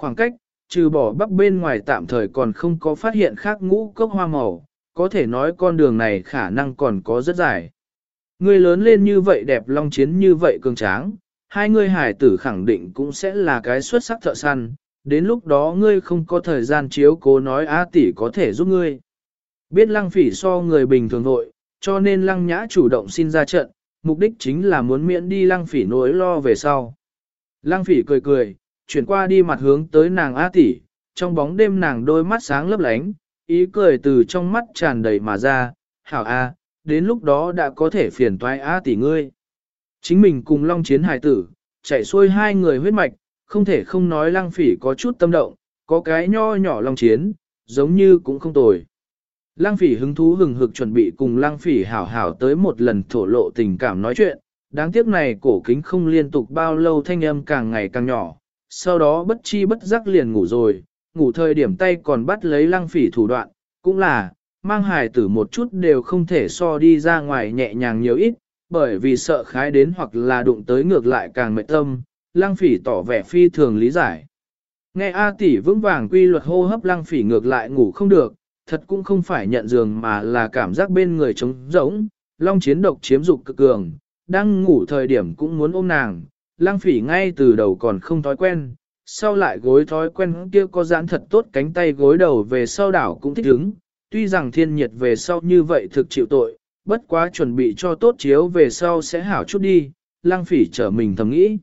khoảng cách, trừ bỏ bắc bên ngoài tạm thời còn không có phát hiện khác ngũ cốc hoa màu, có thể nói con đường này khả năng còn có rất dài. Ngươi lớn lên như vậy đẹp long chiến như vậy cường tráng, hai người hải tử khẳng định cũng sẽ là cái xuất sắc thợ săn, đến lúc đó ngươi không có thời gian chiếu cố nói A tỷ có thể giúp ngươi. Biết lăng phỉ so người bình thường vội, cho nên lăng nhã chủ động xin ra trận, mục đích chính là muốn miễn đi lăng phỉ nỗi lo về sau. Lăng phỉ cười cười, chuyển qua đi mặt hướng tới nàng A tỷ, trong bóng đêm nàng đôi mắt sáng lấp lánh, ý cười từ trong mắt tràn đầy mà ra, hảo A, đến lúc đó đã có thể phiền toái A tỷ ngươi. Chính mình cùng Long Chiến hài tử, chạy xuôi hai người huyết mạch, không thể không nói lăng phỉ có chút tâm động, có cái nho nhỏ Long Chiến, giống như cũng không tồi. Lăng phỉ hứng thú hừng hực chuẩn bị cùng lăng phỉ hảo hảo tới một lần thổ lộ tình cảm nói chuyện, đáng tiếc này cổ kính không liên tục bao lâu thanh âm càng ngày càng nhỏ, sau đó bất chi bất giác liền ngủ rồi, ngủ thời điểm tay còn bắt lấy lăng phỉ thủ đoạn, cũng là, mang hài tử một chút đều không thể so đi ra ngoài nhẹ nhàng nhiều ít, bởi vì sợ khái đến hoặc là đụng tới ngược lại càng mệt tâm, lăng phỉ tỏ vẻ phi thường lý giải. Nghe A tỷ vững vàng quy luật hô hấp lăng phỉ ngược lại ngủ không được, thật cũng không phải nhận giường mà là cảm giác bên người trống rỗng, long chiến độc chiếm dục cực cường, đang ngủ thời điểm cũng muốn ôm nàng, Lang phỉ ngay từ đầu còn không thói quen, sau lại gối thói quen kia có giãn thật tốt cánh tay gối đầu về sau đảo cũng thích ứng, tuy rằng thiên nhiệt về sau như vậy thực chịu tội, bất quá chuẩn bị cho tốt chiếu về sau sẽ hảo chút đi, lang phỉ trở mình thầm nghĩ.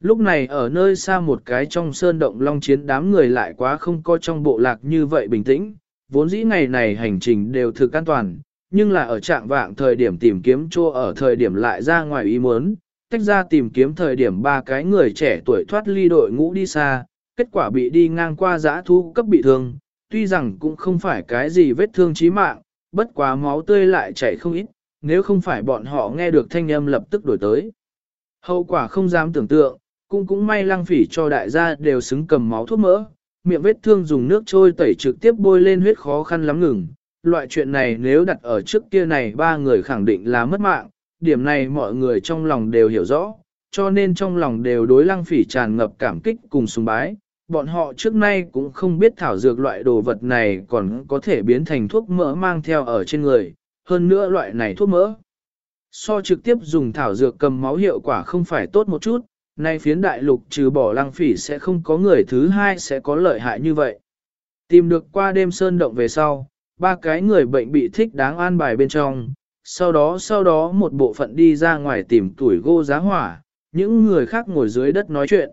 Lúc này ở nơi xa một cái trong sơn động long chiến đám người lại quá không có trong bộ lạc như vậy bình tĩnh, vốn dĩ ngày này hành trình đều thực an toàn, nhưng là ở trạng vạng thời điểm tìm kiếm chỗ ở thời điểm lại ra ngoài ý muốn, tách ra tìm kiếm thời điểm ba cái người trẻ tuổi thoát ly đội ngũ đi xa, kết quả bị đi ngang qua giã thu cấp bị thương, tuy rằng cũng không phải cái gì vết thương chí mạng, bất quá máu tươi lại chảy không ít, nếu không phải bọn họ nghe được thanh âm lập tức đổi tới. Hậu quả không dám tưởng tượng, cũng cũng may lăng phỉ cho đại gia đều xứng cầm máu thuốc mỡ, miệng vết thương dùng nước trôi tẩy trực tiếp bôi lên huyết khó khăn lắm ngừng. Loại chuyện này nếu đặt ở trước kia này ba người khẳng định là mất mạng, điểm này mọi người trong lòng đều hiểu rõ, cho nên trong lòng đều đối lăng phỉ tràn ngập cảm kích cùng sùng bái. Bọn họ trước nay cũng không biết thảo dược loại đồ vật này còn có thể biến thành thuốc mỡ mang theo ở trên người, hơn nữa loại này thuốc mỡ. So trực tiếp dùng thảo dược cầm máu hiệu quả không phải tốt một chút, nay phiến đại lục trừ bỏ lăng phỉ sẽ không có người thứ hai sẽ có lợi hại như vậy. Tìm được qua đêm sơn động về sau, ba cái người bệnh bị thích đáng an bài bên trong, sau đó sau đó một bộ phận đi ra ngoài tìm tuổi gô giá hỏa, những người khác ngồi dưới đất nói chuyện.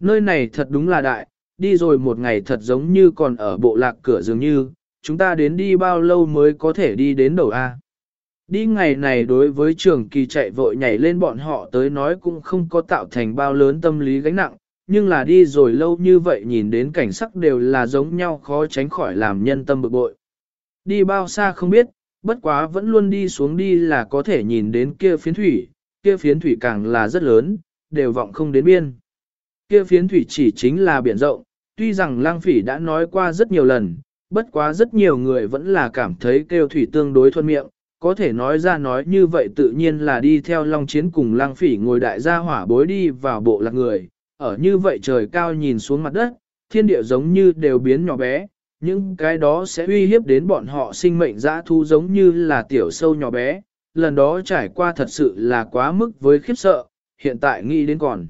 Nơi này thật đúng là đại, đi rồi một ngày thật giống như còn ở bộ lạc cửa dường như, chúng ta đến đi bao lâu mới có thể đi đến đầu A. Đi ngày này đối với trường kỳ chạy vội nhảy lên bọn họ tới nói cũng không có tạo thành bao lớn tâm lý gánh nặng, nhưng là đi rồi lâu như vậy nhìn đến cảnh sắc đều là giống nhau khó tránh khỏi làm nhân tâm bực bội. Đi bao xa không biết, bất quá vẫn luôn đi xuống đi là có thể nhìn đến kia phiến thủy, kia phiến thủy càng là rất lớn, đều vọng không đến biên. Kia phiến thủy chỉ chính là biển rộng, tuy rằng lang phỉ đã nói qua rất nhiều lần, bất quá rất nhiều người vẫn là cảm thấy kêu thủy tương đối thuận miệng, có thể nói ra nói như vậy tự nhiên là đi theo Long Chiến cùng lang phỉ ngồi đại gia hỏa bối đi vào bộ lạc người, ở như vậy trời cao nhìn xuống mặt đất, thiên địa giống như đều biến nhỏ bé, những cái đó sẽ uy hiếp đến bọn họ sinh mệnh dã thu giống như là tiểu sâu nhỏ bé, lần đó trải qua thật sự là quá mức với khiếp sợ, hiện tại nghĩ đến còn.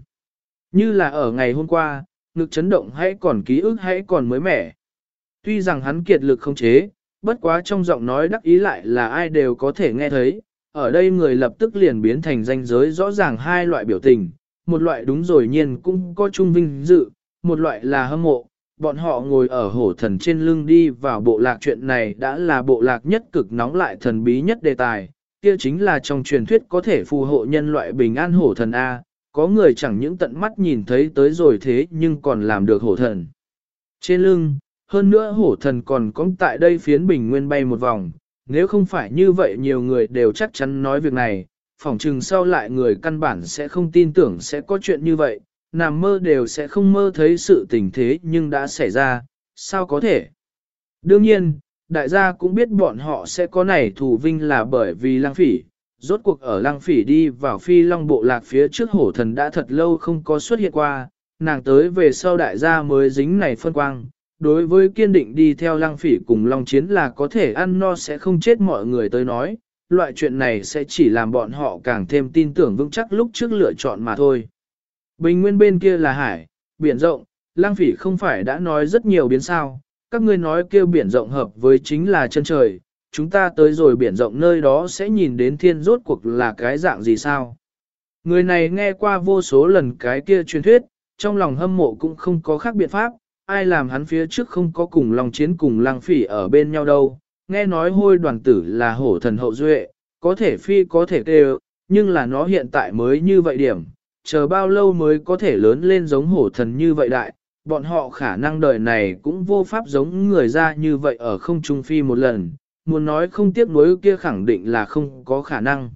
Như là ở ngày hôm qua, ngực chấn động hãy còn ký ức hãy còn mới mẻ. Tuy rằng hắn kiệt lực không chế, bất quá trong giọng nói đắc ý lại là ai đều có thể nghe thấy, ở đây người lập tức liền biến thành danh giới rõ ràng hai loại biểu tình, một loại đúng rồi nhiên cũng có trung vinh dự, một loại là hâm mộ, bọn họ ngồi ở hổ thần trên lưng đi vào bộ lạc. Chuyện này đã là bộ lạc nhất cực nóng lại thần bí nhất đề tài, kia chính là trong truyền thuyết có thể phù hộ nhân loại bình an hổ thần A, có người chẳng những tận mắt nhìn thấy tới rồi thế nhưng còn làm được hổ thần. Trên lưng, hơn nữa hổ thần còn có tại đây phiến bình nguyên bay một vòng, nếu không phải như vậy nhiều người đều chắc chắn nói việc này, phỏng chừng sau lại người căn bản sẽ không tin tưởng sẽ có chuyện như vậy, nằm mơ đều sẽ không mơ thấy sự tình thế nhưng đã xảy ra, sao có thể? Đương nhiên, đại gia cũng biết bọn họ sẽ có này thù vinh là bởi vì lăng phỉ, rốt cuộc ở lăng phỉ đi vào phi long bộ lạc phía trước hổ thần đã thật lâu không có xuất hiện qua, nàng tới về sau đại gia mới dính này phân quang. Đối với kiên định đi theo lăng phỉ cùng long chiến là có thể ăn no sẽ không chết mọi người tới nói, loại chuyện này sẽ chỉ làm bọn họ càng thêm tin tưởng vững chắc lúc trước lựa chọn mà thôi. Bình nguyên bên kia là hải, biển rộng, lang phỉ không phải đã nói rất nhiều biến sao, các ngươi nói kêu biển rộng hợp với chính là chân trời, chúng ta tới rồi biển rộng nơi đó sẽ nhìn đến thiên rốt cuộc là cái dạng gì sao. Người này nghe qua vô số lần cái kia truyền thuyết, trong lòng hâm mộ cũng không có khác biện pháp, ai làm hắn phía trước không có cùng lòng chiến cùng lang phỉ ở bên nhau đâu. Nghe nói hôi đoàn tử là hổ thần hậu duệ, có thể phi có thể kêu, nhưng là nó hiện tại mới như vậy điểm, chờ bao lâu mới có thể lớn lên giống hổ thần như vậy đại, bọn họ khả năng đời này cũng vô pháp giống người ra như vậy ở không trung phi một lần, muốn nói không tiếc nuối kia khẳng định là không có khả năng.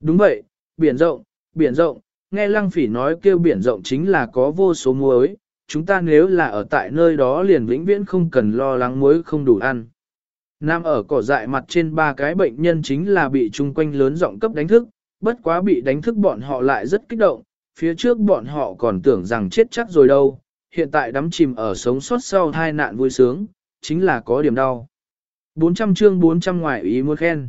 Đúng vậy, biển rộng, biển rộng, nghe lăng phỉ nói kêu biển rộng chính là có vô số muối, chúng ta nếu là ở tại nơi đó liền vĩnh viễn không cần lo lắng muối không đủ ăn. Nam ở cỏ dại mặt trên ba cái bệnh nhân chính là bị chung quanh lớn giọng cấp đánh thức, bất quá bị đánh thức bọn họ lại rất kích động, phía trước bọn họ còn tưởng rằng chết chắc rồi đâu, hiện tại đắm chìm ở sống sót sau hai nạn vui sướng, chính là có điểm đau. 400 chương 400 ngoại ý muốn khen.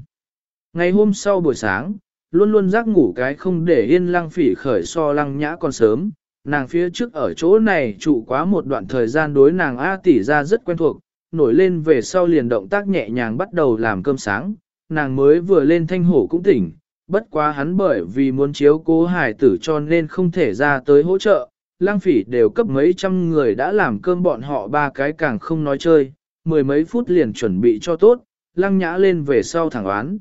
Ngày hôm sau buổi sáng, luôn luôn giác ngủ cái không để yên lăng phỉ khởi so lăng nhã còn sớm, nàng phía trước ở chỗ này trụ quá một đoạn thời gian đối nàng A tỷ ra rất quen thuộc, nổi lên về sau liền động tác nhẹ nhàng bắt đầu làm cơm sáng, nàng mới vừa lên thanh hổ cũng tỉnh, bất quá hắn bởi vì muốn chiếu cố hải tử cho nên không thể ra tới hỗ trợ, lang phỉ đều cấp mấy trăm người đã làm cơm bọn họ ba cái càng không nói chơi, mười mấy phút liền chuẩn bị cho tốt, lăng nhã lên về sau thẳng oán.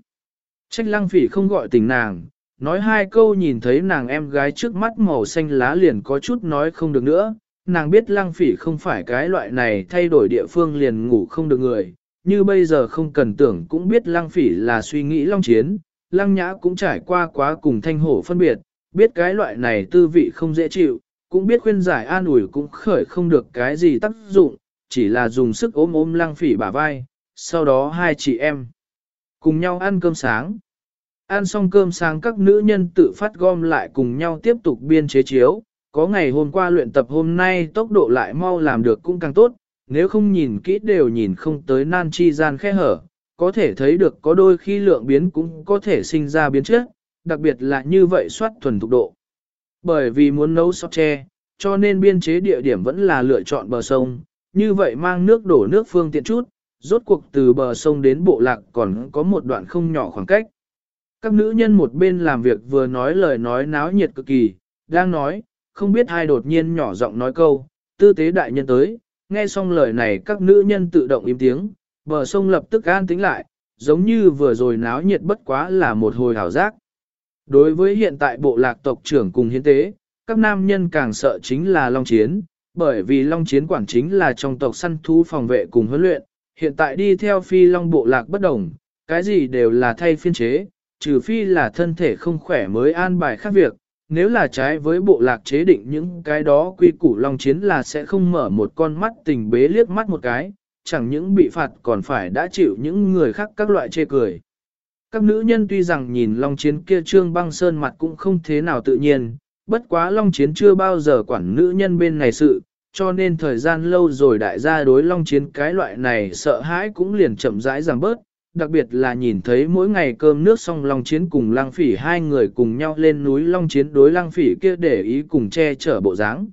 Trách lăng phỉ không gọi tình nàng, nói hai câu nhìn thấy nàng em gái trước mắt màu xanh lá liền có chút nói không được nữa, nàng biết lăng phỉ không phải cái loại này thay đổi địa phương liền ngủ không được người, như bây giờ không cần tưởng cũng biết lăng phỉ là suy nghĩ long chiến, lăng nhã cũng trải qua quá cùng thanh hổ phân biệt, biết cái loại này tư vị không dễ chịu, cũng biết khuyên giải an ủi cũng khởi không được cái gì tác dụng, chỉ là dùng sức ôm ôm lăng phỉ bả vai, sau đó hai chị em cùng nhau ăn cơm sáng. Ăn xong cơm sáng các nữ nhân tự phát gom lại cùng nhau tiếp tục biên chế chiếu, có ngày hôm qua luyện tập hôm nay tốc độ lại mau làm được cũng càng tốt, nếu không nhìn kỹ đều nhìn không tới nan chi gian khe hở, có thể thấy được có đôi khi lượng biến cũng có thể sinh ra biến chất, đặc biệt là như vậy soát thuần thục độ. Bởi vì muốn nấu sóc tre, cho nên biên chế địa điểm vẫn là lựa chọn bờ sông, như vậy mang nước đổ nước phương tiện chút, rốt cuộc từ bờ sông đến bộ lạc còn có một đoạn không nhỏ khoảng cách. Các nữ nhân một bên làm việc vừa nói lời nói náo nhiệt cực kỳ, đang nói, không biết ai đột nhiên nhỏ giọng nói câu, tư tế đại nhân tới, nghe xong lời này các nữ nhân tự động im tiếng, bờ sông lập tức an tĩnh lại, giống như vừa rồi náo nhiệt bất quá là một hồi hảo giác. Đối với hiện tại bộ lạc tộc trưởng cùng hiến tế, các nam nhân càng sợ chính là Long Chiến, bởi vì Long Chiến quản chính là trong tộc săn thú phòng vệ cùng huấn luyện, hiện tại đi theo phi Long bộ lạc bất đồng, cái gì đều là thay phiên chế, trừ phi là thân thể không khỏe mới an bài khác việc, nếu là trái với bộ lạc chế định những cái đó quy củ Long Chiến là sẽ không mở một con mắt tình bế liếc mắt một cái, chẳng những bị phạt còn phải đã chịu những người khác các loại chê cười. Các nữ nhân tuy rằng nhìn Long Chiến kia trương băng sơn mặt cũng không thế nào tự nhiên, bất quá Long Chiến chưa bao giờ quản nữ nhân bên này sự, cho nên thời gian lâu rồi đại gia đối Long Chiến cái loại này sợ hãi cũng liền chậm rãi giảm bớt, đặc biệt là nhìn thấy mỗi ngày cơm nước xong Long Chiến cùng Lang Phỉ hai người cùng nhau lên núi Long Chiến đối Lang Phỉ kia để ý cùng che chở bộ dáng.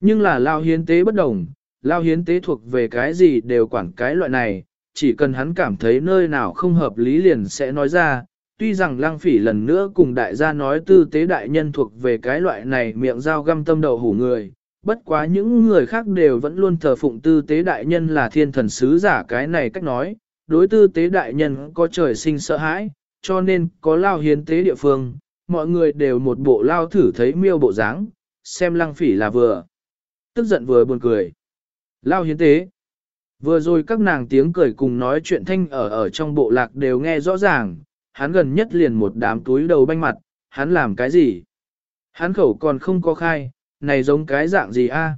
Nhưng là Lao Hiến Tế bất đồng, Lao Hiến Tế thuộc về cái gì đều quản cái loại này, chỉ cần hắn cảm thấy nơi nào không hợp lý liền sẽ nói ra, tuy rằng Lăng Phỉ lần nữa cùng đại gia nói tư tế đại nhân thuộc về cái loại này miệng dao găm tâm đầu hủ người. Bất quá những người khác đều vẫn luôn thờ phụng tư tế đại nhân là thiên thần sứ giả cái này cách nói, đối tư tế đại nhân có trời sinh sợ hãi, cho nên có lao hiến tế địa phương, mọi người đều một bộ lao thử thấy miêu bộ dáng, xem lăng phỉ là vừa. Tức giận vừa buồn cười. Lao hiến tế. Vừa rồi các nàng tiếng cười cùng nói chuyện thanh ở ở trong bộ lạc đều nghe rõ ràng, hắn gần nhất liền một đám túi đầu banh mặt, hắn làm cái gì? Hắn khẩu còn không có khai, này giống cái dạng gì a?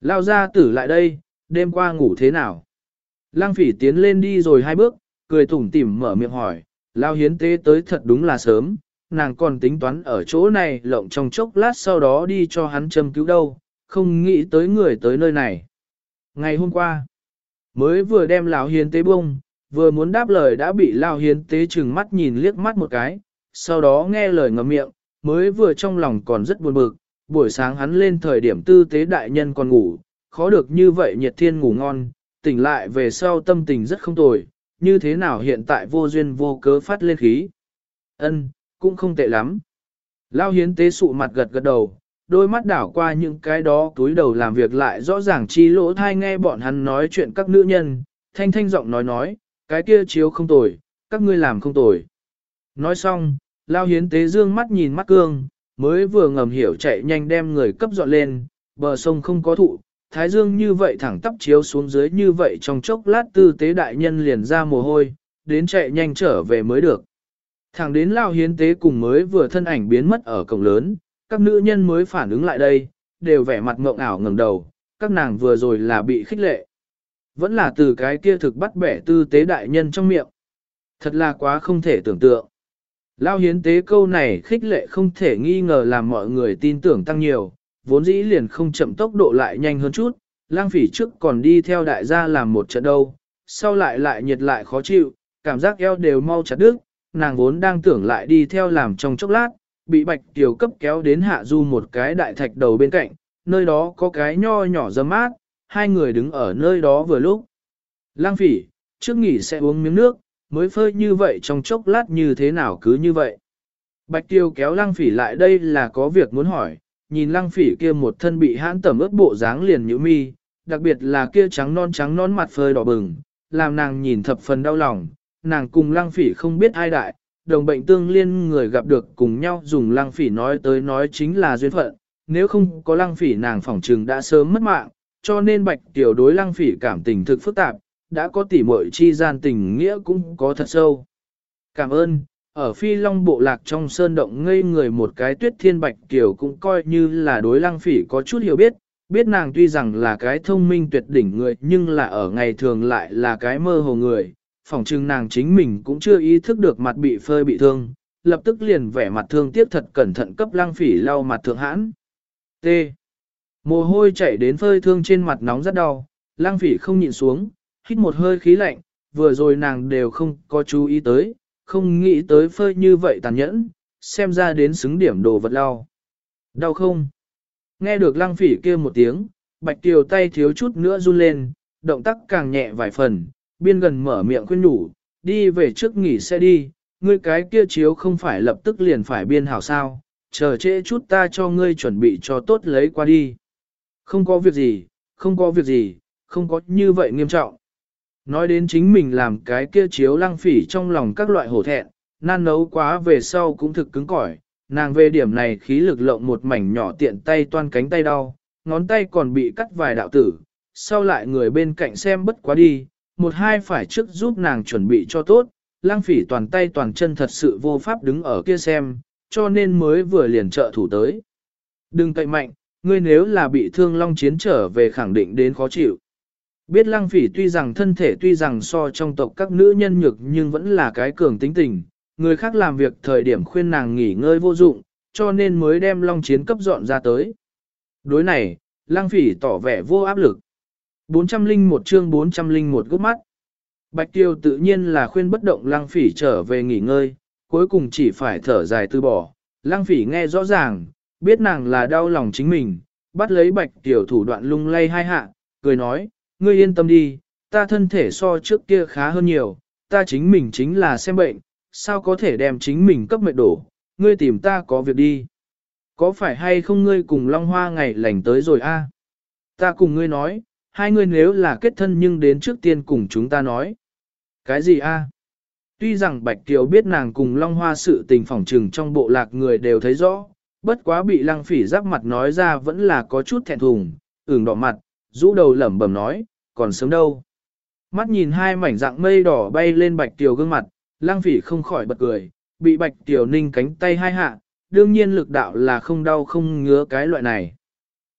Lao ra tử lại đây, đêm qua ngủ thế nào? Lăng phỉ tiến lên đi rồi hai bước, cười tủm tỉm mở miệng hỏi, lao hiến tế tới thật đúng là sớm, nàng còn tính toán ở chỗ này lộng trong chốc lát sau đó đi cho hắn châm cứu đâu, không nghĩ tới người tới nơi này. Ngày hôm qua, mới vừa đem lão hiến tế bông, vừa muốn đáp lời đã bị Lão hiến tế chừng mắt nhìn liếc mắt một cái, sau đó nghe lời ngậm miệng, mới vừa trong lòng còn rất buồn bực, buổi sáng hắn lên thời điểm tư tế đại nhân còn ngủ, khó được như vậy nhiệt thiên ngủ ngon, tỉnh lại về sau tâm tình rất không tồi, như thế nào hiện tại vô duyên vô cớ phát lên khí. Ân, cũng không tệ lắm. Lao hiến tế sụ mặt gật gật đầu, đôi mắt đảo qua những cái đó túi đầu làm việc lại rõ ràng chi lỗ thai nghe bọn hắn nói chuyện các nữ nhân, thanh thanh giọng nói nói, cái kia chiếu không tồi, các ngươi làm không tồi. Nói xong, lao hiến tế dương mắt nhìn mắt cương, mới vừa ngầm hiểu chạy nhanh đem người cấp dọn lên, bờ sông không có thụ, thái dương như vậy thẳng tắp chiếu xuống dưới như vậy trong chốc lát tư tế đại nhân liền ra mồ hôi, đến chạy nhanh trở về mới được. Thẳng đến lao hiến tế cùng mới vừa thân ảnh biến mất ở cổng lớn, các nữ nhân mới phản ứng lại đây, đều vẻ mặt ngộng ảo ngẩng đầu, các nàng vừa rồi là bị khích lệ. Vẫn là từ cái kia thực bắt bẻ tư tế đại nhân trong miệng. Thật là quá không thể tưởng tượng. Lao hiến tế câu này khích lệ không thể nghi ngờ làm mọi người tin tưởng tăng nhiều, vốn dĩ liền không chậm tốc độ lại nhanh hơn chút, lang phỉ trước còn đi theo đại gia làm một trận đâu, sau lại lại nhiệt lại khó chịu, cảm giác eo đều mau chặt đứt, nàng vốn đang tưởng lại đi theo làm trong chốc lát, bị bạch tiểu cấp kéo đến hạ du một cái đại thạch đầu bên cạnh, nơi đó có cái nho nhỏ dâm mát, hai người đứng ở nơi đó vừa lúc. Lang phỉ, trước nghỉ sẽ uống miếng nước, mới phơi như vậy trong chốc lát như thế nào cứ như vậy. Bạch tiêu kéo lăng phỉ lại đây là có việc muốn hỏi, nhìn lăng phỉ kia một thân bị hãn tẩm ướt bộ dáng liền nhíu mi, đặc biệt là kia trắng non trắng non mặt phơi đỏ bừng, làm nàng nhìn thập phần đau lòng, nàng cùng lăng phỉ không biết ai đại, đồng bệnh tương liên người gặp được cùng nhau dùng lăng phỉ nói tới nói chính là duyên phận, nếu không có lăng phỉ nàng phỏng trừng đã sớm mất mạng, cho nên bạch tiểu đối lăng phỉ cảm tình thực phức tạp, đã có tỉ muội chi gian tình nghĩa cũng có thật sâu. Cảm ơn, ở phi long bộ lạc trong sơn động ngây người một cái tuyết thiên bạch tiểu cũng coi như là đối lăng phỉ có chút hiểu biết, biết nàng tuy rằng là cái thông minh tuyệt đỉnh người nhưng là ở ngày thường lại là cái mơ hồ người, phỏng chừng nàng chính mình cũng chưa ý thức được mặt bị phơi bị thương, lập tức liền vẻ mặt thương tiếc thật cẩn thận cấp lăng phỉ lau mặt thượng hãn. T. Mồ hôi chảy đến phơi thương trên mặt nóng rất đau, lăng phỉ không nhịn xuống, hít một hơi khí lạnh, vừa rồi nàng đều không có chú ý tới, không nghĩ tới phơi như vậy tàn nhẫn, xem ra đến xứng điểm đồ vật đau. Đau không? Nghe được lăng phỉ kia một tiếng, bạch tiều tay thiếu chút nữa run lên, động tác càng nhẹ vài phần, biên gần mở miệng khuyên nhủ, đi về trước nghỉ xe đi, ngươi cái kia chiếu không phải lập tức liền phải biên hảo sao, chờ trễ chút ta cho ngươi chuẩn bị cho tốt lấy qua đi. Không có việc gì, không có việc gì, không có như vậy nghiêm trọng. Nói đến chính mình làm cái kia chiếu lăng phỉ trong lòng các loại hổ thẹn, nan nấu quá về sau cũng thực cứng cỏi, nàng về điểm này khí lực lộng một mảnh nhỏ tiện tay toan cánh tay đau, ngón tay còn bị cắt vài đạo tử, sau lại người bên cạnh xem bất quá đi, một hai phải trước giúp nàng chuẩn bị cho tốt, lang phỉ toàn tay toàn chân thật sự vô pháp đứng ở kia xem, cho nên mới vừa liền trợ thủ tới. Đừng cậy mạnh, ngươi nếu là bị thương long chiến trở về khẳng định đến khó chịu. Biết Lang phỉ tuy rằng thân thể tuy rằng so trong tộc các nữ nhân nhược nhưng vẫn là cái cường tính tình, người khác làm việc thời điểm khuyên nàng nghỉ ngơi vô dụng, cho nên mới đem long chiến cấp dọn ra tới. Đối này, Lang phỉ tỏ vẻ vô áp lực. 401 chương 401 gốc mắt. Bạch Tiêu tự nhiên là khuyên bất động lăng phỉ trở về nghỉ ngơi, cuối cùng chỉ phải thở dài từ bỏ. Lăng phỉ nghe rõ ràng, biết nàng là đau lòng chính mình, bắt lấy bạch tiểu thủ đoạn lung lay hai hạ, cười nói, ngươi yên tâm đi, ta thân thể so trước kia khá hơn nhiều, ta chính mình chính là xem bệnh, sao có thể đem chính mình cấp mệt đổ, ngươi tìm ta có việc đi. Có phải hay không ngươi cùng Long Hoa ngày lành tới rồi a? Ta cùng ngươi nói, hai người nếu là kết thân nhưng đến trước tiên cùng chúng ta nói. Cái gì a? Tuy rằng Bạch Kiều biết nàng cùng Long Hoa sự tình phỏng trừng trong bộ lạc người đều thấy rõ, bất quá bị lăng phỉ giáp mặt nói ra vẫn là có chút thẹn thùng, ửng đỏ mặt, rũ đầu lẩm bẩm nói, còn sớm đâu. Mắt nhìn hai mảnh dạng mây đỏ bay lên bạch tiểu gương mặt, lang phỉ không khỏi bật cười, bị bạch tiểu ninh cánh tay hai hạ, đương nhiên lực đạo là không đau không ngứa cái loại này.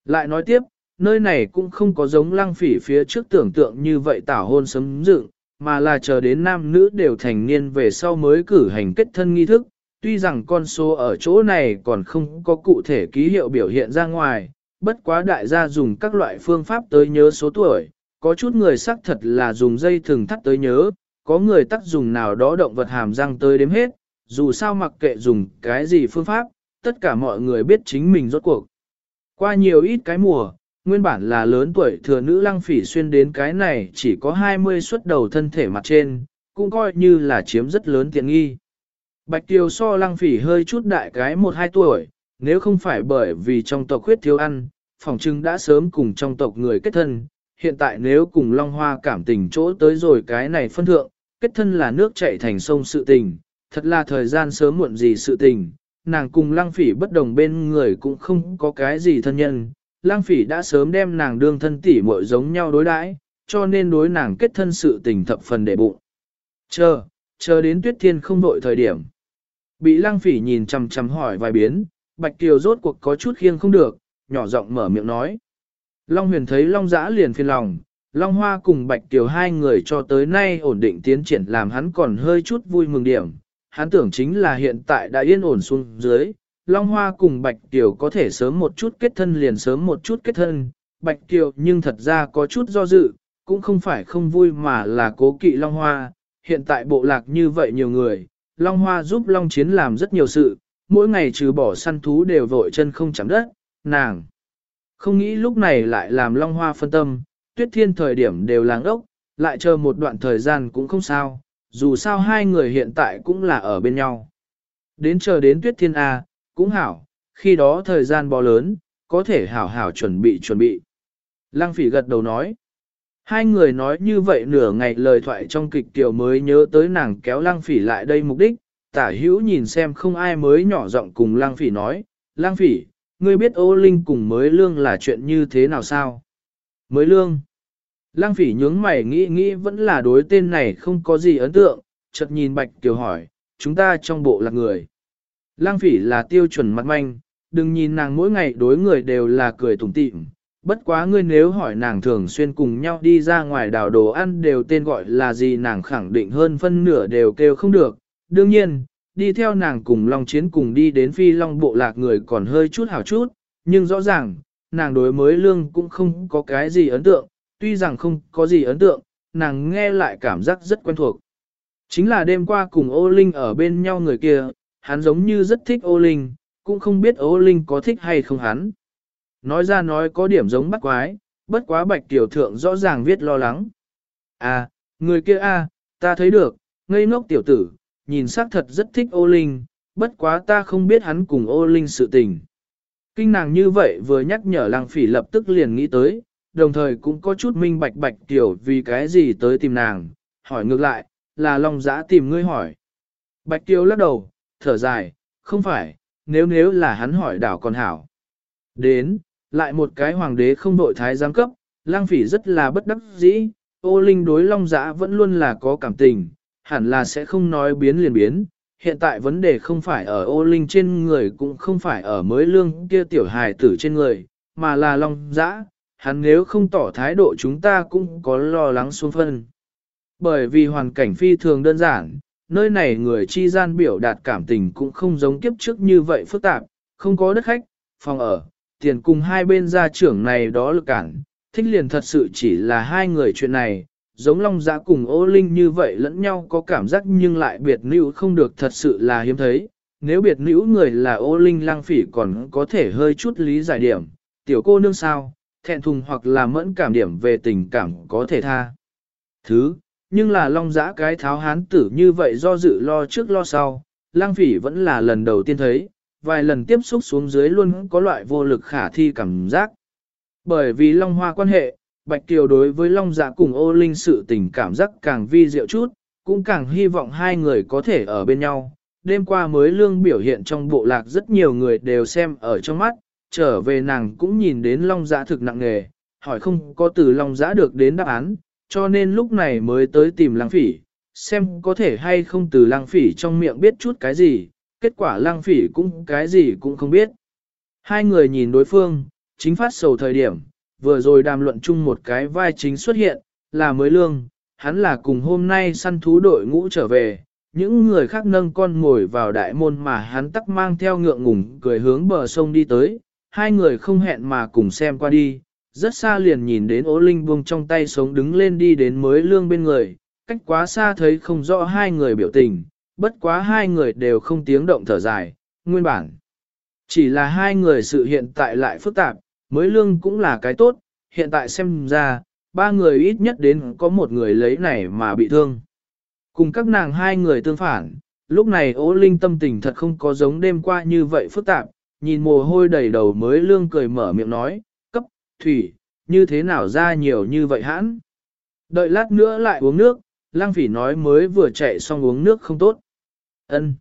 Lại nói tiếp, nơi này cũng không có giống lăng phỉ phía trước tưởng tượng như vậy tảo hôn sấm dựng, mà là chờ đến nam nữ đều thành niên về sau mới cử hành kết thân nghi thức. Tuy rằng con số ở chỗ này còn không có cụ thể ký hiệu biểu hiện ra ngoài, bất quá đại gia dùng các loại phương pháp tới nhớ số tuổi, có chút người xác thật là dùng dây thừng thắt tới nhớ, có người tắt dùng nào đó động vật hàm răng tới đếm hết, dù sao mặc kệ dùng cái gì phương pháp, tất cả mọi người biết chính mình rốt cuộc. Qua nhiều ít cái mùa, nguyên bản là lớn tuổi thừa nữ lăng phỉ xuyên đến cái này chỉ có 20 xuất đầu thân thể mặt trên, cũng coi như là chiếm rất lớn tiện nghi. Bạch Kiều so lăng phỉ hơi chút đại cái 1-2 tuổi, nếu không phải bởi vì trong tộc khuyết thiếu ăn, phòng trưng đã sớm cùng trong tộc người kết thân, hiện tại nếu cùng Long Hoa cảm tình chỗ tới rồi cái này phân thượng, kết thân là nước chảy thành sông sự tình, thật là thời gian sớm muộn gì sự tình, nàng cùng lăng phỉ bất đồng bên người cũng không có cái gì thân nhân, Lang phỉ đã sớm đem nàng đương thân tỷ muội giống nhau đối đãi, cho nên đối nàng kết thân sự tình thập phần để bụng. Chờ, chờ đến tuyết thiên không đội thời điểm. Bị Lang phỉ nhìn chằm chằm hỏi vài biến, Bạch Kiều rốt cuộc có chút khiêng không được, nhỏ giọng mở miệng nói. Long huyền thấy Long giã liền phiền lòng, Long Hoa cùng Bạch Kiều hai người cho tới nay ổn định tiến triển làm hắn còn hơi chút vui mừng điểm. Hắn tưởng chính là hiện tại đã yên ổn xuống dưới, Long Hoa cùng Bạch Kiều có thể sớm một chút kết thân liền sớm một chút kết thân. Bạch Kiều nhưng thật ra có chút do dự, cũng không phải không vui mà là cố kỵ Long Hoa. Hiện tại bộ lạc như vậy nhiều người, Long Hoa giúp Long Chiến làm rất nhiều sự, mỗi ngày trừ bỏ săn thú đều vội chân không chạm đất, nàng. Không nghĩ lúc này lại làm Long Hoa phân tâm, tuyết thiên thời điểm đều làng ốc, lại chờ một đoạn thời gian cũng không sao, dù sao hai người hiện tại cũng là ở bên nhau. Đến chờ đến tuyết thiên A, cũng hảo, khi đó thời gian bò lớn, có thể hảo hảo chuẩn bị chuẩn bị. Lăng phỉ gật đầu nói. Hai người nói như vậy nửa ngày lời thoại trong kịch tiểu mới nhớ tới nàng kéo lăng phỉ lại đây mục đích, tả hữu nhìn xem không ai mới nhỏ giọng cùng lăng phỉ nói, lăng phỉ, ngươi biết ô linh cùng mới lương là chuyện như thế nào sao? Mới lương. Lăng phỉ nhướng mày nghĩ nghĩ vẫn là đối tên này không có gì ấn tượng, chợt nhìn bạch kiều hỏi, chúng ta trong bộ là người. Lang phỉ là tiêu chuẩn mặt manh, đừng nhìn nàng mỗi ngày đối người đều là cười tủm tỉm. Bất quá ngươi nếu hỏi nàng thường xuyên cùng nhau đi ra ngoài đảo đồ ăn đều tên gọi là gì nàng khẳng định hơn phân nửa đều kêu không được. Đương nhiên, đi theo nàng cùng Long Chiến cùng đi đến phi Long bộ lạc người còn hơi chút hảo chút, nhưng rõ ràng, nàng đối mới lương cũng không có cái gì ấn tượng, tuy rằng không có gì ấn tượng, nàng nghe lại cảm giác rất quen thuộc. Chính là đêm qua cùng ô linh ở bên nhau người kia, hắn giống như rất thích ô linh, cũng không biết ô linh có thích hay không hắn. Nói ra nói có điểm giống bắt quái, bất quá bạch tiểu thượng rõ ràng viết lo lắng. À, người kia a, ta thấy được, ngây ngốc tiểu tử, nhìn xác thật rất thích ô linh, bất quá ta không biết hắn cùng ô linh sự tình. Kinh nàng như vậy vừa nhắc nhở lăng phỉ lập tức liền nghĩ tới, đồng thời cũng có chút minh bạch bạch tiểu vì cái gì tới tìm nàng, hỏi ngược lại, là Long Giã tìm ngươi hỏi. Bạch tiểu lắc đầu, thở dài, không phải, nếu nếu là hắn hỏi đảo còn hảo. Đến, lại một cái hoàng đế không đội thái giám cấp, lang phỉ rất là bất đắc dĩ, ô linh đối Long Giã vẫn luôn là có cảm tình, hẳn là sẽ không nói biến liền biến. Hiện tại vấn đề không phải ở ô linh trên người cũng không phải ở mới lương kia tiểu hài tử trên người, mà là Long Giã, hắn nếu không tỏ thái độ chúng ta cũng có lo lắng xuống phân. Bởi vì hoàn cảnh phi thường đơn giản, nơi này người chi gian biểu đạt cảm tình cũng không giống kiếp trước như vậy phức tạp, không có đất khách, phòng ở, tiền cùng hai bên gia trưởng này đó lực cản, thích liền thật sự chỉ là hai người chuyện này, giống Long Giã cùng ô linh như vậy lẫn nhau có cảm giác nhưng lại biệt nữ không được thật sự là hiếm thấy. Nếu biệt nữ người là ô linh lang phỉ còn có thể hơi chút lý giải điểm, tiểu cô nương sao, thẹn thùng hoặc là mẫn cảm điểm về tình cảm có thể tha. Thứ, nhưng là long giã cái tháo hán tử như vậy do dự lo trước lo sau, lang phỉ vẫn là lần đầu tiên thấy, vài lần tiếp xúc xuống dưới luôn có loại vô lực khả thi cảm giác. Bởi vì long hoa quan hệ, Bạch Kiều đối với long giã cùng ô linh sự tình cảm giác càng vi diệu chút, cũng càng hy vọng hai người có thể ở bên nhau. Đêm qua mới lương biểu hiện trong bộ lạc rất nhiều người đều xem ở trong mắt, trở về nàng cũng nhìn đến long giã thực nặng nề, hỏi không có từ long giã được đến đáp án, cho nên lúc này mới tới tìm lang phỉ, xem có thể hay không từ lang phỉ trong miệng biết chút cái gì, kết quả lang phỉ cũng cái gì cũng không biết. Hai người nhìn đối phương, chính phát sầu thời điểm, vừa rồi đàm luận chung một cái vai chính xuất hiện, là mới lương, hắn là cùng hôm nay săn thú đội ngũ trở về, những người khác nâng con ngồi vào đại môn mà hắn tắc mang theo ngượng ngùng cười hướng bờ sông đi tới, hai người không hẹn mà cùng xem qua đi, rất xa liền nhìn đến ố linh buông trong tay sống đứng lên đi đến mới lương bên người, cách quá xa thấy không rõ hai người biểu tình, bất quá hai người đều không tiếng động thở dài, nguyên bản. Chỉ là hai người sự hiện tại lại phức tạp, mới lương cũng là cái tốt, hiện tại xem ra, ba người ít nhất đến có một người lấy này mà bị thương. Cùng các nàng hai người tương phản, lúc này ố linh tâm tình thật không có giống đêm qua như vậy phức tạp, nhìn mồ hôi đầy đầu mới lương cười mở miệng nói, thủy, như thế nào ra nhiều như vậy hãn. Đợi lát nữa lại uống nước, lang phỉ nói mới vừa chạy xong uống nước không tốt. ân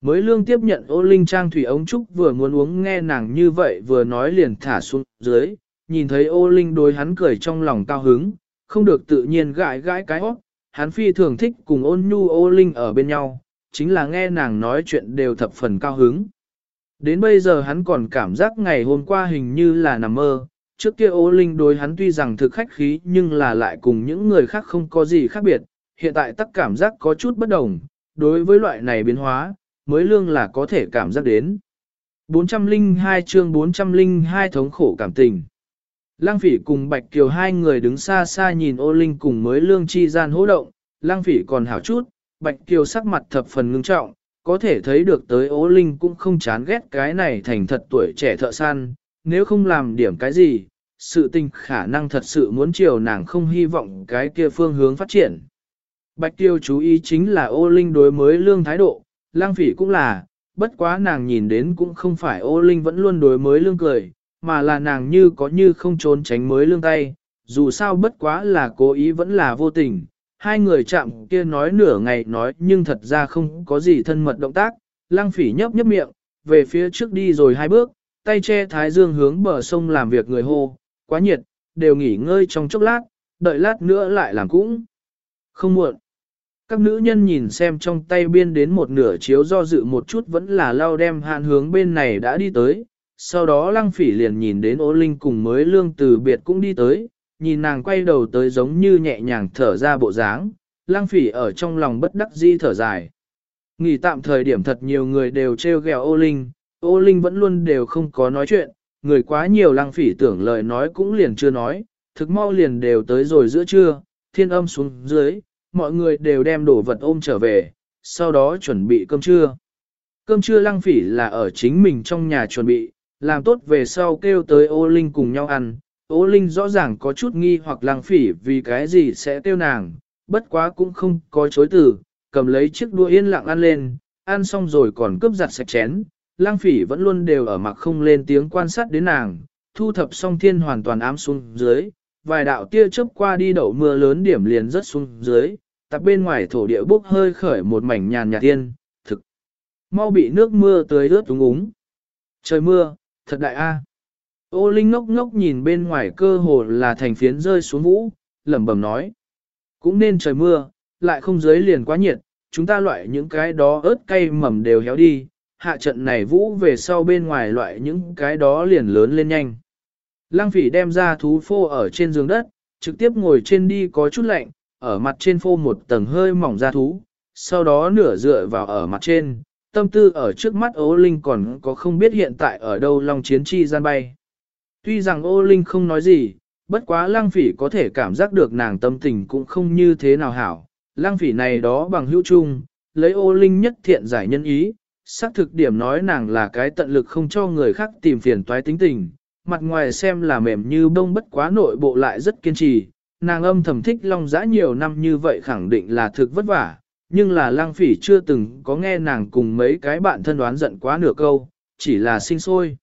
Mới lương tiếp nhận ô linh trang thủy ống trúc vừa muốn uống nghe nàng như vậy vừa nói liền thả xuống dưới, nhìn thấy ô linh đối hắn cười trong lòng cao hứng, không được tự nhiên gãi gãi cái óc, hắn phi thường thích cùng ôn nhu ô linh ở bên nhau, chính là nghe nàng nói chuyện đều thập phần cao hứng. Đến bây giờ hắn còn cảm giác ngày hôm qua hình như là nằm mơ, trước kia ô linh đối hắn tuy rằng thực khách khí nhưng là lại cùng những người khác không có gì khác biệt, hiện tại tắc cảm giác có chút bất đồng, đối với loại này biến hóa, mới lương là có thể cảm giác đến. 402 chương 402 thống khổ cảm tình. Lăng phỉ cùng Bạch Kiều hai người đứng xa xa nhìn ô linh cùng mới lương chi gian hỗ động, Lăng phỉ còn hảo chút, Bạch Kiều sắc mặt thập phần ngưng trọng, có thể thấy được tới ô linh cũng không chán ghét cái này thành thật tuổi trẻ thợ săn, nếu không làm điểm cái gì, sự tình khả năng thật sự muốn chiều nàng không hy vọng cái kia phương hướng phát triển. Bạch Tiêu chú ý chính là ô linh đối mới lương thái độ, lang phỉ cũng là, bất quá nàng nhìn đến cũng không phải ô linh vẫn luôn đối mới lương cười, mà là nàng như có như không trốn tránh mới lương tay, dù sao bất quá là cố ý vẫn là vô tình. Hai người chạm kia nói nửa ngày nói nhưng thật ra không có gì thân mật động tác, lang phỉ nhấp nhấp miệng, về phía trước đi rồi hai bước, tay che thái dương hướng bờ sông làm việc người hô, quá nhiệt, đều nghỉ ngơi trong chốc lát, đợi lát nữa lại làm cũng không muộn. Các nữ nhân nhìn xem trong tay biên đến một nửa chiếu do dự một chút vẫn là lao đem hạn hướng bên này đã đi tới. Sau đó lăng phỉ liền nhìn đến ô linh cùng mới lương từ biệt cũng đi tới, nhìn nàng quay đầu tới giống như nhẹ nhàng thở ra bộ dáng, lăng phỉ ở trong lòng bất đắc di thở dài. Nghỉ tạm thời điểm thật nhiều người đều treo ghẹo ô linh, ô linh vẫn luôn đều không có nói chuyện, người quá nhiều lăng phỉ tưởng lời nói cũng liền chưa nói, thực mau liền đều tới rồi giữa trưa, thiên âm xuống dưới, mọi người đều đem đồ vật ôm trở về, sau đó chuẩn bị cơm trưa. Cơm trưa lăng phỉ là ở chính mình trong nhà chuẩn bị, làm tốt về sau kêu tới ô linh cùng nhau ăn. Ô linh rõ ràng có chút nghi hoặc lăng phỉ vì cái gì sẽ tiêu nàng, bất quá cũng không có chối từ, cầm lấy chiếc đũa yên lặng ăn lên, ăn xong rồi còn cướp giặt sạch chén. Lang phỉ vẫn luôn đều ở mặt không lên tiếng quan sát đến nàng, thu thập xong thiên hoàn toàn ám xuống dưới, vài đạo tia chớp qua đi đậu mưa lớn điểm liền rất xuống dưới, tạp bên ngoài thổ địa bốc hơi khởi một mảnh nhàn nhạt tiên, thực. Mau bị nước mưa tưới ướt úng úng. Trời mưa, thật đại a. Ô Linh ngốc ngốc nhìn bên ngoài cơ hồ là thành phiến rơi xuống vũ, lẩm bẩm nói. Cũng nên trời mưa, lại không dưới liền quá nhiệt, chúng ta loại những cái đó ớt cay mầm đều héo đi, hạ trận này vũ về sau bên ngoài loại những cái đó liền lớn lên nhanh. Lăng phỉ đem ra thú phô ở trên giường đất, trực tiếp ngồi trên đi có chút lạnh, ở mặt trên phô một tầng hơi mỏng da thú, sau đó nửa dựa vào ở mặt trên, tâm tư ở trước mắt ô linh còn có không biết hiện tại ở đâu long chiến chi gian bay. Tuy rằng ô linh không nói gì, bất quá lang phỉ có thể cảm giác được nàng tâm tình cũng không như thế nào hảo. Lang phỉ này đó bằng hữu chung, lấy ô linh nhất thiện giải nhân ý, xác thực điểm nói nàng là cái tận lực không cho người khác tìm phiền toái tính tình, mặt ngoài xem là mềm như bông bất quá nội bộ lại rất kiên trì, nàng âm thầm thích long giã nhiều năm như vậy khẳng định là thực vất vả, nhưng là lang phỉ chưa từng có nghe nàng cùng mấy cái bạn thân đoán giận quá nửa câu, chỉ là sinh sôi.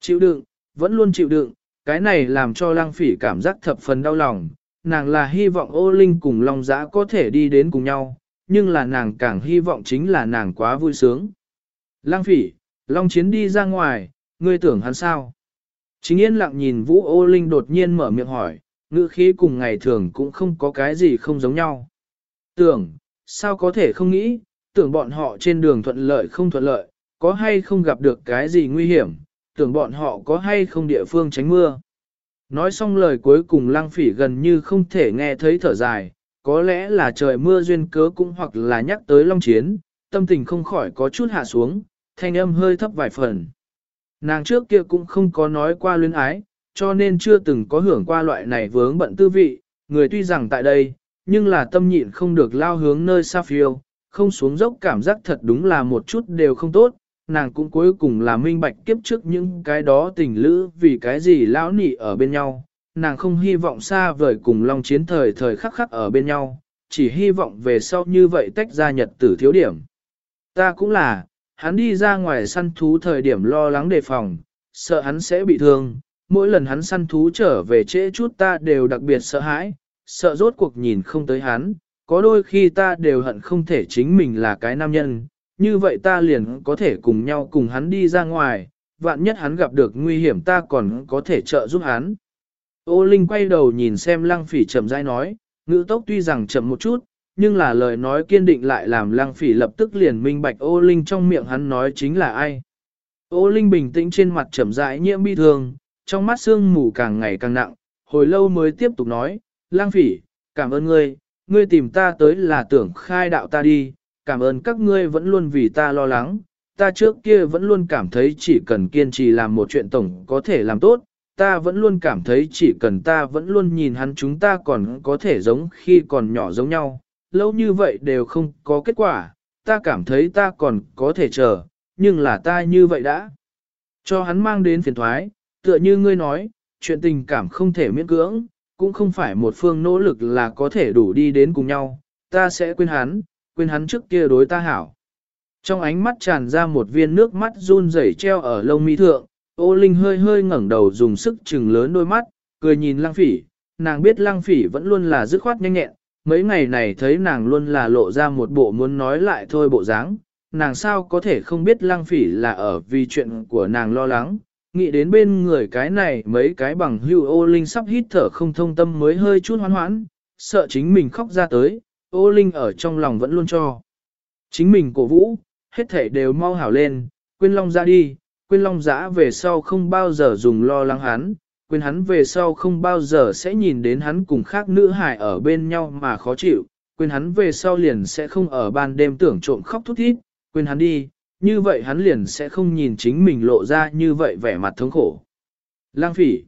Chịu đựng, vẫn luôn chịu đựng, cái này làm cho lang phỉ cảm giác thập phần đau lòng, nàng là hy vọng ô linh cùng long giã có thể đi đến cùng nhau, nhưng là nàng càng hy vọng chính là nàng quá vui sướng. Lang phỉ, long chiến đi ra ngoài, ngươi tưởng hắn sao? Chính yên lặng nhìn vũ ô linh đột nhiên mở miệng hỏi, ngữ khí cùng ngày thường cũng không có cái gì không giống nhau. Tưởng, sao có thể không nghĩ, tưởng bọn họ trên đường thuận lợi không thuận lợi, có hay không gặp được cái gì nguy hiểm, tưởng bọn họ có hay không địa phương tránh mưa. Nói xong lời cuối cùng lăng phỉ gần như không thể nghe thấy thở dài, có lẽ là trời mưa duyên cớ cũng hoặc là nhắc tới long chiến, tâm tình không khỏi có chút hạ xuống, thanh âm hơi thấp vài phần. nàng trước kia cũng không có nói qua luyến ái, cho nên chưa từng có hưởng qua loại này vướng bận tư vị, người tuy rằng tại đây, nhưng là tâm nhịn không được lao hướng nơi xa phiêu, không xuống dốc cảm giác thật đúng là một chút đều không tốt, nàng cũng cuối cùng là minh bạch kiếp trước những cái đó tình lữ vì cái gì lão nị ở bên nhau, nàng không hy vọng xa vời cùng Long Chiến thời thời khắc khắc ở bên nhau, chỉ hy vọng về sau như vậy tách ra nhật tử thiếu điểm. Ta cũng là, hắn đi ra ngoài săn thú thời điểm lo lắng đề phòng, sợ hắn sẽ bị thương, mỗi lần hắn săn thú trở về trễ chút ta đều đặc biệt sợ hãi, sợ rốt cuộc nhìn không tới hắn, có đôi khi ta đều hận không thể chính mình là cái nam nhân, như vậy ta liền có thể cùng nhau cùng hắn đi ra ngoài, vạn nhất hắn gặp được nguy hiểm ta còn có thể trợ giúp hắn. Ô Linh quay đầu nhìn xem lăng phỉ chậm rãi nói, ngữ tốc tuy rằng chậm một chút, nhưng là lời nói kiên định lại làm lăng phỉ lập tức liền minh bạch ô Linh trong miệng hắn nói chính là ai. Ô Linh bình tĩnh trên mặt trầm rãi nhiễm bi thương, trong mắt sương mù càng ngày càng nặng, hồi lâu mới tiếp tục nói, lang phỉ, cảm ơn ngươi, ngươi tìm ta tới là tưởng khai đạo ta đi, cảm ơn các ngươi vẫn luôn vì ta lo lắng, ta trước kia vẫn luôn cảm thấy chỉ cần kiên trì làm một chuyện tổng có thể làm tốt, ta vẫn luôn cảm thấy chỉ cần ta vẫn luôn nhìn hắn chúng ta còn có thể giống khi còn nhỏ giống nhau, lâu như vậy đều không có kết quả, ta cảm thấy ta còn có thể chờ, nhưng là ta như vậy đã. Cho hắn mang đến phiền thoái, tựa như ngươi nói, chuyện tình cảm không thể miễn cưỡng, cũng không phải một phương nỗ lực là có thể đủ đi đến cùng nhau, ta sẽ quên hắn, quên hắn trước kia đối ta hảo. Trong ánh mắt tràn ra một viên nước mắt run rẩy treo ở lông mi thượng, ô linh hơi hơi ngẩng đầu dùng sức chừng lớn đôi mắt, cười nhìn lăng phỉ, nàng biết lăng phỉ vẫn luôn là dứt khoát nhanh nhẹn, mấy ngày này thấy nàng luôn là lộ ra một bộ muốn nói lại thôi bộ dáng, nàng sao có thể không biết lăng phỉ là ở vì chuyện của nàng lo lắng, nghĩ đến bên người cái này mấy cái bằng hưu ô linh sắp hít thở không thông tâm mới hơi chút hoan hoãn, sợ chính mình khóc ra tới, ô linh ở trong lòng vẫn luôn cho. Chính mình cổ vũ, hết thể đều mau hảo lên, quên long ra đi, quên long giã về sau không bao giờ dùng lo lắng hắn, quên hắn về sau không bao giờ sẽ nhìn đến hắn cùng khác nữ hài ở bên nhau mà khó chịu, quên hắn về sau liền sẽ không ở ban đêm tưởng trộm khóc thút thít, quên hắn đi, như vậy hắn liền sẽ không nhìn chính mình lộ ra như vậy vẻ mặt thống khổ. Lang phỉ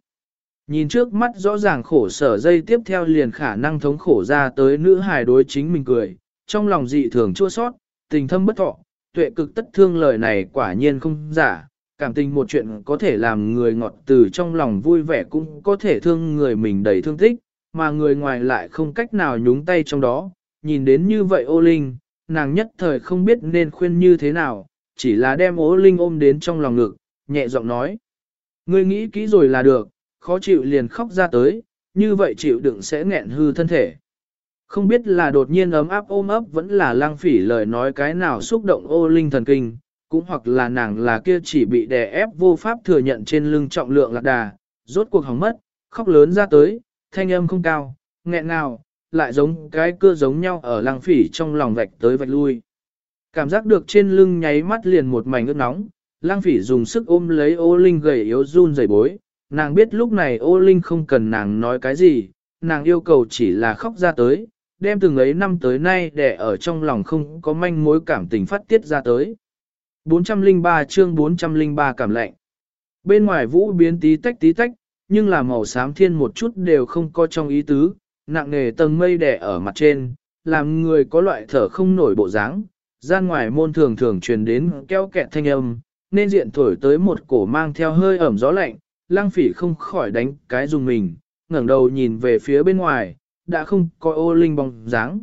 Nhìn trước mắt rõ ràng khổ sở dây tiếp theo liền khả năng thống khổ ra tới nữ hài đối chính mình cười, trong lòng dị thường chua sót, tình thâm bất thọ, tuệ cực tất thương lời này quả nhiên không giả, cảm tình một chuyện có thể làm người ngọt từ trong lòng vui vẻ cũng có thể thương người mình đầy thương tích, mà người ngoài lại không cách nào nhúng tay trong đó, nhìn đến như vậy ô linh, nàng nhất thời không biết nên khuyên như thế nào, chỉ là đem ô linh ôm đến trong lòng ngực, nhẹ giọng nói. Ngươi nghĩ kỹ rồi là được, khó chịu liền khóc ra tới, như vậy chịu đựng sẽ nghẹn hư thân thể. Không biết là đột nhiên ấm áp ôm ấp vẫn là lang phỉ lời nói cái nào xúc động ô linh thần kinh, cũng hoặc là nàng là kia chỉ bị đè ép vô pháp thừa nhận trên lưng trọng lượng lạc đà, rốt cuộc hỏng mất, khóc lớn ra tới, thanh âm không cao, nghẹn ngào, lại giống cái cưa giống nhau ở lang phỉ trong lòng vạch tới vạch lui. Cảm giác được trên lưng nháy mắt liền một mảnh ướt nóng, lang phỉ dùng sức ôm lấy ô linh gầy yếu run rẩy bối, nàng biết lúc này ô linh không cần nàng nói cái gì, nàng yêu cầu chỉ là khóc ra tới, đem từng ấy năm tới nay để ở trong lòng không có manh mối cảm tình phát tiết ra tới. 403 chương 403 cảm lạnh. Bên ngoài vũ biến tí tách tí tách, nhưng là màu xám thiên một chút đều không có trong ý tứ, nặng nề tầng mây đè ở mặt trên, làm người có loại thở không nổi bộ dáng. Gian ngoài môn thường thường truyền đến keo kẹt thanh âm, nên diện thổi tới một cổ mang theo hơi ẩm gió lạnh, lang phỉ không khỏi đánh cái dùng mình, ngẩng đầu nhìn về phía bên ngoài, đã không có ô linh bóng dáng.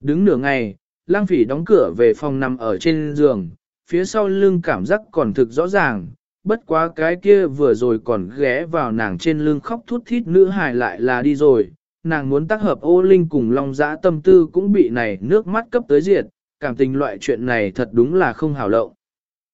Đứng nửa ngày, lang phỉ đóng cửa về phòng nằm ở trên giường, phía sau lưng cảm giác còn thực rõ ràng, bất quá cái kia vừa rồi còn ghé vào nàng trên lưng khóc thút thít nữ hài lại là đi rồi, nàng muốn tác hợp ô linh cùng long dã tâm tư cũng bị này nước mắt cấp tới diệt, cảm tình loại chuyện này thật đúng là không hảo lộng.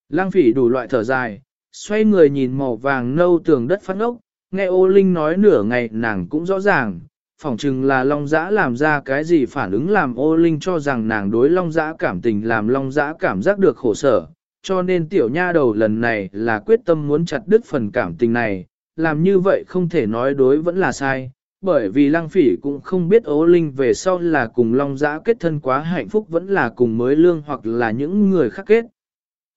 Lang phỉ đủ loại thở dài, xoay người nhìn màu vàng nâu tường đất phát ốc, nghe ô linh nói nửa ngày nàng cũng rõ ràng, phỏng chừng là Long Giã làm ra cái gì phản ứng làm ô linh cho rằng nàng đối Long Giã cảm tình làm Long Giã cảm giác được khổ sở, cho nên tiểu nha đầu lần này là quyết tâm muốn chặt đứt phần cảm tình này, làm như vậy không thể nói đối vẫn là sai, bởi vì Lăng Phỉ cũng không biết ô linh về sau là cùng Long Giã kết thân quá hạnh phúc vẫn là cùng mới lương hoặc là những người khác kết.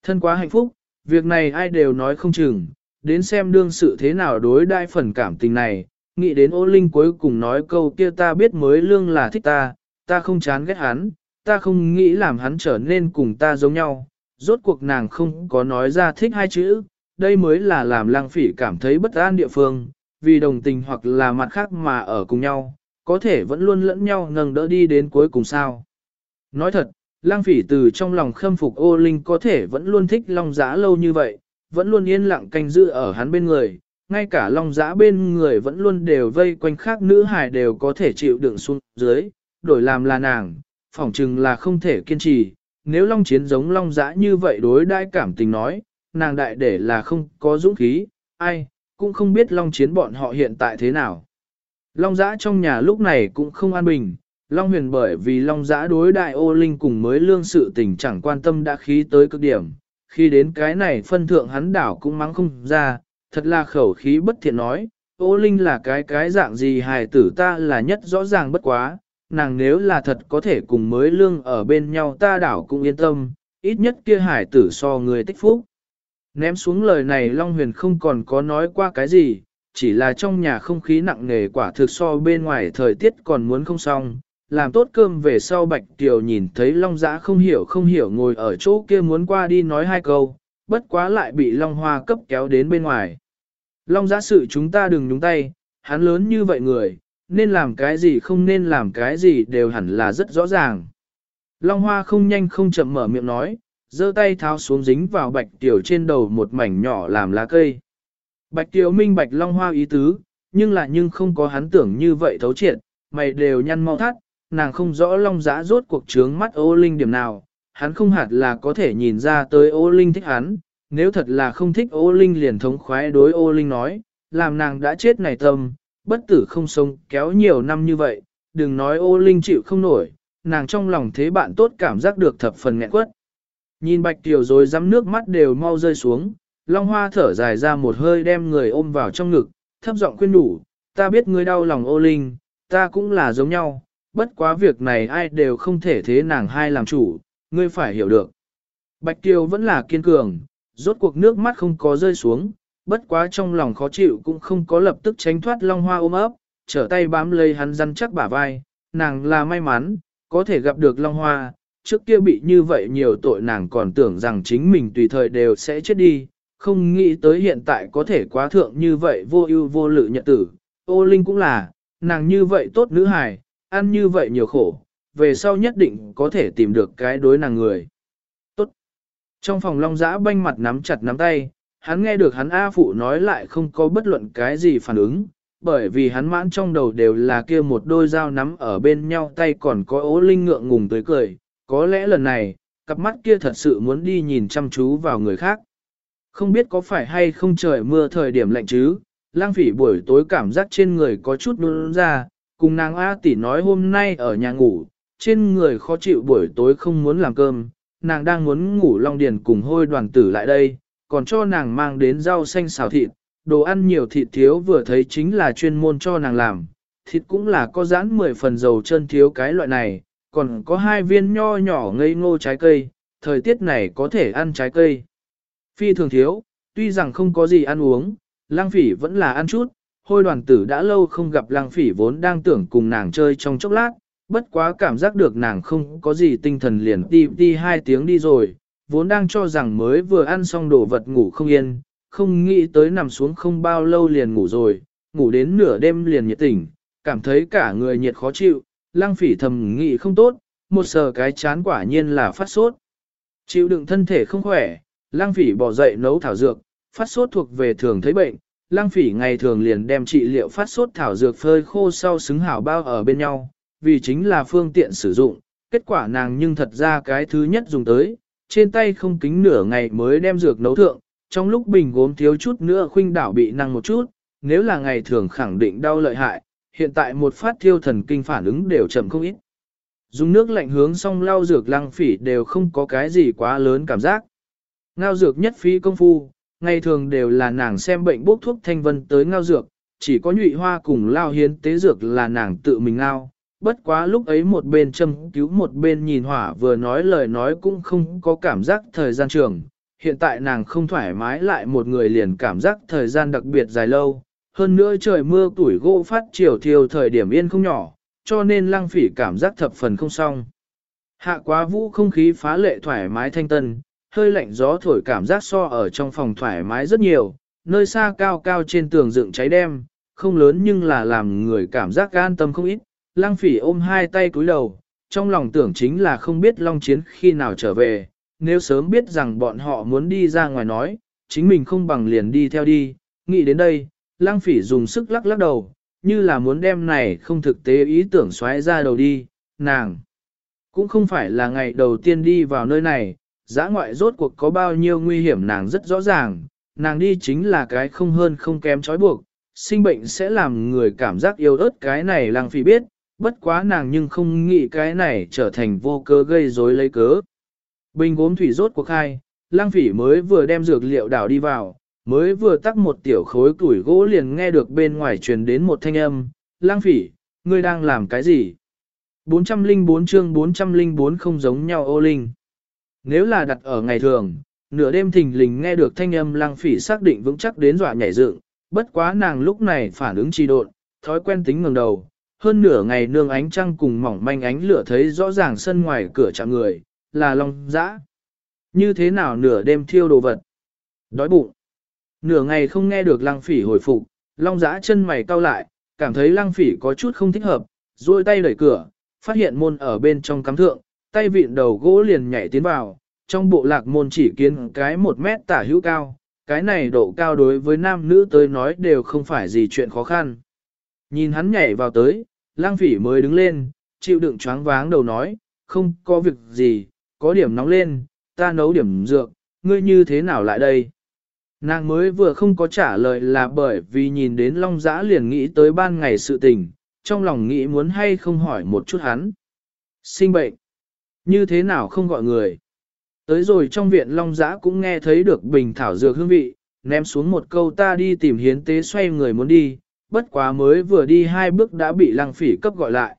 Thân quá hạnh phúc, việc này ai đều nói không chừng, đến xem đương sự thế nào đối đai phần cảm tình này, nghĩ đến ô linh cuối cùng nói câu kia ta biết mới lương là thích ta, ta không chán ghét hắn, ta không nghĩ làm hắn trở nên cùng ta giống nhau, rốt cuộc nàng không có nói ra thích hai chữ, đây mới là làm lang phỉ cảm thấy bất an địa phương, vì đồng tình hoặc là mặt khác mà ở cùng nhau, có thể vẫn luôn lẫn nhau nâng đỡ đi đến cuối cùng sao. Nói thật, lang phỉ từ trong lòng khâm phục ô linh có thể vẫn luôn thích long giã lâu như vậy, vẫn luôn yên lặng canh giữ ở hắn bên người, ngay cả long giã bên người vẫn luôn đều vây quanh khác nữ hài đều có thể chịu đựng xuống dưới, đổi làm là nàng, phỏng chừng là không thể kiên trì, nếu long chiến giống long giã như vậy đối đai cảm tình nói, nàng đại để là không có dũng khí, ai, cũng không biết long chiến bọn họ hiện tại thế nào. Long giã trong nhà lúc này cũng không an bình, long huyền bởi vì long giã đối đại ô linh cùng mới lương sự tình chẳng quan tâm đã khí tới cực điểm, khi đến cái này phân thượng hắn đảo cũng mắng không ra, thật là khẩu khí bất thiện nói, ô linh là cái cái dạng gì hài tử ta là nhất rõ ràng bất quá, nàng nếu là thật có thể cùng mới lương ở bên nhau ta đảo cũng yên tâm, ít nhất kia hải tử so người tích phúc. Ném xuống lời này Long Huyền không còn có nói qua cái gì, chỉ là trong nhà không khí nặng nề quả thực so bên ngoài thời tiết còn muốn không xong. Làm tốt cơm về sau Bạch Kiều nhìn thấy Long Giã không hiểu không hiểu ngồi ở chỗ kia muốn qua đi nói hai câu, bất quá lại bị Long Hoa cấp kéo đến bên ngoài. Long Giã sự chúng ta đừng nhúng tay, hắn lớn như vậy người, nên làm cái gì không nên làm cái gì đều hẳn là rất rõ ràng. Long Hoa không nhanh không chậm mở miệng nói, giơ tay tháo xuống dính vào bạch tiểu trên đầu một mảnh nhỏ làm lá cây. Bạch tiểu minh bạch Long Hoa ý tứ, nhưng là nhưng không có hắn tưởng như vậy thấu triệt, mày đều nhăn mau thắt, nàng không rõ Long giã rốt cuộc trướng mắt ô linh điểm nào, hắn không hạt là có thể nhìn ra tới ô linh thích hắn, nếu thật là không thích ô linh liền thống khoái đối ô linh nói, làm nàng đã chết này tâm, bất tử không sống kéo nhiều năm như vậy, đừng nói ô linh chịu không nổi, nàng trong lòng thế bạn tốt cảm giác được thập phần nghẹn quất. Nhìn bạch tiểu rồi dám nước mắt đều mau rơi xuống, long hoa thở dài ra một hơi đem người ôm vào trong ngực, thấp giọng khuyên đủ, ta biết ngươi đau lòng ô linh, ta cũng là giống nhau, bất quá việc này ai đều không thể thế nàng hai làm chủ, ngươi phải hiểu được. Bạch Tiêu vẫn là kiên cường, rốt cuộc nước mắt không có rơi xuống, bất quá trong lòng khó chịu cũng không có lập tức tránh thoát long hoa ôm ấp, trở tay bám lấy hắn răn chắc bả vai, nàng là may mắn, có thể gặp được long hoa, trước kia bị như vậy nhiều tội nàng còn tưởng rằng chính mình tùy thời đều sẽ chết đi, không nghĩ tới hiện tại có thể quá thượng như vậy vô ưu vô lự nhận tử, ô linh cũng là, nàng như vậy tốt nữ hài, ăn như vậy nhiều khổ, về sau nhất định có thể tìm được cái đối nàng người. Trong phòng long giã banh mặt nắm chặt nắm tay, hắn nghe được hắn A Phụ nói lại không có bất luận cái gì phản ứng, bởi vì hắn mãn trong đầu đều là kia một đôi dao nắm ở bên nhau tay còn có ố linh ngượng ngùng tới cười, có lẽ lần này, cặp mắt kia thật sự muốn đi nhìn chăm chú vào người khác. Không biết có phải hay không trời mưa thời điểm lạnh chứ, lang phỉ buổi tối cảm giác trên người có chút đun ra, cùng nàng A tỷ nói hôm nay ở nhà ngủ, trên người khó chịu buổi tối không muốn làm cơm, nàng đang muốn ngủ long điền cùng hôi đoàn tử lại đây, còn cho nàng mang đến rau xanh xào thịt, đồ ăn nhiều thịt thiếu vừa thấy chính là chuyên môn cho nàng làm, thịt cũng là có giãn 10 phần dầu chân thiếu cái loại này, còn có hai viên nho nhỏ ngây ngô trái cây, thời tiết này có thể ăn trái cây. Phi thường thiếu, tuy rằng không có gì ăn uống, lang phỉ vẫn là ăn chút, hôi đoàn tử đã lâu không gặp lang phỉ vốn đang tưởng cùng nàng chơi trong chốc lát, bất quá cảm giác được nàng không có gì tinh thần liền đi đi hai tiếng đi rồi, vốn đang cho rằng mới vừa ăn xong đồ vật ngủ không yên, không nghĩ tới nằm xuống không bao lâu liền ngủ rồi, ngủ đến nửa đêm liền nhiệt tỉnh, cảm thấy cả người nhiệt khó chịu, lăng phỉ thầm nghĩ không tốt, một sờ cái chán quả nhiên là phát sốt. Chịu đựng thân thể không khỏe, lăng phỉ bỏ dậy nấu thảo dược, phát sốt thuộc về thường thấy bệnh, lăng phỉ ngày thường liền đem trị liệu phát sốt thảo dược phơi khô sau xứng hảo bao ở bên nhau, vì chính là phương tiện sử dụng, kết quả nàng nhưng thật ra cái thứ nhất dùng tới, trên tay không kính nửa ngày mới đem dược nấu thượng, trong lúc bình gốm thiếu chút nữa khuynh đảo bị năng một chút, nếu là ngày thường khẳng định đau lợi hại, hiện tại một phát thiêu thần kinh phản ứng đều chậm không ít. Dùng nước lạnh hướng xong lau dược lăng phỉ đều không có cái gì quá lớn cảm giác. Ngao dược nhất phí công phu, ngày thường đều là nàng xem bệnh bốc thuốc thanh vân tới ngao dược, chỉ có nhụy hoa cùng lao hiến tế dược là nàng tự mình ngao, bất quá lúc ấy một bên châm cứu một bên nhìn hỏa vừa nói lời nói cũng không có cảm giác thời gian trường. hiện tại nàng không thoải mái lại một người liền cảm giác thời gian đặc biệt dài lâu, hơn nữa trời mưa tuổi gỗ phát chiều thiều thời điểm yên không nhỏ, cho nên lăng phỉ cảm giác thập phần không xong. Hạ quá vũ không khí phá lệ thoải mái thanh tân, hơi lạnh gió thổi cảm giác so ở trong phòng thoải mái rất nhiều, nơi xa cao cao trên tường dựng cháy đem, không lớn nhưng là làm người cảm giác an tâm không ít. Lang phỉ ôm hai tay cúi đầu, trong lòng tưởng chính là không biết Long Chiến khi nào trở về, nếu sớm biết rằng bọn họ muốn đi ra ngoài nói, chính mình không bằng liền đi theo đi, nghĩ đến đây, Lang phỉ dùng sức lắc lắc đầu, như là muốn đem này không thực tế ý tưởng xoáy ra đầu đi, nàng. Cũng không phải là ngày đầu tiên đi vào nơi này, giã ngoại rốt cuộc có bao nhiêu nguy hiểm nàng rất rõ ràng, nàng đi chính là cái không hơn không kém trói buộc, sinh bệnh sẽ làm người cảm giác yêu ớt cái này Lang phỉ biết, bất quá nàng nhưng không nghĩ cái này trở thành vô cớ gây rối lấy cớ. Bình gốm thủy rốt cuộc khai, Lang phỉ mới vừa đem dược liệu đảo đi vào, mới vừa tắc một tiểu khối củi gỗ liền nghe được bên ngoài truyền đến một thanh âm, lang phỉ, ngươi đang làm cái gì? 404 chương 404 không giống nhau ô linh. Nếu là đặt ở ngày thường, nửa đêm thình lình nghe được thanh âm lang phỉ xác định vững chắc đến dọa nhảy dựng, bất quá nàng lúc này phản ứng trì độn, thói quen tính ngẩng đầu, hơn nửa ngày nương ánh trăng cùng mỏng manh ánh lửa thấy rõ ràng sân ngoài cửa chạm người, là long dã. Như thế nào nửa đêm thiêu đồ vật? Đói bụng. Nửa ngày không nghe được lăng phỉ hồi phục, long giã chân mày cau lại, cảm thấy lăng phỉ có chút không thích hợp, duỗi tay đẩy cửa, phát hiện môn ở bên trong cắm thượng, tay vịn đầu gỗ liền nhảy tiến vào, trong bộ lạc môn chỉ kiến cái một mét tả hữu cao, cái này độ cao đối với nam nữ tới nói đều không phải gì chuyện khó khăn. Nhìn hắn nhảy vào tới, lang phỉ mới đứng lên, chịu đựng choáng váng đầu nói, không có việc gì, có điểm nóng lên, ta nấu điểm dược, ngươi như thế nào lại đây? Nàng mới vừa không có trả lời là bởi vì nhìn đến Long Giã liền nghĩ tới ban ngày sự tình, trong lòng nghĩ muốn hay không hỏi một chút hắn. Sinh bệnh. Như thế nào không gọi người. Tới rồi trong viện Long Giã cũng nghe thấy được bình thảo dược hương vị, ném xuống một câu ta đi tìm hiến tế xoay người muốn đi, bất quá mới vừa đi hai bước đã bị lăng phỉ cấp gọi lại.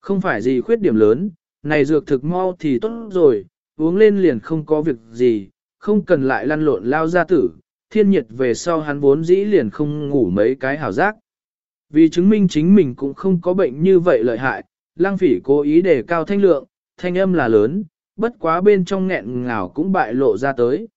Không phải gì khuyết điểm lớn, này dược thực mau thì tốt rồi, uống lên liền không có việc gì, không cần lại lăn lộn lao ra tử, thiên nhiệt về sau hắn vốn dĩ liền không ngủ mấy cái hảo giác. Vì chứng minh chính mình cũng không có bệnh như vậy lợi hại, lang phỉ cố ý để cao thanh lượng, thanh âm là lớn, bất quá bên trong nghẹn ngào cũng bại lộ ra tới.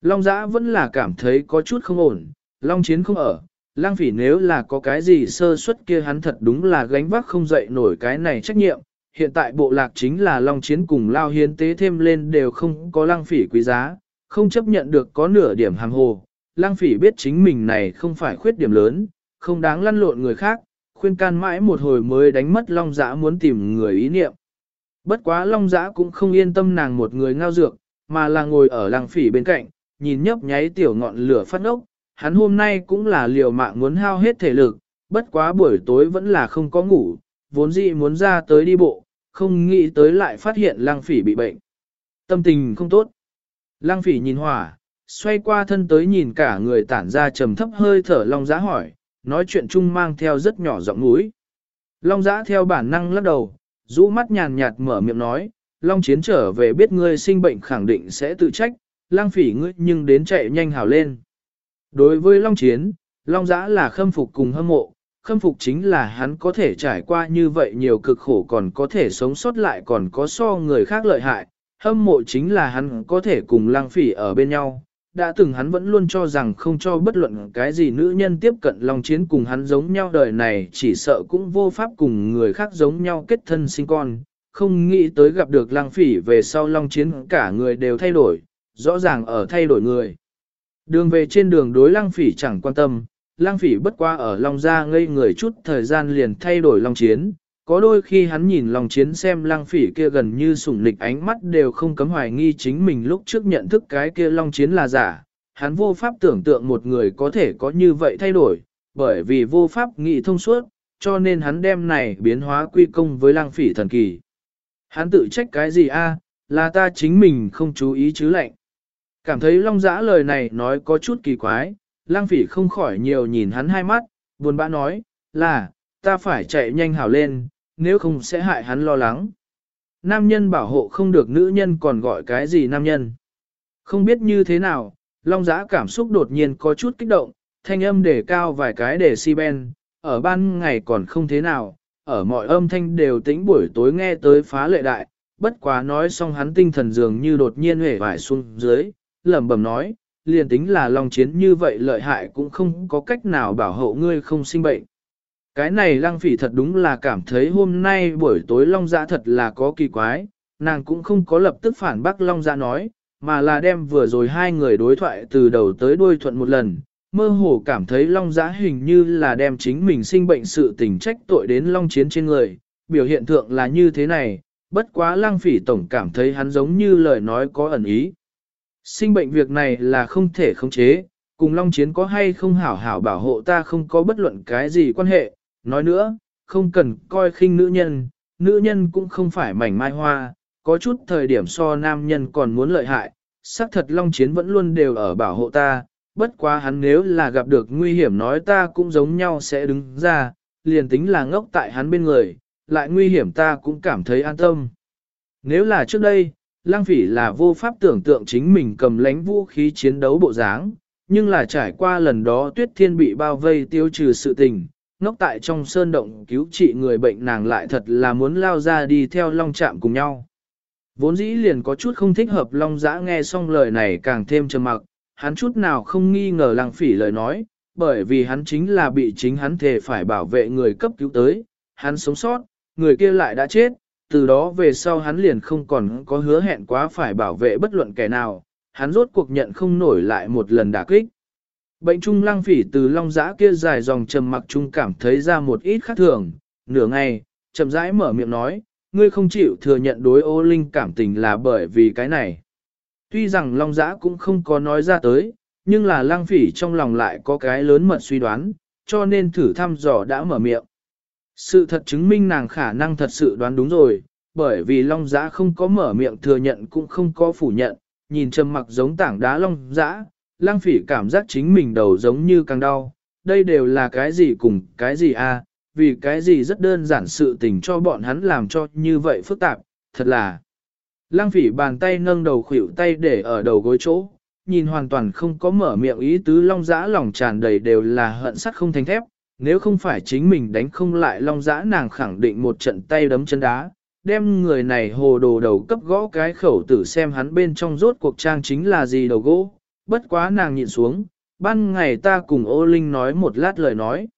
Long giã vẫn là cảm thấy có chút không ổn, long chiến không ở, lang phỉ nếu là có cái gì sơ suất kia hắn thật đúng là gánh vác không dậy nổi cái này trách nhiệm. Hiện tại bộ lạc chính là long chiến cùng lao hiến tế thêm lên đều không có lang phỉ quý giá, không chấp nhận được có nửa điểm hàng hồ. Lang phỉ biết chính mình này không phải khuyết điểm lớn, không đáng lăn lộn người khác, khuyên can mãi một hồi mới đánh mất long giã muốn tìm người ý niệm. Bất quá long giã cũng không yên tâm nàng một người ngao dược, mà là ngồi ở lang phỉ bên cạnh, nhìn nhấp nháy tiểu ngọn lửa phát ốc. Hắn hôm nay cũng là liều mạng muốn hao hết thể lực, bất quá buổi tối vẫn là không có ngủ, vốn dĩ muốn ra tới đi bộ, không nghĩ tới lại phát hiện lang phỉ bị bệnh. Tâm tình không tốt. Lang phỉ nhìn hỏa, xoay qua thân tới nhìn cả người tản ra trầm thấp hơi thở Long Giã hỏi, nói chuyện chung mang theo rất nhỏ giọng núi. Long Giã theo bản năng lắc đầu, rũ mắt nhàn nhạt mở miệng nói, Long Chiến trở về biết ngươi sinh bệnh khẳng định sẽ tự trách, lang phỉ ngươi nhưng đến chạy nhanh hào lên. Đối với Long Chiến, Long Giã là khâm phục cùng hâm mộ, khâm phục chính là hắn có thể trải qua như vậy nhiều cực khổ còn có thể sống sót lại còn có so người khác lợi hại, Hâm mộ chính là hắn có thể cùng lang phỉ ở bên nhau, đã từng hắn vẫn luôn cho rằng không cho bất luận cái gì nữ nhân tiếp cận Long Chiến cùng hắn giống nhau đời này chỉ sợ cũng vô pháp cùng người khác giống nhau kết thân sinh con, không nghĩ tới gặp được lang phỉ về sau Long Chiến cả người đều thay đổi, rõ ràng ở thay đổi người. Đường về trên đường đối lang phỉ chẳng quan tâm, lang phỉ bất qua ở Long Gia ngây người chút thời gian liền thay đổi Long Chiến, có đôi khi hắn nhìn lòng chiến xem lăng phỉ kia gần như sủng lịch ánh mắt đều không cấm hoài nghi chính mình lúc trước nhận thức cái kia long chiến là giả. Hắn vô pháp tưởng tượng một người có thể có như vậy thay đổi, bởi vì vô pháp nghĩ thông suốt, cho nên hắn đem này biến hóa quy công với lăng phỉ thần kỳ. Hắn tự trách cái gì a? là ta chính mình không chú ý chứ lạnh. Cảm thấy long giã lời này nói có chút kỳ quái, lang phỉ không khỏi nhiều nhìn hắn hai mắt, buồn bã nói, là, ta phải chạy nhanh hảo lên, nếu không sẽ hại hắn lo lắng. Nam nhân bảo hộ không được nữ nhân còn gọi cái gì nam nhân. Không biết như thế nào, Long Giã cảm xúc đột nhiên có chút kích động, thanh âm để cao vài cái để si ben, ở ban ngày còn không thế nào, ở mọi âm thanh đều tính buổi tối nghe tới phá lệ đại, bất quá nói xong hắn tinh thần dường như đột nhiên hể vải xuống dưới, lẩm bẩm nói, liền tính là Long Chiến như vậy lợi hại cũng không có cách nào bảo hộ ngươi không sinh bệnh. Cái này lăng phỉ thật đúng là cảm thấy hôm nay buổi tối Long Giã thật là có kỳ quái, nàng cũng không có lập tức phản bác Long Giã nói, mà là đem vừa rồi hai người đối thoại từ đầu tới đuôi thuận một lần, mơ hồ cảm thấy Long Giã hình như là đem chính mình sinh bệnh sự tình trách tội đến Long Chiến trên người, biểu hiện thượng là như thế này, bất quá lăng phỉ tổng cảm thấy hắn giống như lời nói có ẩn ý. Sinh bệnh việc này là không thể khống chế, cùng Long Chiến có hay không hảo hảo bảo hộ ta không có bất luận cái gì quan hệ, nói nữa, không cần coi khinh nữ nhân, nữ nhân cũng không phải mảnh mai hoa, có chút thời điểm so nam nhân còn muốn lợi hại, xác thật Long Chiến vẫn luôn đều ở bảo hộ ta, bất quá hắn nếu là gặp được nguy hiểm nói ta cũng giống nhau sẽ đứng ra, liền tính là ngốc tại hắn bên người, lại nguy hiểm ta cũng cảm thấy an tâm. Nếu là trước đây, lang phỉ là vô pháp tưởng tượng chính mình cầm lánh vũ khí chiến đấu bộ dáng, nhưng là trải qua lần đó tuyết thiên bị bao vây tiêu trừ sự tình, ngốc tại trong sơn động cứu trị người bệnh nàng lại thật là muốn lao ra đi theo long chạm cùng nhau. Vốn dĩ liền có chút không thích hợp long giã nghe xong lời này càng thêm trầm mặc, hắn chút nào không nghi ngờ Lang phỉ lời nói, bởi vì hắn chính là bị chính hắn thề phải bảo vệ người cấp cứu tới, hắn sống sót, người kia lại đã chết, từ đó về sau hắn liền không còn có hứa hẹn quá phải bảo vệ bất luận kẻ nào, hắn rốt cuộc nhận không nổi lại một lần đả kích. Bệnh trung lăng phỉ từ long giã kia dài dòng trầm mặc trung cảm thấy ra một ít khác thường, nửa ngày, chậm rãi mở miệng nói, ngươi không chịu thừa nhận đối ô linh cảm tình là bởi vì cái này. Tuy rằng long giã cũng không có nói ra tới, nhưng là lăng phỉ trong lòng lại có cái lớn mật suy đoán, cho nên thử thăm dò đã mở miệng. Sự thật chứng minh nàng khả năng thật sự đoán đúng rồi, bởi vì long giã không có mở miệng thừa nhận cũng không có phủ nhận, nhìn trầm mặc giống tảng đá long giã, lang phỉ cảm giác chính mình đầu giống như càng đau, đây đều là cái gì cùng cái gì a? À? vì cái gì rất đơn giản sự tình cho bọn hắn làm cho như vậy phức tạp, thật là. Lang phỉ bàn tay nâng đầu khuỷu tay để ở đầu gối chỗ, nhìn hoàn toàn không có mở miệng ý tứ long giã lòng tràn đầy đều là hận sắt không thành thép, nếu không phải chính mình đánh không lại long giã nàng khẳng định một trận tay đấm chân đá, đem người này hồ đồ đầu cấp gõ cái khẩu tử xem hắn bên trong rốt cuộc trang chính là gì đầu gỗ, bất quá nàng nhịn xuống, ban ngày ta cùng ô linh nói một lát lời nói.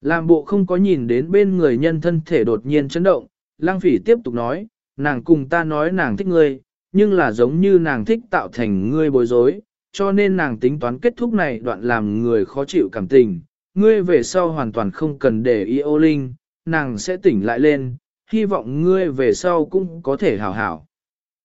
Làm bộ không có nhìn đến bên người nhân thân thể đột nhiên chấn động, lang phỉ tiếp tục nói, nàng cùng ta nói nàng thích ngươi, nhưng là giống như nàng thích tạo thành ngươi bối rối, cho nên nàng tính toán kết thúc này đoạn làm người khó chịu cảm tình. Ngươi về sau hoàn toàn không cần để ý ô linh, nàng sẽ tỉnh lại lên, hy vọng ngươi về sau cũng có thể hảo hảo.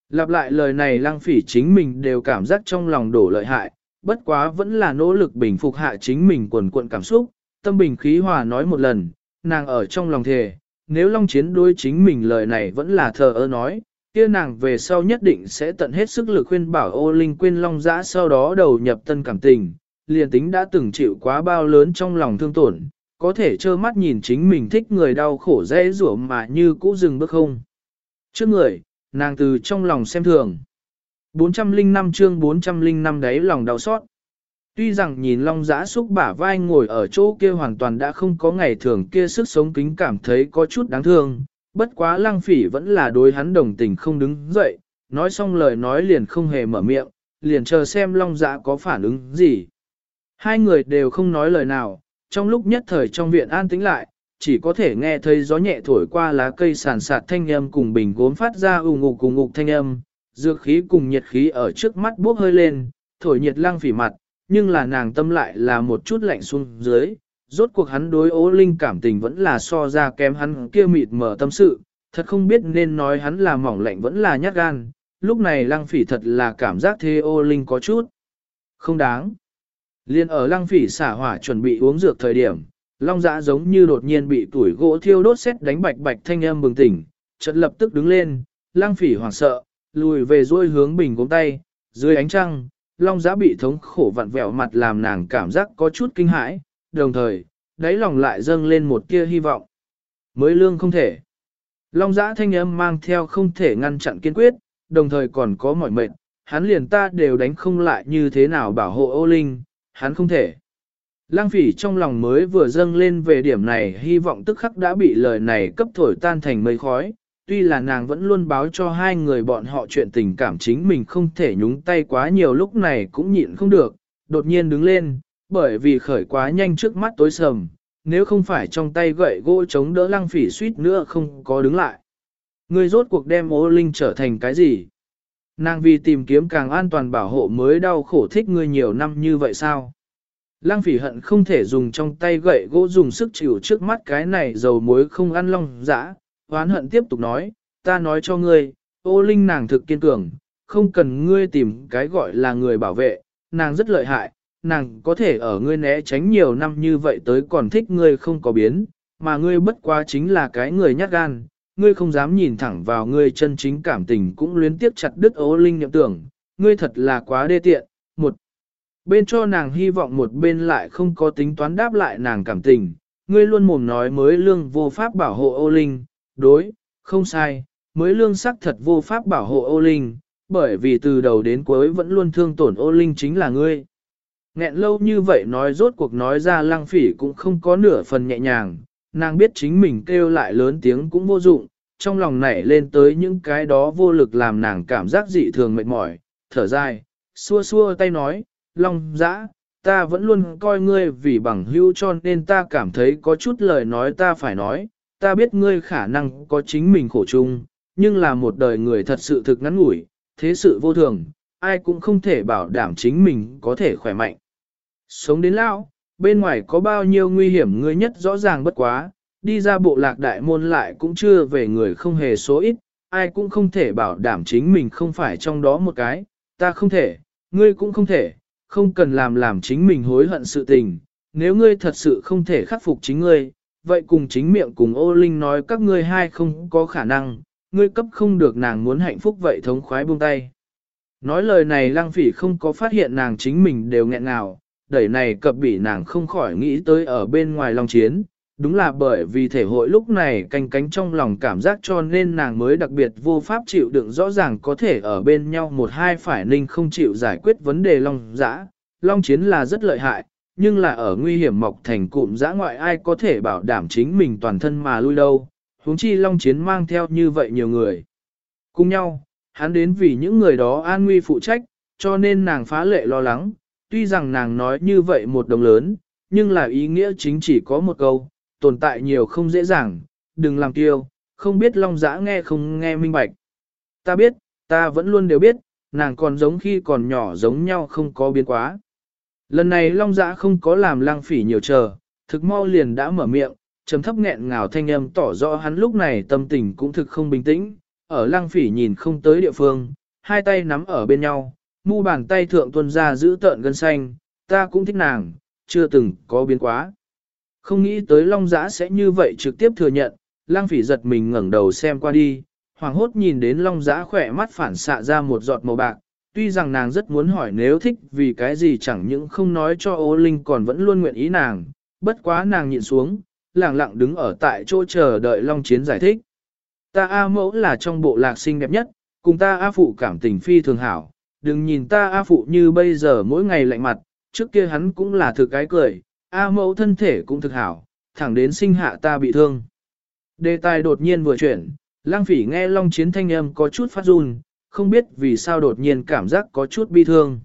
Lặp lại lời này lăng phỉ chính mình đều cảm giác trong lòng đổ lợi hại, bất quá vẫn là nỗ lực bình phục hạ chính mình quần cuộn cảm xúc, tâm bình khí hòa nói một lần, nàng ở trong lòng thề, nếu Long Chiến đối chính mình lời này vẫn là thờ ơ nói, kia nàng về sau nhất định sẽ tận hết sức lực khuyên bảo ô linh quên Long Giã sau đó đầu nhập tân cảm tình, liền tính đã từng chịu quá bao lớn trong lòng thương tổn, có thể trơ mắt nhìn chính mình thích người đau khổ dễ rủa mà như cũ dừng bước không. Trước người, nàng từ trong lòng xem thường. 405 chương 405 đấy lòng đau xót. Tuy rằng nhìn long giã xúc bả vai ngồi ở chỗ kia hoàn toàn đã không có ngày thường kia sức sống kính cảm thấy có chút đáng thương, bất quá lăng phỉ vẫn là đối hắn đồng tình không đứng dậy, nói xong lời nói liền không hề mở miệng, liền chờ xem long giã có phản ứng gì. Hai người đều không nói lời nào, trong lúc nhất thời trong viện an tĩnh lại, chỉ có thể nghe thấy gió nhẹ thổi qua lá cây sàn sạt thanh âm cùng bình gốm phát ra ù ngục cùng ngục thanh âm, dược khí cùng nhiệt khí ở trước mắt bốc hơi lên, thổi nhiệt lăng phỉ mặt, nhưng là nàng tâm lại là một chút lạnh xuống dưới. Rốt cuộc hắn đối ố linh cảm tình vẫn là so ra kém hắn kia mịt mở tâm sự, thật không biết nên nói hắn là mỏng lạnh vẫn là nhát gan, lúc này lăng phỉ thật là cảm giác thế ô linh có chút. Không đáng. Liên ở lăng phỉ xả hỏa chuẩn bị uống dược thời điểm, long dã giống như đột nhiên bị tuổi gỗ thiêu đốt xét đánh bạch bạch thanh âm bừng tỉnh, chợt lập tức đứng lên, lăng phỉ hoảng sợ, lùi về dôi hướng bình gốm tay, dưới ánh trăng, long dã bị thống khổ vặn vẹo mặt làm nàng cảm giác có chút kinh hãi, đồng thời, đáy lòng lại dâng lên một tia hy vọng. Mới lương không thể. Long dã thanh âm mang theo không thể ngăn chặn kiên quyết, đồng thời còn có mỏi mệt, hắn liền ta đều đánh không lại như thế nào bảo hộ ô linh, hắn không thể. Lăng phỉ trong lòng mới vừa dâng lên về điểm này hy vọng tức khắc đã bị lời này cấp thổi tan thành mây khói, tuy là nàng vẫn luôn báo cho hai người bọn họ chuyện tình cảm chính mình không thể nhúng tay quá nhiều lúc này cũng nhịn không được, đột nhiên đứng lên, bởi vì khởi quá nhanh trước mắt tối sầm, nếu không phải trong tay gậy gỗ chống đỡ lăng phỉ suýt nữa không có đứng lại. Người rốt cuộc đem ô linh trở thành cái gì? Nàng vì tìm kiếm càng an toàn bảo hộ mới đau khổ thích ngươi nhiều năm như vậy sao? Lăng phỉ hận không thể dùng trong tay gậy gỗ dùng sức chịu trước mắt cái này dầu muối không ăn long dã, hoán hận tiếp tục nói, ta nói cho ngươi, ô linh nàng thực kiên cường, không cần ngươi tìm cái gọi là người bảo vệ, nàng rất lợi hại, nàng có thể ở ngươi né tránh nhiều năm như vậy tới còn thích ngươi không có biến, mà ngươi bất quá chính là cái người nhát gan, ngươi không dám nhìn thẳng vào ngươi chân chính cảm tình cũng luyến tiếp chặt đứt ố linh niệm tưởng, ngươi thật là quá đê tiện, một bên cho nàng hy vọng một bên lại không có tính toán đáp lại nàng cảm tình, ngươi luôn mồm nói mới lương vô pháp bảo hộ ô linh, đối, không sai, mới lương sắc thật vô pháp bảo hộ ô linh, bởi vì từ đầu đến cuối vẫn luôn thương tổn ô linh chính là ngươi. Nghẹn lâu như vậy nói rốt cuộc nói ra lăng phỉ cũng không có nửa phần nhẹ nhàng, nàng biết chính mình kêu lại lớn tiếng cũng vô dụng, trong lòng nảy lên tới những cái đó vô lực làm nàng cảm giác dị thường mệt mỏi, thở dài, xua xua tay nói, Long dã, ta vẫn luôn coi ngươi vì bằng hữu cho nên ta cảm thấy có chút lời nói ta phải nói, ta biết ngươi khả năng có chính mình khổ chung, nhưng là một đời người thật sự thực ngắn ngủi, thế sự vô thường, ai cũng không thể bảo đảm chính mình có thể khỏe mạnh. Sống đến lão, bên ngoài có bao nhiêu nguy hiểm ngươi nhất rõ ràng bất quá, đi ra bộ lạc đại môn lại cũng chưa về người không hề số ít, ai cũng không thể bảo đảm chính mình không phải trong đó một cái, ta không thể, ngươi cũng không thể, không cần làm làm chính mình hối hận sự tình, nếu ngươi thật sự không thể khắc phục chính ngươi, vậy cùng chính miệng cùng ô linh nói các ngươi hai không có khả năng, ngươi cấp không được nàng muốn hạnh phúc vậy thống khoái buông tay. Nói lời này lăng phỉ không có phát hiện nàng chính mình đều nghẹn ngào, đẩy này cập bị nàng không khỏi nghĩ tới ở bên ngoài Long chiến, đúng là bởi vì thể hội lúc này canh cánh trong lòng cảm giác cho nên nàng mới đặc biệt vô pháp chịu đựng rõ ràng có thể ở bên nhau một hai phải ninh không chịu giải quyết vấn đề long dã. Long chiến là rất lợi hại, nhưng là ở nguy hiểm mọc thành cụm dã ngoại ai có thể bảo đảm chính mình toàn thân mà lui đâu, huống chi long chiến mang theo như vậy nhiều người. Cùng nhau, hắn đến vì những người đó an nguy phụ trách, cho nên nàng phá lệ lo lắng, tuy rằng nàng nói như vậy một đồng lớn, nhưng là ý nghĩa chính chỉ có một câu, tồn tại nhiều không dễ dàng, đừng làm tiêu, không biết long giã nghe không nghe minh bạch. Ta biết, ta vẫn luôn đều biết, nàng còn giống khi còn nhỏ giống nhau không có biến quá. Lần này long giã không có làm lang phỉ nhiều chờ, thực mau liền đã mở miệng, trầm thấp nghẹn ngào thanh âm tỏ rõ hắn lúc này tâm tình cũng thực không bình tĩnh, ở lang phỉ nhìn không tới địa phương, hai tay nắm ở bên nhau, mu bàn tay thượng tuân ra giữ tợn gân xanh, ta cũng thích nàng, chưa từng có biến quá. Không nghĩ tới Long Giã sẽ như vậy trực tiếp thừa nhận, lang phỉ giật mình ngẩng đầu xem qua đi, hoàng hốt nhìn đến Long Giã khỏe mắt phản xạ ra một giọt màu bạc, tuy rằng nàng rất muốn hỏi nếu thích vì cái gì chẳng những không nói cho ô linh còn vẫn luôn nguyện ý nàng, bất quá nàng nhịn xuống, lặng lặng đứng ở tại chỗ chờ đợi Long Chiến giải thích. Ta A mẫu là trong bộ lạc xinh đẹp nhất, cùng ta A phụ cảm tình phi thường hảo, đừng nhìn ta A phụ như bây giờ mỗi ngày lạnh mặt, trước kia hắn cũng là thực cái cười, A mẫu thân thể cũng thực hảo, thẳng đến sinh hạ ta bị thương. Đề tài đột nhiên vừa chuyển, lang phỉ nghe long chiến thanh âm có chút phát run, không biết vì sao đột nhiên cảm giác có chút bi thương.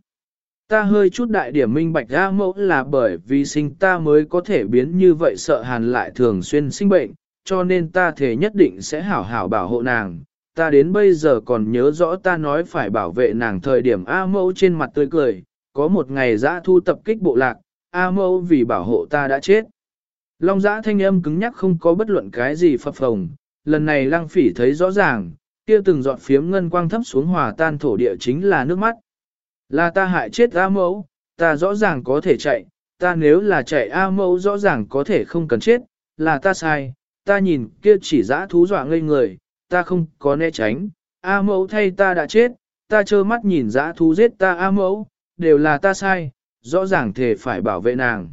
Ta hơi chút đại điểm minh bạch A mẫu là bởi vì sinh ta mới có thể biến như vậy sợ hàn lại thường xuyên sinh bệnh, cho nên ta thể nhất định sẽ hảo hảo bảo hộ nàng. Ta đến bây giờ còn nhớ rõ ta nói phải bảo vệ nàng thời điểm A mẫu trên mặt tươi cười, có một ngày dã thu tập kích bộ lạc, A Mẫu vì bảo hộ ta đã chết. Long giã thanh âm cứng nhắc không có bất luận cái gì phập phồng, lần này lăng phỉ thấy rõ ràng, kia từng giọt phiếm ngân quang thấp xuống hòa tan thổ địa chính là nước mắt. Là ta hại chết A mẫu, ta rõ ràng có thể chạy, ta nếu là chạy A mẫu rõ ràng có thể không cần chết, là ta sai, ta nhìn kia chỉ dã thú dọa ngây người, ta không có né tránh, A mẫu thay ta đã chết, ta trơ mắt nhìn dã thú giết ta A mẫu, đều là ta sai, rõ ràng thể phải bảo vệ nàng.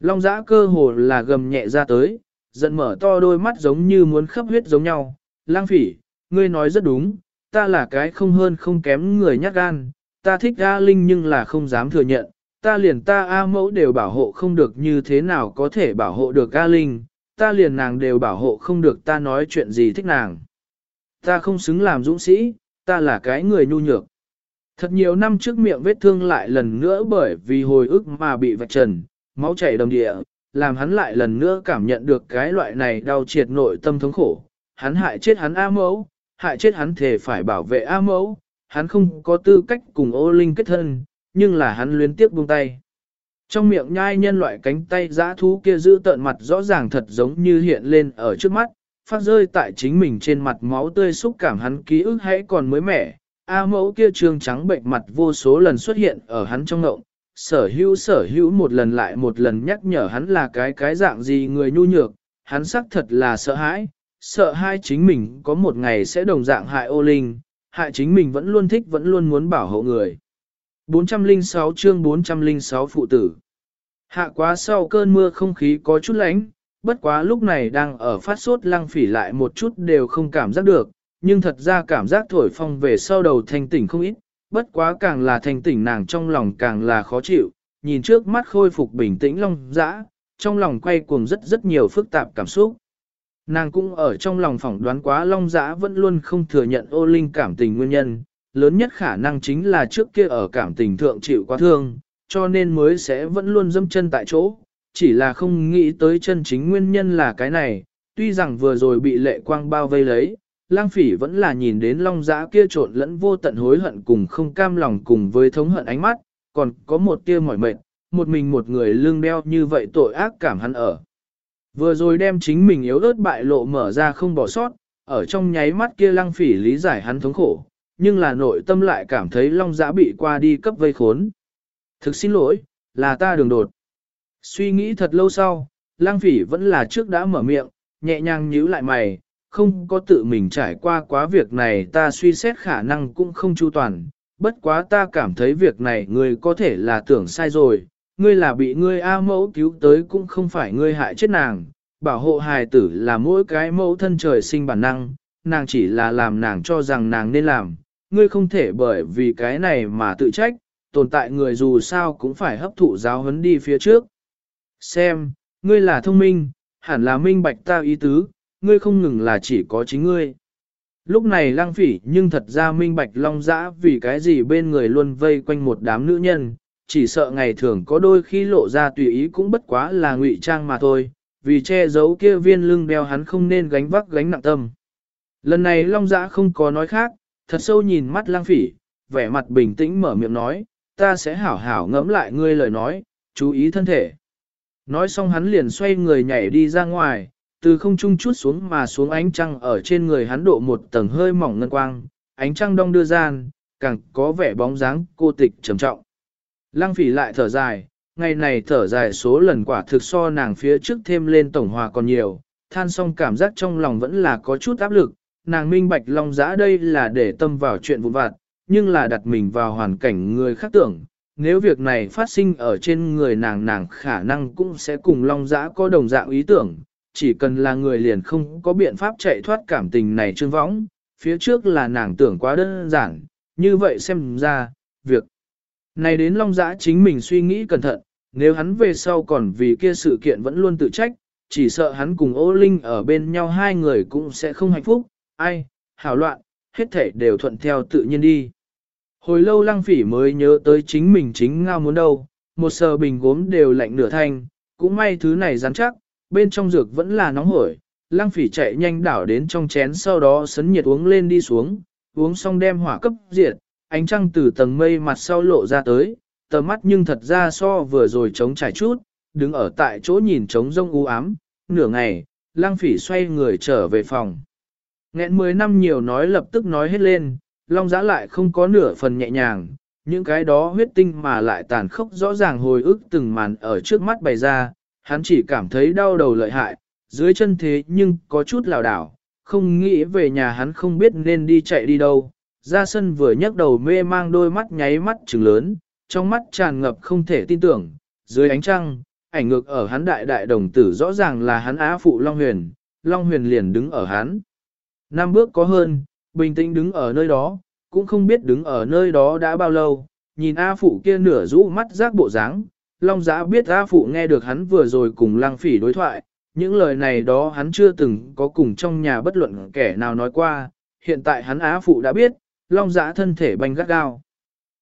Long dã cơ hồ là gầm nhẹ ra tới, giận mở to đôi mắt giống như muốn khắp huyết giống nhau. Lang phỉ, ngươi nói rất đúng, ta là cái không hơn không kém người nhát gan, ta thích A Linh nhưng là không dám thừa nhận, ta liền ta A mẫu đều bảo hộ không được như thế nào có thể bảo hộ được A Linh, ta liền nàng đều bảo hộ không được ta nói chuyện gì thích nàng. Ta không xứng làm dũng sĩ, ta là cái người nhu nhược. Thật nhiều năm trước miệng vết thương lại lần nữa bởi vì hồi ức mà bị vạch trần, máu chảy đồng địa, làm hắn lại lần nữa cảm nhận được cái loại này đau triệt nội tâm thống khổ. Hắn hại chết hắn A mẫu, hại chết hắn thể phải bảo vệ A mẫu, hắn không có tư cách cùng ô linh kết thân, nhưng là hắn luyến tiếp buông tay. Trong miệng nhai nhân loại cánh tay giã thú kia giữ tợn mặt rõ ràng thật giống như hiện lên ở trước mắt, phát rơi tại chính mình trên mặt máu tươi xúc cảm hắn ký ức hãy còn mới mẻ. A mẫu kia trương trắng bệnh mặt vô số lần xuất hiện ở hắn trong ngộng, sở hữu sở hữu một lần lại một lần nhắc nhở hắn là cái cái dạng gì người nhu nhược, hắn xác thật là sợ hãi, sợ hai chính mình có một ngày sẽ đồng dạng hại ô linh, hại chính mình vẫn luôn thích vẫn luôn muốn bảo hộ người. 406 chương 406 phụ tử. Hạ quá sau cơn mưa không khí có chút lạnh, bất quá lúc này đang ở phát sốt lăng phỉ lại một chút đều không cảm giác được, nhưng thật ra cảm giác thổi phong về sau đầu thanh tỉnh không ít, bất quá càng là thanh tỉnh nàng trong lòng càng là khó chịu, nhìn trước mắt khôi phục bình tĩnh long dã, trong lòng quay cuồng rất rất nhiều phức tạp cảm xúc. Nàng cũng ở trong lòng phỏng đoán quá long dã vẫn luôn không thừa nhận ô linh cảm tình nguyên nhân, lớn nhất khả năng chính là trước kia ở cảm tình thượng chịu quá thương, cho nên mới sẽ vẫn luôn dâm chân tại chỗ, chỉ là không nghĩ tới chân chính nguyên nhân là cái này, tuy rằng vừa rồi bị lệ quang bao vây lấy, lang phỉ vẫn là nhìn đến long giã kia trộn lẫn vô tận hối hận cùng không cam lòng cùng với thống hận ánh mắt, còn có một tia mỏi mệt, một mình một người lương đeo như vậy tội ác cảm hắn ở. Vừa rồi đem chính mình yếu ớt bại lộ mở ra không bỏ sót, ở trong nháy mắt kia lăng phỉ lý giải hắn thống khổ, nhưng là nội tâm lại cảm thấy long giã bị qua đi cấp vây khốn. Thực xin lỗi, là ta đường đột. Suy nghĩ thật lâu sau, lang phỉ vẫn là trước đã mở miệng, nhẹ nhàng nhíu lại mày, không có tự mình trải qua quá việc này ta suy xét khả năng cũng không chu toàn, bất quá ta cảm thấy việc này ngươi có thể là tưởng sai rồi, ngươi là bị ngươi A mẫu cứu tới cũng không phải ngươi hại chết nàng, bảo hộ hài tử là mỗi cái mẫu thân trời sinh bản năng, nàng chỉ là làm nàng cho rằng nàng nên làm, ngươi không thể bởi vì cái này mà tự trách, tồn tại người dù sao cũng phải hấp thụ giáo huấn đi phía trước. Xem, ngươi là thông minh, hẳn là minh bạch ta ý tứ, ngươi không ngừng là chỉ có chính ngươi. Lúc này lang phỉ nhưng thật ra minh bạch long dã vì cái gì bên người luôn vây quanh một đám nữ nhân, chỉ sợ ngày thường có đôi khi lộ ra tùy ý cũng bất quá là ngụy trang mà thôi, vì che giấu kia viên lưng đeo hắn không nên gánh vác gánh nặng tâm. Lần này long dã không có nói khác, thật sâu nhìn mắt lang phỉ, vẻ mặt bình tĩnh mở miệng nói, ta sẽ hảo hảo ngẫm lại ngươi lời nói, chú ý thân thể. Nói xong hắn liền xoay người nhảy đi ra ngoài, từ không trung chút xuống mà xuống ánh trăng ở trên người hắn độ một tầng hơi mỏng ngân quang, ánh trăng đong đưa gian, càng có vẻ bóng dáng cô tịch trầm trọng. Lăng phỉ lại thở dài, ngày này thở dài số lần quả thực so nàng phía trước thêm lên tổng hòa còn nhiều, than xong cảm giác trong lòng vẫn là có chút áp lực, nàng minh bạch long giã đây là để tâm vào chuyện vụn vặt, nhưng là đặt mình vào hoàn cảnh người khác tưởng, nếu việc này phát sinh ở trên người nàng nàng khả năng cũng sẽ cùng long giã có đồng dạng ý tưởng, chỉ cần là người liền không có biện pháp chạy thoát cảm tình này trương võng, phía trước là nàng tưởng quá đơn giản, như vậy xem ra, việc này đến long giã chính mình suy nghĩ cẩn thận, nếu hắn về sau còn vì kia sự kiện vẫn luôn tự trách, chỉ sợ hắn cùng ô linh ở bên nhau hai người cũng sẽ không hạnh phúc, ai, hảo loạn, hết thể đều thuận theo tự nhiên đi. Hồi lâu lăng phỉ mới nhớ tới chính mình chính ngao muốn đâu, một sờ bình gốm đều lạnh nửa thanh, cũng may thứ này rắn chắc, bên trong dược vẫn là nóng hổi. Lăng phỉ chạy nhanh đảo đến trong chén sau đó sấn nhiệt uống lên đi xuống, uống xong đem hỏa cấp diệt, ánh trăng từ tầng mây mặt sau lộ ra tới, tầm mắt nhưng thật ra so vừa rồi trống trải chút, đứng ở tại chỗ nhìn trống rông u ám, nửa ngày, lăng phỉ xoay người trở về phòng. Ngẹn 10 năm nhiều nói lập tức nói hết lên, Long giã lại không có nửa phần nhẹ nhàng, những cái đó huyết tinh mà lại tàn khốc rõ ràng hồi ức từng màn ở trước mắt bày ra, hắn chỉ cảm thấy đau đầu lợi hại, dưới chân thế nhưng có chút lảo đảo, không nghĩ về nhà hắn không biết nên đi chạy đi đâu. Ra sân vừa nhấc đầu mê mang đôi mắt nháy mắt trừng lớn, trong mắt tràn ngập không thể tin tưởng, dưới ánh trăng, ảnh ngược ở hắn đại đại đồng tử rõ ràng là hắn á phụ Long Huyền, Long Huyền liền đứng ở hắn. Năm bước có hơn, bình tĩnh đứng ở nơi đó, cũng không biết đứng ở nơi đó đã bao lâu, nhìn A Phụ kia nửa rũ mắt rác bộ dáng, Long Giã biết A Phụ nghe được hắn vừa rồi cùng Lăng Phỉ đối thoại, những lời này đó hắn chưa từng có cùng trong nhà bất luận kẻ nào nói qua, hiện tại hắn Á Phụ đã biết, Long Giã thân thể banh gắt gao.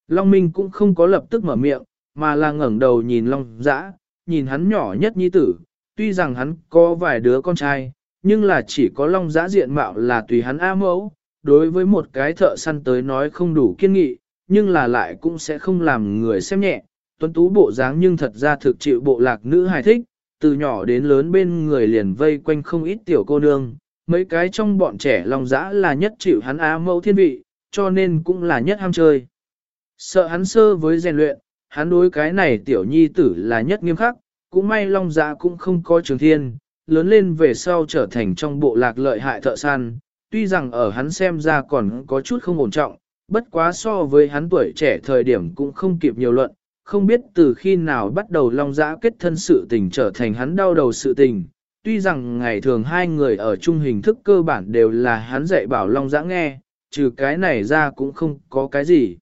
Long Minh cũng không có lập tức mở miệng, mà là ngẩng đầu nhìn Long Giã, nhìn hắn nhỏ nhất nhi tử, tuy rằng hắn có vài đứa con trai, nhưng là chỉ có Long Giã diện mạo là tùy hắn A mẫu, đối với một cái thợ săn tới nói không đủ kiên nghị, nhưng là lại cũng sẽ không làm người xem nhẹ. Tuấn tú bộ dáng nhưng thật ra thực chịu bộ lạc nữ hài thích, từ nhỏ đến lớn bên người liền vây quanh không ít tiểu cô nương, mấy cái trong bọn trẻ lòng dã là nhất chịu hắn á mẫu thiên vị, cho nên cũng là nhất ham chơi. Sợ hắn sơ với rèn luyện, hắn đối cái này tiểu nhi tử là nhất nghiêm khắc, cũng may long dã cũng không có trường thiên, lớn lên về sau trở thành trong bộ lạc lợi hại thợ săn, tuy rằng ở hắn xem ra còn có chút không ổn trọng, bất quá so với hắn tuổi trẻ thời điểm cũng không kịp nhiều luận, không biết từ khi nào bắt đầu Long Giã kết thân sự tình trở thành hắn đau đầu sự tình. Tuy rằng ngày thường hai người ở chung hình thức cơ bản đều là hắn dạy bảo Long Giã nghe, trừ cái này ra cũng không có cái gì.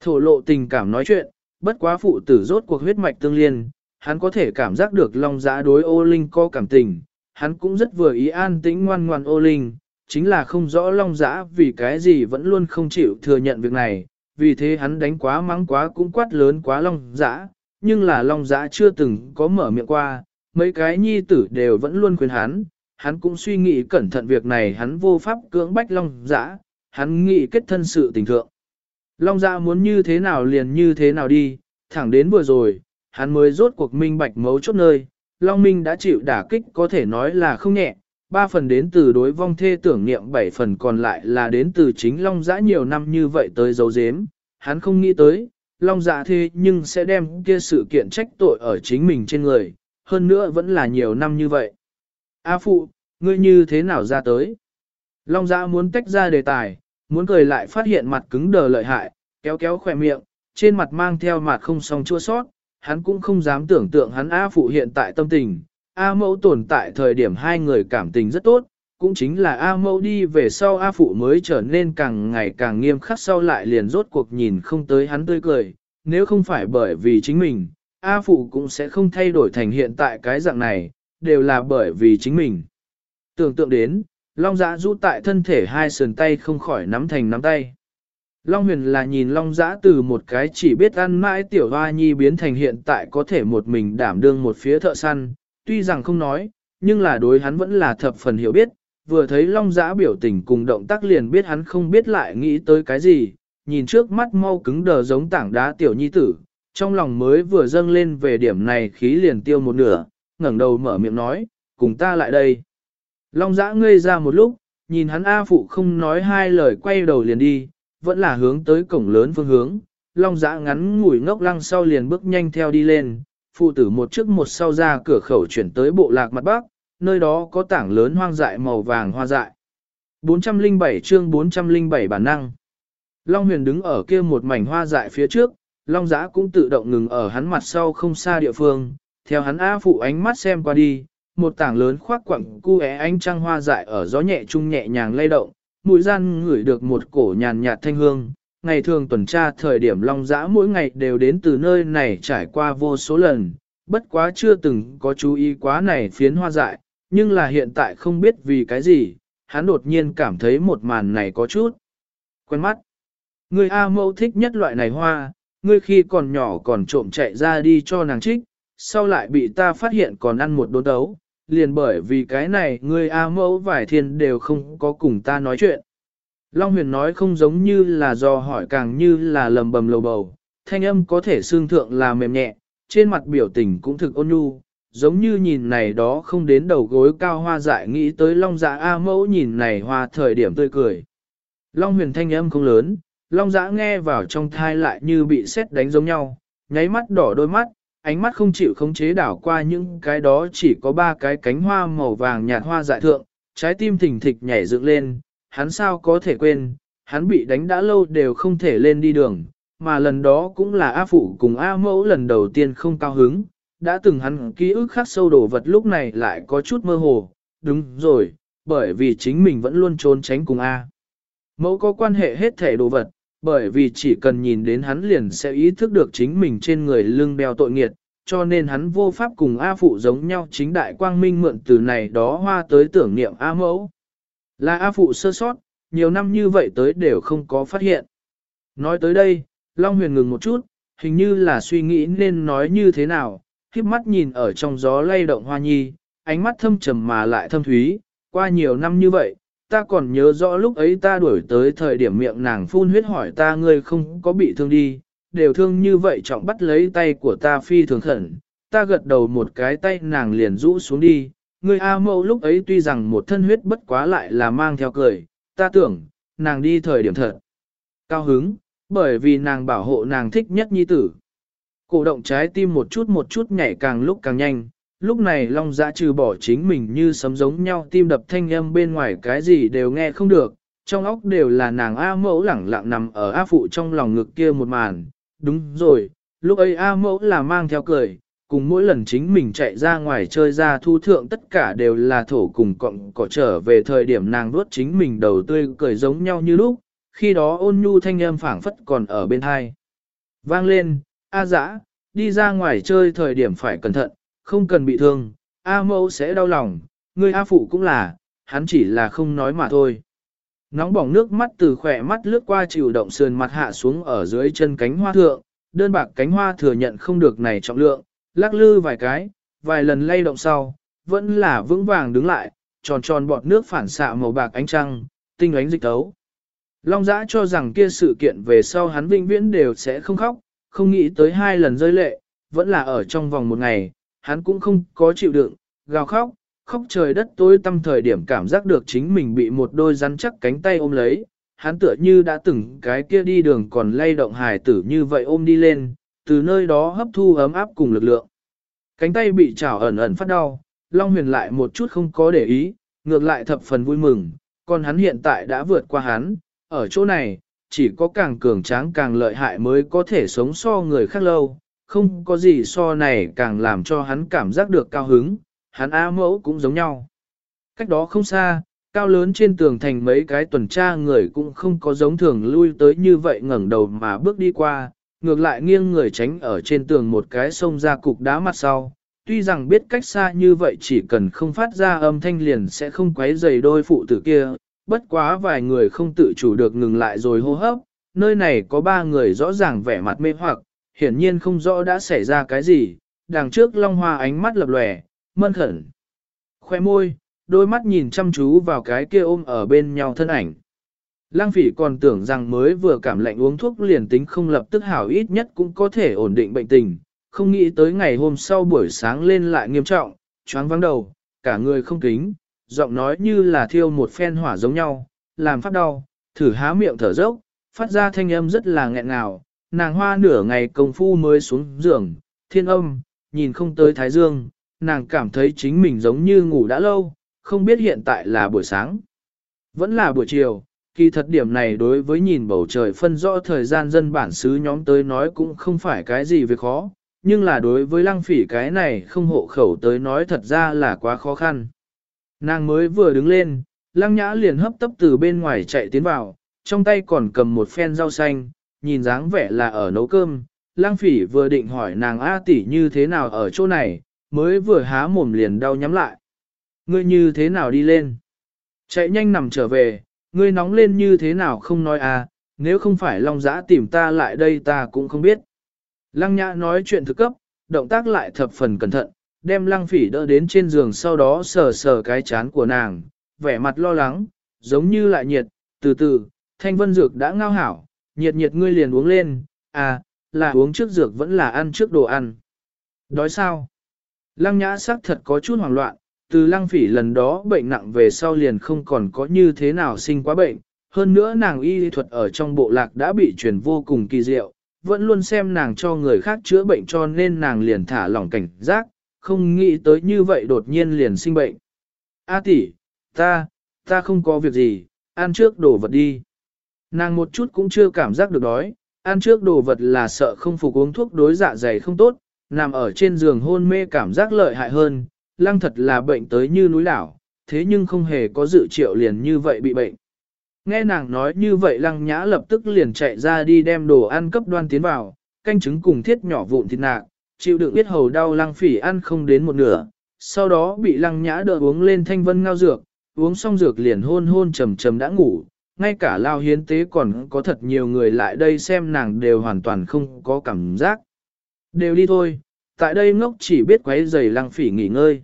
Thổ lộ tình cảm nói chuyện, bất quá phụ tử rốt cuộc huyết mạch tương liên, hắn có thể cảm giác được Long Giã đối ô linh có cảm tình, hắn cũng rất vừa ý an tĩnh ngoan ngoan ô linh, chính là không rõ Long Giã vì cái gì vẫn luôn không chịu thừa nhận việc này, vì thế hắn đánh quá mắng quá cũng quát lớn quá Long Giã, nhưng là Long Giã chưa từng có mở miệng qua, mấy cái nhi tử đều vẫn luôn khuyên hắn, hắn cũng suy nghĩ cẩn thận việc này hắn vô pháp cưỡng bách Long Giã, hắn nghĩ kết thân sự tình thượng. Long Giã muốn như thế nào liền như thế nào đi, thẳng đến vừa rồi, hắn mới rốt cuộc minh bạch mấu chốt nơi, Long Minh đã chịu đả kích có thể nói là không nhẹ, ba phần đến từ đối vong thê tưởng niệm bảy phần còn lại là đến từ chính Long Giã nhiều năm như vậy tới dấu dếm, hắn không nghĩ tới, Long Giã thế nhưng sẽ đem kia sự kiện trách tội ở chính mình trên người, hơn nữa vẫn là nhiều năm như vậy. A phụ, ngươi như thế nào ra tới? Long Giã muốn tách ra đề tài, muốn cười lại phát hiện mặt cứng đờ lợi hại, kéo kéo khỏe miệng, trên mặt mang theo mặt không song chua sót, hắn cũng không dám tưởng tượng hắn A phụ hiện tại tâm tình, A mẫu tồn tại thời điểm hai người cảm tình rất tốt, cũng chính là A mẫu đi về sau A phụ mới trở nên càng ngày càng nghiêm khắc sau lại liền rốt cuộc nhìn không tới hắn tươi cười, nếu không phải bởi vì chính mình, A phụ cũng sẽ không thay đổi thành hiện tại cái dạng này, đều là bởi vì chính mình. Tưởng tượng đến, Long giã rũ tại thân thể hai sườn tay không khỏi nắm thành nắm tay. Long huyền là nhìn Long giã từ một cái chỉ biết ăn mãi tiểu hoa nhi biến thành hiện tại có thể một mình đảm đương một phía thợ săn, tuy rằng không nói, nhưng là đối hắn vẫn là thập phần hiểu biết, vừa thấy long giã biểu tình cùng động tác liền biết hắn không biết lại nghĩ tới cái gì, nhìn trước mắt mau cứng đờ giống tảng đá tiểu nhi tử, trong lòng mới vừa dâng lên về điểm này khí liền tiêu một nửa, ngẩng đầu mở miệng nói, cùng ta lại đây. Long giã ngây ra một lúc, nhìn hắn A phụ không nói hai lời quay đầu liền đi, vẫn là hướng tới cổng lớn phương hướng, long giã ngắn ngủi ngốc lăng sau liền bước nhanh theo đi lên, phụ tử một trước một sau ra cửa khẩu chuyển tới bộ lạc mặt bắc, nơi đó có tảng lớn hoang dại màu vàng hoa dại. 407 chương 407 bản năng. Long huyền đứng ở kia một mảnh hoa dại phía trước, Long giã cũng tự động ngừng ở hắn mặt sau không xa địa phương, theo hắn A phụ ánh mắt xem qua đi, một tảng lớn khoác quặng cu é ánh trăng hoa dại ở gió nhẹ trung nhẹ nhàng lay động, mũi gian ngửi được một cổ nhàn nhạt thanh hương, ngày thường tuần tra thời điểm long dã mỗi ngày đều đến từ nơi này trải qua vô số lần, bất quá chưa từng có chú ý quá này phiến hoa dại, nhưng là hiện tại không biết vì cái gì, hắn đột nhiên cảm thấy một màn này có chút quen mắt. Người A mẫu thích nhất loại này hoa, ngươi khi còn nhỏ còn trộm chạy ra đi cho nàng trích, sau lại bị ta phát hiện còn ăn một đốn đấu, liền bởi vì cái này ngươi A mẫu vải thiên đều không có cùng ta nói chuyện. Long huyền nói không giống như là do hỏi càng như là lầm bầm lầu bầu, thanh âm có thể xương thượng là mềm nhẹ, trên mặt biểu tình cũng thực ôn nhu, giống như nhìn này đó không đến đầu gối cao hoa dại nghĩ tới long dạ A mẫu nhìn này hoa thời điểm tươi cười. Long huyền thanh âm không lớn, long dã dạ nghe vào trong thai lại như bị sét đánh giống nhau, nháy mắt đỏ đôi mắt, ánh mắt không chịu khống chế đảo qua những cái đó chỉ có ba cái cánh hoa màu vàng nhạt hoa dại thượng, trái tim thình thịch nhảy dựng lên, hắn sao có thể quên, hắn bị đánh đã lâu đều không thể lên đi đường, mà lần đó cũng là A Phụ cùng A Mẫu lần đầu tiên không cao hứng, đã từng hắn ký ức khắc sâu đổ vật lúc này lại có chút mơ hồ, đúng rồi, bởi vì chính mình vẫn luôn trốn tránh cùng A. Mẫu có quan hệ hết thể đồ vật, bởi vì chỉ cần nhìn đến hắn liền sẽ ý thức được chính mình trên người lưng đeo tội nghiệt, cho nên hắn vô pháp cùng A phụ giống nhau chính đại quang minh mượn từ này đó hoa tới tưởng niệm A mẫu. Là A phụ sơ sót, nhiều năm như vậy tới đều không có phát hiện. Nói tới đây, Long Huyền ngừng một chút, hình như là suy nghĩ nên nói như thế nào, khiếp mắt nhìn ở trong gió lay động hoa nhi, ánh mắt thâm trầm mà lại thâm thúy, qua nhiều năm như vậy, ta còn nhớ rõ lúc ấy ta đuổi tới thời điểm miệng nàng phun huyết hỏi ta ngươi không có bị thương đi, đều thương như vậy trọng bắt lấy tay của ta phi thường khẩn, ta gật đầu một cái tay nàng liền rũ xuống đi, Người A mẫu lúc ấy tuy rằng một thân huyết bất quá lại là mang theo cười, ta tưởng, nàng đi thời điểm thật. Cao hứng, bởi vì nàng bảo hộ nàng thích nhất nhi tử. Cổ động trái tim một chút một chút nhảy càng lúc càng nhanh, lúc này Long Giã trừ bỏ chính mình như sấm giống nhau tim đập thanh âm bên ngoài cái gì đều nghe không được, trong óc đều là nàng A mẫu lẳng lặng nằm ở A phụ trong lòng ngực kia một màn. Đúng rồi, lúc ấy A mẫu là mang theo cười, cùng mỗi lần chính mình chạy ra ngoài chơi ra thu thượng tất cả đều là thổ cùng cọng cỏ trở về thời điểm nàng vuốt chính mình đầu tươi cười giống nhau như lúc, khi đó ôn nhu thanh âm phảng phất còn ở bên hai. Vang lên, A dã, đi ra ngoài chơi thời điểm phải cẩn thận, không cần bị thương, A mẫu sẽ đau lòng, người A phụ cũng là, hắn chỉ là không nói mà thôi. Nóng bỏng nước mắt từ khỏe mắt lướt qua chịu động sườn mặt hạ xuống ở dưới chân cánh hoa thượng, đơn bạc cánh hoa thừa nhận không được này trọng lượng, lắc lư vài cái, vài lần lay động sau, vẫn là vững vàng đứng lại, tròn tròn bọt nước phản xạ màu bạc ánh trăng, tinh ánh dịch tấu. Long giã cho rằng kia sự kiện về sau hắn vĩnh viễn đều sẽ không khóc, không nghĩ tới hai lần rơi lệ, vẫn là ở trong vòng một ngày, hắn cũng không có chịu đựng, gào khóc, khóc trời đất tối tâm thời điểm cảm giác được chính mình bị một đôi rắn chắc cánh tay ôm lấy, hắn tựa như đã từng cái kia đi đường còn lay động hài tử như vậy ôm đi lên, từ nơi đó hấp thu ấm áp cùng lực lượng. Cánh tay bị chảo ẩn ẩn phát đau, Long Huyền lại một chút không có để ý, ngược lại thập phần vui mừng, còn hắn hiện tại đã vượt qua hắn, ở chỗ này, chỉ có càng cường tráng càng lợi hại mới có thể sống so người khác lâu, không có gì so này càng làm cho hắn cảm giác được cao hứng, hắn A mẫu cũng giống nhau. Cách đó không xa, cao lớn trên tường thành mấy cái tuần tra người cũng không có giống thường lui tới như vậy ngẩng đầu mà bước đi qua, ngược lại nghiêng người tránh ở trên tường một cái sông ra cục đá mặt sau. Tuy rằng biết cách xa như vậy chỉ cần không phát ra âm thanh liền sẽ không quấy dày đôi phụ tử kia, bất quá vài người không tự chủ được ngừng lại rồi hô hấp, nơi này có ba người rõ ràng vẻ mặt mê hoặc, hiển nhiên không rõ đã xảy ra cái gì, đằng trước Long Hoa ánh mắt lập lòe, mân khẩn. Khoe môi, đôi mắt nhìn chăm chú vào cái kia ôm ở bên nhau thân ảnh. Lang phỉ còn tưởng rằng mới vừa cảm lạnh uống thuốc liền tính không lập tức hảo ít nhất cũng có thể ổn định bệnh tình, không nghĩ tới ngày hôm sau buổi sáng lên lại nghiêm trọng, choáng vắng đầu, cả người không kính, giọng nói như là thiêu một phen hỏa giống nhau, làm phát đau, thử há miệng thở dốc, phát ra thanh âm rất là nghẹn ngào, nàng hoa nửa ngày công phu mới xuống giường, thiên âm, nhìn không tới thái dương, nàng cảm thấy chính mình giống như ngủ đã lâu, không biết hiện tại là buổi sáng, vẫn là buổi chiều. Kỳ thật điểm này đối với nhìn bầu trời phân rõ thời gian dân bản xứ nhóm tới nói cũng không phải cái gì việc khó, nhưng là đối với lăng phỉ cái này không hộ khẩu tới nói thật ra là quá khó khăn. Nàng mới vừa đứng lên, lăng nhã liền hấp tấp từ bên ngoài chạy tiến vào, trong tay còn cầm một phen rau xanh, nhìn dáng vẻ là ở nấu cơm. Lăng phỉ vừa định hỏi nàng A tỷ như thế nào ở chỗ này, mới vừa há mồm liền đau nhắm lại. Ngươi như thế nào đi lên? Chạy nhanh nằm trở về, ngươi nóng lên như thế nào không nói à, nếu không phải Long Giã tìm ta lại đây ta cũng không biết. Lăng Nhã nói chuyện thực cấp, động tác lại thập phần cẩn thận, đem Lăng Phỉ đỡ đến trên giường sau đó sờ sờ cái chán của nàng, vẻ mặt lo lắng, giống như lại nhiệt, từ từ, thanh vân dược đã ngao hảo, nhiệt nhiệt ngươi liền uống lên, à, là uống trước dược vẫn là ăn trước đồ ăn. Đói sao? Lăng Nhã sắc thật có chút hoảng loạn, từ lăng phỉ lần đó bệnh nặng về sau liền không còn có như thế nào sinh quá bệnh, hơn nữa nàng y thuật ở trong bộ lạc đã bị truyền vô cùng kỳ diệu, vẫn luôn xem nàng cho người khác chữa bệnh cho nên nàng liền thả lỏng cảnh giác, không nghĩ tới như vậy đột nhiên liền sinh bệnh. A tỷ, ta, ta không có việc gì, ăn trước đồ vật đi. Nàng một chút cũng chưa cảm giác được đói, ăn trước đồ vật là sợ không phục uống thuốc đối dạ dày không tốt, nằm ở trên giường hôn mê cảm giác lợi hại hơn, lăng thật là bệnh tới như núi đảo, thế nhưng không hề có dự triệu liền như vậy bị bệnh. Nghe nàng nói như vậy lăng nhã lập tức liền chạy ra đi đem đồ ăn cấp đoan tiến vào, canh trứng cùng thiết nhỏ vụn thịt nạc, chịu đựng biết hầu đau lăng phỉ ăn không đến một nửa, sau đó bị lăng nhã đỡ uống lên thanh vân ngao dược, uống xong dược liền hôn hôn trầm trầm đã ngủ, ngay cả lao hiến tế còn có thật nhiều người lại đây xem nàng đều hoàn toàn không có cảm giác. Đều đi thôi, tại đây ngốc chỉ biết quấy giày lăng phỉ nghỉ ngơi.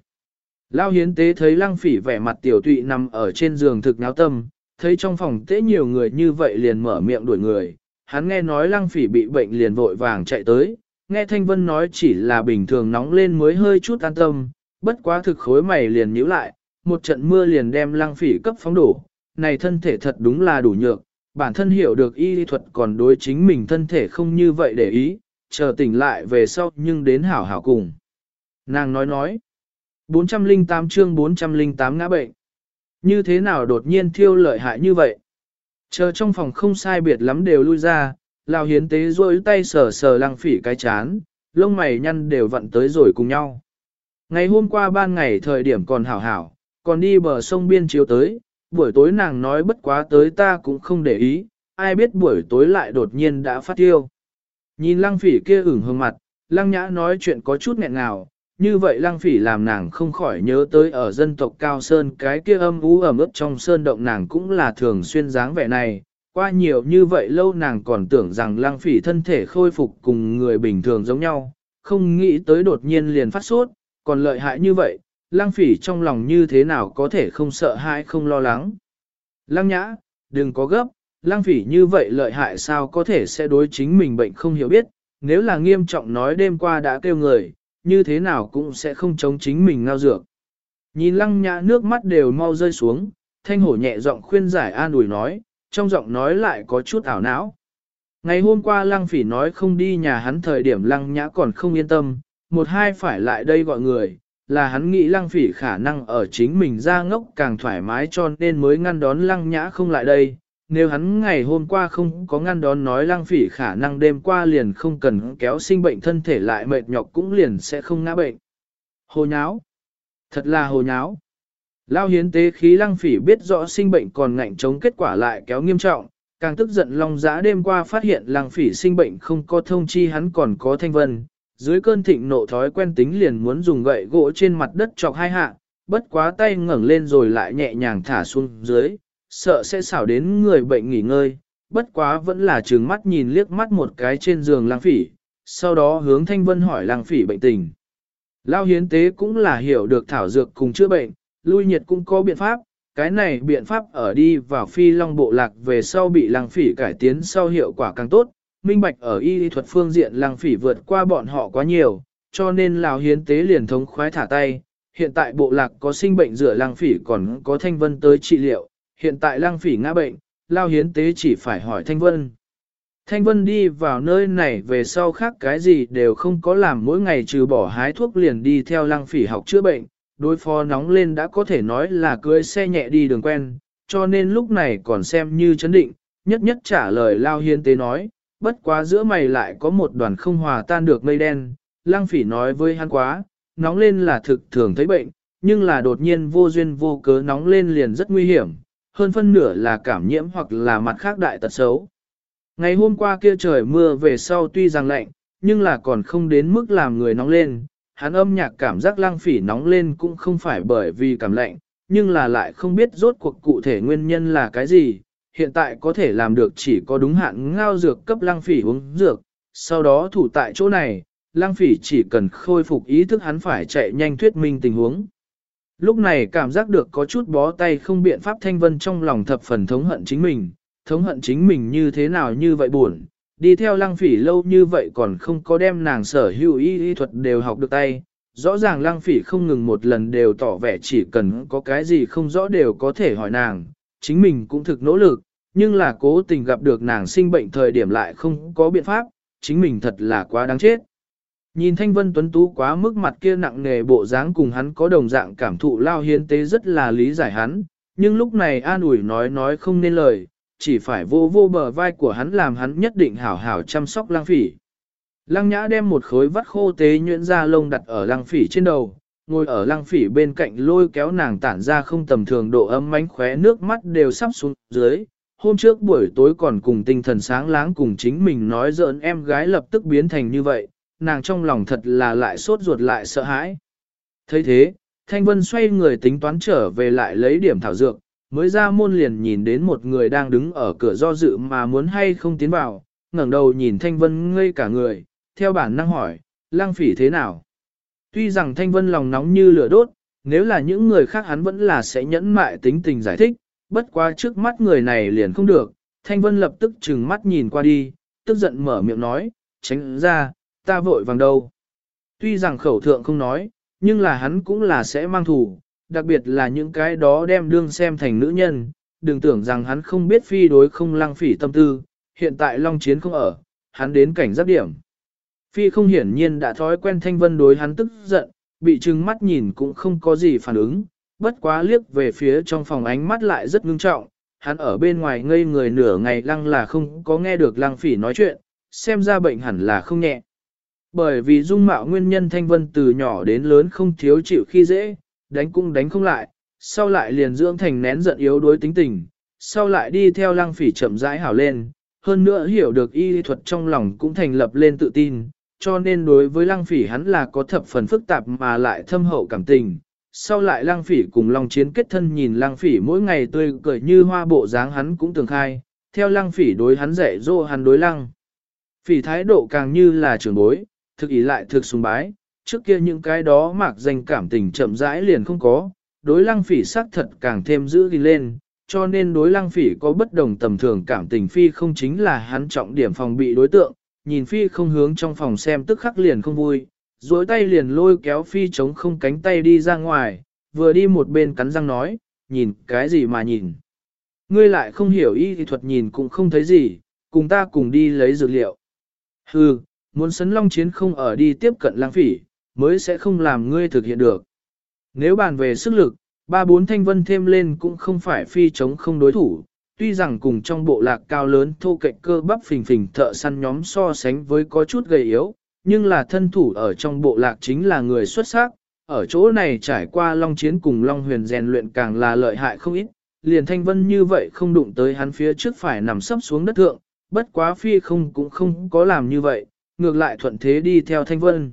Lao hiến tế thấy lăng phỉ vẻ mặt tiểu tụy nằm ở trên giường thực náo tâm, thấy trong phòng tế nhiều người như vậy liền mở miệng đuổi người, hắn nghe nói lăng phỉ bị bệnh liền vội vàng chạy tới, nghe Thanh Vân nói chỉ là bình thường nóng lên mới hơi chút an tâm, bất quá thực khối mày liền nhíu lại, một trận mưa liền đem lăng phỉ cấp phóng đổ, này thân thể thật đúng là đủ nhược, bản thân hiểu được y thuật còn đối chính mình thân thể không như vậy để ý, chờ tỉnh lại về sau nhưng đến hảo hảo cùng. Nàng nói nói, 408 chương 408 ngã bệnh. Như thế nào đột nhiên thiêu lợi hại như vậy? Chờ trong phòng không sai biệt lắm đều lui ra, Lào hiến tế rôi tay sờ sờ lăng phỉ cái chán, lông mày nhăn đều vặn tới rồi cùng nhau. Ngày hôm qua ban ngày thời điểm còn hảo hảo, còn đi bờ sông biên chiếu tới, buổi tối nàng nói bất quá tới ta cũng không để ý, ai biết buổi tối lại đột nhiên đã phát tiêu. Nhìn lăng phỉ kia ửng hương mặt, lăng nhã nói chuyện có chút nghẹn ngào, như vậy lăng phỉ làm nàng không khỏi nhớ tới ở dân tộc Cao Sơn cái kia âm ú ẩm ướt trong sơn động nàng cũng là thường xuyên dáng vẻ này. Qua nhiều như vậy lâu nàng còn tưởng rằng lăng phỉ thân thể khôi phục cùng người bình thường giống nhau, không nghĩ tới đột nhiên liền phát sốt, còn lợi hại như vậy, lăng phỉ trong lòng như thế nào có thể không sợ hãi không lo lắng. Lăng nhã, đừng có gấp, lăng phỉ như vậy lợi hại sao có thể sẽ đối chính mình bệnh không hiểu biết, nếu là nghiêm trọng nói đêm qua đã kêu người, như thế nào cũng sẽ không chống chính mình ngao dược. Nhìn lăng nhã nước mắt đều mau rơi xuống, thanh hổ nhẹ giọng khuyên giải an ủi nói, trong giọng nói lại có chút ảo não. Ngày hôm qua lăng phỉ nói không đi nhà hắn thời điểm lăng nhã còn không yên tâm, một hai phải lại đây gọi người, là hắn nghĩ lăng phỉ khả năng ở chính mình ra ngốc càng thoải mái cho nên mới ngăn đón lăng nhã không lại đây. Nếu hắn ngày hôm qua không có ngăn đón nói lang phỉ khả năng đêm qua liền không cần kéo sinh bệnh thân thể lại mệt nhọc cũng liền sẽ không ngã bệnh. Hồ nháo. Thật là hồ nháo. Lao hiến tế khí lang phỉ biết rõ sinh bệnh còn ngạnh chống kết quả lại kéo nghiêm trọng, càng tức giận long giã đêm qua phát hiện lang phỉ sinh bệnh không có thông chi hắn còn có thanh vân, dưới cơn thịnh nộ thói quen tính liền muốn dùng gậy gỗ trên mặt đất chọc hai hạ, bất quá tay ngẩng lên rồi lại nhẹ nhàng thả xuống dưới, sợ sẽ xảo đến người bệnh nghỉ ngơi, bất quá vẫn là trừng mắt nhìn liếc mắt một cái trên giường lang phỉ, sau đó hướng thanh vân hỏi lang phỉ bệnh tình. Lao hiến tế cũng là hiểu được thảo dược cùng chữa bệnh, lui nhiệt cũng có biện pháp, cái này biện pháp ở đi vào phi long bộ lạc về sau bị lang phỉ cải tiến sau hiệu quả càng tốt, minh bạch ở y thuật phương diện Lang phỉ vượt qua bọn họ quá nhiều, cho nên Lào hiến tế liền thống khoái thả tay. Hiện tại bộ lạc có sinh bệnh rửa Lang phỉ còn có thanh vân tới trị liệu, hiện tại lăng phỉ ngã bệnh, Lao hiến tế chỉ phải hỏi thanh vân. Thanh vân đi vào nơi này về sau khác cái gì đều không có làm mỗi ngày trừ bỏ hái thuốc liền đi theo lăng phỉ học chữa bệnh, đối phó nóng lên đã có thể nói là cưới xe nhẹ đi đường quen, cho nên lúc này còn xem như chấn định, nhất nhất trả lời Lao hiến tế nói, bất quá giữa mày lại có một đoàn không hòa tan được mây đen, lăng phỉ nói với hắn quá, nóng lên là thực thường thấy bệnh, nhưng là đột nhiên vô duyên vô cớ nóng lên liền rất nguy hiểm, hơn phân nửa là cảm nhiễm hoặc là mặt khác đại tật xấu. Ngày hôm qua kia trời mưa về sau tuy rằng lạnh, nhưng là còn không đến mức làm người nóng lên, hắn âm nhạc cảm giác lăng phỉ nóng lên cũng không phải bởi vì cảm lạnh, nhưng là lại không biết rốt cuộc cụ thể nguyên nhân là cái gì, hiện tại có thể làm được chỉ có đúng hạn ngao dược cấp lăng phỉ uống dược, sau đó thủ tại chỗ này, lăng phỉ chỉ cần khôi phục ý thức hắn phải chạy nhanh thuyết minh tình huống. Lúc này cảm giác được có chút bó tay không biện pháp thanh vân trong lòng thập phần thống hận chính mình, thống hận chính mình như thế nào như vậy buồn, đi theo lăng phỉ lâu như vậy còn không có đem nàng sở hữu y y thuật đều học được tay. Rõ ràng lăng phỉ không ngừng một lần đều tỏ vẻ chỉ cần có cái gì không rõ đều có thể hỏi nàng, chính mình cũng thực nỗ lực, nhưng là cố tình gặp được nàng sinh bệnh thời điểm lại không có biện pháp, chính mình thật là quá đáng chết. Nhìn Thanh Vân Tuấn Tú quá mức mặt kia nặng nề bộ dáng cùng hắn có đồng dạng cảm thụ lao hiến tế rất là lý giải hắn, nhưng lúc này an ủi nói nói không nên lời, chỉ phải vô vô bờ vai của hắn làm hắn nhất định hảo hảo chăm sóc lang phỉ. Lăng nhã đem một khối vắt khô tế nhuyễn ra lông đặt ở lang phỉ trên đầu, ngồi ở lang phỉ bên cạnh lôi kéo nàng tản ra không tầm thường độ ấm mánh khóe nước mắt đều sắp xuống dưới, hôm trước buổi tối còn cùng tinh thần sáng láng cùng chính mình nói giỡn em gái lập tức biến thành như vậy, nàng trong lòng thật là lại sốt ruột lại sợ hãi. thấy thế, Thanh Vân xoay người tính toán trở về lại lấy điểm thảo dược, mới ra môn liền nhìn đến một người đang đứng ở cửa do dự mà muốn hay không tiến vào, ngẩng đầu nhìn Thanh Vân ngây cả người, theo bản năng hỏi, lang phỉ thế nào? Tuy rằng Thanh Vân lòng nóng như lửa đốt, nếu là những người khác hắn vẫn là sẽ nhẫn mại tính tình giải thích, bất quá trước mắt người này liền không được, Thanh Vân lập tức trừng mắt nhìn qua đi, tức giận mở miệng nói, tránh ra, ta vội vàng đâu. Tuy rằng khẩu thượng không nói, nhưng là hắn cũng là sẽ mang thủ, đặc biệt là những cái đó đem đương xem thành nữ nhân, đừng tưởng rằng hắn không biết phi đối không lăng phỉ tâm tư, hiện tại Long Chiến không ở, hắn đến cảnh giáp điểm. Phi không hiển nhiên đã thói quen Thanh Vân đối hắn tức giận, bị trừng mắt nhìn cũng không có gì phản ứng, bất quá liếc về phía trong phòng ánh mắt lại rất ngưng trọng, hắn ở bên ngoài ngây người nửa ngày lăng là không có nghe được lăng phỉ nói chuyện, xem ra bệnh hẳn là không nhẹ. Bởi vì dung mạo nguyên nhân Thanh Vân từ nhỏ đến lớn không thiếu chịu khi dễ, đánh cũng đánh không lại, sau lại liền dưỡng thành nén giận yếu đối tính tình, sau lại đi theo lăng phỉ chậm rãi hảo lên, hơn nữa hiểu được y thuật trong lòng cũng thành lập lên tự tin, cho nên đối với lăng phỉ hắn là có thập phần phức tạp mà lại thâm hậu cảm tình. Sau lại lăng phỉ cùng Long Chiến kết thân nhìn lăng phỉ mỗi ngày tươi cười như hoa bộ dáng hắn cũng tường khai, theo lăng phỉ đối hắn dạy dỗ hắn đối lăng. Phỉ thái độ càng như là trưởng bối, thực ý lại thực sùng bái, trước kia những cái đó mạc danh cảm tình chậm rãi liền không có, đối lăng phỉ sắc thật càng thêm giữ gìn lên, cho nên đối lăng phỉ có bất đồng tầm thường cảm tình phi không chính là hắn trọng điểm phòng bị đối tượng, nhìn phi không hướng trong phòng xem tức khắc liền không vui, duỗi tay liền lôi kéo phi chống không cánh tay đi ra ngoài, vừa đi một bên cắn răng nói, nhìn cái gì mà nhìn. Ngươi lại không hiểu y thì thuật nhìn cũng không thấy gì, cùng ta cùng đi lấy dược liệu. Hừ, muốn sấn long chiến không ở đi tiếp cận lang phỉ, mới sẽ không làm ngươi thực hiện được. Nếu bàn về sức lực, ba bốn thanh vân thêm lên cũng không phải phi chống không đối thủ, tuy rằng cùng trong bộ lạc cao lớn thô cạnh cơ bắp phình phình thợ săn nhóm so sánh với có chút gầy yếu, nhưng là thân thủ ở trong bộ lạc chính là người xuất sắc, ở chỗ này trải qua long chiến cùng long huyền rèn luyện càng là lợi hại không ít, liền thanh vân như vậy không đụng tới hắn phía trước phải nằm sấp xuống đất thượng, bất quá phi không cũng không có làm như vậy, ngược lại thuận thế đi theo thanh vân.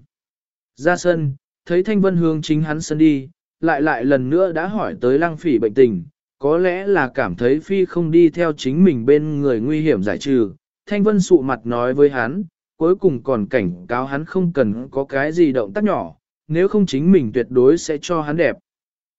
Ra sân, thấy thanh vân hướng chính hắn sân đi, lại lại lần nữa đã hỏi tới lăng phỉ bệnh tình, có lẽ là cảm thấy phi không đi theo chính mình bên người nguy hiểm giải trừ. Thanh vân sụ mặt nói với hắn, cuối cùng còn cảnh cáo hắn không cần có cái gì động tác nhỏ, nếu không chính mình tuyệt đối sẽ cho hắn đẹp.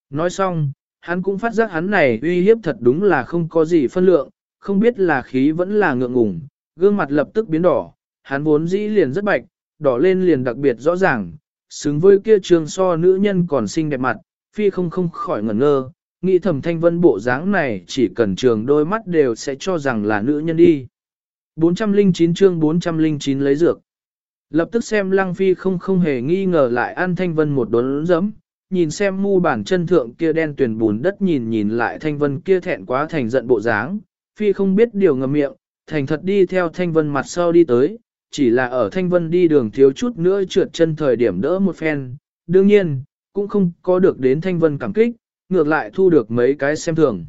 Nói xong, hắn cũng phát giác hắn này uy hiếp thật đúng là không có gì phân lượng, không biết là khí vẫn là ngượng ngùng, gương mặt lập tức biến đỏ, hắn vốn dĩ liền rất bạch, đỏ lên liền đặc biệt rõ ràng, xứng với kia trường so nữ nhân còn xinh đẹp mặt, phi không không khỏi ngẩn ngơ, nghĩ thầm thanh vân bộ dáng này chỉ cần trường đôi mắt đều sẽ cho rằng là nữ nhân đi. 409 chương 409 lấy dược. Lập tức xem lăng phi không không hề nghi ngờ lại ăn thanh vân một đốn dẫm, nhìn xem mu bản chân thượng kia đen tuyển bùn đất nhìn nhìn lại thanh vân kia thẹn quá thành giận bộ dáng, phi không biết điều ngầm miệng, thành thật đi theo thanh vân mặt sau đi tới, chỉ là ở thanh vân đi đường thiếu chút nữa trượt chân thời điểm đỡ một phen, đương nhiên, cũng không có được đến thanh vân cảm kích, ngược lại thu được mấy cái xem thường.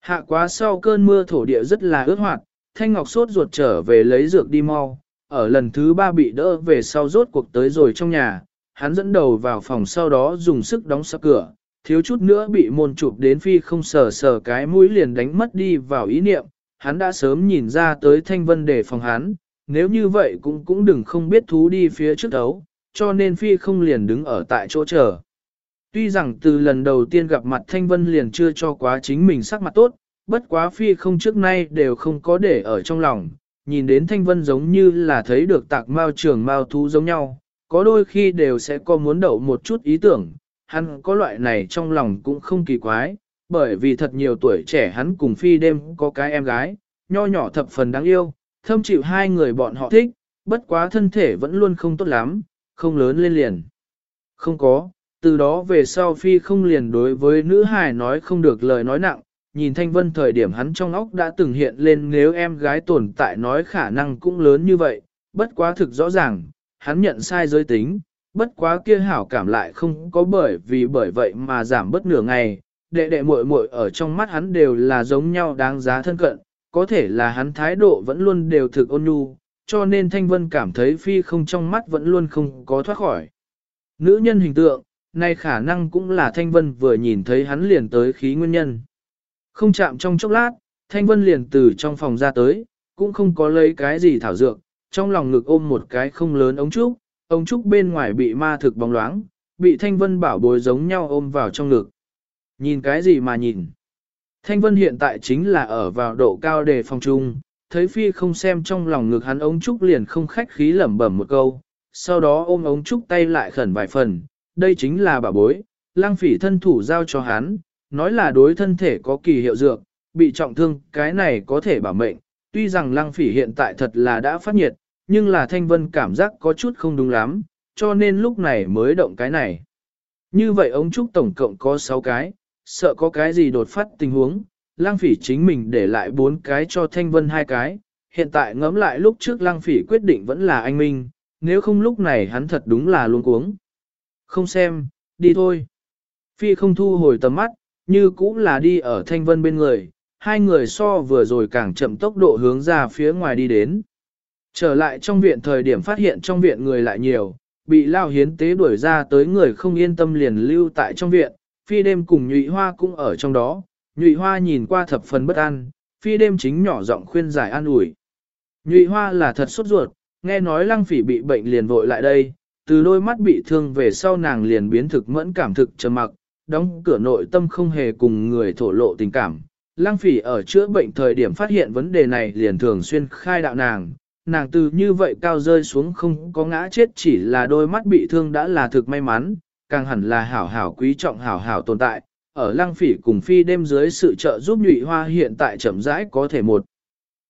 Hạ quá sau cơn mưa thổ địa rất là ướt hoạt, thanh ngọc sốt ruột trở về lấy dược đi mau, ở lần thứ ba bị đỡ về sau rốt cuộc tới rồi trong nhà, hắn dẫn đầu vào phòng sau đó dùng sức đóng sập cửa, thiếu chút nữa bị môn chụp đến phi không sờ sờ cái mũi liền đánh mất đi vào ý niệm, hắn đã sớm nhìn ra tới thanh vân để phòng hắn, nếu như vậy cũng cũng đừng không biết thú đi phía trước đấu, cho nên phi không liền đứng ở tại chỗ chờ. Tuy rằng từ lần đầu tiên gặp mặt Thanh Vân liền chưa cho quá chính mình sắc mặt tốt, bất quá phi không trước nay đều không có để ở trong lòng, nhìn đến Thanh Vân giống như là thấy được tạc mao trường mao thú giống nhau, có đôi khi đều sẽ có muốn đậu một chút ý tưởng, hắn có loại này trong lòng cũng không kỳ quái, bởi vì thật nhiều tuổi trẻ hắn cùng phi đêm có cái em gái, nho nhỏ thập phần đáng yêu, thâm chịu hai người bọn họ thích, bất quá thân thể vẫn luôn không tốt lắm, không lớn lên liền. Không có, từ đó về sau phi không liền đối với nữ hài nói không được lời nói nặng, nhìn thanh vân thời điểm hắn trong óc đã từng hiện lên nếu em gái tồn tại nói khả năng cũng lớn như vậy, bất quá thực rõ ràng, hắn nhận sai giới tính, bất quá kia hảo cảm lại không có bởi vì bởi vậy mà giảm bất nửa ngày, đệ đệ muội muội ở trong mắt hắn đều là giống nhau đáng giá thân cận, có thể là hắn thái độ vẫn luôn đều thực ôn nhu, cho nên Thanh Vân cảm thấy phi không trong mắt vẫn luôn không có thoát khỏi. Nữ nhân hình tượng, nay khả năng cũng là Thanh Vân vừa nhìn thấy hắn liền tới khí nguyên nhân. Không chạm trong chốc lát, Thanh Vân liền từ trong phòng ra tới, cũng không có lấy cái gì thảo dược, trong lòng ngực ôm một cái không lớn ống trúc, ống trúc bên ngoài bị ma thực bóng loáng, bị Thanh Vân bảo bối giống nhau ôm vào trong ngực. Nhìn cái gì mà nhìn? Thanh Vân hiện tại chính là ở vào độ cao đề phòng trung, thấy Phi không xem trong lòng ngực hắn ống trúc liền không khách khí lẩm bẩm một câu, sau đó ôm ống trúc tay lại khẩn vài phần, đây chính là bà bối, lang phỉ thân thủ giao cho hắn, nói là đối thân thể có kỳ hiệu dược, bị trọng thương cái này có thể bảo mệnh, tuy rằng lang phỉ hiện tại thật là đã phát nhiệt, nhưng là thanh vân cảm giác có chút không đúng lắm, cho nên lúc này mới động cái này. Như vậy ống trúc tổng cộng có 6 cái, sợ có cái gì đột phát tình huống, lang phỉ chính mình để lại bốn cái cho thanh vân hai cái, hiện tại ngẫm lại lúc trước lang phỉ quyết định vẫn là anh Minh, nếu không lúc này hắn thật đúng là luôn cuống. Không xem, đi thôi. Phi không thu hồi tầm mắt, như cũng là đi ở thanh vân bên người, hai người so vừa rồi càng chậm tốc độ hướng ra phía ngoài đi đến. Trở lại trong viện thời điểm phát hiện trong viện người lại nhiều, bị lao hiến tế đuổi ra tới người không yên tâm liền lưu tại trong viện, phi đêm cùng nhụy hoa cũng ở trong đó, nhụy hoa nhìn qua thập phần bất an, phi đêm chính nhỏ giọng khuyên giải an ủi. Nhụy hoa là thật sốt ruột, nghe nói lăng phỉ bị bệnh liền vội lại đây, từ đôi mắt bị thương về sau nàng liền biến thực mẫn cảm thực trầm mặc, đóng cửa nội tâm không hề cùng người thổ lộ tình cảm. Lăng phỉ ở chữa bệnh thời điểm phát hiện vấn đề này liền thường xuyên khai đạo nàng, nàng từ như vậy cao rơi xuống không có ngã chết chỉ là đôi mắt bị thương đã là thực may mắn, càng hẳn là hảo hảo quý trọng hảo hảo tồn tại. Ở lăng phỉ cùng phi đêm dưới sự trợ giúp nhụy hoa hiện tại chậm rãi có thể một.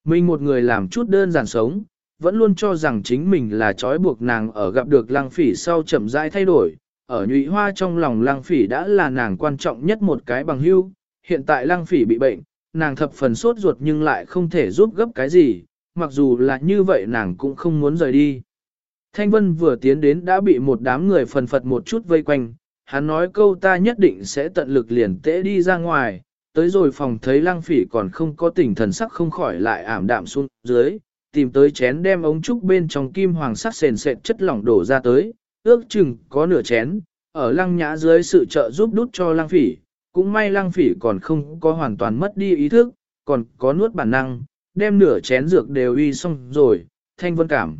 Mình một người làm chút đơn giản sống, vẫn luôn cho rằng chính mình là trói buộc nàng ở gặp được lăng phỉ sau chậm rãi thay đổi. Ở nhụy hoa trong lòng lăng phỉ đã là nàng quan trọng nhất một cái bằng hưu, hiện tại lăng phỉ bị bệnh, nàng thập phần sốt ruột nhưng lại không thể giúp gấp cái gì, mặc dù là như vậy nàng cũng không muốn rời đi. Thanh Vân vừa tiến đến đã bị một đám người phần phật một chút vây quanh, hắn nói câu ta nhất định sẽ tận lực liền tễ đi ra ngoài, tới rồi phòng thấy lăng phỉ còn không có tỉnh thần sắc không khỏi lại ảm đạm xuống dưới, tìm tới chén đem ống trúc bên trong kim hoàng sắc sền sệt chất lỏng đổ ra tới, ước chừng có nửa chén, ở lăng nhã dưới sự trợ giúp đút cho lăng phỉ, cũng may lăng phỉ còn không có hoàn toàn mất đi ý thức, còn có nuốt bản năng, đem nửa chén dược đều uy xong rồi, thanh vân cảm.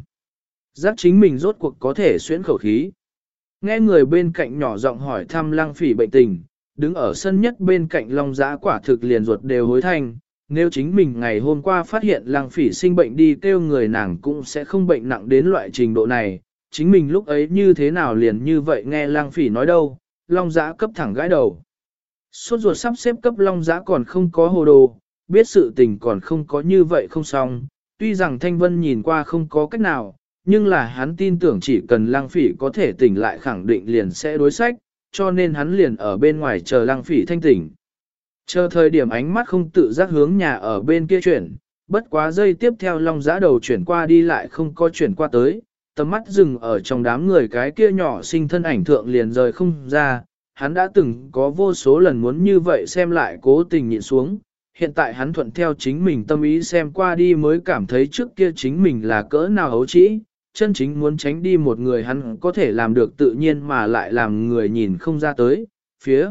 Giác chính mình rốt cuộc có thể xuyễn khẩu khí. Nghe người bên cạnh nhỏ giọng hỏi thăm lăng phỉ bệnh tình, đứng ở sân nhất bên cạnh long giã quả thực liền ruột đều hối thành. Nếu chính mình ngày hôm qua phát hiện lăng phỉ sinh bệnh đi kêu người nàng cũng sẽ không bệnh nặng đến loại trình độ này, chính mình lúc ấy như thế nào liền như vậy nghe lăng phỉ nói đâu, long giã cấp thẳng gãi đầu. Suốt ruột sắp xếp cấp long giã còn không có hồ đồ, biết sự tình còn không có như vậy không xong, tuy rằng Thanh Vân nhìn qua không có cách nào, nhưng là hắn tin tưởng chỉ cần Lăng Phỉ có thể tỉnh lại khẳng định liền sẽ đối sách, cho nên hắn liền ở bên ngoài chờ Lăng Phỉ thanh tỉnh. Chờ thời điểm ánh mắt không tự giác hướng nhà ở bên kia chuyển, bất quá giây tiếp theo Long Giã đầu chuyển qua đi lại không có chuyển qua tới, tầm mắt dừng ở trong đám người cái kia nhỏ sinh thân ảnh thượng liền rời không ra, hắn đã từng có vô số lần muốn như vậy xem lại cố tình nhịn xuống, hiện tại hắn thuận theo chính mình tâm ý xem qua đi mới cảm thấy trước kia chính mình là cỡ nào hấu trĩ, chân chính muốn tránh đi một người hắn có thể làm được tự nhiên mà lại làm người nhìn không ra tới, phía.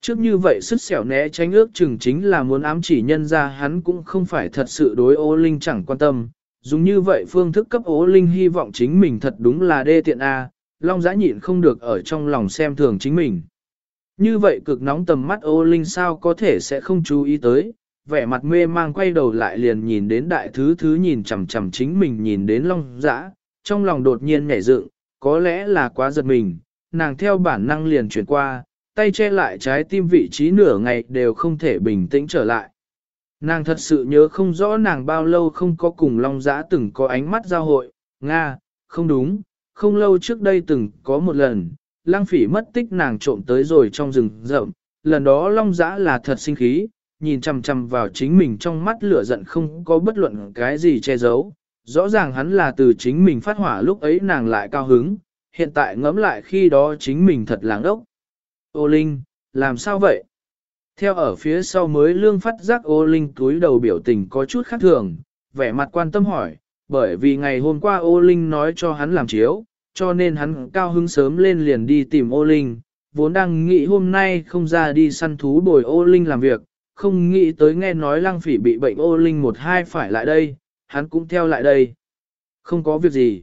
Trước như vậy sức xẻo né tránh ước chừng chính là muốn ám chỉ nhân ra hắn cũng không phải thật sự đối ô linh chẳng quan tâm, dùng như vậy phương thức cấp ố linh hy vọng chính mình thật đúng là đê tiện A, long giã nhịn không được ở trong lòng xem thường chính mình. Như vậy cực nóng tầm mắt ô linh sao có thể sẽ không chú ý tới, vẻ mặt mê mang quay đầu lại liền nhìn đến đại thứ thứ nhìn chằm chằm chính mình nhìn đến long giã, trong lòng đột nhiên nhảy dựng, có lẽ là quá giật mình, nàng theo bản năng liền chuyển qua, tay che lại trái tim vị trí nửa ngày đều không thể bình tĩnh trở lại. Nàng thật sự nhớ không rõ nàng bao lâu không có cùng Long Giã từng có ánh mắt giao hội, Nga, không đúng, không lâu trước đây từng có một lần, lang phỉ mất tích nàng trộm tới rồi trong rừng rậm, lần đó long giã là thật sinh khí, nhìn chằm chằm vào chính mình trong mắt lửa giận không có bất luận cái gì che giấu. Rõ ràng hắn là từ chính mình phát hỏa lúc ấy nàng lại cao hứng, hiện tại ngẫm lại khi đó chính mình thật làng ốc. Ô Linh, làm sao vậy? Theo ở phía sau mới lương phát giác ô linh túi đầu biểu tình có chút khác thường, vẻ mặt quan tâm hỏi, bởi vì ngày hôm qua ô linh nói cho hắn làm chiếu, cho nên hắn cao hứng sớm lên liền đi tìm ô linh, vốn đang nghĩ hôm nay không ra đi săn thú bồi ô linh làm việc, không nghĩ tới nghe nói lăng phỉ bị bệnh ô linh một hai phải lại đây, hắn cũng theo lại đây. Không có việc gì.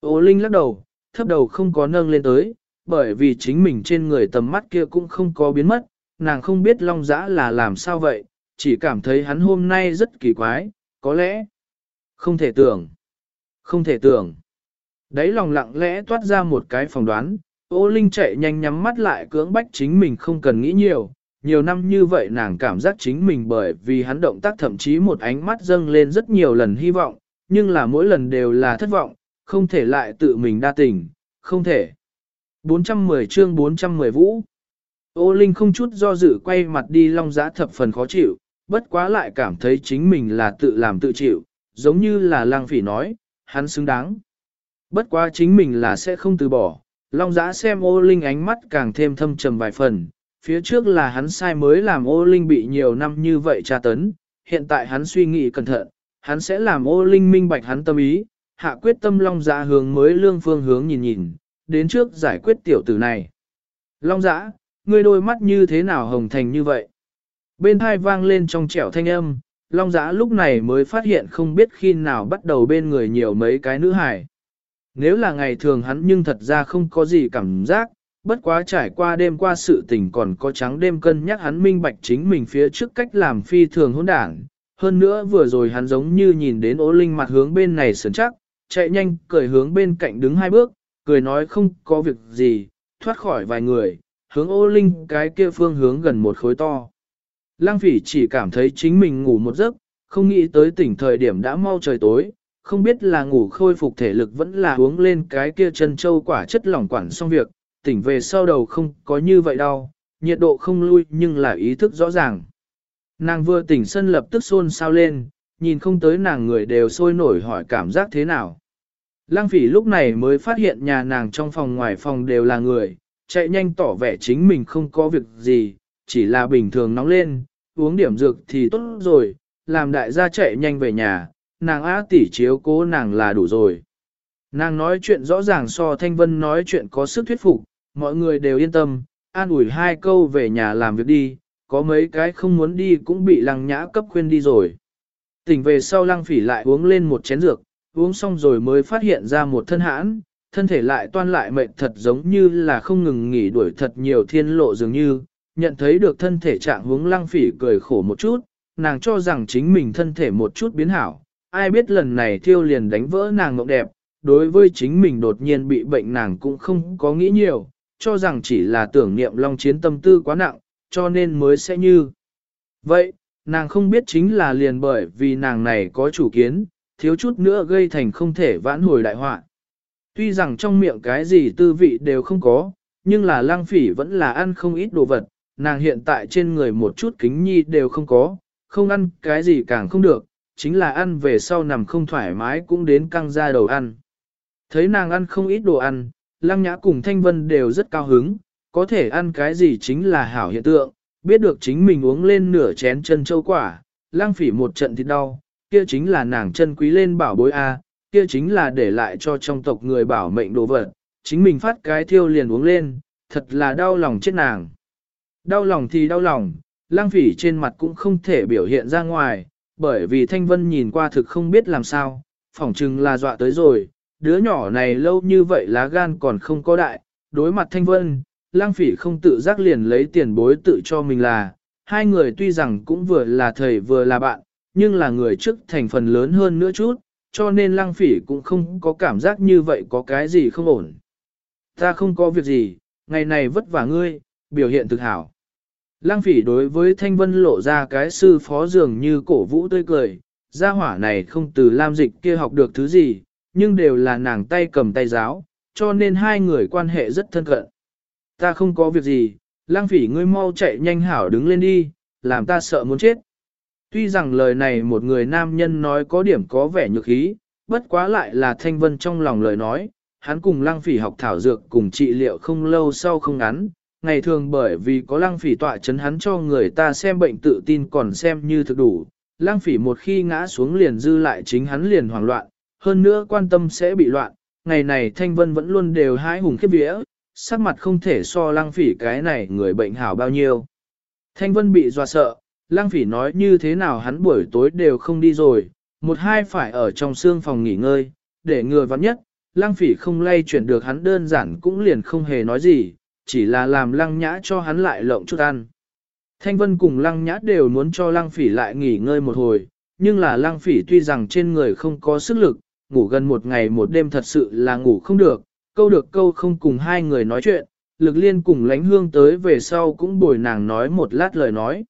Ô linh lắc đầu, thấp đầu không có nâng lên tới, bởi vì chính mình trên người tầm mắt kia cũng không có biến mất, nàng không biết long giã là làm sao vậy, chỉ cảm thấy hắn hôm nay rất kỳ quái, có lẽ không thể tưởng, không thể tưởng. Đấy lòng lặng lẽ toát ra một cái phỏng đoán, ô linh chạy nhanh nhắm mắt lại cưỡng bách chính mình không cần nghĩ nhiều, nhiều năm như vậy nàng cảm giác chính mình bởi vì hắn động tác thậm chí một ánh mắt dâng lên rất nhiều lần hy vọng, nhưng là mỗi lần đều là thất vọng, không thể lại tự mình đa tình, không thể. 410 chương 410 vũ Ô Linh không chút do dự quay mặt đi long giã thập phần khó chịu, bất quá lại cảm thấy chính mình là tự làm tự chịu, giống như là lang phỉ nói, hắn xứng đáng. Bất quá chính mình là sẽ không từ bỏ, long giã xem ô Linh ánh mắt càng thêm thâm trầm vài phần, phía trước là hắn sai mới làm ô Linh bị nhiều năm như vậy tra tấn, hiện tại hắn suy nghĩ cẩn thận, hắn sẽ làm ô Linh minh bạch hắn tâm ý, hạ quyết tâm long giã hướng mới lương phương hướng nhìn nhìn, đến trước giải quyết tiểu tử này. Long giã, ngươi đôi mắt như thế nào hồng thành như vậy? Bên thai vang lên trong trẻo thanh âm, Long Giã lúc này mới phát hiện không biết khi nào bắt đầu bên người nhiều mấy cái nữ hải. Nếu là ngày thường hắn nhưng thật ra không có gì cảm giác, bất quá trải qua đêm qua sự tình còn có trắng đêm cân nhắc hắn minh bạch chính mình phía trước cách làm phi thường hỗn đảng. Hơn nữa vừa rồi hắn giống như nhìn đến ố linh mặt hướng bên này sườn chắc, chạy nhanh, cười hướng bên cạnh đứng hai bước, cười nói không có việc gì, thoát khỏi vài người, hướng ô linh cái kia phương hướng gần một khối to. Lăng phỉ chỉ cảm thấy chính mình ngủ một giấc, không nghĩ tới tỉnh thời điểm đã mau trời tối, không biết là ngủ khôi phục thể lực vẫn là uống lên cái kia chân châu quả chất lỏng quản xong việc, tỉnh về sau đầu không có như vậy đau nhiệt độ không lui nhưng là ý thức rõ ràng. Nàng vừa tỉnh sân lập tức xôn xao lên, nhìn không tới nàng người đều sôi nổi hỏi cảm giác thế nào. Lăng phỉ lúc này mới phát hiện nhà nàng trong phòng ngoài phòng đều là người, chạy nhanh tỏ vẻ chính mình không có việc gì, chỉ là bình thường nóng lên, uống điểm dược thì tốt rồi, làm đại gia chạy nhanh về nhà, nàng á tỷ chiếu cố nàng là đủ rồi. Nàng nói chuyện rõ ràng so Thanh Vân nói chuyện có sức thuyết phục, mọi người đều yên tâm, an ủi hai câu về nhà làm việc đi, có mấy cái không muốn đi cũng bị lăng nhã cấp khuyên đi rồi. Tỉnh về sau lăng phỉ lại uống lên một chén dược, uống xong rồi mới phát hiện ra một thân hãn, thân thể lại toan lại mệt thật giống như là không ngừng nghỉ đuổi thật nhiều thiên lộ dường như, nhận thấy được thân thể trạng hướng lăng phỉ cười khổ một chút, nàng cho rằng chính mình thân thể một chút biến hảo, ai biết lần này thiêu liền đánh vỡ nàng ngọc đẹp, đối với chính mình đột nhiên bị bệnh nàng cũng không có nghĩ nhiều, cho rằng chỉ là tưởng niệm long chiến tâm tư quá nặng, cho nên mới sẽ như. Vậy, nàng không biết chính là liền bởi vì nàng này có chủ kiến, thiếu chút nữa gây thành không thể vãn hồi đại họa. Tuy rằng trong miệng cái gì tư vị đều không có, nhưng là lang phỉ vẫn là ăn không ít đồ vật, nàng hiện tại trên người một chút kính nhi đều không có, không ăn cái gì càng không được, chính là ăn về sau nằm không thoải mái cũng đến căng ra đầu ăn. Thấy nàng ăn không ít đồ ăn, lăng nhã cùng thanh vân đều rất cao hứng, có thể ăn cái gì chính là hảo hiện tượng, biết được chính mình uống lên nửa chén chân châu quả, lăng phỉ một trận thì đau, kia chính là nàng chân quý lên bảo bối A, kia chính là để lại cho trong tộc người bảo mệnh đồ vật, chính mình phát cái thiêu liền uống lên, thật là đau lòng chết nàng. Đau lòng thì đau lòng, lang phỉ trên mặt cũng không thể biểu hiện ra ngoài, bởi vì Thanh Vân nhìn qua thực không biết làm sao, phỏng chừng là dọa tới rồi, đứa nhỏ này lâu như vậy lá gan còn không có đại, đối mặt Thanh Vân, lang phỉ không tự giác liền lấy tiền bối tự cho mình là, hai người tuy rằng cũng vừa là thầy vừa là bạn, nhưng là người trước thành phần lớn hơn nữa chút, cho nên lang phỉ cũng không có cảm giác như vậy có cái gì không ổn. Ta không có việc gì, ngày này vất vả ngươi, biểu hiện thực hảo. Lăng phỉ đối với thanh vân lộ ra cái sư phó dường như cổ vũ tươi cười, gia hỏa này không từ lam dịch kia học được thứ gì, nhưng đều là nàng tay cầm tay giáo, cho nên hai người quan hệ rất thân cận. Ta không có việc gì, Lang phỉ ngươi mau chạy nhanh hảo đứng lên đi, làm ta sợ muốn chết. Tuy rằng lời này một người nam nhân nói có điểm có vẻ nhược ý, bất quá lại là thanh vân trong lòng lời nói, hắn cùng Lang phỉ học thảo dược cùng trị liệu không lâu sau không ngắn, ngày thường bởi vì có Lang phỉ tọa chấn hắn cho người ta xem bệnh tự tin còn xem như thực đủ, lăng phỉ một khi ngã xuống liền dư lại chính hắn liền hoảng loạn, hơn nữa quan tâm sẽ bị loạn, ngày này Thanh Vân vẫn luôn đều hái hùng khiếp vía, sắc mặt không thể so lăng phỉ cái này người bệnh hảo bao nhiêu. Thanh Vân bị dọa sợ, lăng phỉ nói như thế nào hắn buổi tối đều không đi rồi, một hai phải ở trong xương phòng nghỉ ngơi, để ngừa vắng nhất, lăng phỉ không lay chuyển được hắn đơn giản cũng liền không hề nói gì, chỉ là làm lăng nhã cho hắn lại lộng chút ăn. Thanh Vân cùng lăng nhã đều muốn cho lăng phỉ lại nghỉ ngơi một hồi, nhưng là lăng phỉ tuy rằng trên người không có sức lực, ngủ gần một ngày một đêm thật sự là ngủ không được, câu được câu không cùng hai người nói chuyện, lực liên cùng lánh hương tới về sau cũng bồi nàng nói một lát lời nói.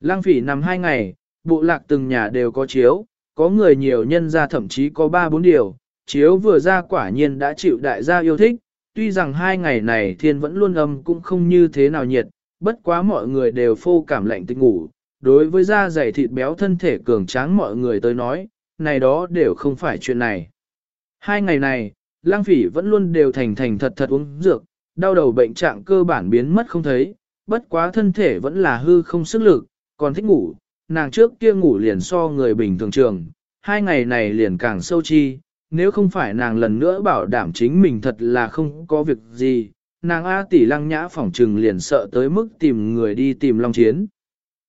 Lăng phỉ nằm hai ngày, bộ lạc từng nhà đều có chiếu, có người nhiều nhân ra thậm chí có ba bốn điều, chiếu vừa ra quả nhiên đã chịu đại gia yêu thích, tuy rằng hai ngày này thiên vẫn luôn âm cũng không như thế nào nhiệt, bất quá mọi người đều phô cảm lạnh tinh ngủ, đối với da dày thịt béo thân thể cường tráng mọi người tới nói, này đó đều không phải chuyện này. Hai ngày này, lang phỉ vẫn luôn đều thành thành thật thật uống dược, đau đầu bệnh trạng cơ bản biến mất không thấy, bất quá thân thể vẫn là hư không sức lực, còn thích ngủ, nàng trước kia ngủ liền so người bình thường trường, hai ngày này liền càng sâu chi, nếu không phải nàng lần nữa bảo đảm chính mình thật là không có việc gì, nàng A tỷ lăng nhã phỏng trừng liền sợ tới mức tìm người đi tìm Long Chiến.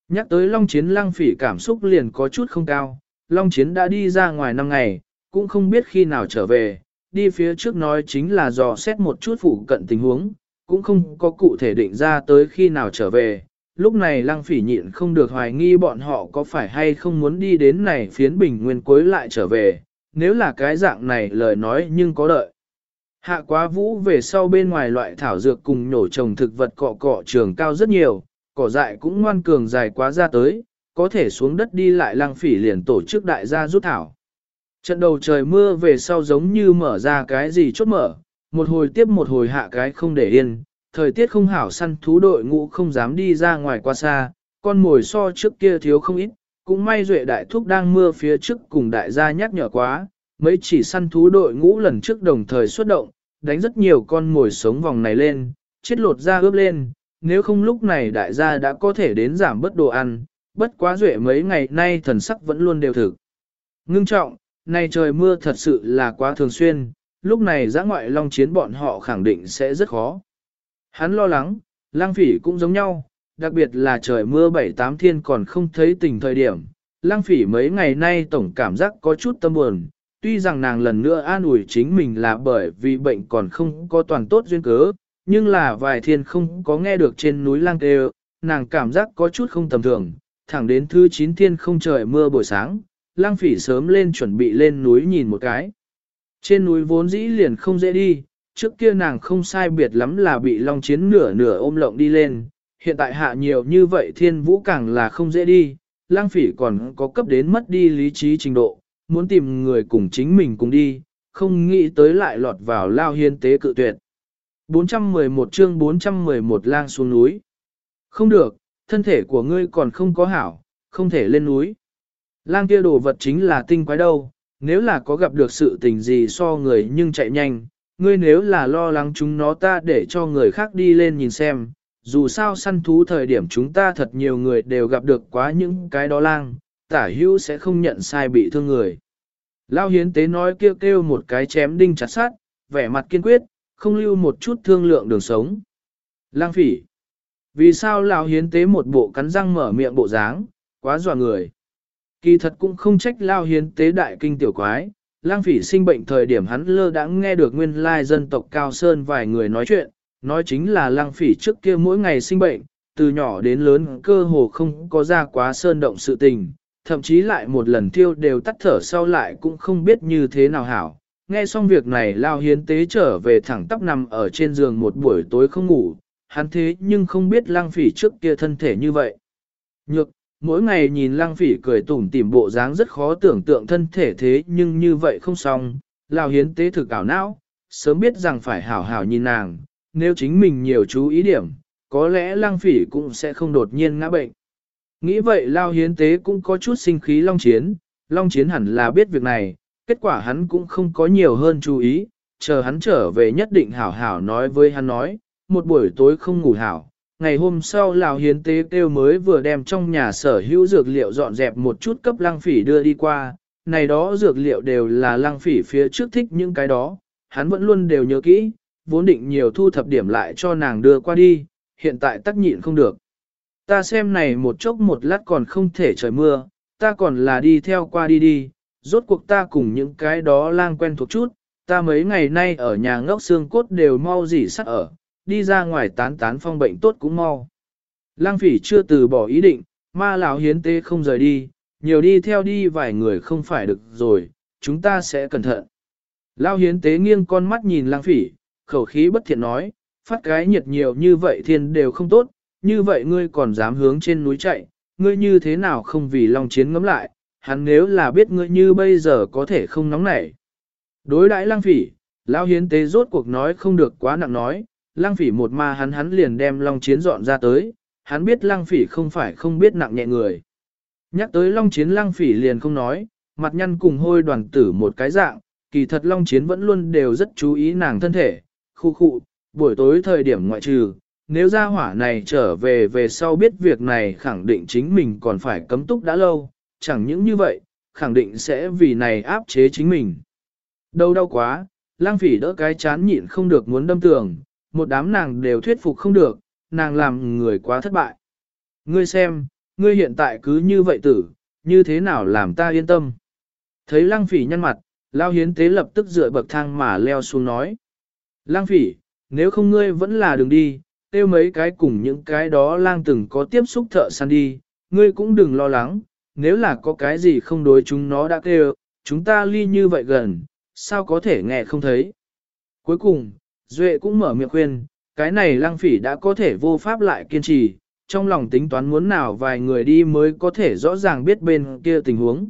Nhắc tới Long Chiến lăng phỉ cảm xúc liền có chút không cao, Long Chiến đã đi ra ngoài năm ngày, cũng không biết khi nào trở về, đi phía trước nói chính là dò xét một chút phụ cận tình huống, cũng không có cụ thể định ra tới khi nào trở về. Lúc này lăng phỉ nhịn không được hoài nghi bọn họ có phải hay không muốn đi đến này phiến bình nguyên cuối lại trở về, nếu là cái dạng này lời nói nhưng có đợi. Hạ quá vũ về sau bên ngoài loại thảo dược cùng nổ trồng thực vật cọ cọ trường cao rất nhiều, cỏ dại cũng ngoan cường dài quá ra tới, có thể xuống đất đi lại lăng phỉ liền tổ chức đại gia rút thảo. Trận đầu trời mưa về sau giống như mở ra cái gì chốt mở, một hồi tiếp một hồi hạ cái không để yên, thời tiết không hảo săn thú đội ngũ không dám đi ra ngoài qua xa, con mồi so trước kia thiếu không ít, cũng may duệ đại thúc đang mưa phía trước cùng đại gia nhắc nhở quá, mấy chỉ săn thú đội ngũ lần trước đồng thời xuất động, đánh rất nhiều con mồi sống vòng này lên, chết lột ra ướp lên, nếu không lúc này đại gia đã có thể đến giảm bớt đồ ăn, bất quá duệ mấy ngày nay thần sắc vẫn luôn đều thực. Ngưng trọng, nay trời mưa thật sự là quá thường xuyên, lúc này giã ngoại long chiến bọn họ khẳng định sẽ rất khó. Hắn lo lắng, lang phỉ cũng giống nhau, đặc biệt là trời mưa bảy tám thiên còn không thấy tình thời điểm. Lang phỉ mấy ngày nay tổng cảm giác có chút tâm buồn, tuy rằng nàng lần nữa an ủi chính mình là bởi vì bệnh còn không có toàn tốt duyên cớ, nhưng là vài thiên không có nghe được trên núi lang kêu, nàng cảm giác có chút không tầm thường, thẳng đến thứ chín thiên không trời mưa buổi sáng, lang phỉ sớm lên chuẩn bị lên núi nhìn một cái. Trên núi vốn dĩ liền không dễ đi, trước kia nàng không sai biệt lắm là bị long chiến nửa nửa ôm lộng đi lên, hiện tại hạ nhiều như vậy thiên vũ càng là không dễ đi, lang phỉ còn có cấp đến mất đi lý trí trình độ, muốn tìm người cùng chính mình cùng đi, không nghĩ tới lại lọt vào lao hiên tế cự tuyệt. 411 chương 411 lang xuống núi. Không được, thân thể của ngươi còn không có hảo, không thể lên núi. Lang kia đồ vật chính là tinh quái đâu, nếu là có gặp được sự tình gì so người nhưng chạy nhanh, ngươi nếu là lo lắng chúng nó ta để cho người khác đi lên nhìn xem, dù sao săn thú thời điểm chúng ta thật nhiều người đều gặp được quá những cái đó lang, tả hữu sẽ không nhận sai bị thương người. Lao hiến tế nói kêu kêu một cái chém đinh chặt sát, vẻ mặt kiên quyết, không lưu một chút thương lượng đường sống. Lang phỉ. Vì sao lão hiến tế một bộ cắn răng mở miệng bộ dáng, quá dọa người. Kỳ thật cũng không trách lao hiến tế đại kinh tiểu quái, lang phỉ sinh bệnh thời điểm hắn lơ đã nghe được nguyên lai dân tộc Cao Sơn vài người nói chuyện, nói chính là lang phỉ trước kia mỗi ngày sinh bệnh, từ nhỏ đến lớn cơ hồ không có ra quá sơn động sự tình, thậm chí lại một lần tiêu đều tắt thở sau lại cũng không biết như thế nào hảo. Nghe xong việc này lao hiến tế trở về thẳng tóc nằm ở trên giường một buổi tối không ngủ, hắn thế nhưng không biết lang phỉ trước kia thân thể như vậy. Nhược, mỗi ngày nhìn lang phỉ cười tủm tỉm bộ dáng rất khó tưởng tượng thân thể thế nhưng như vậy không xong, lào hiến tế thực ảo não, sớm biết rằng phải hảo hảo nhìn nàng, nếu chính mình nhiều chú ý điểm, có lẽ lang phỉ cũng sẽ không đột nhiên ngã bệnh. Nghĩ vậy Lao Hiến Tế cũng có chút sinh khí Long Chiến, Long Chiến hẳn là biết việc này, kết quả hắn cũng không có nhiều hơn chú ý, chờ hắn trở về nhất định hảo hảo nói với hắn nói, một buổi tối không ngủ hảo. Ngày hôm sau Lào Hiến Tế kêu mới vừa đem trong nhà sở hữu dược liệu dọn dẹp một chút cấp lăng phỉ đưa đi qua, này đó dược liệu đều là lăng phỉ phía trước thích những cái đó, hắn vẫn luôn đều nhớ kỹ, vốn định nhiều thu thập điểm lại cho nàng đưa qua đi, hiện tại tắc nhịn không được. Ta xem này một chốc một lát còn không thể trời mưa, ta còn là đi theo qua đi đi, rốt cuộc ta cùng những cái đó lang quen thuộc chút, ta mấy ngày nay ở nhà ngốc xương cốt đều mau dỉ sắt ở, đi ra ngoài tán tán phong bệnh tốt cũng mau. Lang phỉ chưa từ bỏ ý định, ma lão hiến tế không rời đi, nhiều đi theo đi vài người không phải được rồi, chúng ta sẽ cẩn thận. Lao hiến tế nghiêng con mắt nhìn lang phỉ, khẩu khí bất thiện nói, phát cái nhiệt nhiều như vậy thiên đều không tốt, như vậy ngươi còn dám hướng trên núi chạy, ngươi như thế nào không vì lòng chiến ngấm lại, hắn nếu là biết ngươi như bây giờ có thể không nóng nảy. Đối đãi lang phỉ, Lao hiến tế rốt cuộc nói không được quá nặng nói, lang phỉ một ma hắn hắn liền đem long chiến dọn ra tới, hắn biết lang phỉ không phải không biết nặng nhẹ người. Nhắc tới long chiến lang phỉ liền không nói, mặt nhăn cùng hôi đoàn tử một cái dạng, kỳ thật long chiến vẫn luôn đều rất chú ý nàng thân thể, khu khu, buổi tối thời điểm ngoại trừ, nếu ra hỏa này trở về về sau biết việc này khẳng định chính mình còn phải cấm túc đã lâu, chẳng những như vậy, khẳng định sẽ vì này áp chế chính mình. Đâu đau quá, lang phỉ đỡ cái chán nhịn không được muốn đâm tường, một đám nàng đều thuyết phục không được, nàng làm người quá thất bại. Ngươi xem, ngươi hiện tại cứ như vậy tử, như thế nào làm ta yên tâm. Thấy lang phỉ nhăn mặt, lao hiến tế lập tức dựa bậc thang mà leo xuống nói. Lang phỉ, nếu không ngươi vẫn là đường đi, tiêu mấy cái cùng những cái đó lang từng có tiếp xúc thợ săn đi, ngươi cũng đừng lo lắng, nếu là có cái gì không đối chúng nó đã kêu, chúng ta ly như vậy gần, sao có thể nghe không thấy. Cuối cùng, Duệ cũng mở miệng khuyên, cái này lang phỉ đã có thể vô pháp lại kiên trì, trong lòng tính toán muốn nào vài người đi mới có thể rõ ràng biết bên kia tình huống.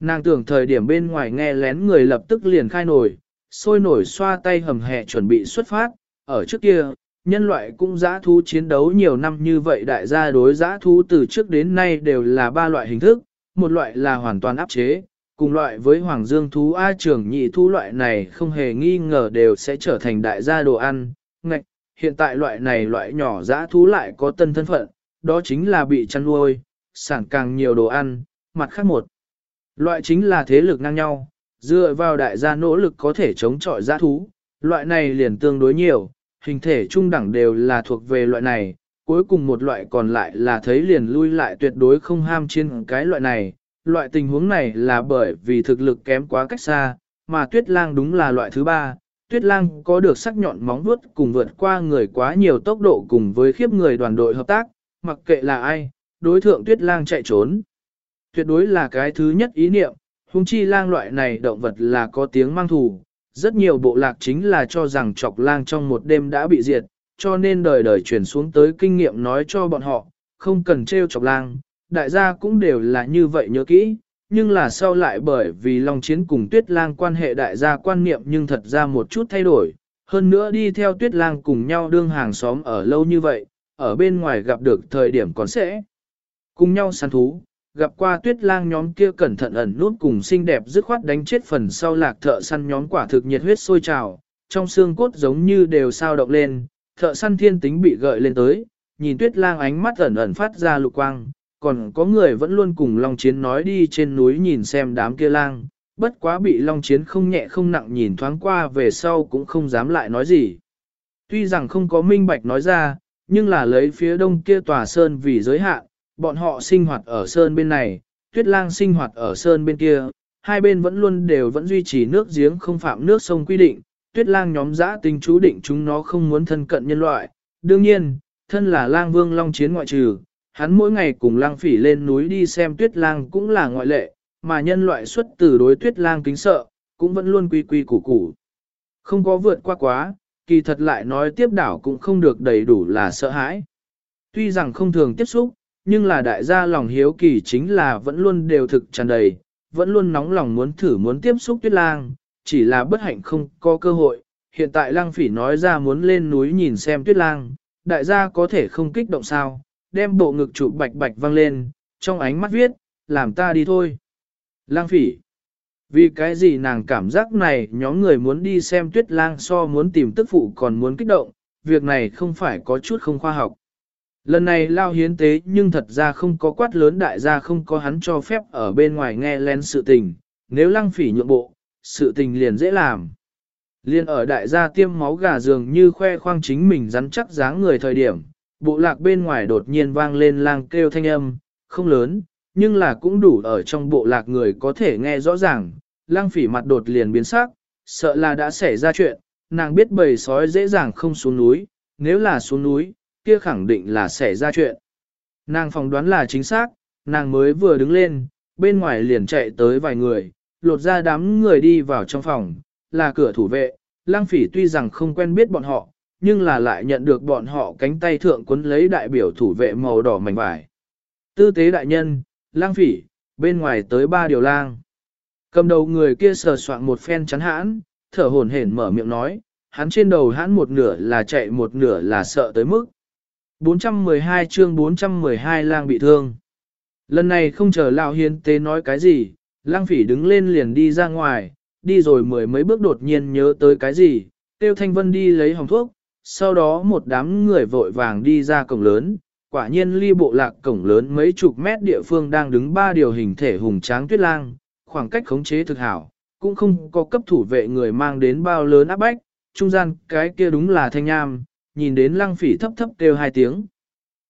Nàng tưởng thời điểm bên ngoài nghe lén người lập tức liền khai nổi, sôi nổi xoa tay hầm hẹ chuẩn bị xuất phát, ở trước kia, nhân loại cũng giã thú chiến đấu nhiều năm như vậy đại gia đối giã thú từ trước đến nay đều là ba loại hình thức, một loại là hoàn toàn áp chế, cùng loại với hoàng dương thú A trưởng nhị thú loại này không hề nghi ngờ đều sẽ trở thành đại gia đồ ăn, ngạch, hiện tại loại này loại nhỏ giã thú lại có tân thân phận, đó chính là bị chăn nuôi, sản càng nhiều đồ ăn, mặt khác một. Loại chính là thế lực ngang nhau, dựa vào đại gia nỗ lực có thể chống chọi giã thú, loại này liền tương đối nhiều, hình thể trung đẳng đều là thuộc về loại này, cuối cùng một loại còn lại là thấy liền lui lại tuyệt đối không ham trên cái loại này. Loại tình huống này là bởi vì thực lực kém quá cách xa, mà tuyết lang đúng là loại thứ ba. Tuyết lang có được sắc nhọn móng vuốt cùng vượt qua người quá nhiều tốc độ cùng với khiếp người đoàn đội hợp tác, mặc kệ là ai, đối thượng tuyết lang chạy trốn. Tuyệt đối là cái thứ nhất ý niệm, hung chi lang loại này động vật là có tiếng mang thù, rất nhiều bộ lạc chính là cho rằng chọc lang trong một đêm đã bị diệt, cho nên đời đời truyền xuống tới kinh nghiệm nói cho bọn họ, không cần treo chọc lang, đại gia cũng đều là như vậy nhớ kỹ, nhưng là sau lại bởi vì Long Chiến cùng Tuyết Lang quan hệ đại gia quan niệm nhưng thật ra một chút thay đổi, hơn nữa đi theo Tuyết Lang cùng nhau đương hàng xóm ở lâu như vậy, ở bên ngoài gặp được thời điểm còn sẽ cùng nhau săn thú, gặp qua tuyết lang nhóm kia cẩn thận ẩn nút cùng xinh đẹp dứt khoát đánh chết phần sau lạc thợ săn nhóm quả thực nhiệt huyết sôi trào, trong xương cốt giống như đều sao động lên, thợ săn thiên tính bị gợi lên tới, nhìn tuyết lang ánh mắt ẩn ẩn phát ra lục quang, còn có người vẫn luôn cùng Long Chiến nói đi trên núi nhìn xem đám kia lang, bất quá bị Long Chiến không nhẹ không nặng nhìn thoáng qua về sau cũng không dám lại nói gì. Tuy rằng không có minh bạch nói ra, nhưng là lấy phía đông kia tòa sơn vì giới hạn, bọn họ sinh hoạt ở sơn bên này, tuyết lang sinh hoạt ở sơn bên kia, hai bên vẫn luôn đều vẫn duy trì nước giếng không phạm nước sông quy định, tuyết lang nhóm giã tinh chú định chúng nó không muốn thân cận nhân loại. Đương nhiên, thân là lang vương long chiến ngoại trừ, hắn mỗi ngày cùng lang phỉ lên núi đi xem tuyết lang cũng là ngoại lệ, mà nhân loại xuất từ đối tuyết lang kính sợ, cũng vẫn luôn quy quy củ củ. Không có vượt qua quá, kỳ thật lại nói tiếp đảo cũng không được đầy đủ là sợ hãi. Tuy rằng không thường tiếp xúc, nhưng là đại gia lòng hiếu kỳ chính là vẫn luôn đều thực tràn đầy, vẫn luôn nóng lòng muốn thử muốn tiếp xúc tuyết lang, chỉ là bất hạnh không có cơ hội. Hiện tại lang phỉ nói ra muốn lên núi nhìn xem tuyết lang, đại gia có thể không kích động sao, đem bộ ngực trụ bạch bạch văng lên, trong ánh mắt viết, làm ta đi thôi. Lang phỉ. Vì cái gì nàng cảm giác này nhóm người muốn đi xem tuyết lang so muốn tìm tức phụ còn muốn kích động, việc này không phải có chút không khoa học. Lần này lao hiến tế nhưng thật ra không có quát lớn đại gia không có hắn cho phép ở bên ngoài nghe lén sự tình, nếu lăng phỉ nhượng bộ, sự tình liền dễ làm. Liên ở đại gia tiêm máu gà dường như khoe khoang chính mình rắn chắc dáng người thời điểm, bộ lạc bên ngoài đột nhiên vang lên lang kêu thanh âm, không lớn, nhưng là cũng đủ ở trong bộ lạc người có thể nghe rõ ràng, lang phỉ mặt đột liền biến sắc, sợ là đã xảy ra chuyện, nàng biết bầy sói dễ dàng không xuống núi, nếu là xuống núi, kia khẳng định là xảy ra chuyện. Nàng phỏng đoán là chính xác, nàng mới vừa đứng lên, bên ngoài liền chạy tới vài người, lột ra đám người đi vào trong phòng, là cửa thủ vệ, lang phỉ tuy rằng không quen biết bọn họ, nhưng là lại nhận được bọn họ cánh tay thượng quấn lấy đại biểu thủ vệ màu đỏ mảnh vải. Tư tế đại nhân, lang phỉ, bên ngoài tới ba điều lang. Cầm đầu người kia sờ soạn một phen chắn hãn, thở hổn hển mở miệng nói, hắn trên đầu hãn một nửa là chạy một nửa là sợ tới mức. 412 chương 412 lang bị thương. Lần này không chờ lão hiến tế nói cái gì, lang phỉ đứng lên liền đi ra ngoài, đi rồi mười mấy bước đột nhiên nhớ tới cái gì, tiêu thanh vân đi lấy hồng thuốc, sau đó một đám người vội vàng đi ra cổng lớn, quả nhiên ly bộ lạc cổng lớn mấy chục mét địa phương đang đứng ba điều hình thể hùng tráng tuyết lang, khoảng cách khống chế thực hảo, cũng không có cấp thủ vệ người mang đến bao lớn áp bách, trung gian cái kia đúng là thanh nham, nhìn đến lăng phỉ thấp thấp kêu hai tiếng.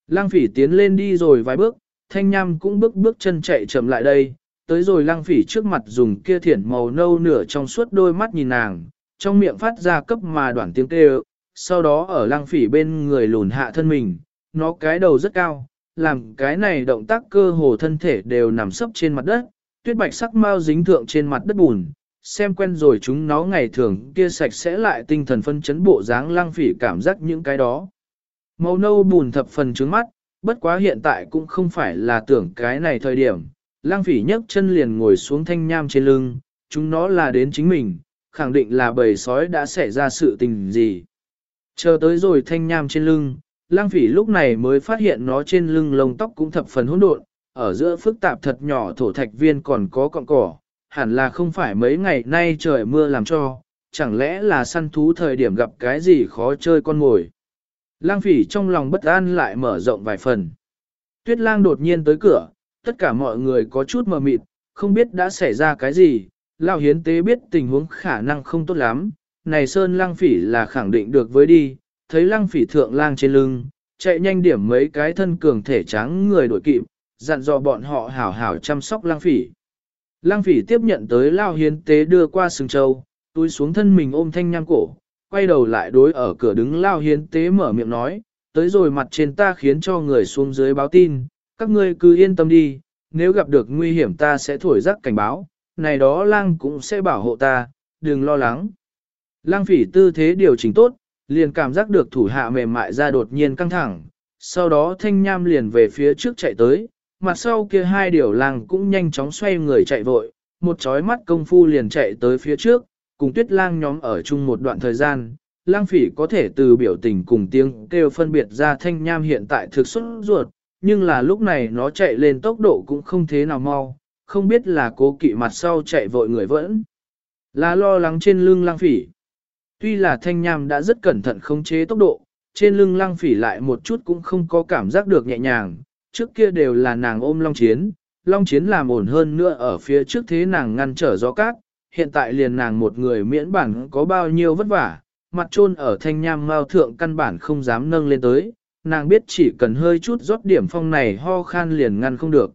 Lăng phỉ tiến lên đi rồi vài bước, thanh nham cũng bước bước chân chạy chậm lại đây, tới rồi lăng phỉ trước mặt dùng kia thiển màu nâu nửa trong suốt đôi mắt nhìn nàng, trong miệng phát ra cấp mà đoạn tiếng kêu, sau đó ở lăng phỉ bên người lùn hạ thân mình, nó cái đầu rất cao, làm cái này động tác cơ hồ thân thể đều nằm sấp trên mặt đất, tuyết bạch sắc mau dính thượng trên mặt đất bùn, xem quen rồi chúng nó ngày thường kia sạch sẽ lại tinh thần phân chấn bộ dáng lăng phỉ cảm giác những cái đó. Màu nâu bùn thập phần trứng mắt, bất quá hiện tại cũng không phải là tưởng cái này thời điểm. Lăng phỉ nhấc chân liền ngồi xuống thanh nham trên lưng, chúng nó là đến chính mình, khẳng định là bầy sói đã xảy ra sự tình gì. Chờ tới rồi thanh nham trên lưng, lang phỉ lúc này mới phát hiện nó trên lưng lông tóc cũng thập phần hỗn độn, ở giữa phức tạp thật nhỏ thổ thạch viên còn có cọng cỏ, hẳn là không phải mấy ngày nay trời mưa làm cho, chẳng lẽ là săn thú thời điểm gặp cái gì khó chơi con mồi. Lang phỉ trong lòng bất an lại mở rộng vài phần. Tuyết lang đột nhiên tới cửa, tất cả mọi người có chút mờ mịt, không biết đã xảy ra cái gì, Lão hiến tế biết tình huống khả năng không tốt lắm, này sơn lang phỉ là khẳng định được với đi, thấy lang phỉ thượng lang trên lưng, chạy nhanh điểm mấy cái thân cường thể trắng người đội kịp, dặn dò bọn họ hảo hảo chăm sóc lang phỉ. Lang phỉ tiếp nhận tới lao hiến tế đưa qua sừng châu, túi xuống thân mình ôm thanh nhang cổ, quay đầu lại đối ở cửa đứng lao hiến tế mở miệng nói, tới rồi mặt trên ta khiến cho người xuống dưới báo tin, các ngươi cứ yên tâm đi, nếu gặp được nguy hiểm ta sẽ thổi rắc cảnh báo, này đó lang cũng sẽ bảo hộ ta, đừng lo lắng. Lang phỉ tư thế điều chỉnh tốt, liền cảm giác được thủ hạ mềm mại ra đột nhiên căng thẳng, sau đó thanh nham liền về phía trước chạy tới, mặt sau kia hai điều lang cũng nhanh chóng xoay người chạy vội, một chói mắt công phu liền chạy tới phía trước, cùng tuyết lang nhóm ở chung một đoạn thời gian. Lang phỉ có thể từ biểu tình cùng tiếng kêu phân biệt ra thanh nham hiện tại thực xuất ruột, nhưng là lúc này nó chạy lên tốc độ cũng không thế nào mau, không biết là cố kỵ mặt sau chạy vội người vẫn. Là lo lắng trên lưng lang phỉ. Tuy là thanh nham đã rất cẩn thận khống chế tốc độ, trên lưng lăng phỉ lại một chút cũng không có cảm giác được nhẹ nhàng, trước kia đều là nàng ôm long chiến, long chiến làm ổn hơn nữa ở phía trước thế nàng ngăn trở gió cát, hiện tại liền nàng một người miễn bản có bao nhiêu vất vả, mặt trôn ở thanh nham mao thượng căn bản không dám nâng lên tới, nàng biết chỉ cần hơi chút rót điểm phong này ho khan liền ngăn không được.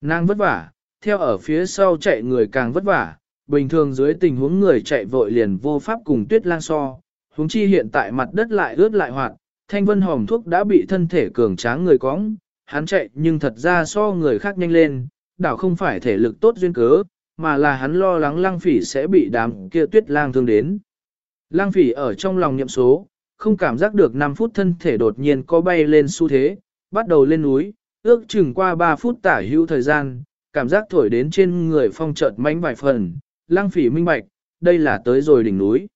Nàng vất vả, theo ở phía sau chạy người càng vất vả, bình thường dưới tình huống người chạy vội liền vô pháp cùng tuyết lang so, huống chi hiện tại mặt đất lại ướt lại hoạt, thanh vân hòm thuốc đã bị thân thể cường tráng người cóng, hắn chạy nhưng thật ra so người khác nhanh lên, đảo không phải thể lực tốt duyên cớ, mà là hắn lo lắng lang phỉ sẽ bị đám kia tuyết lang thương đến. Lang phỉ ở trong lòng nhậm số, không cảm giác được 5 phút thân thể đột nhiên có bay lên xu thế, bắt đầu lên núi, ước chừng qua 3 phút tả hữu thời gian, cảm giác thổi đến trên người phong chợt mánh vài phần, lang phỉ minh bạch, đây là tới rồi đỉnh núi.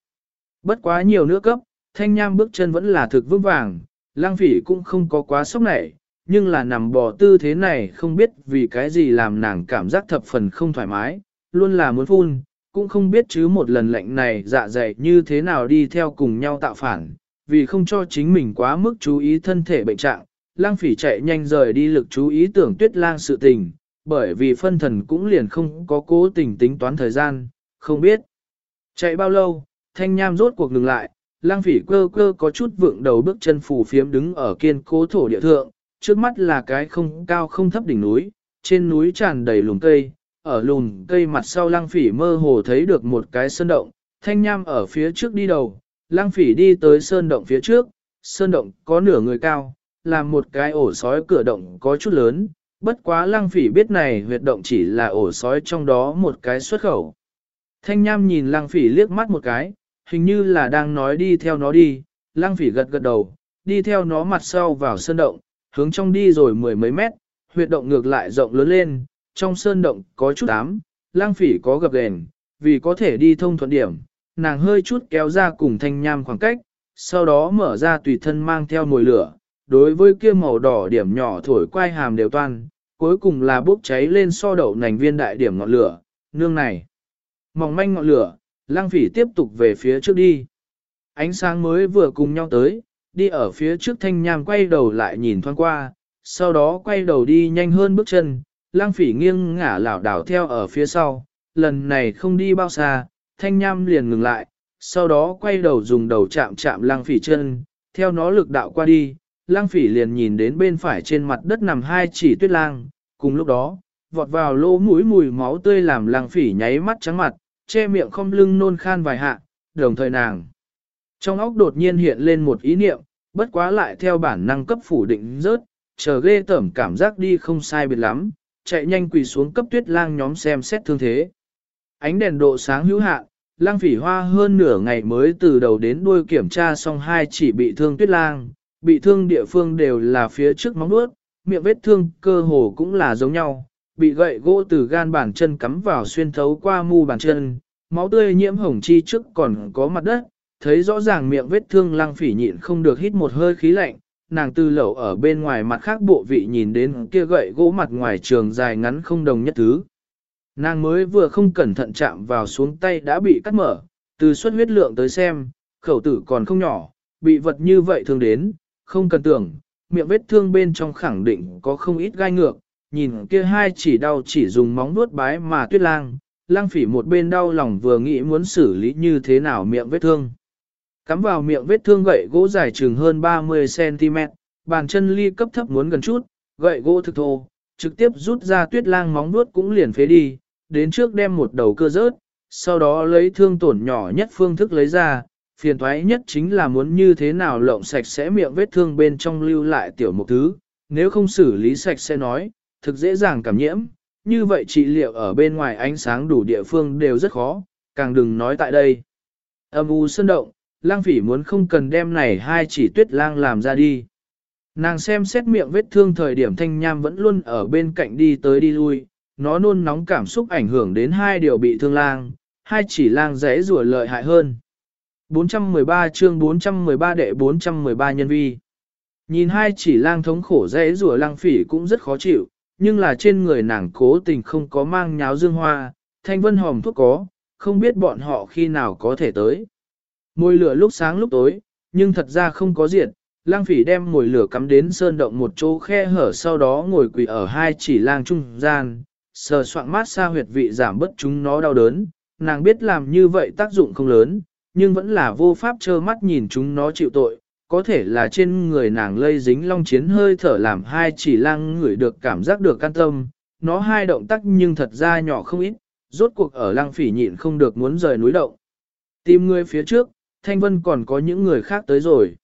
Bất quá nhiều nữa cấp, thanh nham bước chân vẫn là thực vững vàng, lang phỉ cũng không có quá sốc nảy, nhưng là nằm bò tư thế này không biết vì cái gì làm nàng cảm giác thập phần không thoải mái, luôn là muốn phun, cũng không biết chứ một lần lệnh này dạ dày như thế nào đi theo cùng nhau tạo phản, vì không cho chính mình quá mức chú ý thân thể bệnh trạng, lang phỉ chạy nhanh rời đi lực chú ý tưởng tuyết lang sự tình, bởi vì phân thần cũng liền không có cố tình tính toán thời gian, không biết. Chạy bao lâu, thanh nham rốt cuộc ngừng lại, lang phỉ cơ cơ có chút vượng đầu bước chân phù phiếm đứng ở kiên cố thổ địa thượng, trước mắt là cái không cao không thấp đỉnh núi, trên núi tràn đầy lùm cây, ở lùm cây mặt sau lang phỉ mơ hồ thấy được một cái sơn động, thanh nham ở phía trước đi đầu, lang phỉ đi tới sơn động phía trước, sơn động có nửa người cao, là một cái ổ sói cửa động có chút lớn, bất quá lang phỉ biết này huyệt động chỉ là ổ sói trong đó một cái xuất khẩu. Thanh nham nhìn lang phỉ liếc mắt một cái, hình như là đang nói đi theo nó đi, lang phỉ gật gật đầu, đi theo nó mặt sau vào sơn động, hướng trong đi rồi mười mấy mét, huyệt động ngược lại rộng lớn lên, trong sơn động có chút ám, lang phỉ có gập đèn, vì có thể đi thông thuận điểm, nàng hơi chút kéo ra cùng thanh nham khoảng cách, sau đó mở ra tùy thân mang theo mồi lửa, đối với kia màu đỏ điểm nhỏ thổi quay hàm đều toan, cuối cùng là bốc cháy lên so đậu nành viên đại điểm ngọn lửa, nương này. Mỏng manh ngọn lửa, lang phỉ tiếp tục về phía trước đi. Ánh sáng mới vừa cùng nhau tới, đi ở phía trước thanh nham quay đầu lại nhìn thoáng qua, sau đó quay đầu đi nhanh hơn bước chân, lang phỉ nghiêng ngả lảo đảo theo ở phía sau, lần này không đi bao xa, thanh nham liền ngừng lại, sau đó quay đầu dùng đầu chạm chạm lang phỉ chân, theo nó lực đạo qua đi, lang phỉ liền nhìn đến bên phải trên mặt đất nằm hai chỉ tuyết lang, cùng lúc đó, vọt vào lỗ mũi mùi máu tươi làm lang phỉ nháy mắt trắng mặt, che miệng không lưng nôn khan vài hạ, đồng thời nàng. Trong óc đột nhiên hiện lên một ý niệm, bất quá lại theo bản năng cấp phủ định rớt, chờ ghê tởm cảm giác đi không sai biệt lắm, chạy nhanh quỳ xuống cấp tuyết lang nhóm xem xét thương thế. Ánh đèn độ sáng hữu hạn, lang phỉ hoa hơn nửa ngày mới từ đầu đến đuôi kiểm tra xong hai chỉ bị thương tuyết lang, bị thương địa phương đều là phía trước móng nuốt, miệng vết thương cơ hồ cũng là giống nhau, bị gậy gỗ từ gan bàn chân cắm vào xuyên thấu qua mu bàn chân, máu tươi nhiễm hồng chi trước còn có mặt đất, thấy rõ ràng miệng vết thương lăng phỉ nhịn không được hít một hơi khí lạnh, nàng tư lẩu ở bên ngoài mặt khác bộ vị nhìn đến kia gậy gỗ mặt ngoài trường dài ngắn không đồng nhất thứ. Nàng mới vừa không cẩn thận chạm vào xuống tay đã bị cắt mở, từ suất huyết lượng tới xem, khẩu tử còn không nhỏ, bị vật như vậy thương đến, không cần tưởng, miệng vết thương bên trong khẳng định có không ít gai ngược, nhìn kia hai chỉ đau chỉ dùng móng nuốt bái mà tuyết lang, lang phỉ một bên đau lòng vừa nghĩ muốn xử lý như thế nào miệng vết thương. Cắm vào miệng vết thương gậy gỗ dài chừng hơn 30cm, bàn chân ly cấp thấp muốn gần chút, gậy gỗ thực thô, trực tiếp rút ra tuyết lang móng nuốt cũng liền phế đi, đến trước đem một đầu cơ rớt, sau đó lấy thương tổn nhỏ nhất phương thức lấy ra, phiền thoái nhất chính là muốn như thế nào lộng sạch sẽ miệng vết thương bên trong lưu lại tiểu một thứ, nếu không xử lý sạch sẽ nói, thực dễ dàng cảm nhiễm, như vậy trị liệu ở bên ngoài ánh sáng đủ địa phương đều rất khó, càng đừng nói tại đây. Âm u sơn động, lang phỉ muốn không cần đem này hai chỉ tuyết lang làm ra đi. Nàng xem xét miệng vết thương thời điểm thanh nham vẫn luôn ở bên cạnh đi tới đi lui, nó nôn nóng cảm xúc ảnh hưởng đến hai điều bị thương lang, hai chỉ lang rẽ rủa lợi hại hơn. 413 chương 413 đệ 413 nhân vi. Nhìn hai chỉ lang thống khổ dễ rùa lang phỉ cũng rất khó chịu, nhưng là trên người nàng cố tình không có mang nháo dương hoa, thanh vân hòm thuốc có, không biết bọn họ khi nào có thể tới. Môi lửa lúc sáng lúc tối, nhưng thật ra không có diệt, lang phỉ đem mồi lửa cắm đến sơn động một chỗ khe hở sau đó ngồi quỳ ở hai chỉ lang trung gian, sờ soạn mát xa huyệt vị giảm bớt chúng nó đau đớn, nàng biết làm như vậy tác dụng không lớn, nhưng vẫn là vô pháp trơ mắt nhìn chúng nó chịu tội, có thể là trên người nàng lây dính long chiến hơi thở làm hai chỉ lang ngửi được cảm giác được can tâm, nó hai động tác nhưng thật ra nhỏ không ít, rốt cuộc ở lang phỉ nhịn không được muốn rời núi động. Tìm người phía trước, Thanh Vân còn có những người khác tới rồi.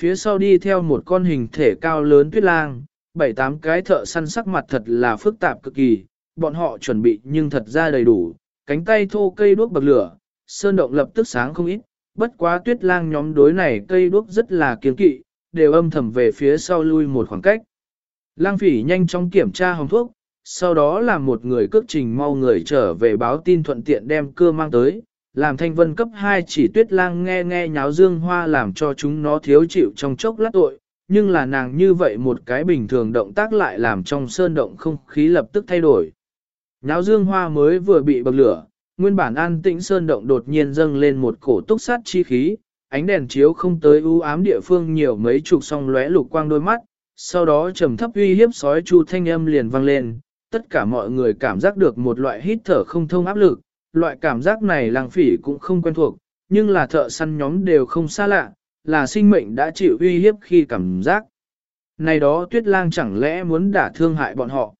Phía sau đi theo một con hình thể cao lớn tuyết lang, bảy tám cái thợ săn sắc mặt thật là phức tạp cực kỳ, bọn họ chuẩn bị nhưng thật ra đầy đủ, cánh tay thô cây đuốc bậc lửa, sơn động lập tức sáng không ít, bất quá tuyết lang nhóm đối này cây đuốc rất là kiên kỵ, đều âm thầm về phía sau lui một khoảng cách. Lang phỉ nhanh chóng kiểm tra hồng thuốc, sau đó làm một người cước trình mau người trở về báo tin thuận tiện đem cưa mang tới, làm thanh vân cấp 2 chỉ tuyết lang nghe nghe nháo dương hoa làm cho chúng nó thiếu chịu trong chốc lát tội, nhưng là nàng như vậy một cái bình thường động tác lại làm trong sơn động không khí lập tức thay đổi. Nháo dương hoa mới vừa bị bậc lửa, nguyên bản an tĩnh sơn động đột nhiên dâng lên một cổ túc sát chi khí, ánh đèn chiếu không tới u ám địa phương nhiều mấy chục song lóe lục quang đôi mắt, sau đó trầm thấp uy hiếp sói chu thanh âm liền vang lên, tất cả mọi người cảm giác được một loại hít thở không thông áp lực, loại cảm giác này làng phỉ cũng không quen thuộc, nhưng là thợ săn nhóm đều không xa lạ, là sinh mệnh đã chịu uy hiếp khi cảm giác. Này đó tuyết lang chẳng lẽ muốn đả thương hại bọn họ.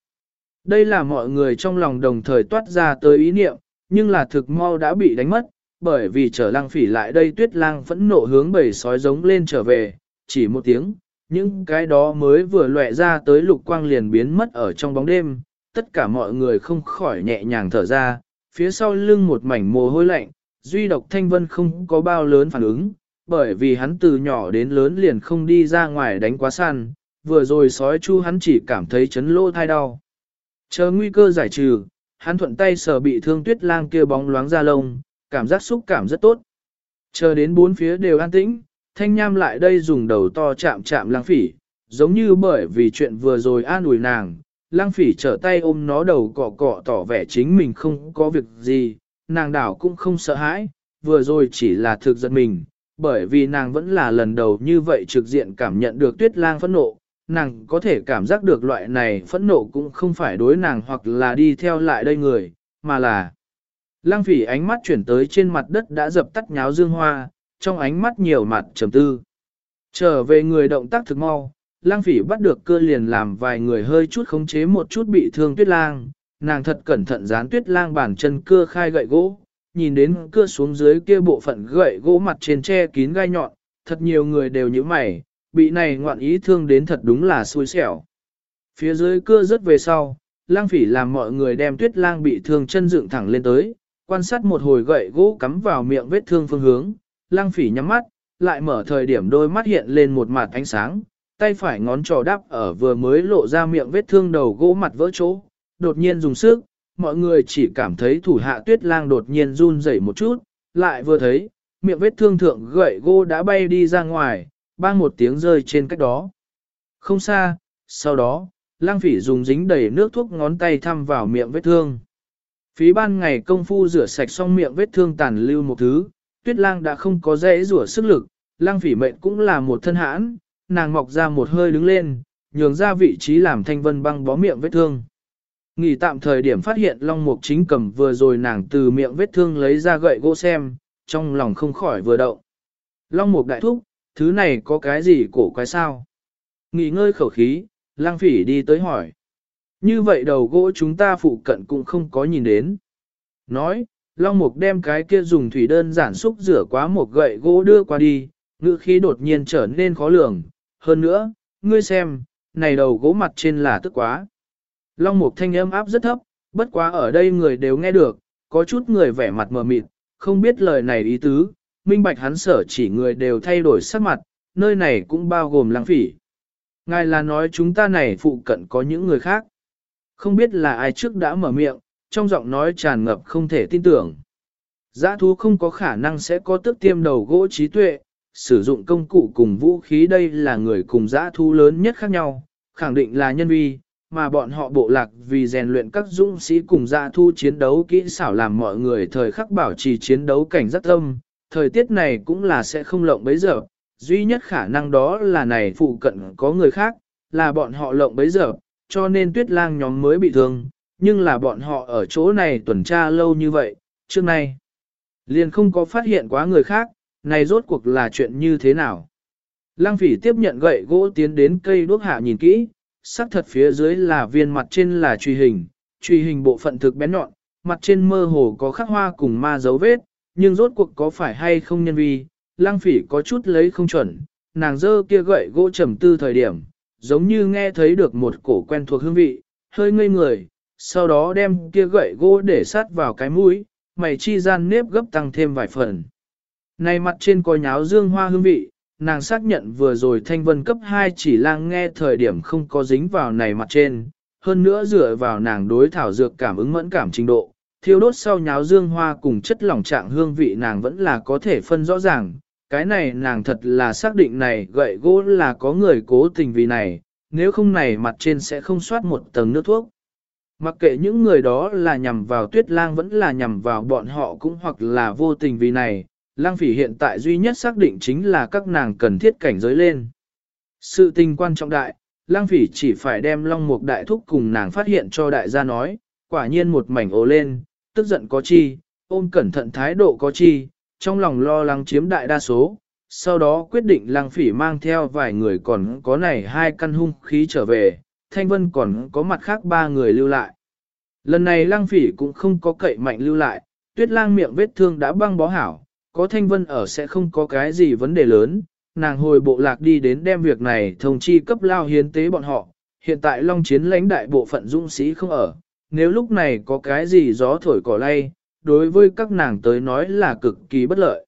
Đây là mọi người trong lòng đồng thời toát ra tới ý niệm, nhưng là thực mau đã bị đánh mất, bởi vì trở lang phỉ lại đây tuyết lang phẫn nộ hướng bầy sói giống lên trở về, chỉ một tiếng, những cái đó mới vừa lệ ra tới lục quang liền biến mất ở trong bóng đêm, tất cả mọi người không khỏi nhẹ nhàng thở ra, phía sau lưng một mảnh mồ hôi lạnh, duy độc thanh vân không có bao lớn phản ứng, bởi vì hắn từ nhỏ đến lớn liền không đi ra ngoài đánh quá săn, vừa rồi sói chu hắn chỉ cảm thấy chấn lỗ thai đau. Chờ nguy cơ giải trừ, hắn thuận tay sờ bị thương tuyết lang kia bóng loáng ra lông, cảm giác xúc cảm rất tốt. Chờ đến bốn phía đều an tĩnh, thanh nham lại đây dùng đầu to chạm chạm lang phỉ, giống như bởi vì chuyện vừa rồi an ủi nàng, lang phỉ trở tay ôm nó đầu cọ cọ tỏ vẻ chính mình không có việc gì, nàng đảo cũng không sợ hãi, vừa rồi chỉ là thực giật mình, bởi vì nàng vẫn là lần đầu như vậy trực diện cảm nhận được tuyết lang phẫn nộ, nàng có thể cảm giác được loại này phẫn nộ cũng không phải đối nàng hoặc là đi theo lại đây người, mà là Lăng phỉ ánh mắt chuyển tới trên mặt đất đã dập tắt nháo dương hoa, trong ánh mắt nhiều mặt trầm tư. Trở về người động tác thực mau, lang phỉ bắt được cơ liền làm vài người hơi chút khống chế một chút bị thương tuyết lang, nàng thật cẩn thận dán tuyết lang bàn chân cưa khai gậy gỗ, nhìn đến cưa xuống dưới kia bộ phận gậy gỗ mặt trên che kín gai nhọn, thật nhiều người đều như mày, bị này ngoạn ý thương đến thật đúng là xui xẻo. Phía dưới cưa rớt về sau, lang phỉ làm mọi người đem tuyết lang bị thương chân dựng thẳng lên tới, quan sát một hồi gậy gỗ cắm vào miệng vết thương phương hướng, lang phỉ nhắm mắt, lại mở thời điểm đôi mắt hiện lên một mặt ánh sáng, tay phải ngón trỏ đắp ở vừa mới lộ ra miệng vết thương đầu gỗ mặt vỡ chỗ, đột nhiên dùng sức, mọi người chỉ cảm thấy thủ hạ tuyết lang đột nhiên run rẩy một chút, lại vừa thấy, miệng vết thương thượng gậy gỗ đã bay đi ra ngoài, bang một tiếng rơi trên cách đó. Không xa, sau đó, lang phỉ dùng dính đầy nước thuốc ngón tay thăm vào miệng vết thương. Phí ban ngày công phu rửa sạch xong miệng vết thương tàn lưu một thứ, tuyết lang đã không có dễ rửa sức lực, lang phỉ mệnh cũng là một thân hãn, nàng mọc ra một hơi đứng lên, nhường ra vị trí làm thanh vân băng bó miệng vết thương. Nghỉ tạm thời điểm phát hiện Long Mục chính cầm vừa rồi nàng từ miệng vết thương lấy ra gậy gỗ xem, trong lòng không khỏi vừa động. Long Mục đại thúc, thứ này có cái gì cổ quái sao? Nghỉ ngơi khẩu khí, lang phỉ đi tới hỏi. Như vậy đầu gỗ chúng ta phụ cận cũng không có nhìn đến. Nói, Long Mục đem cái kia dùng thủy đơn giản xúc rửa quá một gậy gỗ đưa qua đi, ngữ khí đột nhiên trở nên khó lường. Hơn nữa, ngươi xem, này đầu gỗ mặt trên là tức quá. Long Mục thanh âm áp rất thấp, bất quá ở đây người đều nghe được, có chút người vẻ mặt mờ mịt, không biết lời này ý tứ, minh bạch hắn sở chỉ người đều thay đổi sắc mặt, nơi này cũng bao gồm lăng phỉ. Ngài là nói chúng ta này phụ cận có những người khác. Không biết là ai trước đã mở miệng, trong giọng nói tràn ngập không thể tin tưởng. Giã thú không có khả năng sẽ có tức tiêm đầu gỗ trí tuệ, sử dụng công cụ cùng vũ khí đây là người cùng giã thú lớn nhất khác nhau, khẳng định là nhân vi, mà bọn họ bộ lạc vì rèn luyện các dũng sĩ cùng giã thu chiến đấu kỹ xảo làm mọi người thời khắc bảo trì chiến đấu cảnh giác tâm, thời tiết này cũng là sẽ không lộng bấy giờ, duy nhất khả năng đó là này phụ cận có người khác, là bọn họ lộng bấy giờ, cho nên tuyết lang nhóm mới bị thương, nhưng là bọn họ ở chỗ này tuần tra lâu như vậy, trước nay liền không có phát hiện quá người khác, này rốt cuộc là chuyện như thế nào. Lang phỉ tiếp nhận gậy gỗ tiến đến cây đuốc hạ nhìn kỹ, sắc thật phía dưới là viên mặt trên là truy hình, truy hình bộ phận thực bén nhọn, mặt trên mơ hồ có khắc hoa cùng ma dấu vết, nhưng rốt cuộc có phải hay không nhân vi, lang phỉ có chút lấy không chuẩn, nàng dơ kia gậy gỗ trầm tư thời điểm, giống như nghe thấy được một cổ quen thuộc hương vị, hơi ngây người, sau đó đem kia gậy gỗ để sát vào cái mũi, mày chi gian nếp gấp tăng thêm vài phần. Này mặt trên có nháo dương hoa hương vị, nàng xác nhận vừa rồi thanh vân cấp 2 chỉ lang nghe thời điểm không có dính vào này mặt trên, hơn nữa dựa vào nàng đối thảo dược cảm ứng mẫn cảm trình độ, thiêu đốt sau nháo dương hoa cùng chất lỏng trạng hương vị nàng vẫn là có thể phân rõ ràng, cái này nàng thật là xác định này gậy gỗ là có người cố tình vì này, nếu không này mặt trên sẽ không soát một tầng nước thuốc. Mặc kệ những người đó là nhằm vào tuyết lang vẫn là nhằm vào bọn họ cũng hoặc là vô tình vì này, lang phỉ hiện tại duy nhất xác định chính là các nàng cần thiết cảnh giới lên. Sự tình quan trọng đại, lang phỉ chỉ phải đem long mục đại thúc cùng nàng phát hiện cho đại gia nói, quả nhiên một mảnh ồ lên, tức giận có chi, ôm cẩn thận thái độ có chi, trong lòng lo lắng chiếm đại đa số, sau đó quyết định lang phỉ mang theo vài người còn có này hai căn hung khí trở về, thanh vân còn có mặt khác ba người lưu lại. Lần này lang phỉ cũng không có cậy mạnh lưu lại, tuyết lang miệng vết thương đã băng bó hảo, có thanh vân ở sẽ không có cái gì vấn đề lớn, nàng hồi bộ lạc đi đến đem việc này thông chi cấp lao hiến tế bọn họ, hiện tại long chiến lãnh đại bộ phận dũng sĩ không ở, nếu lúc này có cái gì gió thổi cỏ lay, đối với các nàng tới nói là cực kỳ bất lợi.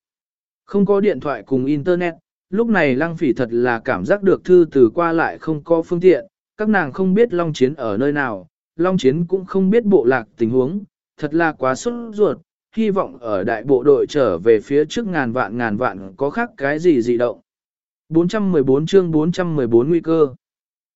Không có điện thoại cùng internet, lúc này lăng phỉ thật là cảm giác được thư từ qua lại không có phương tiện, các nàng không biết long chiến ở nơi nào, long chiến cũng không biết bộ lạc tình huống, thật là quá sốt ruột, hy vọng ở đại bộ đội trở về phía trước ngàn vạn ngàn vạn có khác cái gì dị động. 414 chương 414 nguy cơ.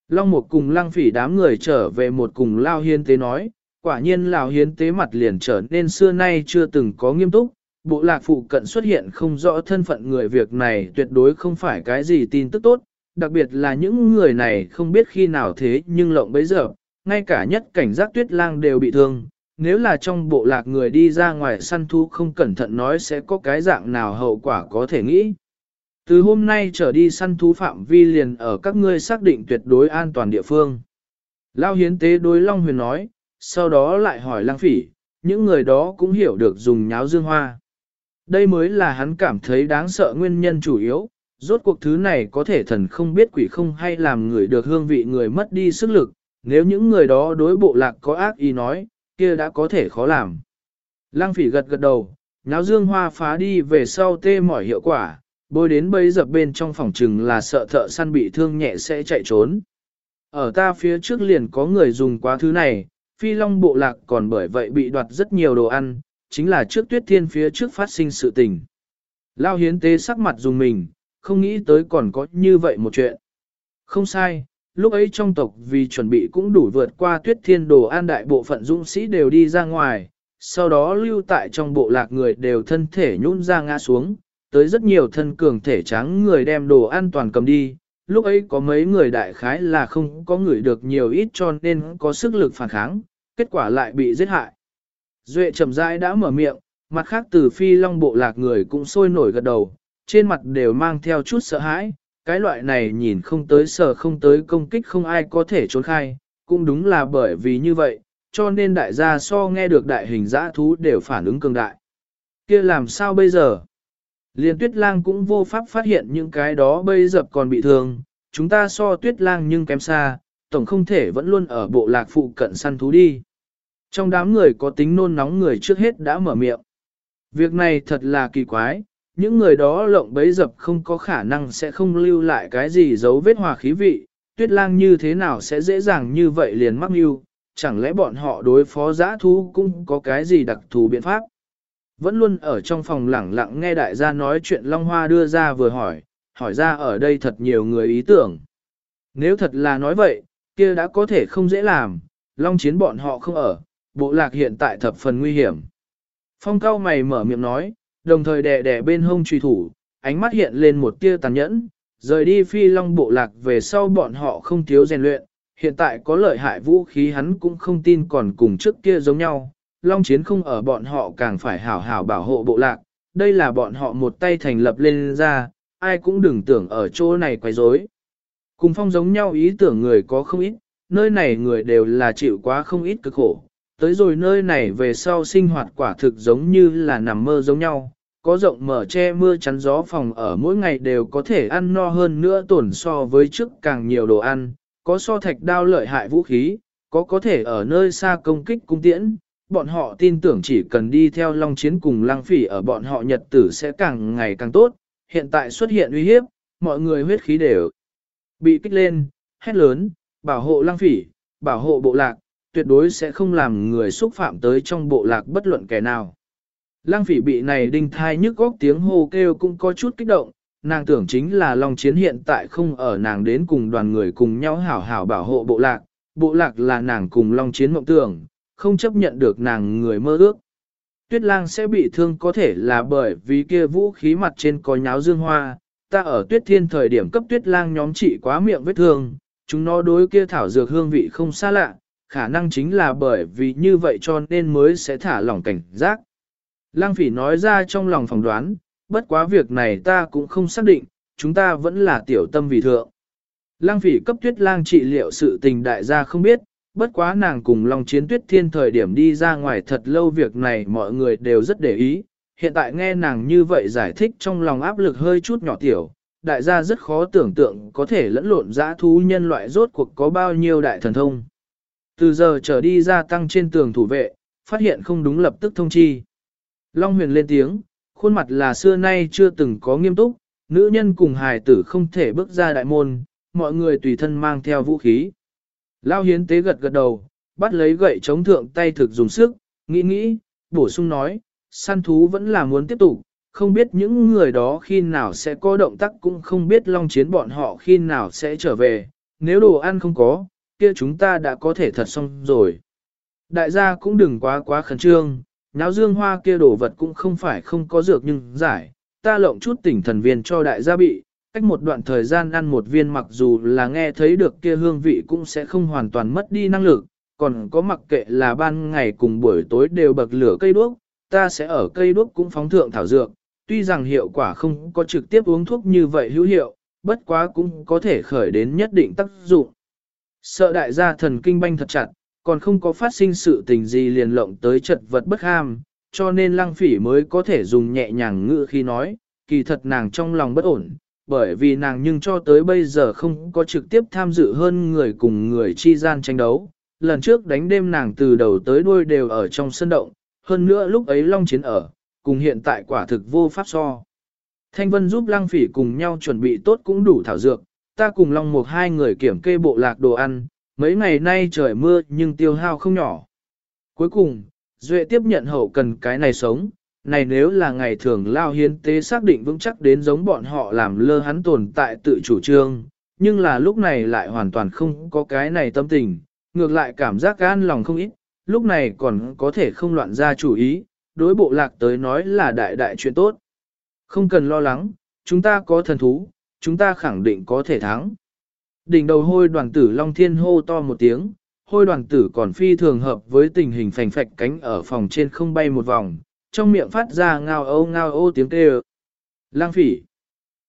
Long một cùng lăng phỉ đám người trở về một cùng lao hiên tế nói, quả nhiên Lão hiến tế mặt liền trở nên xưa nay chưa từng có nghiêm túc, bộ lạc phụ cận xuất hiện không rõ thân phận người việc này tuyệt đối không phải cái gì tin tức tốt, đặc biệt là những người này không biết khi nào thế nhưng lộng bấy giờ, ngay cả nhất cảnh giác tuyết lang đều bị thương, nếu là trong bộ lạc người đi ra ngoài săn thu không cẩn thận nói sẽ có cái dạng nào hậu quả có thể nghĩ. Từ hôm nay trở đi săn thú phạm vi liền ở các ngươi xác định tuyệt đối an toàn địa phương. Lao hiến tế đối Long Huyền nói, sau đó lại hỏi lang phỉ, những người đó cũng hiểu được dùng nháo dương hoa. Đây mới là hắn cảm thấy đáng sợ nguyên nhân chủ yếu, rốt cuộc thứ này có thể thần không biết quỷ không hay làm người được hương vị người mất đi sức lực, nếu những người đó đối bộ lạc có ác ý nói, kia đã có thể khó làm. Lăng phỉ gật gật đầu, nháo dương hoa phá đi về sau tê mỏi hiệu quả, bôi đến bây dập bên trong phòng trừng là sợ thợ săn bị thương nhẹ sẽ chạy trốn. Ở ta phía trước liền có người dùng quá thứ này, phi long bộ lạc còn bởi vậy bị đoạt rất nhiều đồ ăn, chính là trước tuyết thiên phía trước phát sinh sự tình. Lao hiến tế sắc mặt dùng mình, không nghĩ tới còn có như vậy một chuyện. Không sai, lúc ấy trong tộc vì chuẩn bị cũng đủ vượt qua tuyết thiên đồ an đại bộ phận dũng sĩ đều đi ra ngoài, sau đó lưu tại trong bộ lạc người đều thân thể nhún ra ngã xuống, tới rất nhiều thân cường thể trắng người đem đồ an toàn cầm đi. Lúc ấy có mấy người đại khái là không có người được nhiều ít cho nên có sức lực phản kháng, kết quả lại bị giết hại. Duệ chậm rãi đã mở miệng, mặt khác từ phi long bộ lạc người cũng sôi nổi gật đầu, trên mặt đều mang theo chút sợ hãi, cái loại này nhìn không tới sợ không tới công kích không ai có thể trốn khai, cũng đúng là bởi vì như vậy, cho nên đại gia so nghe được đại hình dã thú đều phản ứng cường đại. kia làm sao bây giờ? Liên tuyết lang cũng vô pháp phát hiện những cái đó bây dập còn bị thương, chúng ta so tuyết lang nhưng kém xa, tổng không thể vẫn luôn ở bộ lạc phụ cận săn thú đi. Trong đám người có tính nôn nóng người trước hết đã mở miệng. Việc này thật là kỳ quái, những người đó lộng bấy dập không có khả năng sẽ không lưu lại cái gì dấu vết hòa khí vị, tuyết lang như thế nào sẽ dễ dàng như vậy liền mắc mưu, chẳng lẽ bọn họ đối phó giã thú cũng có cái gì đặc thù biện pháp. Vẫn luôn ở trong phòng lẳng lặng nghe đại gia nói chuyện Long Hoa đưa ra vừa hỏi, hỏi ra ở đây thật nhiều người ý tưởng. Nếu thật là nói vậy, kia đã có thể không dễ làm, Long chiến bọn họ không ở, bộ lạc hiện tại thập phần nguy hiểm. Phong cao mày mở miệng nói, đồng thời đè đè bên hông truy thủ, ánh mắt hiện lên một tia tàn nhẫn, rời đi phi long bộ lạc về sau bọn họ không thiếu rèn luyện, hiện tại có lợi hại vũ khí hắn cũng không tin còn cùng trước kia giống nhau, long chiến không ở bọn họ càng phải hảo hảo bảo hộ bộ lạc, đây là bọn họ một tay thành lập lên ra, ai cũng đừng tưởng ở chỗ này quấy rối. Cùng phong giống nhau ý tưởng người có không ít, nơi này người đều là chịu quá không ít cực khổ, tới rồi nơi này về sau sinh hoạt quả thực giống như là nằm mơ giống nhau, có rộng mở che mưa chắn gió phòng ở mỗi ngày đều có thể ăn no hơn nữa tổn so với trước càng nhiều đồ ăn, có so thạch đao lợi hại vũ khí, có có thể ở nơi xa công kích cung tiễn, bọn họ tin tưởng chỉ cần đi theo long chiến cùng lăng phỉ ở bọn họ nhật tử sẽ càng ngày càng tốt, hiện tại xuất hiện uy hiếp, mọi người huyết khí đều bị kích lên, hét lớn, bảo hộ lăng phỉ, bảo hộ bộ lạc, tuyệt đối sẽ không làm người xúc phạm tới trong bộ lạc bất luận kẻ nào. Lăng phỉ bị này đinh thai nhức góc tiếng hô kêu cũng có chút kích động, nàng tưởng chính là Long Chiến hiện tại không ở nàng đến cùng đoàn người cùng nhau hảo hảo bảo hộ bộ lạc, bộ lạc là nàng cùng Long Chiến mộng tưởng, không chấp nhận được nàng người mơ ước. tuyết lang sẽ bị thương có thể là bởi vì kia vũ khí mặt trên có nháo dương hoa, ta ở tuyết thiên thời điểm cấp tuyết lang nhóm trị quá miệng vết thương, chúng nó đối kia thảo dược hương vị không xa lạ, khả năng chính là bởi vì như vậy cho nên mới sẽ thả lỏng cảnh giác. Lang phỉ nói ra trong lòng phỏng đoán, bất quá việc này ta cũng không xác định, chúng ta vẫn là tiểu tâm vì thượng. Lang phỉ cấp tuyết lang trị liệu sự tình đại gia không biết, bất quá nàng cùng Long Chiến Tuyết Thiên thời điểm đi ra ngoài thật lâu việc này mọi người đều rất để ý, hiện tại nghe nàng như vậy giải thích trong lòng áp lực hơi chút nhỏ tiểu, đại gia rất khó tưởng tượng có thể lẫn lộn dã thú nhân loại rốt cuộc có bao nhiêu đại thần thông. Từ giờ trở đi gia tăng trên tường thủ vệ, phát hiện không đúng lập tức thông chi. Long huyền lên tiếng, khuôn mặt là xưa nay chưa từng có nghiêm túc, nữ nhân cùng hài tử không thể bước ra đại môn, mọi người tùy thân mang theo vũ khí. Lao hiến tế gật gật đầu, bắt lấy gậy chống thượng tay thực dùng sức, nghĩ nghĩ, bổ sung nói, săn thú vẫn là muốn tiếp tục, không biết những người đó khi nào sẽ có động tác cũng không biết long chiến bọn họ khi nào sẽ trở về, nếu đồ ăn không có, kia chúng ta đã có thể thật xong rồi. Đại gia cũng đừng quá quá khẩn trương, nháo dương hoa kia đồ vật cũng không phải không có dược nhưng giải, ta lộng chút tỉnh thần viên cho đại gia bị, cách một đoạn thời gian ăn một viên mặc dù là nghe thấy được kia hương vị cũng sẽ không hoàn toàn mất đi năng lực, còn có mặc kệ là ban ngày cùng buổi tối đều bậc lửa cây đuốc, ta sẽ ở cây đuốc cũng phóng thượng thảo dược, tuy rằng hiệu quả không có trực tiếp uống thuốc như vậy hữu hiệu, bất quá cũng có thể khởi đến nhất định tác dụng. Sợ đại gia thần kinh banh thật chặt, còn không có phát sinh sự tình gì liền lộng tới chật vật bất ham, cho nên lăng phỉ mới có thể dùng nhẹ nhàng ngữ khi nói, kỳ thật nàng trong lòng bất ổn, bởi vì nàng nhưng cho tới bây giờ không có trực tiếp tham dự hơn người cùng người chi gian tranh đấu. Lần trước đánh đêm nàng từ đầu tới đuôi đều ở trong sân động, hơn nữa lúc ấy Long Chiến ở, cùng hiện tại quả thực vô pháp so. Thanh Vân giúp Lăng Phỉ cùng nhau chuẩn bị tốt cũng đủ thảo dược, ta cùng Long Mục hai người kiểm kê bộ lạc đồ ăn, mấy ngày nay trời mưa nhưng tiêu hao không nhỏ. Cuối cùng, Duệ tiếp nhận hậu cần cái này sống, này nếu là ngày thường lao hiến tế xác định vững chắc đến giống bọn họ làm lơ hắn tồn tại tự chủ trương, nhưng là lúc này lại hoàn toàn không có cái này tâm tình, ngược lại cảm giác gan lòng không ít, lúc này còn có thể không loạn ra chủ ý, đối bộ lạc tới nói là đại đại chuyện tốt. Không cần lo lắng, chúng ta có thần thú, chúng ta khẳng định có thể thắng. Đỉnh đầu hôi đoàn tử Long Thiên hô to một tiếng, hôi đoàn tử còn phi thường hợp với tình hình phành phạch cánh ở phòng trên không bay một vòng, trong miệng phát ra ngao ô ngao ô tiếng kêu. Lang phỉ.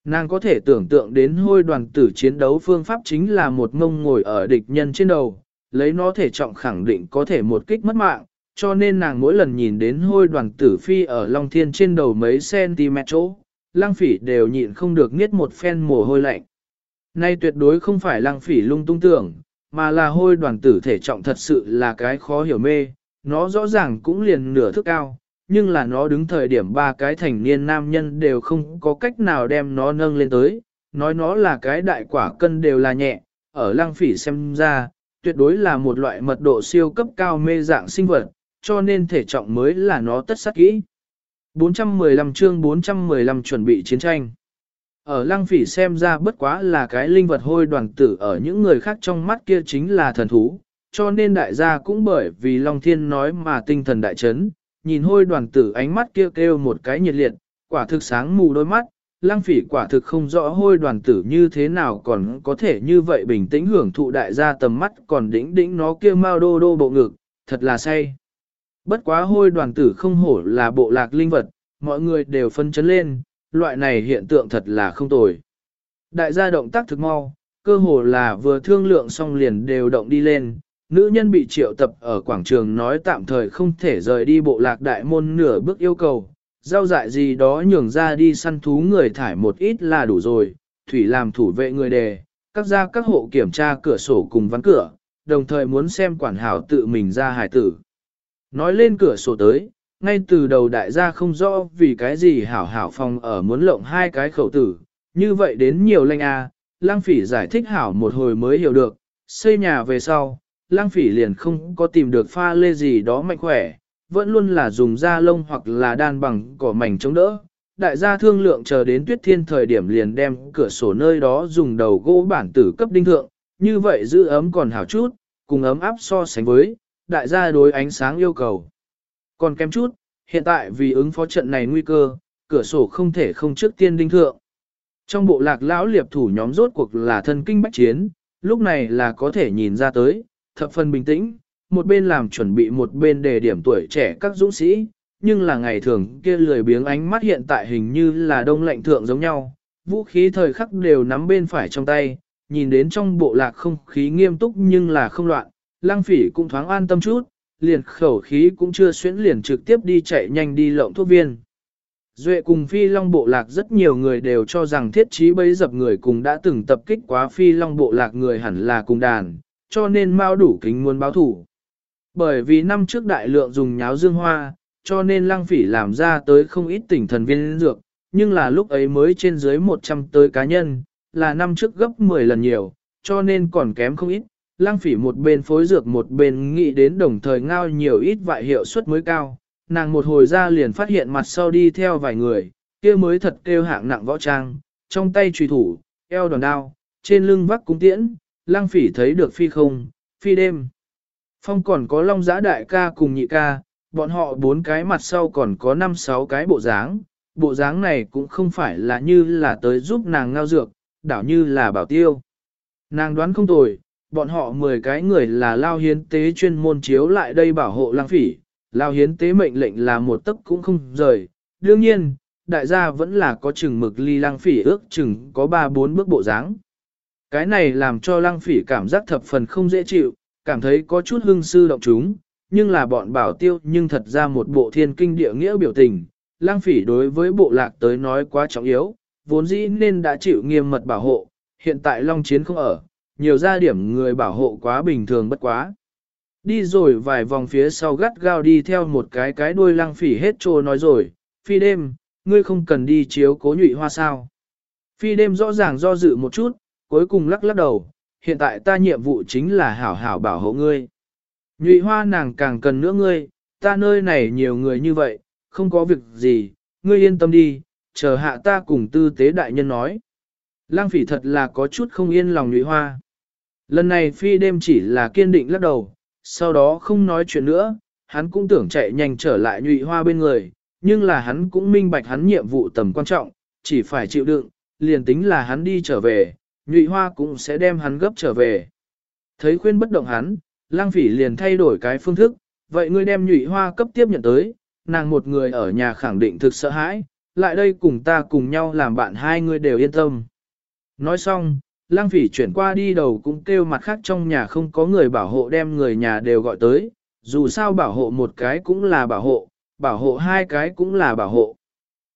Nàng có thể tưởng tượng đến hôi đoàn tử chiến đấu phương pháp chính là một mông ngồi ở địch nhân trên đầu, lấy nó thể trọng khẳng định có thể một kích mất mạng, cho nên nàng mỗi lần nhìn đến hôi đoàn tử phi ở Long Thiên trên đầu mấy cm chỗ, lang phỉ đều nhịn không được niết một phen mồ hôi lạnh. Nay tuyệt đối không phải lang phỉ lung tung tưởng, mà là hôi đoàn tử thể trọng thật sự là cái khó hiểu mê, nó rõ ràng cũng liền nửa thước cao, nhưng là nó đứng thời điểm ba cái thành niên nam nhân đều không có cách nào đem nó nâng lên tới, nói nó là cái đại quả cân đều là nhẹ, ở lang phỉ xem ra, tuyệt đối là một loại mật độ siêu cấp cao mê dạng sinh vật, cho nên thể trọng mới là nó tất sát kỹ. 415 chương 415 chuẩn bị chiến tranh. Ở lăng phỉ xem ra bất quá là cái linh vật hôi đoàn tử ở những người khác trong mắt kia chính là thần thú, cho nên đại gia cũng bởi vì Long Thiên nói mà tinh thần đại chấn, nhìn hôi đoàn tử ánh mắt kia kêu, kêu một cái nhiệt liệt, quả thực sáng mù đôi mắt, lăng phỉ quả thực không rõ hôi đoàn tử như thế nào còn có thể như vậy bình tĩnh hưởng thụ đại gia tầm mắt còn đĩnh đĩnh nó kia mau đô đô bộ ngực, thật là say. Bất quá hôi đoàn tử không hổ là bộ lạc linh vật, mọi người đều phân chấn lên, loại này hiện tượng thật là không tồi. Đại gia động tác thực mau, cơ hồ là vừa thương lượng xong liền đều động đi lên, nữ nhân bị triệu tập ở quảng trường nói tạm thời không thể rời đi bộ lạc đại môn nửa bước yêu cầu, giao dại gì đó nhường ra đi săn thú người thải một ít là đủ rồi, thủy làm thủ vệ người đề, các gia các hộ kiểm tra cửa sổ cùng ván cửa, đồng thời muốn xem quản hảo tự mình ra hải tử. Nói lên cửa sổ tới, ngay từ đầu đại gia không rõ vì cái gì hảo hảo phòng ở muốn lộng hai cái khẩu tử, như vậy đến nhiều lanh a, lang phỉ giải thích hảo một hồi mới hiểu được, xây nhà về sau, lang phỉ liền không có tìm được pha lê gì đó mạnh khỏe, vẫn luôn là dùng da lông hoặc là đan bằng cỏ mảnh chống đỡ. Đại gia thương lượng chờ đến tuyết thiên thời điểm liền đem cửa sổ nơi đó dùng đầu gỗ bản tử cấp đinh thượng, như vậy giữ ấm còn hảo chút, cùng ấm áp so sánh với, đại gia đối ánh sáng yêu cầu. Còn kém chút, hiện tại vì ứng phó trận này nguy cơ, cửa sổ không thể không trước tiên đinh thượng. Trong bộ lạc lão liệp thủ nhóm rốt cuộc là thân kinh bách chiến, lúc này là có thể nhìn ra tới, thập phần bình tĩnh, một bên làm chuẩn bị một bên đề điểm tuổi trẻ các dũng sĩ, nhưng là ngày thường kia lười biếng ánh mắt hiện tại hình như là đông lạnh thượng giống nhau, vũ khí thời khắc đều nắm bên phải trong tay, nhìn đến trong bộ lạc không khí nghiêm túc nhưng là không loạn, lang phỉ cũng thoáng an tâm chút, liền khẩu khí cũng chưa xuyến liền trực tiếp đi chạy nhanh đi lộng thuốc viên. Duệ cùng phi long bộ lạc rất nhiều người đều cho rằng thiết trí bấy dập người cùng đã từng tập kích quá phi long bộ lạc người hẳn là cùng đàn, cho nên mau đủ kính muốn báo thủ. Bởi vì năm trước đại lượng dùng nháo dương hoa, cho nên lăng phỉ làm ra tới không ít tỉnh thần viên dược, nhưng là lúc ấy mới trên dưới 100 tới cá nhân, là năm trước gấp 10 lần nhiều, cho nên còn kém không ít. Lăng phỉ một bên phối dược một bên nghĩ đến đồng thời ngao nhiều ít vại hiệu suất mới cao, nàng một hồi ra liền phát hiện mặt sau đi theo vài người, kia mới thật kêu hạng nặng võ trang, trong tay trùy thủ, eo đòn đao, trên lưng vác cung tiễn, lăng phỉ thấy được phi không, phi đêm. Phong còn có long giã đại ca cùng nhị ca, bọn họ bốn cái mặt sau còn có năm sáu cái bộ dáng, bộ dáng này cũng không phải là như là tới giúp nàng ngao dược, đảo như là bảo tiêu. Nàng đoán không tồi, bọn họ 10 cái người là lao hiến tế chuyên môn chiếu lại đây bảo hộ lang phỉ, lao hiến tế mệnh lệnh là một tấc cũng không rời. Đương nhiên, đại gia vẫn là có chừng mực ly lang phỉ ước chừng có 3-4 bước bộ dáng. Cái này làm cho lang phỉ cảm giác thập phần không dễ chịu, cảm thấy có chút hưng sư động chúng, nhưng là bọn bảo tiêu nhưng thật ra một bộ thiên kinh địa nghĩa biểu tình, lang phỉ đối với bộ lạc tới nói quá trọng yếu, vốn dĩ nên đã chịu nghiêm mật bảo hộ, hiện tại long chiến không ở, nhiều gia điểm người bảo hộ quá bình thường bất quá. Đi rồi vài vòng phía sau gắt gao đi theo một cái cái đuôi lang phỉ hết trô nói rồi, phi đêm, ngươi không cần đi chiếu cố nhụy hoa sao. Phi đêm rõ ràng do dự một chút, cuối cùng lắc lắc đầu, hiện tại ta nhiệm vụ chính là hảo hảo bảo hộ ngươi. Nhụy hoa nàng càng cần nữa ngươi, ta nơi này nhiều người như vậy, không có việc gì, ngươi yên tâm đi, chờ hạ ta cùng tư tế đại nhân nói. Lang phỉ thật là có chút không yên lòng nhụy hoa. Lần này phi đêm chỉ là kiên định lắc đầu, sau đó không nói chuyện nữa, hắn cũng tưởng chạy nhanh trở lại nhụy hoa bên người, nhưng là hắn cũng minh bạch hắn nhiệm vụ tầm quan trọng, chỉ phải chịu đựng, liền tính là hắn đi trở về, nhụy hoa cũng sẽ đem hắn gấp trở về. Thấy khuyên bất động hắn, lang phỉ liền thay đổi cái phương thức, vậy ngươi đem nhụy hoa cấp tiếp nhận tới, nàng một người ở nhà khẳng định thực sợ hãi, lại đây cùng ta cùng nhau làm bạn hai người đều yên tâm. Nói xong, lang phỉ chuyển qua đi đầu cũng kêu mặt khác trong nhà không có người bảo hộ đem người nhà đều gọi tới, dù sao bảo hộ một cái cũng là bảo hộ, bảo hộ hai cái cũng là bảo hộ.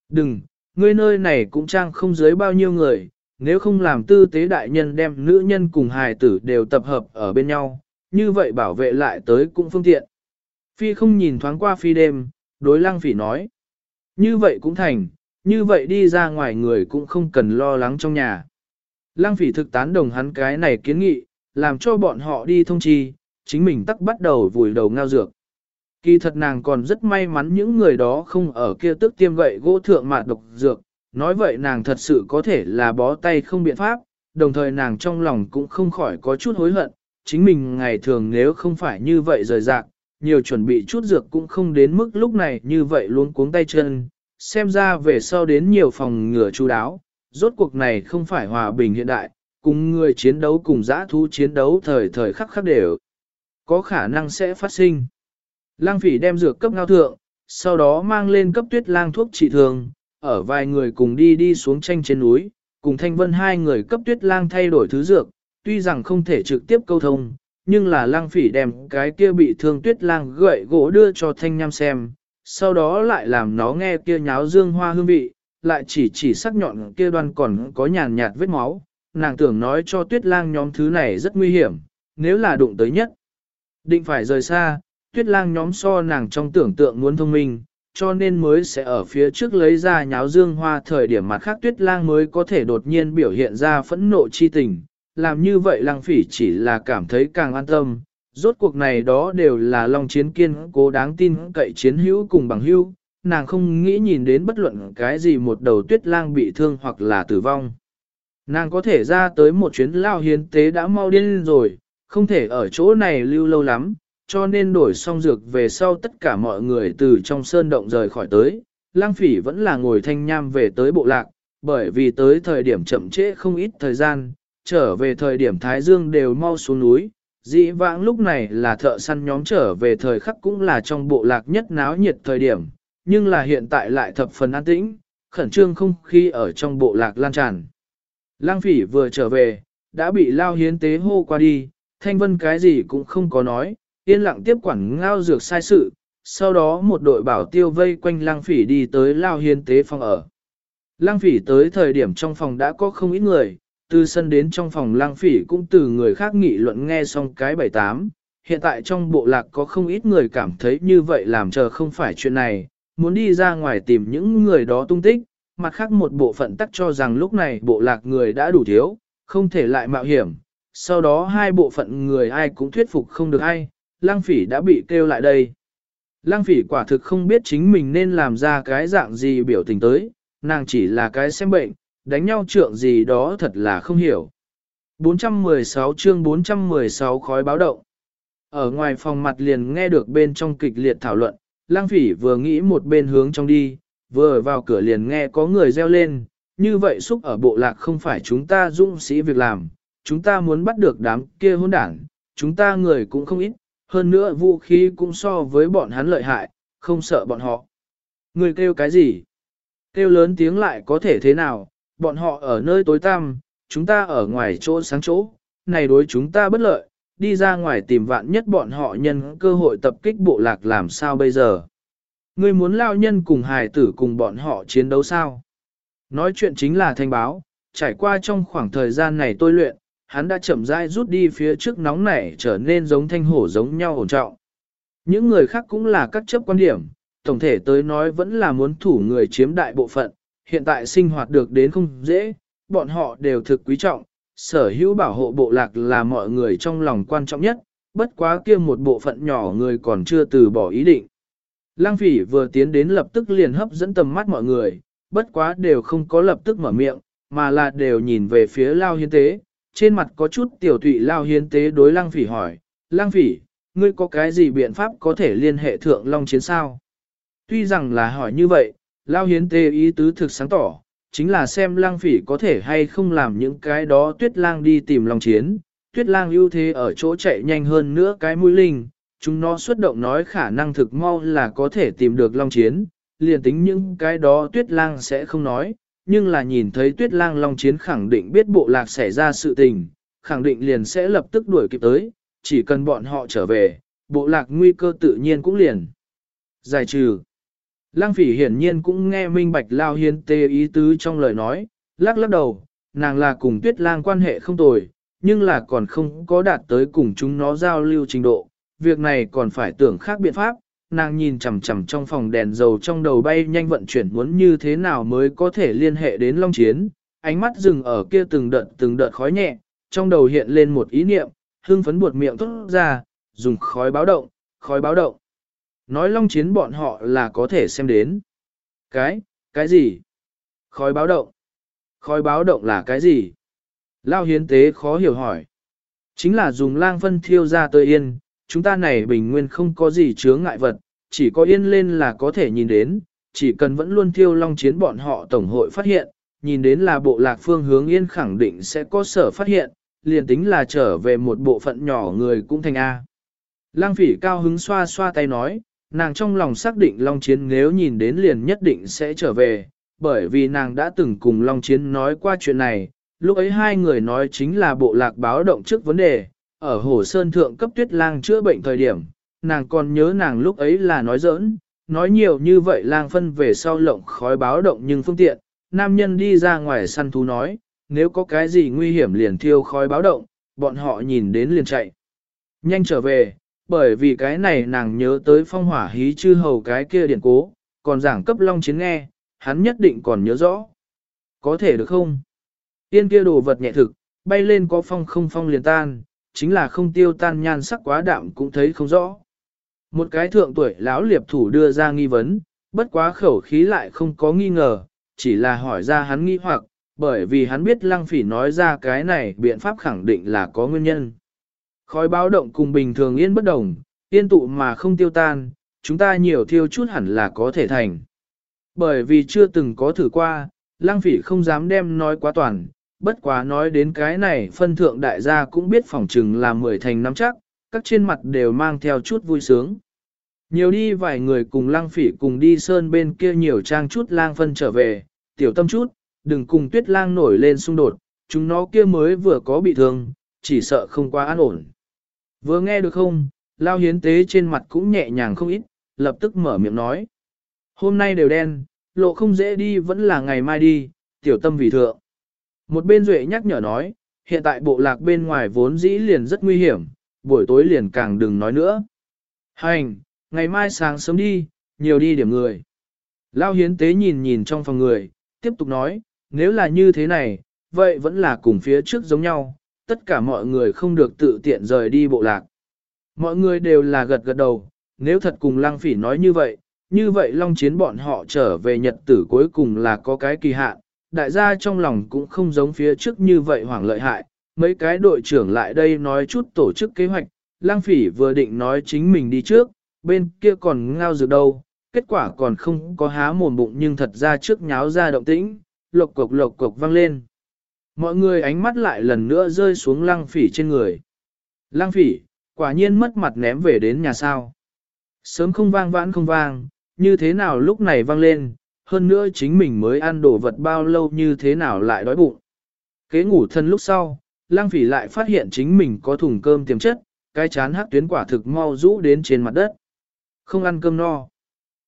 Đừng, ngươi nơi này cũng trang không dưới bao nhiêu người, nếu không làm tư tế đại nhân đem nữ nhân cùng hài tử đều tập hợp ở bên nhau, như vậy bảo vệ lại tới cũng phương tiện. Phi không nhìn thoáng qua phi đêm, đối lăng phỉ nói. Như vậy cũng thành, như vậy đi ra ngoài người cũng không cần lo lắng trong nhà. Lăng phỉ thực tán đồng hắn cái này kiến nghị, làm cho bọn họ đi thông chi, chính mình tắc bắt đầu vùi đầu ngao dược. Kỳ thật nàng còn rất may mắn những người đó không ở kia tức tiêm gậy gỗ thượng mạt độc dược, nói vậy nàng thật sự có thể là bó tay không biện pháp, đồng thời nàng trong lòng cũng không khỏi có chút hối hận, chính mình ngày thường nếu không phải như vậy rời rạc, nhiều chuẩn bị chút dược cũng không đến mức lúc này như vậy luôn cuống tay chân, xem ra về sau đến nhiều phòng ngừa chú đáo, rốt cuộc này không phải hòa bình hiện đại, cùng người chiến đấu cùng giã thú chiến đấu thời thời khắc khắc đều, có khả năng sẽ phát sinh. Lang phỉ đem dược cấp ngao thượng, sau đó mang lên cấp tuyết lang thuốc trị thường, ở vài người cùng đi đi xuống tranh trên núi, cùng thanh vân hai người cấp tuyết lang thay đổi thứ dược, tuy rằng không thể trực tiếp câu thông, nhưng là lang phỉ đem cái kia bị thương tuyết lang gậy gỗ đưa cho thanh nham xem, sau đó lại làm nó nghe kia nháo dương hoa hương vị, lại chỉ chỉ sắc nhọn kia đoan còn có nhàn nhạt vết máu, nàng tưởng nói cho tuyết lang nhóm thứ này rất nguy hiểm, nếu là đụng tới nhất. Định phải rời xa, tuyết lang nhóm so nàng trong tưởng tượng muốn thông minh, cho nên mới sẽ ở phía trước lấy ra nháo dương hoa thời điểm mặt khác tuyết lang mới có thể đột nhiên biểu hiện ra phẫn nộ chi tình. Làm như vậy lang phỉ chỉ là cảm thấy càng an tâm, rốt cuộc này đó đều là long chiến kiên cố đáng tin cậy chiến hữu cùng bằng hữu, nàng không nghĩ nhìn đến bất luận cái gì một đầu tuyết lang bị thương hoặc là tử vong. Nàng có thể ra tới một chuyến lao hiến tế đã mau điên rồi, không thể ở chỗ này lưu lâu lắm, cho nên đổi xong dược về sau tất cả mọi người từ trong sơn động rời khỏi tới. Lang phỉ vẫn là ngồi thanh nham về tới bộ lạc, bởi vì tới thời điểm chậm trễ không ít thời gian, trở về thời điểm Thái Dương đều mau xuống núi. Dĩ vãng lúc này là thợ săn nhóm trở về thời khắc cũng là trong bộ lạc nhất náo nhiệt thời điểm, nhưng là hiện tại lại thập phần an tĩnh, khẩn trương không khí ở trong bộ lạc lan tràn. Lang phỉ vừa trở về, đã bị lao hiến tế hô qua đi, thanh vân cái gì cũng không có nói, yên lặng tiếp quản ngao dược sai sự, sau đó một đội bảo tiêu vây quanh lang phỉ đi tới lao hiên tế phòng ở. Lang phỉ tới thời điểm trong phòng đã có không ít người, từ sân đến trong phòng lang phỉ cũng từ người khác nghị luận nghe xong cái bảy tám. Hiện tại trong bộ lạc có không ít người cảm thấy như vậy làm chờ không phải chuyện này, muốn đi ra ngoài tìm những người đó tung tích, mặt khác một bộ phận tắc cho rằng lúc này bộ lạc người đã đủ thiếu, không thể lại mạo hiểm. Sau đó hai bộ phận người ai cũng thuyết phục không được ai, lang phỉ đã bị kêu lại đây. Lang phỉ quả thực không biết chính mình nên làm ra cái dạng gì biểu tình tới, nàng chỉ là cái xem bệnh, đánh nhau trượng gì đó thật là không hiểu. 416 chương 416 khói báo động. Ở ngoài phòng mặt liền nghe được bên trong kịch liệt thảo luận, lang phỉ vừa nghĩ một bên hướng trong đi, vừa vào cửa liền nghe có người reo lên, như vậy xúc ở bộ lạc không phải chúng ta dũng sĩ việc làm, chúng ta muốn bắt được đám kia hôn đảng, chúng ta người cũng không ít, hơn nữa vũ khí cũng so với bọn hắn lợi hại, không sợ bọn họ. Người kêu cái gì? Kêu lớn tiếng lại có thể thế nào, bọn họ ở nơi tối tăm, chúng ta ở ngoài chỗ sáng chỗ, này đối chúng ta bất lợi, đi ra ngoài tìm vạn nhất bọn họ nhân cơ hội tập kích bộ lạc làm sao bây giờ. Ngươi muốn lao nhân cùng hài tử cùng bọn họ chiến đấu sao? Nói chuyện chính là thanh báo, trải qua trong khoảng thời gian này tôi luyện, hắn đã chậm rãi rút đi phía trước nóng nảy trở nên giống thanh hổ giống nhau ổn trọng. Những người khác cũng là các chấp quan điểm, tổng thể tới nói vẫn là muốn thủ người chiếm đại bộ phận, hiện tại sinh hoạt được đến không dễ, bọn họ đều thực quý trọng, sở hữu bảo hộ bộ lạc là mọi người trong lòng quan trọng nhất, bất quá kia một bộ phận nhỏ người còn chưa từ bỏ ý định. Lang phỉ vừa tiến đến lập tức liền hấp dẫn tầm mắt mọi người, bất quá đều không có lập tức mở miệng, mà là đều nhìn về phía Lao Hiên Tế. Trên mặt có chút tiểu tụy Lao Hiến Tế đối Lang phỉ hỏi, Lang phỉ, ngươi có cái gì biện pháp có thể liên hệ thượng Long Chiến sao? Tuy rằng là hỏi như vậy, Lao Hiến Tế ý tứ thực sáng tỏ, chính là xem Lang phỉ có thể hay không làm những cái đó tuyết lang đi tìm Long Chiến. Tuyết lang ưu thế ở chỗ chạy nhanh hơn nữa cái mũi linh, chúng nó xuất động nói khả năng thực mau là có thể tìm được long chiến, liền tính những cái đó tuyết lang sẽ không nói, nhưng là nhìn thấy tuyết lang long chiến khẳng định biết bộ lạc xảy ra sự tình, khẳng định liền sẽ lập tức đuổi kịp tới, chỉ cần bọn họ trở về, bộ lạc nguy cơ tự nhiên cũng liền. Giải trừ. Lang phỉ hiển nhiên cũng nghe minh bạch lao hiên tê ý tứ trong lời nói, lắc lắc đầu, nàng là cùng tuyết lang quan hệ không tồi, nhưng là còn không có đạt tới cùng chúng nó giao lưu trình độ, việc này còn phải tưởng khác biện pháp, nàng nhìn chằm chằm trong phòng đèn dầu trong đầu bay nhanh vận chuyển muốn như thế nào mới có thể liên hệ đến Long Chiến, ánh mắt dừng ở kia từng đợt từng đợt khói nhẹ, trong đầu hiện lên một ý niệm, hưng phấn buột miệng thốt ra, dùng khói báo động, khói báo động. Nói Long Chiến bọn họ là có thể xem đến. Cái, cái gì? Khói báo động. Khói báo động là cái gì? Lao hiến tế khó hiểu hỏi. Chính là dùng lang phân thiêu ra tơi yên, chúng ta này bình nguyên không có gì chướng ngại vật, chỉ có yên lên là có thể nhìn đến, chỉ cần vẫn luôn thiêu long chiến bọn họ tổng hội phát hiện, nhìn đến là bộ lạc phương hướng yên khẳng định sẽ có sở phát hiện, liền tính là trở về một bộ phận nhỏ người cũng thành A. Lang phỉ cao hứng xoa xoa tay nói, nàng trong lòng xác định Long Chiến nếu nhìn đến liền nhất định sẽ trở về, bởi vì nàng đã từng cùng Long Chiến nói qua chuyện này, lúc ấy hai người nói chính là bộ lạc báo động trước vấn đề, ở Hồ Sơn Thượng cấp tuyết lang chữa bệnh thời điểm, nàng còn nhớ nàng lúc ấy là nói giỡn, nói nhiều như vậy lang phân về sau lộng khói báo động nhưng phương tiện, nam nhân đi ra ngoài săn thú nói, nếu có cái gì nguy hiểm liền thiêu khói báo động, bọn họ nhìn đến liền chạy. Nhanh trở về, bởi vì cái này nàng nhớ tới phong hỏa hí chư hầu cái kia điện cố, còn giảng cấp long chiến nghe, hắn nhất định còn nhớ rõ. Có thể được không? Tiên kia đồ vật nhẹ thực, bay lên có phong không phong liền tan, chính là không tiêu tan nhan sắc quá đạm cũng thấy không rõ. Một cái thượng tuổi lão liệp thủ đưa ra nghi vấn, bất quá khẩu khí lại không có nghi ngờ, chỉ là hỏi ra hắn nghi hoặc, bởi vì hắn biết lăng phỉ nói ra cái này biện pháp khẳng định là có nguyên nhân. Khói báo động cùng bình thường yên bất đồng, yên tụ mà không tiêu tan, chúng ta nhiều thiêu chút hẳn là có thể thành. Bởi vì chưa từng có thử qua, lăng phỉ không dám đem nói quá toàn, bất quá nói đến cái này phân thượng đại gia cũng biết phỏng chừng là mười thành năm chắc, các trên mặt đều mang theo chút vui sướng. Nhiều đi vài người cùng lang phỉ cùng đi sơn bên kia nhiều trang chút lang phân trở về, tiểu tâm chút, đừng cùng tuyết lang nổi lên xung đột, chúng nó kia mới vừa có bị thương, chỉ sợ không quá an ổn. Vừa nghe được không, lao hiến tế trên mặt cũng nhẹ nhàng không ít, lập tức mở miệng nói. Hôm nay đều đen, lộ không dễ đi vẫn là ngày mai đi, tiểu tâm vì thượng. Một bên duệ nhắc nhở nói, hiện tại bộ lạc bên ngoài vốn dĩ liền rất nguy hiểm, buổi tối liền càng đừng nói nữa. Hành, ngày mai sáng sớm đi, nhiều đi điểm người. Lao hiến tế nhìn nhìn trong phòng người, tiếp tục nói, nếu là như thế này, vậy vẫn là cùng phía trước giống nhau, tất cả mọi người không được tự tiện rời đi bộ lạc. Mọi người đều là gật gật đầu, nếu thật cùng lăng phỉ nói như vậy, như vậy long chiến bọn họ trở về nhật tử cuối cùng là có cái kỳ hạn, đại gia trong lòng cũng không giống phía trước như vậy hoảng lợi hại, mấy cái đội trưởng lại đây nói chút tổ chức kế hoạch, lang phỉ vừa định nói chính mình đi trước, bên kia còn ngao dược đâu, kết quả còn không có há mồm bụng nhưng thật ra trước nháo ra động tĩnh, lộc cục lộc cục vang lên. Mọi người ánh mắt lại lần nữa rơi xuống Lang phỉ trên người. Lang phỉ, quả nhiên mất mặt ném về đến nhà sao. Sớm không vang vãn không vang, như thế nào lúc này vang lên, hơn nữa chính mình mới ăn đồ vật bao lâu như thế nào lại đói bụng. Kế ngủ thân lúc sau, lang phỉ lại phát hiện chính mình có thùng cơm tiềm chất, cái chán hắc tuyến quả thực mau rũ đến trên mặt đất. Không ăn cơm no.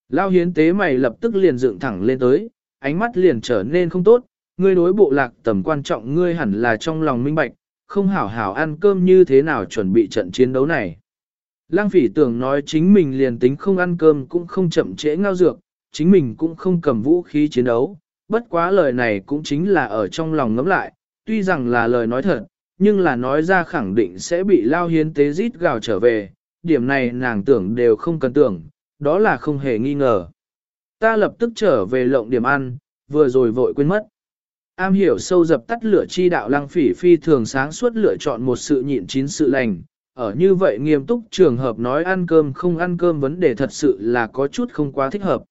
Lao hiến tế mày lập tức liền dựng thẳng lên tới, ánh mắt liền trở nên không tốt, ngươi đối bộ lạc tầm quan trọng ngươi hẳn là trong lòng minh bạch, không hảo hảo ăn cơm như thế nào chuẩn bị trận chiến đấu này. Lang phỉ tưởng nói chính mình liền tính không ăn cơm cũng không chậm trễ ngao dược, chính mình cũng không cầm vũ khí chiến đấu, bất quá lời này cũng chính là ở trong lòng ngấm lại, tuy rằng là lời nói thật, nhưng là nói ra khẳng định sẽ bị lao hiến tế rít gào trở về, điểm này nàng tưởng đều không cần tưởng, đó là không hề nghi ngờ. Ta lập tức trở về lộng điểm ăn, vừa rồi vội quên mất. Am hiểu sâu dập tắt lửa chi đạo lăng phỉ phi thường sáng suốt lựa chọn một sự nhịn chín sự lành, ở như vậy nghiêm túc trường hợp nói ăn cơm không ăn cơm vấn đề thật sự là có chút không quá thích hợp.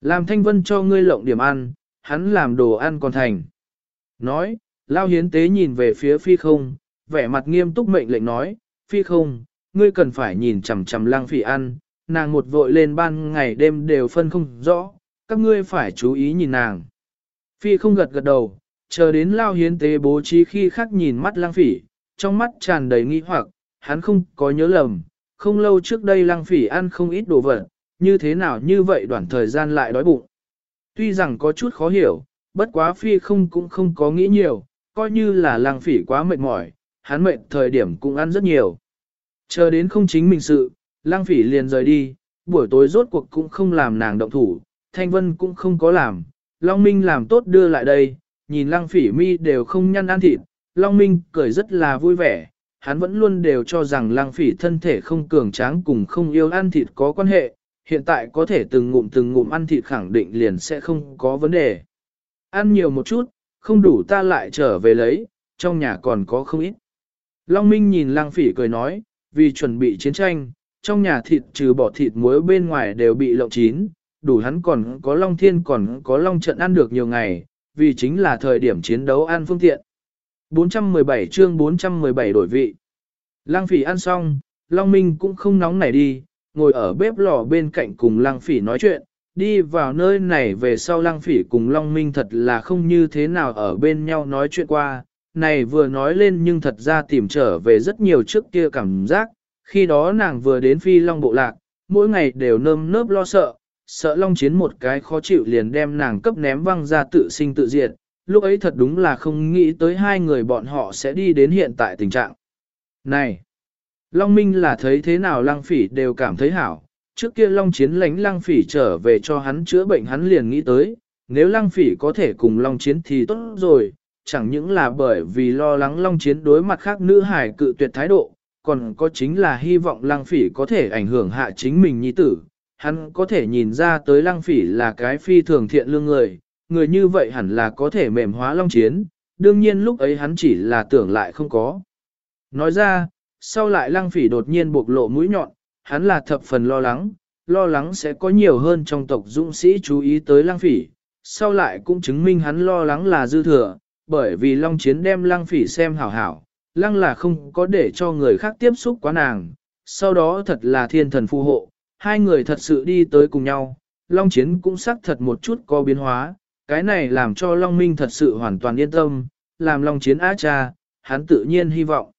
Làm thanh vân cho ngươi lộng điểm ăn, hắn làm đồ ăn còn thành. Nói, lao hiến tế nhìn về phía phi không, vẻ mặt nghiêm túc mệnh lệnh nói, phi không, ngươi cần phải nhìn chằm chằm lang phỉ ăn, nàng một vội lên ban ngày đêm đều phân không rõ, các ngươi phải chú ý nhìn nàng. Phi không gật gật đầu, chờ đến lao hiến tế bố trí khi khắc nhìn mắt lang phỉ, trong mắt tràn đầy nghi hoặc, hắn không có nhớ lầm, không lâu trước đây lang phỉ ăn không ít đồ vật, như thế nào như vậy đoạn thời gian lại đói bụng. Tuy rằng có chút khó hiểu, bất quá phi không cũng không có nghĩ nhiều, coi như là lang phỉ quá mệt mỏi, hắn mệt thời điểm cũng ăn rất nhiều. Chờ đến không chính mình sự, lang phỉ liền rời đi, buổi tối rốt cuộc cũng không làm nàng động thủ, thanh vân cũng không có làm, Long Minh làm tốt đưa lại đây, nhìn lang phỉ mi đều không nhăn ăn thịt, Long Minh cười rất là vui vẻ, hắn vẫn luôn đều cho rằng lang phỉ thân thể không cường tráng cùng không yêu ăn thịt có quan hệ, hiện tại có thể từng ngụm từng ngụm ăn thịt khẳng định liền sẽ không có vấn đề. Ăn nhiều một chút, không đủ ta lại trở về lấy, trong nhà còn có không ít. Long Minh nhìn Lang phỉ cười nói, vì chuẩn bị chiến tranh, trong nhà thịt trừ bỏ thịt muối bên ngoài đều bị lộng chín, đủ hắn còn có Long Thiên còn có Long Trận ăn được nhiều ngày, vì chính là thời điểm chiến đấu ăn phương tiện. 417 chương 417 đổi vị. Lang phỉ ăn xong, Long Minh cũng không nóng nảy đi, ngồi ở bếp lò bên cạnh cùng Lang phỉ nói chuyện, đi vào nơi này về sau Lăng phỉ cùng Long Minh thật là không như thế nào ở bên nhau nói chuyện qua, này vừa nói lên nhưng thật ra tìm trở về rất nhiều trước kia cảm giác, khi đó nàng vừa đến phi Long Bộ Lạc, mỗi ngày đều nơm nớp lo sợ, sợ long chiến một cái khó chịu liền đem nàng cấp ném văng ra tự sinh tự diệt, lúc ấy thật đúng là không nghĩ tới hai người bọn họ sẽ đi đến hiện tại tình trạng. Này! Long Minh là thấy thế nào lăng phỉ đều cảm thấy hảo, trước kia long chiến lánh lăng phỉ trở về cho hắn chữa bệnh hắn liền nghĩ tới, nếu lăng phỉ có thể cùng long chiến thì tốt rồi, chẳng những là bởi vì lo lắng long chiến đối mặt khác nữ hải cự tuyệt thái độ, còn có chính là hy vọng lăng phỉ có thể ảnh hưởng hạ chính mình nhi tử, hắn có thể nhìn ra tới lăng phỉ là cái phi thường thiện lương người, người như vậy hẳn là có thể mềm hóa long chiến, đương nhiên lúc ấy hắn chỉ là tưởng lại không có. Nói ra, sau lại lăng phỉ đột nhiên bộc lộ mũi nhọn, hắn là thập phần lo lắng, lo lắng sẽ có nhiều hơn trong tộc dũng sĩ chú ý tới lang phỉ, sau lại cũng chứng minh hắn lo lắng là dư thừa, bởi vì Long Chiến đem lang phỉ xem hảo hảo, lăng là không có để cho người khác tiếp xúc quá nàng, sau đó thật là thiên thần phù hộ, hai người thật sự đi tới cùng nhau, Long Chiến cũng xác thật một chút có biến hóa, cái này làm cho Long Minh thật sự hoàn toàn yên tâm, làm Long Chiến á cha, hắn tự nhiên hy vọng.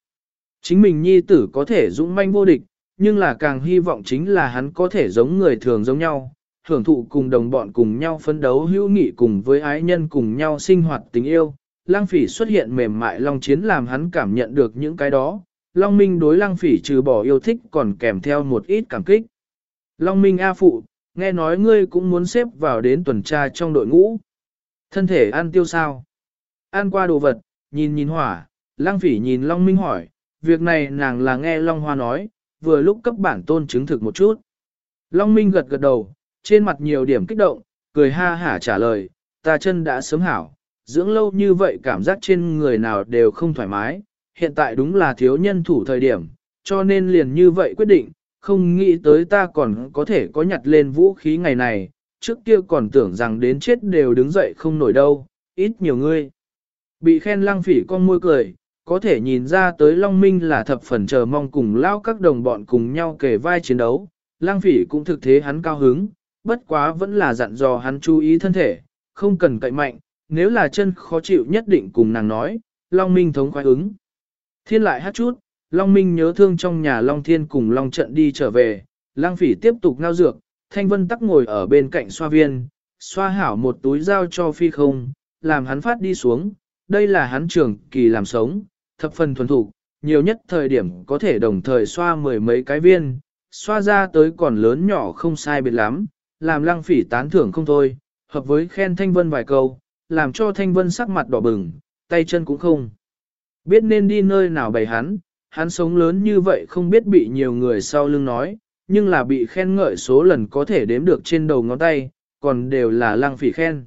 Chính mình nhi tử có thể dũng manh vô địch, nhưng là càng hy vọng chính là hắn có thể giống người thường giống nhau, hưởng thụ cùng đồng bọn cùng nhau phấn đấu hữu nghị cùng với ái nhân cùng nhau sinh hoạt tình yêu. Lăng phỉ xuất hiện mềm mại Long Chiến làm hắn cảm nhận được những cái đó. Long Minh đối Lăng phỉ trừ bỏ yêu thích còn kèm theo một ít cảm kích. Long Minh A Phụ, nghe nói ngươi cũng muốn xếp vào đến tuần tra trong đội ngũ. Thân thể ăn tiêu sao? Ăn qua đồ vật, nhìn nhìn hỏa, Lăng phỉ nhìn Long Minh hỏi, việc này nàng là nghe Long Hoa nói, vừa lúc cấp bản tôn chứng thực một chút. Long Minh gật gật đầu, trên mặt nhiều điểm kích động, cười ha hả trả lời, ta chân đã sớm hảo, dưỡng lâu như vậy cảm giác trên người nào đều không thoải mái, hiện tại đúng là thiếu nhân thủ thời điểm, cho nên liền như vậy quyết định, không nghĩ tới ta còn có thể có nhặt lên vũ khí ngày này, trước kia còn tưởng rằng đến chết đều đứng dậy không nổi đâu, ít nhiều ngươi. Bị khen lăng phỉ con môi cười, có thể nhìn ra tới Long Minh là thập phần chờ mong cùng lao các đồng bọn cùng nhau kề vai chiến đấu, lang phỉ cũng thực thế hắn cao hứng, bất quá vẫn là dặn dò hắn chú ý thân thể, không cần cậy mạnh, nếu là chân khó chịu nhất định cùng nàng nói, Long Minh thống khoái ứng. Thiên lại hát chút, Long Minh nhớ thương trong nhà Long Thiên cùng Long Trận đi trở về, lang phỉ tiếp tục ngao dược, Thanh Vân tắc ngồi ở bên cạnh xoa viên, xoa hảo một túi dao cho phi không, làm hắn phát đi xuống, đây là hắn trưởng kỳ làm sống, thập phần thuần thủ, nhiều nhất thời điểm có thể đồng thời xoa mười mấy cái viên, xoa ra tới còn lớn nhỏ không sai biệt lắm, làm lăng phỉ tán thưởng không thôi, hợp với khen Thanh Vân vài câu, làm cho Thanh Vân sắc mặt đỏ bừng, tay chân cũng không. Biết nên đi nơi nào bày hắn, hắn sống lớn như vậy không biết bị nhiều người sau lưng nói, nhưng là bị khen ngợi số lần có thể đếm được trên đầu ngón tay, còn đều là lăng phỉ khen.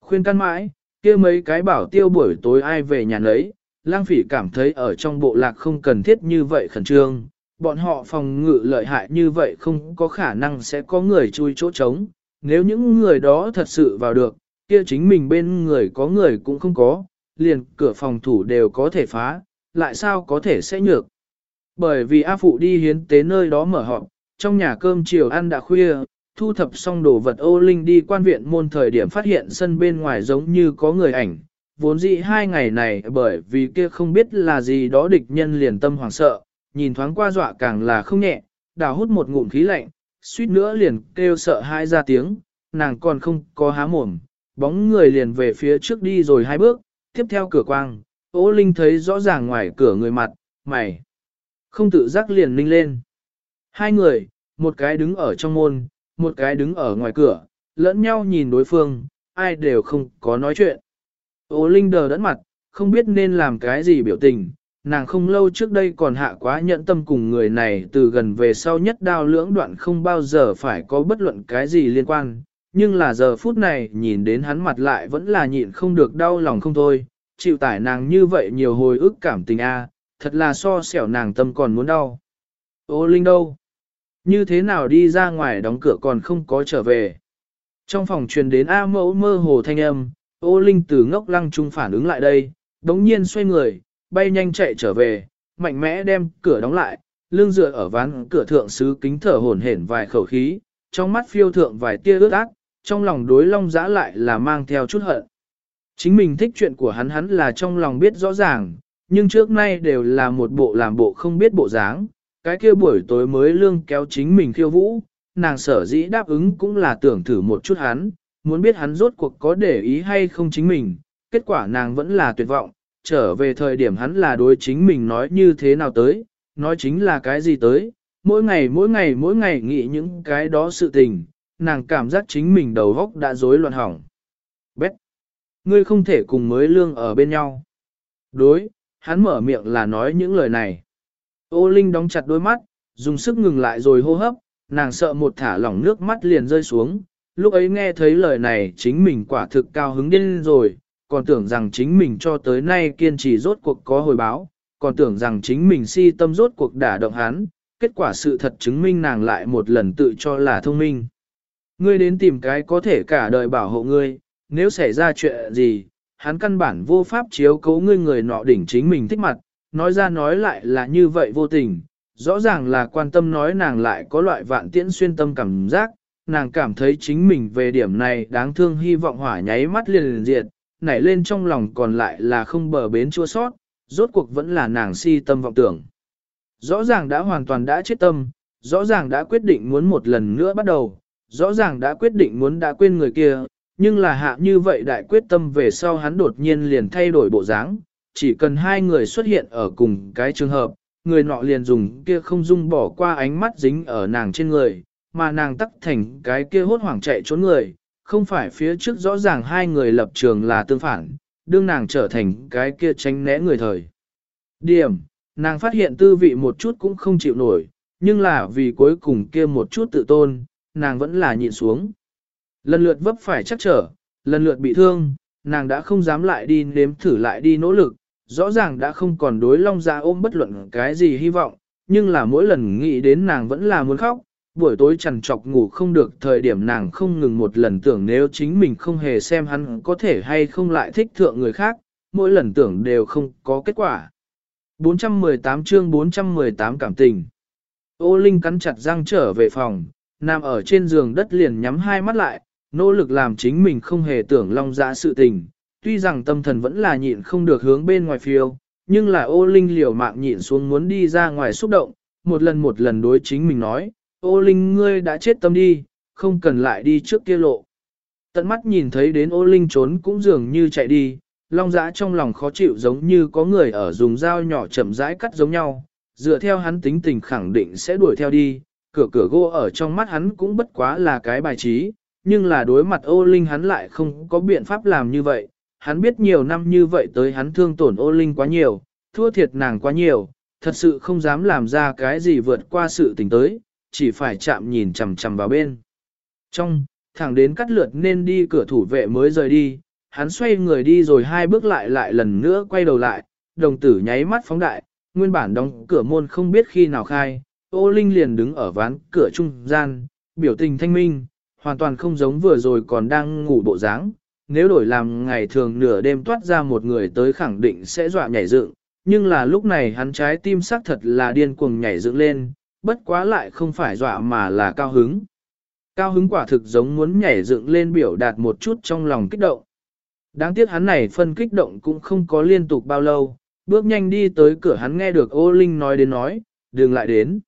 Khuyên căn mãi, kia mấy cái bảo tiêu buổi tối ai về nhà nấy, lang phỉ cảm thấy ở trong bộ lạc không cần thiết như vậy khẩn trương, bọn họ phòng ngự lợi hại như vậy không có khả năng sẽ có người chui chỗ trống, nếu những người đó thật sự vào được, kia chính mình bên người có người cũng không có, liền cửa phòng thủ đều có thể phá, lại sao có thể sẽ nhược. Bởi vì A Phụ đi hiến tế nơi đó mở họp, trong nhà cơm chiều ăn đã khuya, thu thập xong đồ vật ô linh đi quan viện môn thời điểm phát hiện sân bên ngoài giống như có người ảnh, vốn dĩ hai ngày này bởi vì kia không biết là gì đó địch nhân liền tâm hoảng sợ, nhìn thoáng qua dọa càng là không nhẹ, đào hút một ngụm khí lạnh, suýt nữa liền kêu sợ hai ra tiếng, nàng còn không có há mồm, bóng người liền về phía trước đi rồi hai bước, tiếp theo cửa quang, Ô Linh thấy rõ ràng ngoài cửa người mặt, mày, không tự giác liền linh lên. Hai người, một cái đứng ở trong môn, một cái đứng ở ngoài cửa, lẫn nhau nhìn đối phương, ai đều không có nói chuyện. Ô Linh đờ đẫn mặt, không biết nên làm cái gì biểu tình, nàng không lâu trước đây còn hạ quá nhẫn tâm cùng người này từ gần về sau nhất đao lưỡng đoạn không bao giờ phải có bất luận cái gì liên quan, nhưng là giờ phút này nhìn đến hắn mặt lại vẫn là nhịn không được đau lòng không thôi, chịu tải nàng như vậy nhiều hồi ức cảm tình a, thật là so xẻo nàng tâm còn muốn đau. Ô Linh đâu? Như thế nào đi ra ngoài đóng cửa còn không có trở về? Trong phòng truyền đến A mẫu mơ hồ thanh âm, Ô Linh từ ngốc lăng trung phản ứng lại đây, đống nhiên xoay người, bay nhanh chạy trở về, mạnh mẽ đem cửa đóng lại, lưng dựa ở ván cửa thượng sứ kính thở hổn hển vài khẩu khí, trong mắt phiêu thượng vài tia ướt ác, trong lòng đối long giã lại là mang theo chút hận. Chính mình thích chuyện của hắn hắn là trong lòng biết rõ ràng, nhưng trước nay đều là một bộ làm bộ không biết bộ dáng, cái kia buổi tối mới lương kéo chính mình khiêu vũ, nàng sở dĩ đáp ứng cũng là tưởng thử một chút hắn, muốn biết hắn rốt cuộc có để ý hay không chính mình, kết quả nàng vẫn là tuyệt vọng, trở về thời điểm hắn là đối chính mình nói như thế nào tới, nói chính là cái gì tới, mỗi ngày mỗi ngày mỗi ngày nghĩ những cái đó sự tình, nàng cảm giác chính mình đầu góc đã rối loạn hỏng. Bét! Ngươi không thể cùng mới lương ở bên nhau. Đối, hắn mở miệng là nói những lời này. Ô Linh đóng chặt đôi mắt, dùng sức ngừng lại rồi hô hấp, nàng sợ một thả lỏng nước mắt liền rơi xuống, lúc ấy nghe thấy lời này chính mình quả thực cao hứng điên rồi, còn tưởng rằng chính mình cho tới nay kiên trì rốt cuộc có hồi báo, còn tưởng rằng chính mình si tâm rốt cuộc đả động hắn, kết quả sự thật chứng minh nàng lại một lần tự cho là thông minh. Ngươi đến tìm cái có thể cả đời bảo hộ ngươi, nếu xảy ra chuyện gì, hắn căn bản vô pháp chiếu cố ngươi người nọ đỉnh chính mình thích mặt, nói ra nói lại là như vậy vô tình, rõ ràng là quan tâm nói nàng lại có loại vạn tiễn xuyên tâm cảm giác, nàng cảm thấy chính mình về điểm này đáng thương hy vọng hỏa nháy mắt liền liền diệt, nảy lên trong lòng còn lại là không bờ bến chua sót, rốt cuộc vẫn là nàng si tâm vọng tưởng. Rõ ràng đã hoàn toàn đã chết tâm, rõ ràng đã quyết định muốn một lần nữa bắt đầu, rõ ràng đã quyết định muốn đã quên người kia, nhưng là hạ như vậy đại quyết tâm về sau hắn đột nhiên liền thay đổi bộ dáng, chỉ cần hai người xuất hiện ở cùng cái trường hợp, người nọ liền dùng kia không dung bỏ qua ánh mắt dính ở nàng trên người, mà nàng tắc thành cái kia hốt hoảng chạy trốn người, không phải phía trước rõ ràng hai người lập trường là tương phản, đương nàng trở thành cái kia tránh né người thời. Điểm, nàng phát hiện tư vị một chút cũng không chịu nổi, nhưng là vì cuối cùng kia một chút tự tôn, nàng vẫn là nhịn xuống. Lần lượt vấp phải chắc trở, lần lượt bị thương, nàng đã không dám lại đi nếm thử lại đi nỗ lực, rõ ràng đã không còn đối long ra ôm bất luận cái gì hy vọng, nhưng là mỗi lần nghĩ đến nàng vẫn là muốn khóc, buổi tối chằn trọc ngủ không được thời điểm nàng không ngừng một lần tưởng nếu chính mình không hề xem hắn có thể hay không lại thích thượng người khác, mỗi lần tưởng đều không có kết quả. 418 chương 418 cảm tình Ô Linh cắn chặt răng trở về phòng, nằm ở trên giường đất liền nhắm hai mắt lại, nỗ lực làm chính mình không hề tưởng long dã sự tình. Tuy rằng tâm thần vẫn là nhịn không được hướng bên ngoài phiêu, nhưng là ô Linh liều mạng nhịn xuống muốn đi ra ngoài xúc động, một lần một lần đối chính mình nói, ô Linh ngươi đã chết tâm đi, không cần lại đi trước kia lộ. Tận mắt nhìn thấy đến ô Linh trốn cũng dường như chạy đi, long dã trong lòng khó chịu giống như có người ở dùng dao nhỏ chậm rãi cắt giống nhau, dựa theo hắn tính tình khẳng định sẽ đuổi theo đi, cửa cửa gỗ ở trong mắt hắn cũng bất quá là cái bài trí, nhưng là đối mặt ô linh hắn lại không có biện pháp làm như vậy, hắn biết nhiều năm như vậy tới hắn thương tổn ô linh quá nhiều, thua thiệt nàng quá nhiều, thật sự không dám làm ra cái gì vượt qua sự tình tới, chỉ phải chạm nhìn chằm chằm vào bên. Trong, thẳng đến cắt lượt nên đi cửa thủ vệ mới rời đi, hắn xoay người đi rồi hai bước lại lại lần nữa quay đầu lại, đồng tử nháy mắt phóng đại, nguyên bản đóng cửa môn không biết khi nào khai, ô linh liền đứng ở ván cửa trung gian, biểu tình thanh minh, hoàn toàn không giống vừa rồi còn đang ngủ bộ dáng. Nếu đổi làm ngày thường nửa đêm toát ra một người tới khẳng định sẽ dọa nhảy dựng, nhưng là lúc này hắn trái tim xác thật là điên cuồng nhảy dựng lên, bất quá lại không phải dọa mà là cao hứng. Cao hứng quả thực giống muốn nhảy dựng lên biểu đạt một chút trong lòng kích động. Đáng tiếc hắn này phân kích động cũng không có liên tục bao lâu, bước nhanh đi tới cửa hắn nghe được ô linh nói đến nói, đừng lại đến.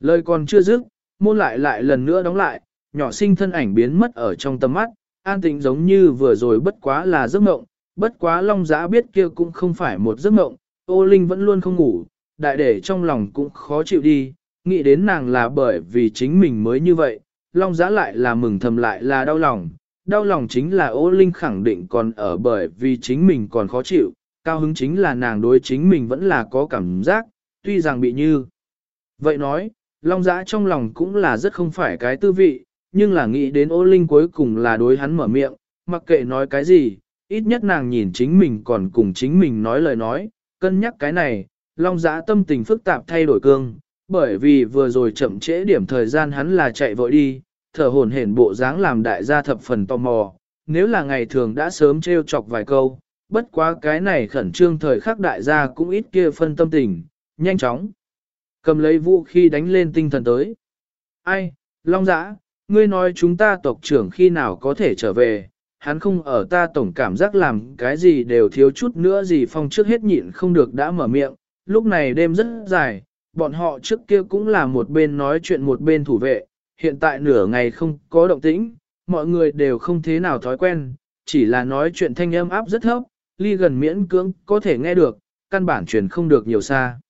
Lời còn chưa dứt, môn lại lại lần nữa đóng lại, nhỏ sinh thân ảnh biến mất ở trong tầm mắt, an tĩnh giống như vừa rồi bất quá là giấc mộng, bất quá long giã biết kia cũng không phải một giấc mộng, ô linh vẫn luôn không ngủ, đại để trong lòng cũng khó chịu đi, nghĩ đến nàng là bởi vì chính mình mới như vậy, long giã lại là mừng thầm lại là đau lòng, đau lòng chính là ô linh khẳng định còn ở bởi vì chính mình còn khó chịu, cao hứng chính là nàng đối chính mình vẫn là có cảm giác, tuy rằng bị như. Vậy nói, Long Giã trong lòng cũng là rất không phải cái tư vị, nhưng là nghĩ đến ô linh cuối cùng là đối hắn mở miệng, mặc kệ nói cái gì, ít nhất nàng nhìn chính mình còn cùng chính mình nói lời nói, cân nhắc cái này, Long Giã tâm tình phức tạp thay đổi cương, bởi vì vừa rồi chậm trễ điểm thời gian hắn là chạy vội đi, thở hổn hển bộ dáng làm đại gia thập phần tò mò, nếu là ngày thường đã sớm trêu chọc vài câu, bất quá cái này khẩn trương thời khắc đại gia cũng ít kia phân tâm tình, nhanh chóng. Cầm lấy vũ khi đánh lên tinh thần tới. Ai, Long Dã, ngươi nói chúng ta tộc trưởng khi nào có thể trở về, hắn không ở ta tổng cảm giác làm cái gì đều thiếu chút nữa gì phong trước hết nhịn không được đã mở miệng, lúc này đêm rất dài, bọn họ trước kia cũng là một bên nói chuyện một bên thủ vệ, hiện tại nửa ngày không có động tĩnh, mọi người đều không thế nào thói quen, chỉ là nói chuyện thanh âm áp rất thấp, ly gần miễn cưỡng có thể nghe được, căn bản truyền không được nhiều xa.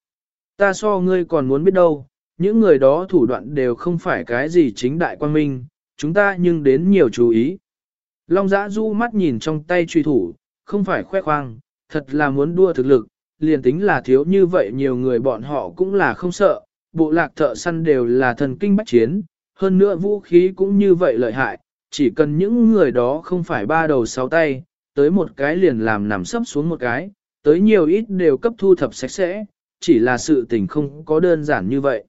Ta so ngươi còn muốn biết đâu, những người đó thủ đoạn đều không phải cái gì chính đại quan minh, chúng ta nhưng đến nhiều chú ý. Long giã du mắt nhìn trong tay truy thủ, không phải khoe khoang, thật là muốn đua thực lực, liền tính là thiếu như vậy nhiều người bọn họ cũng là không sợ, bộ lạc thợ săn đều là thần kinh bách chiến, hơn nữa vũ khí cũng như vậy lợi hại, chỉ cần những người đó không phải ba đầu sáu tay, tới một cái liền làm nằm sấp xuống một cái, tới nhiều ít đều cấp thu thập sạch sẽ, chỉ là sự tình không có đơn giản như vậy.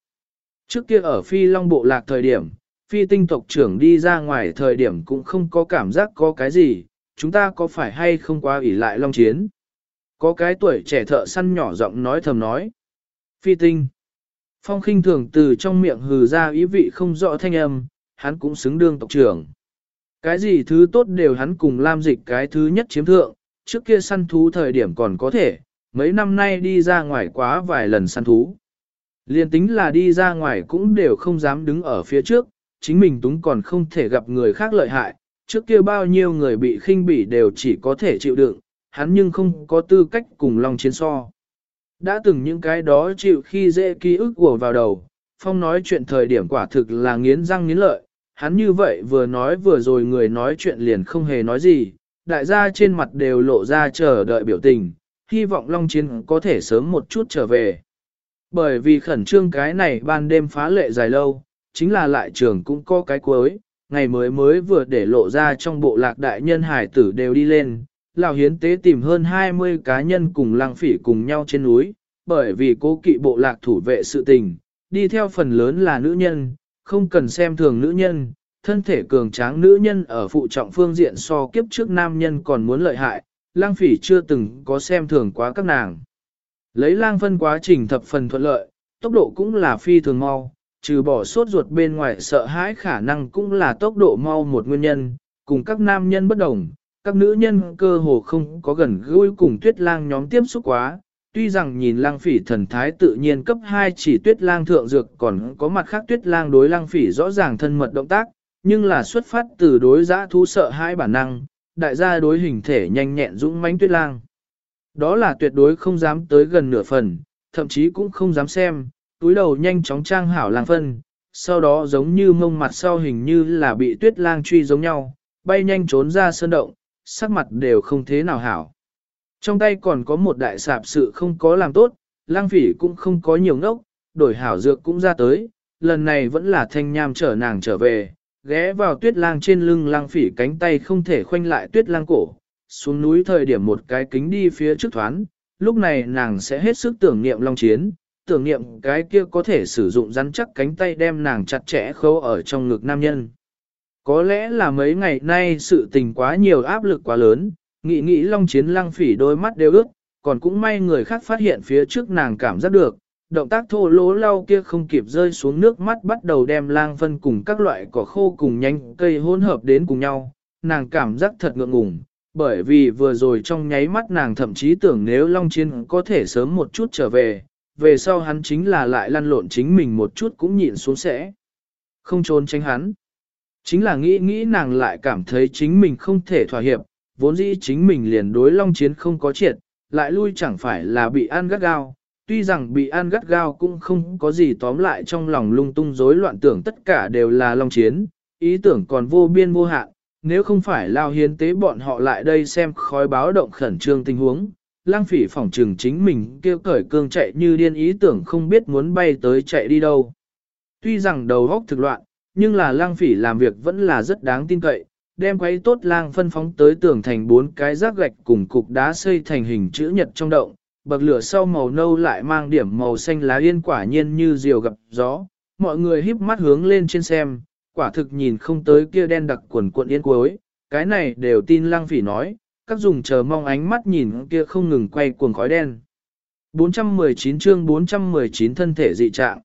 Trước kia ở phi long bộ lạc thời điểm, phi tinh tộc trưởng đi ra ngoài thời điểm cũng không có cảm giác có cái gì, chúng ta có phải hay không quá ủy lại long chiến. Có cái tuổi trẻ thợ săn nhỏ giọng nói thầm nói. Phi tinh. Phong khinh thường từ trong miệng hừ ra ý vị không rõ thanh âm, hắn cũng xứng đương tộc trưởng. Cái gì thứ tốt đều hắn cùng Lam Dịch cái thứ nhất chiếm thượng, trước kia săn thú thời điểm còn có thể, mấy năm nay đi ra ngoài quá vài lần săn thú. Liên tính là đi ra ngoài cũng đều không dám đứng ở phía trước, chính mình túng còn không thể gặp người khác lợi hại, trước kia bao nhiêu người bị khinh bỉ đều chỉ có thể chịu đựng, hắn nhưng không có tư cách cùng Long Chiến so. Đã từng những cái đó chịu khi dễ ký ức của vào đầu, Phong nói chuyện thời điểm quả thực là nghiến răng nghiến lợi, hắn như vậy vừa nói vừa rồi người nói chuyện liền không hề nói gì, đại gia trên mặt đều lộ ra chờ đợi biểu tình, hy vọng Long Chiến có thể sớm một chút trở về. Bởi vì khẩn trương cái này ban đêm phá lệ dài lâu, chính là lại trường cũng có cái cuối, ngày mới mới vừa để lộ ra trong bộ lạc đại nhân hải tử đều đi lên, Lão hiến tế tìm hơn 20 cá nhân cùng lang phỉ cùng nhau trên núi, bởi vì cố kỵ bộ lạc thủ vệ sự tình, đi theo phần lớn là nữ nhân, không cần xem thường nữ nhân, thân thể cường tráng nữ nhân ở phụ trọng phương diện so kiếp trước nam nhân còn muốn lợi hại, lang phỉ chưa từng có xem thường quá các nàng. Lấy lang phân quá trình thập phần thuận lợi, tốc độ cũng là phi thường mau, trừ bỏ sốt ruột bên ngoài sợ hãi khả năng cũng là tốc độ mau một nguyên nhân, cùng các nam nhân bất đồng, các nữ nhân cơ hồ không có gần gũi cùng tuyết lang nhóm tiếp xúc quá, tuy rằng nhìn lang phỉ thần thái tự nhiên cấp 2 chỉ tuyết lang thượng dược còn có mặt khác tuyết lang đối lang phỉ rõ ràng thân mật động tác, nhưng là xuất phát từ đối giã thú sợ hai bản năng, đại gia đối hình thể nhanh nhẹn dũng mãnh tuyết lang. Đó là tuyệt đối không dám tới gần nửa phần, thậm chí cũng không dám xem, túi đầu nhanh chóng trang hảo lang phân, sau đó giống như mông mặt sau hình như là bị tuyết lang truy giống nhau, bay nhanh trốn ra sơn động, sắc mặt đều không thế nào hảo. Trong tay còn có một đại sạp sự không có làm tốt, lang phỉ cũng không có nhiều ngốc, đổi hảo dược cũng ra tới, lần này vẫn là thanh nham chở nàng trở về, ghé vào tuyết lang trên lưng lang phỉ cánh tay không thể khoanh lại tuyết lang cổ, xuống núi thời điểm một cái kính đi phía trước thoán, lúc này nàng sẽ hết sức tưởng niệm long chiến, tưởng niệm cái kia có thể sử dụng rắn chắc cánh tay đem nàng chặt chẽ khâu ở trong ngực nam nhân. Có lẽ là mấy ngày nay sự tình quá nhiều áp lực quá lớn, nghĩ nghĩ long chiến lăng phỉ đôi mắt đều ướt, còn cũng may người khác phát hiện phía trước nàng cảm giác được, động tác thô lỗ lau kia không kịp rơi xuống nước mắt bắt đầu đem lang phân cùng các loại cỏ khô cùng nhánh cây hỗn hợp đến cùng nhau, nàng cảm giác thật ngượng ngùng, bởi vì vừa rồi trong nháy mắt nàng thậm chí tưởng nếu Long Chiến có thể sớm một chút trở về, về sau hắn chính là lại lăn lộn chính mình một chút cũng nhịn xuống sẽ. Không trốn tránh hắn. Chính là nghĩ nghĩ nàng lại cảm thấy chính mình không thể thỏa hiệp, vốn dĩ chính mình liền đối long chiến không có triệt, lại lui chẳng phải là bị ăn gắt gao. Tuy rằng bị ăn gắt gao cũng không có gì tóm lại trong lòng lung tung rối loạn tưởng tất cả đều là long chiến, ý tưởng còn vô biên vô hạn, nếu không phải lao hiến tế bọn họ lại đây xem khói báo động khẩn trương tình huống, lang phỉ phỏng trừng chính mình kêu cởi cương chạy như điên ý tưởng không biết muốn bay tới chạy đi đâu. Tuy rằng đầu góc thực loạn, nhưng là lang phỉ làm việc vẫn là rất đáng tin cậy, đem quấy tốt lang phân phóng tới tường thành bốn cái rác gạch cùng cục đá xây thành hình chữ nhật trong động, bậc lửa sau màu nâu lại mang điểm màu xanh lá yên quả nhiên như diều gặp gió, mọi người híp mắt hướng lên trên xem, quả thực nhìn không tới kia đen đặc quần cuộn yên cuối, cái này đều tin lang phỉ nói, các dùng chờ mong ánh mắt nhìn kia không ngừng quay cuồng khói đen. 419 chương 419 thân thể dị trạng.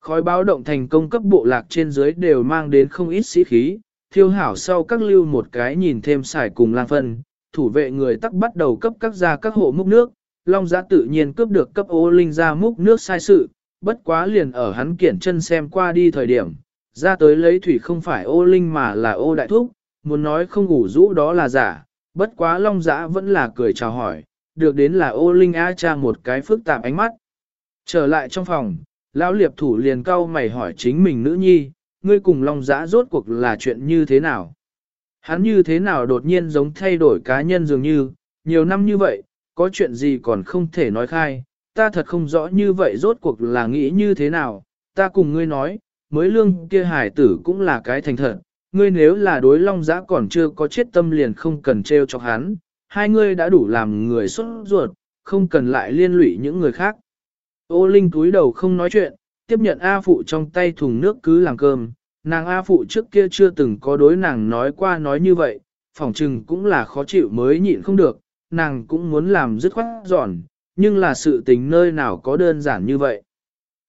Khói báo động thành công cấp bộ lạc trên dưới đều mang đến không ít sĩ khí, thiêu hảo sau các lưu một cái nhìn thêm xài cùng lang phân, thủ vệ người tắc bắt đầu cấp các gia các hộ múc nước, long giã tự nhiên cướp được cấp ô linh ra múc nước sai sự, bất quá liền ở hắn kiển chân xem qua đi thời điểm, ra tới lấy thủy không phải ô linh mà là ô đại thúc, muốn nói không ngủ rũ đó là giả, bất quá long giã vẫn là cười chào hỏi, được đến là ô linh á cha một cái phức tạp ánh mắt. Trở lại trong phòng, lão liệp thủ liền cau mày hỏi chính mình nữ nhi, ngươi cùng long giã rốt cuộc là chuyện như thế nào? Hắn như thế nào đột nhiên giống thay đổi cá nhân dường như, nhiều năm như vậy, có chuyện gì còn không thể nói khai, ta thật không rõ như vậy rốt cuộc là nghĩ như thế nào, ta cùng ngươi nói, mới lương kia hải tử cũng là cái thành thật, ngươi nếu là đối long giã còn chưa có chết tâm liền không cần treo cho hắn, hai ngươi đã đủ làm người xuất ruột, không cần lại liên lụy những người khác. Ô Linh túi đầu không nói chuyện, tiếp nhận A Phụ trong tay thùng nước cứ làm cơm, nàng A Phụ trước kia chưa từng có đối nàng nói qua nói như vậy, phỏng chừng cũng là khó chịu mới nhịn không được, nàng cũng muốn làm dứt khoát giòn, nhưng là sự tình nơi nào có đơn giản như vậy.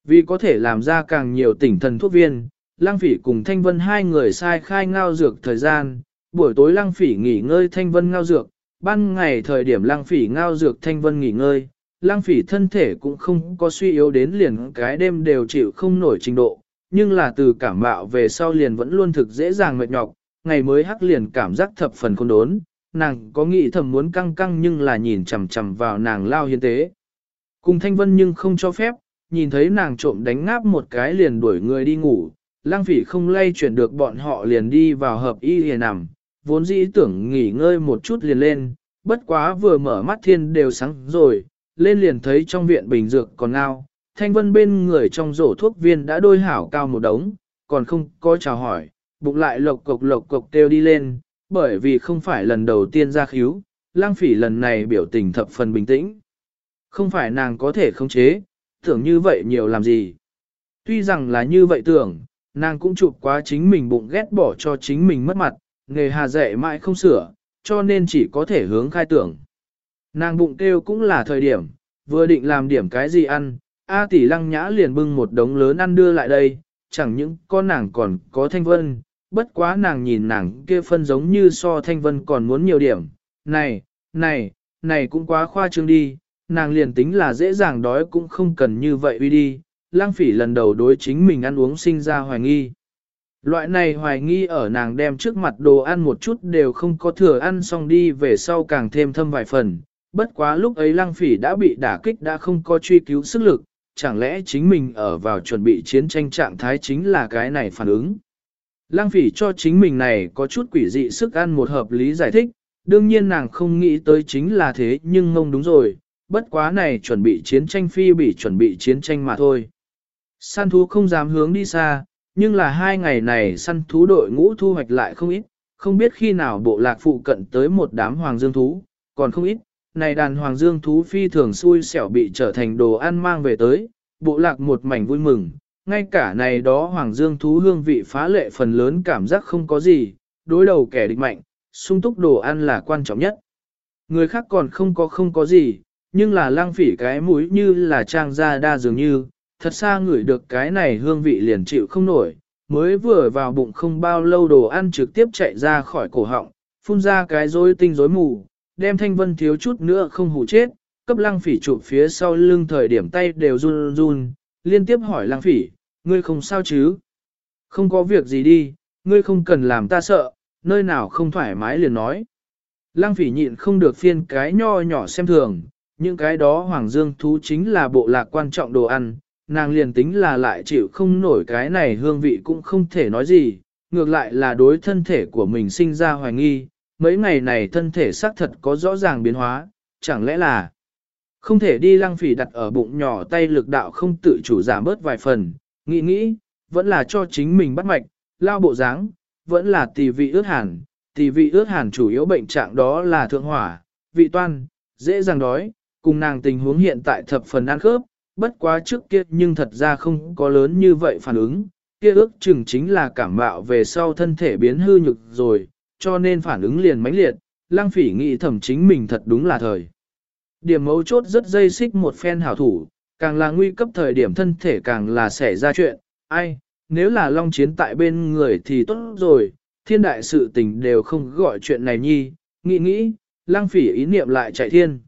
Vì có thể làm ra càng nhiều tỉnh thần thuốc viên, Lăng Phỉ cùng Thanh Vân hai người sai khai ngao dược thời gian, buổi tối Lăng Phỉ nghỉ ngơi Thanh Vân ngao dược, ban ngày thời điểm Lăng Phỉ ngao dược Thanh Vân nghỉ ngơi, Lang Phỉ thân thể cũng không có suy yếu đến liền cái đêm đều chịu không nổi trình độ, nhưng là từ cảm mạo về sau liền vẫn luôn thực dễ dàng mệt nhọc, ngày mới hắc liền cảm giác thập phần khôn đốn, nàng có nghĩ thầm muốn căng căng nhưng là nhìn chằm chằm vào nàng lao hiến tế. Cùng Thanh Vân nhưng không cho phép, nhìn thấy nàng trộm đánh ngáp một cái liền đuổi người đi ngủ, lang phỉ không lay chuyển được bọn họ liền đi vào hợp y hề nằm, vốn dĩ tưởng nghỉ ngơi một chút liền lên, bất quá vừa mở mắt thiên đều sáng rồi, lên liền thấy trong viện bình dược còn ngao, thanh vân bên người trong rổ thuốc viên đã đôi hảo cao một đống, còn không có chào hỏi, bụng lại lộc cộc lộc cộc kêu đi lên, bởi vì không phải lần đầu tiên ra khíu, lang phỉ lần này biểu tình thập phần bình tĩnh. Không phải nàng có thể khống chế, tưởng như vậy nhiều làm gì. Tuy rằng là như vậy tưởng, nàng cũng chụp quá chính mình bụng ghét bỏ cho chính mình mất mặt, nghề hà dạy mãi không sửa, cho nên chỉ có thể hướng khai tưởng. Nàng bụng kêu cũng là thời điểm, vừa định làm điểm cái gì ăn, A tỷ lăng nhã liền bưng một đống lớn ăn đưa lại đây, chẳng những con nàng còn có thanh vân, bất quá nàng nhìn nàng kia phân giống như so thanh vân còn muốn nhiều điểm. Này, này, này cũng quá khoa trương đi, nàng liền tính là dễ dàng đói cũng không cần như vậy uy đi, lang phỉ lần đầu đối chính mình ăn uống sinh ra hoài nghi. Loại này hoài nghi ở nàng đem trước mặt đồ ăn một chút đều không có thừa ăn xong đi về sau càng thêm thâm vài phần, bất quá lúc ấy lăng phỉ đã bị đả kích đã không có truy cứu sức lực, chẳng lẽ chính mình ở vào chuẩn bị chiến tranh trạng thái chính là cái này phản ứng. Lăng phỉ cho chính mình này có chút quỷ dị sức ăn một hợp lý giải thích, đương nhiên nàng không nghĩ tới chính là thế nhưng ngông đúng rồi, bất quá này chuẩn bị chiến tranh phi bị chuẩn bị chiến tranh mà thôi. Săn thú không dám hướng đi xa, nhưng là hai ngày này săn thú đội ngũ thu hoạch lại không ít, không biết khi nào bộ lạc phụ cận tới một đám hoàng dương thú, còn không ít, này đàn hoàng dương thú phi thường xui xẻo bị trở thành đồ ăn mang về tới, bộ lạc một mảnh vui mừng, ngay cả này đó hoàng dương thú hương vị phá lệ phần lớn cảm giác không có gì, đối đầu kẻ địch mạnh, sung túc đồ ăn là quan trọng nhất. Người khác còn không có không có gì, nhưng là lang phỉ cái mũi như là trang da đa dường như, thật xa ngửi được cái này hương vị liền chịu không nổi, mới vừa vào bụng không bao lâu đồ ăn trực tiếp chạy ra khỏi cổ họng, phun ra cái rối tinh rối mù, đem thanh vân thiếu chút nữa không hù chết, cấp lăng phỉ chụp phía sau lưng thời điểm tay đều run run, liên tiếp hỏi lăng phỉ, ngươi không sao chứ? Không có việc gì đi, ngươi không cần làm ta sợ, nơi nào không thoải mái liền nói. Lăng phỉ nhịn không được phiên cái nho nhỏ xem thường, những cái đó hoàng dương thú chính là bộ lạc quan trọng đồ ăn, nàng liền tính là lại chịu không nổi cái này hương vị cũng không thể nói gì, ngược lại là đối thân thể của mình sinh ra hoài nghi, mấy ngày này thân thể xác thật có rõ ràng biến hóa, chẳng lẽ là không thể đi lăng phỉ đặt ở bụng nhỏ tay lực đạo không tự chủ giảm bớt vài phần, nghĩ nghĩ, vẫn là cho chính mình bắt mạch, lao bộ dáng, vẫn là tỷ vị ướt hàn, tỷ vị ướt hàn chủ yếu bệnh trạng đó là thượng hỏa, vị toan, dễ dàng đói, cùng nàng tình huống hiện tại thập phần ăn khớp, bất quá trước kia nhưng thật ra không có lớn như vậy phản ứng, kia ước chừng chính là cảm mạo về sau thân thể biến hư nhực rồi, cho nên phản ứng liền mãnh liệt, lăng phỉ nghĩ thẩm chính mình thật đúng là thời. Điểm mấu chốt rất dây xích một phen hảo thủ, càng là nguy cấp thời điểm thân thể càng là xảy ra chuyện, ai, nếu là long chiến tại bên người thì tốt rồi, thiên đại sự tình đều không gọi chuyện này nhi, nghĩ nghĩ, lăng phỉ ý niệm lại chạy thiên.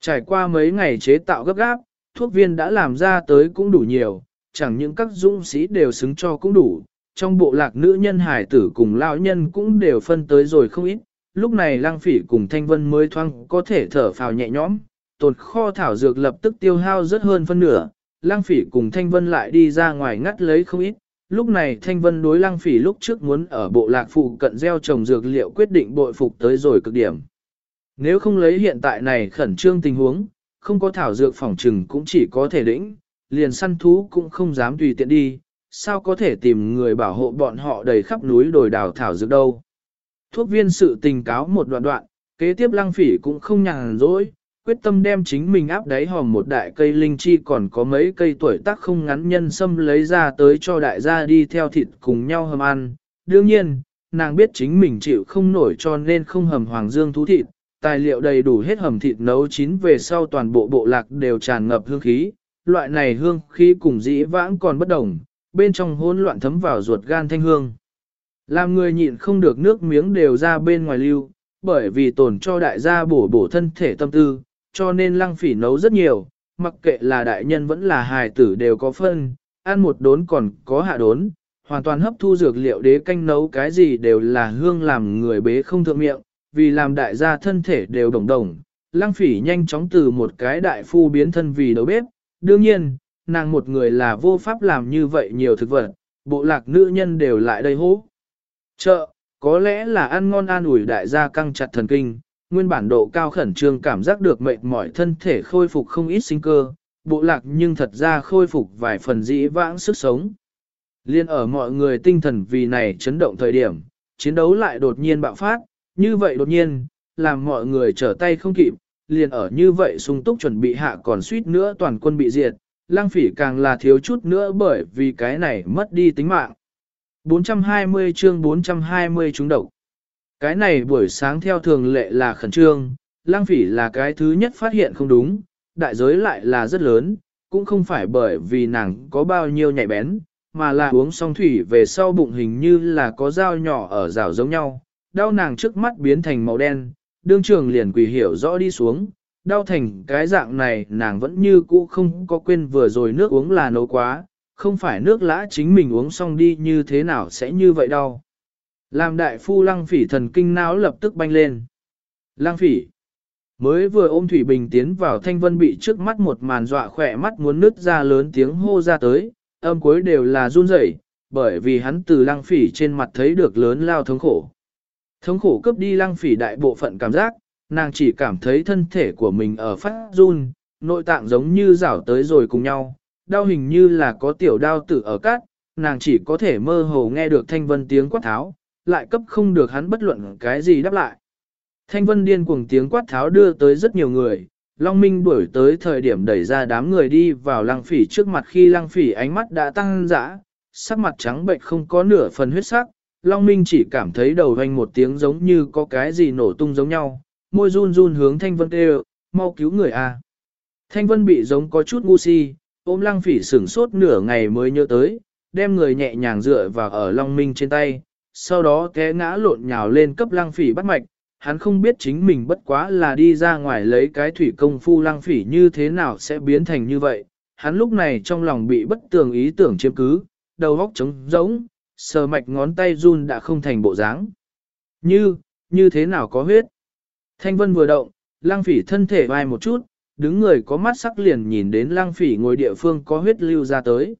Trải qua mấy ngày chế tạo gấp gáp, thuốc viên đã làm ra tới cũng đủ nhiều, chẳng những các dũng sĩ đều xứng cho cũng đủ, trong bộ lạc nữ nhân hải tử cùng lão nhân cũng đều phân tới rồi không ít, lúc này lang phỉ cùng thanh vân mới thoang có thể thở phào nhẹ nhõm, tồn kho thảo dược lập tức tiêu hao rất hơn phân nửa, lang phỉ cùng thanh vân lại đi ra ngoài ngắt lấy không ít, lúc này thanh vân đối lang phỉ lúc trước muốn ở bộ lạc phụ cận gieo trồng dược liệu quyết định bội phục tới rồi cực điểm. Nếu không lấy hiện tại này khẩn trương tình huống, không có thảo dược phòng trừng cũng chỉ có thể đĩnh, liền săn thú cũng không dám tùy tiện đi, sao có thể tìm người bảo hộ bọn họ đầy khắp núi đồi đào thảo dược đâu. Thuốc viên sự tình cáo một đoạn đoạn, kế tiếp lăng phỉ cũng không nhàn rỗi, quyết tâm đem chính mình áp đáy hòm một đại cây linh chi còn có mấy cây tuổi tác không ngắn nhân sâm lấy ra tới cho đại gia đi theo thịt cùng nhau hầm ăn. Đương nhiên, nàng biết chính mình chịu không nổi cho nên không hầm hoàng dương thú thịt, tài liệu đầy đủ hết hầm thịt nấu chín về sau toàn bộ bộ lạc đều tràn ngập hương khí, loại này hương khí cùng dĩ vãng còn bất đồng, bên trong hỗn loạn thấm vào ruột gan thanh hương. Làm người nhịn không được nước miếng đều ra bên ngoài lưu, bởi vì tổn cho đại gia bổ bổ thân thể tâm tư, cho nên lăng phỉ nấu rất nhiều, mặc kệ là đại nhân vẫn là hài tử đều có phân, ăn một đốn còn có hạ đốn, hoàn toàn hấp thu dược liệu đế canh nấu cái gì đều là hương làm người bế không thượng miệng, vì làm đại gia thân thể đều đồng đồng. Lăng phỉ nhanh chóng từ một cái đại phu biến thân vì đầu bếp, đương nhiên, nàng một người là vô pháp làm như vậy nhiều thực vật, bộ lạc nữ nhân đều lại đây hố. Chợ, có lẽ là ăn ngon an ủi đại gia căng chặt thần kinh, nguyên bản độ cao khẩn trương cảm giác được mệt mỏi thân thể khôi phục không ít sinh cơ, bộ lạc nhưng thật ra khôi phục vài phần dĩ vãng sức sống. Liên ở mọi người tinh thần vì này chấn động thời điểm, chiến đấu lại đột nhiên bạo phát, như vậy đột nhiên, làm mọi người trở tay không kịp, liền ở như vậy sung túc chuẩn bị hạ còn suýt nữa toàn quân bị diệt, lang phỉ càng là thiếu chút nữa bởi vì cái này mất đi tính mạng. 420 chương 420 chúng độc. Cái này buổi sáng theo thường lệ là khẩn trương, lang phỉ là cái thứ nhất phát hiện không đúng, đại giới lại là rất lớn, cũng không phải bởi vì nàng có bao nhiêu nhạy bén, mà là uống xong thủy về sau bụng hình như là có dao nhỏ ở rào giống nhau, đau nàng trước mắt biến thành màu đen, đương trường liền quỳ hiểu rõ đi xuống, đau thành cái dạng này nàng vẫn như cũ không có quên vừa rồi nước uống là nấu quá, không phải nước lã chính mình uống xong đi như thế nào sẽ như vậy đâu. Làm đại phu lăng phỉ thần kinh não lập tức banh lên. Lăng phỉ. Mới vừa ôm Thủy Bình tiến vào thanh vân bị trước mắt một màn dọa khỏe mắt muốn nứt ra lớn tiếng hô ra tới, âm cuối đều là run rẩy, bởi vì hắn từ lăng phỉ trên mặt thấy được lớn lao thống khổ. Thống khổ cướp đi lăng phỉ đại bộ phận cảm giác, nàng chỉ cảm thấy thân thể của mình ở phát run, nội tạng giống như rảo tới rồi cùng nhau, đau hình như là có tiểu đao tử ở cát, nàng chỉ có thể mơ hồ nghe được thanh vân tiếng quát tháo, lại cấp không được hắn bất luận cái gì đáp lại. Thanh vân điên cuồng tiếng quát tháo đưa tới rất nhiều người, Long Minh đuổi tới thời điểm đẩy ra đám người đi vào lăng phỉ trước mặt khi lăng phỉ ánh mắt đã tăng dã, sắc mặt trắng bệnh không có nửa phần huyết sắc, Long Minh chỉ cảm thấy đầu hoành một tiếng giống như có cái gì nổ tung giống nhau, môi run run hướng Thanh Vân kêu, mau cứu người a. Thanh Vân bị giống có chút ngu si, ôm lăng phỉ sửng sốt nửa ngày mới nhớ tới, đem người nhẹ nhàng dựa vào ở Long Minh trên tay, sau đó té ngã lộn nhào lên cấp lăng phỉ bắt mạch, hắn không biết chính mình bất quá là đi ra ngoài lấy cái thủy công phu lăng phỉ như thế nào sẽ biến thành như vậy, hắn lúc này trong lòng bị bất tường ý tưởng chiếm cứ, đầu óc trống rỗng, sờ mạch ngón tay run đã không thành bộ dáng. Như, như thế nào có huyết? Thanh vân vừa động, lang phỉ thân thể vai một chút, đứng người có mắt sắc liền nhìn đến lang phỉ ngồi địa phương có huyết lưu ra tới.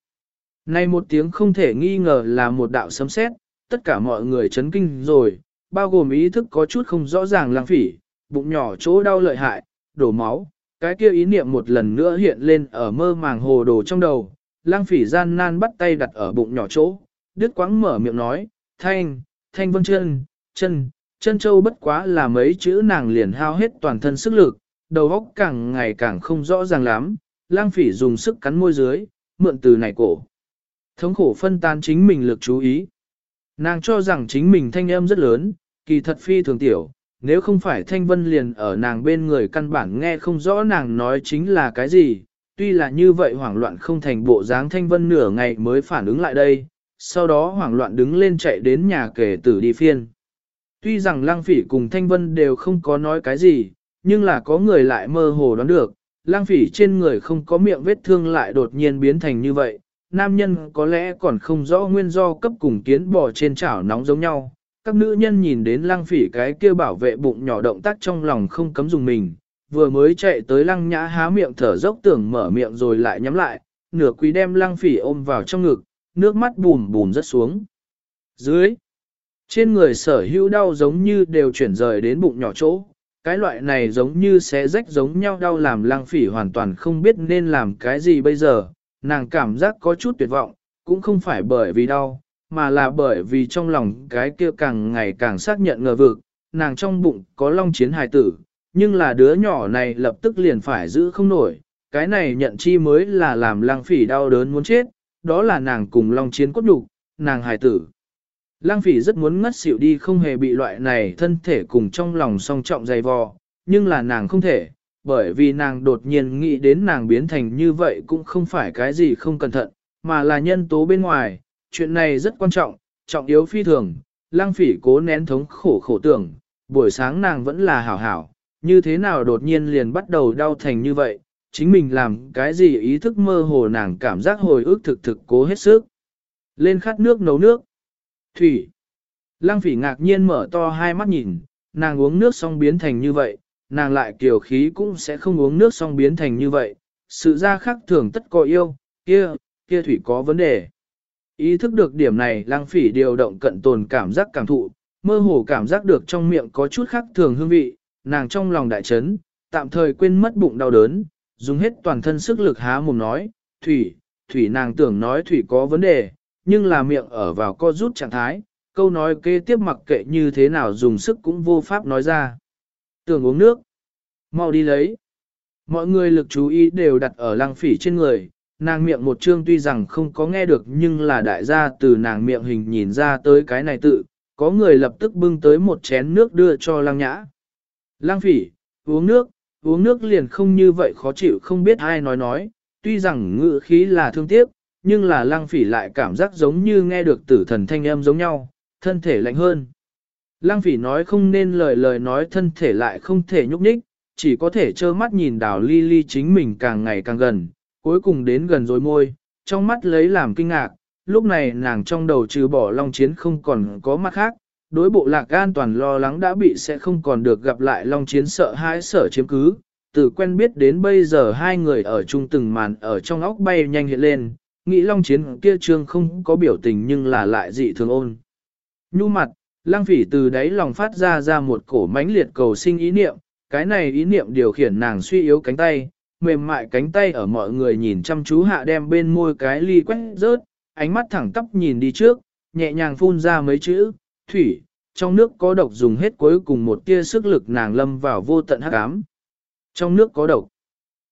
Này một tiếng không thể nghi ngờ là một đạo sấm sét, tất cả mọi người chấn kinh rồi, bao gồm ý thức có chút không rõ ràng lang phỉ, bụng nhỏ chỗ đau lợi hại, đổ máu, cái kia ý niệm một lần nữa hiện lên ở mơ màng hồ đồ trong đầu, lang phỉ gian nan bắt tay đặt ở bụng nhỏ chỗ, đứt quãng mở miệng nói, thanh, thanh vân chân, chân, chân châu bất quá là mấy chữ nàng liền hao hết toàn thân sức lực, đầu óc càng ngày càng không rõ ràng lắm, lang phỉ dùng sức cắn môi dưới, mượn từ này cổ. Thống khổ phân tan chính mình lực chú ý. Nàng cho rằng chính mình thanh âm rất lớn, kỳ thật phi thường tiểu, nếu không phải thanh vân liền ở nàng bên người căn bản nghe không rõ nàng nói chính là cái gì, tuy là như vậy hoảng loạn không thành bộ dáng thanh vân nửa ngày mới phản ứng lại đây, sau đó hoảng loạn đứng lên chạy đến nhà kể tử đi phiên. Tuy rằng Lăng Phỉ cùng Thanh Vân đều không có nói cái gì, nhưng là có người lại mơ hồ đoán được, Lăng Phỉ trên người không có miệng vết thương lại đột nhiên biến thành như vậy, nam nhân có lẽ còn không rõ nguyên do cấp cùng kiến bò trên chảo nóng giống nhau. Các nữ nhân nhìn đến Lăng Phỉ cái kia bảo vệ bụng nhỏ động tác trong lòng không cấm dùng mình, vừa mới chạy tới Lăng Nhã há miệng thở dốc tưởng mở miệng rồi lại nhắm lại, nửa quý đem Lăng Phỉ ôm vào trong ngực, nước mắt bùm bùm rất xuống. Dưới, trên người sở hữu đau giống như đều chuyển rời đến bụng nhỏ chỗ, cái loại này giống như sẽ rách giống nhau đau làm lang phỉ hoàn toàn không biết nên làm cái gì bây giờ, nàng cảm giác có chút tuyệt vọng, cũng không phải bởi vì đau, mà là bởi vì trong lòng cái kia càng ngày càng xác nhận ngờ vực, nàng trong bụng có long chiến hài tử, nhưng là đứa nhỏ này lập tức liền phải giữ không nổi, cái này nhận chi mới là làm lang phỉ đau đớn muốn chết, đó là nàng cùng long chiến cốt nhục, nàng hài tử. Lăng phỉ rất muốn ngất xỉu đi không hề bị loại này thân thể cùng trong lòng song trọng dày vò, nhưng là nàng không thể, bởi vì nàng đột nhiên nghĩ đến nàng biến thành như vậy cũng không phải cái gì không cẩn thận, mà là nhân tố bên ngoài, chuyện này rất quan trọng, trọng yếu phi thường, lăng phỉ cố nén thống khổ khổ tưởng, buổi sáng nàng vẫn là hảo hảo, như thế nào đột nhiên liền bắt đầu đau thành như vậy, chính mình làm cái gì ý thức mơ hồ nàng cảm giác hồi ức thực thực cố hết sức. Lên khát nước nấu nước. Thủy. Lăng phỉ ngạc nhiên mở to hai mắt nhìn, nàng uống nước xong biến thành như vậy, nàng lại kiều khí cũng sẽ không uống nước xong biến thành như vậy. Sự ra khác thường tất có yêu, kia, kia thủy có vấn đề. Ý thức được điểm này lăng phỉ điều động cận tồn cảm giác cảm thụ, mơ hồ cảm giác được trong miệng có chút khác thường hương vị, nàng trong lòng đại chấn, tạm thời quên mất bụng đau đớn, dùng hết toàn thân sức lực há mồm nói, thủy, thủy nàng tưởng nói thủy có vấn đề, nhưng là miệng ở vào co rút trạng thái, câu nói kế tiếp mặc kệ như thế nào dùng sức cũng vô pháp nói ra. Tưởng uống nước, mau đi lấy. Mọi người lực chú ý đều đặt ở lăng phỉ trên người, nàng miệng một chương tuy rằng không có nghe được nhưng là đại gia từ nàng miệng hình nhìn ra tới cái này tự, có người lập tức bưng tới một chén nước đưa cho lăng nhã. Lăng phỉ, uống nước, uống nước liền không như vậy khó chịu không biết ai nói nói, tuy rằng ngự khí là thương tiếc, nhưng là lăng phỉ lại cảm giác giống như nghe được tử thần thanh âm giống nhau, thân thể lạnh hơn. Lăng phỉ nói không nên lời lời nói thân thể lại không thể nhúc nhích, chỉ có thể trơ mắt nhìn đào ly ly chính mình càng ngày càng gần, cuối cùng đến gần rồi môi, trong mắt lấy làm kinh ngạc, lúc này nàng trong đầu trừ bỏ long chiến không còn có mắt khác, đối bộ lạc an toàn lo lắng đã bị sẽ không còn được gặp lại long chiến sợ hãi sợ chiếm cứ, từ quen biết đến bây giờ hai người ở chung từng màn ở trong óc bay nhanh hiện lên, nghĩ long chiến kia trương không có biểu tình nhưng là lại dị thường ôn. Nhu mặt, lang phỉ từ đáy lòng phát ra ra một cổ mãnh liệt cầu sinh ý niệm, cái này ý niệm điều khiển nàng suy yếu cánh tay, mềm mại cánh tay ở mọi người nhìn chăm chú hạ đem bên môi cái ly quét rớt, ánh mắt thẳng tắp nhìn đi trước, nhẹ nhàng phun ra mấy chữ, thủy, trong nước có độc dùng hết cuối cùng một tia sức lực nàng lâm vào vô tận hắc ám. Trong nước có độc.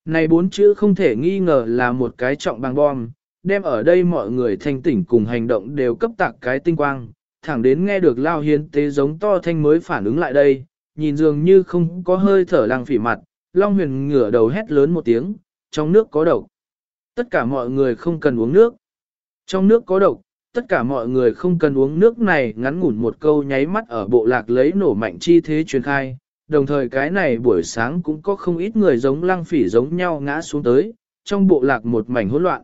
Này bốn chữ không thể nghi ngờ là một cái trọng bằng bom, đem ở đây mọi người thanh tỉnh cùng hành động đều cấp tạc cái tinh quang, thẳng đến nghe được lao hiến tế giống to thanh mới phản ứng lại đây, nhìn dường như không có hơi thở lăng phỉ mặt, Long huyền ngửa đầu hét lớn một tiếng, trong nước có độc. Tất cả mọi người không cần uống nước. Trong nước có độc, tất cả mọi người không cần uống nước này ngắn ngủn một câu nháy mắt ở bộ lạc lấy nổ mạnh chi thế truyền khai. Đồng thời cái này buổi sáng cũng có không ít người giống lăng phỉ giống nhau ngã xuống tới, trong bộ lạc một mảnh hỗn loạn.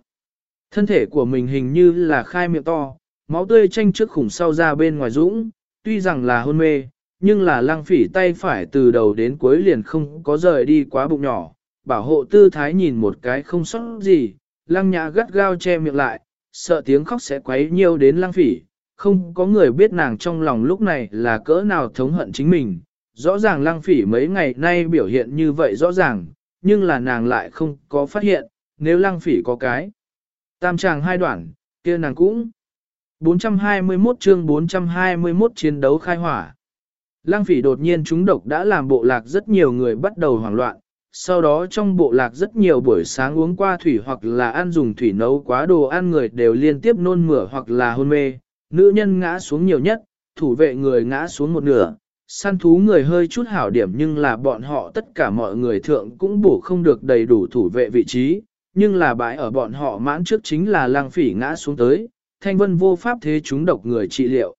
Thân thể của mình hình như là khai miệng to, máu tươi tranh trước khủng sau ra bên ngoài dũng, tuy rằng là hôn mê, nhưng là lăng phỉ tay phải từ đầu đến cuối liền không có rời đi quá bụng nhỏ, bảo hộ tư thái nhìn một cái không sót gì, lăng nhã gắt gao che miệng lại, sợ tiếng khóc sẽ quấy nhiều đến lăng phỉ, không có người biết nàng trong lòng lúc này là cỡ nào thống hận chính mình, rõ ràng lăng phỉ mấy ngày nay biểu hiện như vậy rõ ràng, nhưng là nàng lại không có phát hiện, nếu lăng phỉ có cái. Tam tràng hai đoạn, kia nàng cũng. 421 chương 421 chiến đấu khai hỏa. Lăng phỉ đột nhiên trúng độc đã làm bộ lạc rất nhiều người bắt đầu hoảng loạn, sau đó trong bộ lạc rất nhiều buổi sáng uống qua thủy hoặc là ăn dùng thủy nấu quá đồ ăn người đều liên tiếp nôn mửa hoặc là hôn mê, nữ nhân ngã xuống nhiều nhất, thủ vệ người ngã xuống một nửa, săn thú người hơi chút hảo điểm nhưng là bọn họ tất cả mọi người thượng cũng bổ không được đầy đủ thủ vệ vị trí, nhưng là bãi ở bọn họ mãn trước chính là lang phỉ ngã xuống tới, thanh vân vô pháp thế chúng độc người trị liệu.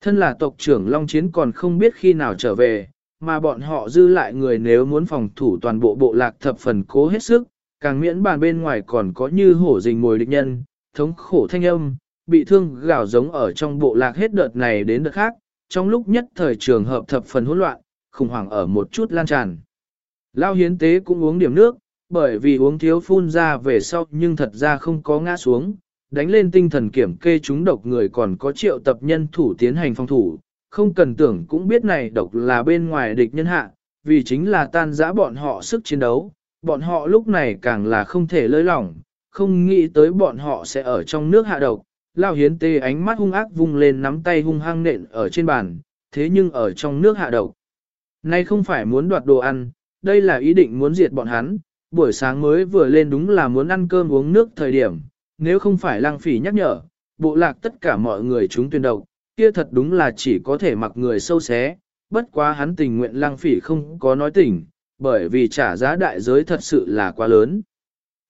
Thân là tộc trưởng Long Chiến còn không biết khi nào trở về, mà bọn họ dư lại người nếu muốn phòng thủ toàn bộ bộ lạc thập phần cố hết sức, càng miễn bàn bên ngoài còn có như hổ rình mồi địch nhân, thống khổ thanh âm, bị thương gào giống ở trong bộ lạc hết đợt này đến đợt khác, trong lúc nhất thời trường hợp thập phần hỗn loạn, khủng hoảng ở một chút lan tràn. Lao hiến tế cũng uống điểm nước, bởi vì uống thiếu phun ra về sau nhưng thật ra không có ngã xuống, đánh lên tinh thần kiểm kê chúng độc người còn có triệu tập nhân thủ tiến hành phòng thủ, không cần tưởng cũng biết này độc là bên ngoài địch nhân hạ, vì chính là tan giã bọn họ sức chiến đấu, bọn họ lúc này càng là không thể lơi lỏng, không nghĩ tới bọn họ sẽ ở trong nước hạ độc. Lao hiến tê ánh mắt hung ác vung lên nắm tay hung hăng nện ở trên bàn, thế nhưng ở trong nước hạ độc. Nay không phải muốn đoạt đồ ăn, đây là ý định muốn diệt bọn hắn, buổi sáng mới vừa lên đúng là muốn ăn cơm uống nước thời điểm, nếu không phải Lang phỉ nhắc nhở, bộ lạc tất cả mọi người chúng tuyên độc, kia thật đúng là chỉ có thể mặc người sâu xé, bất quá hắn tình nguyện Lang phỉ không có nói tỉnh, bởi vì trả giá đại giới thật sự là quá lớn.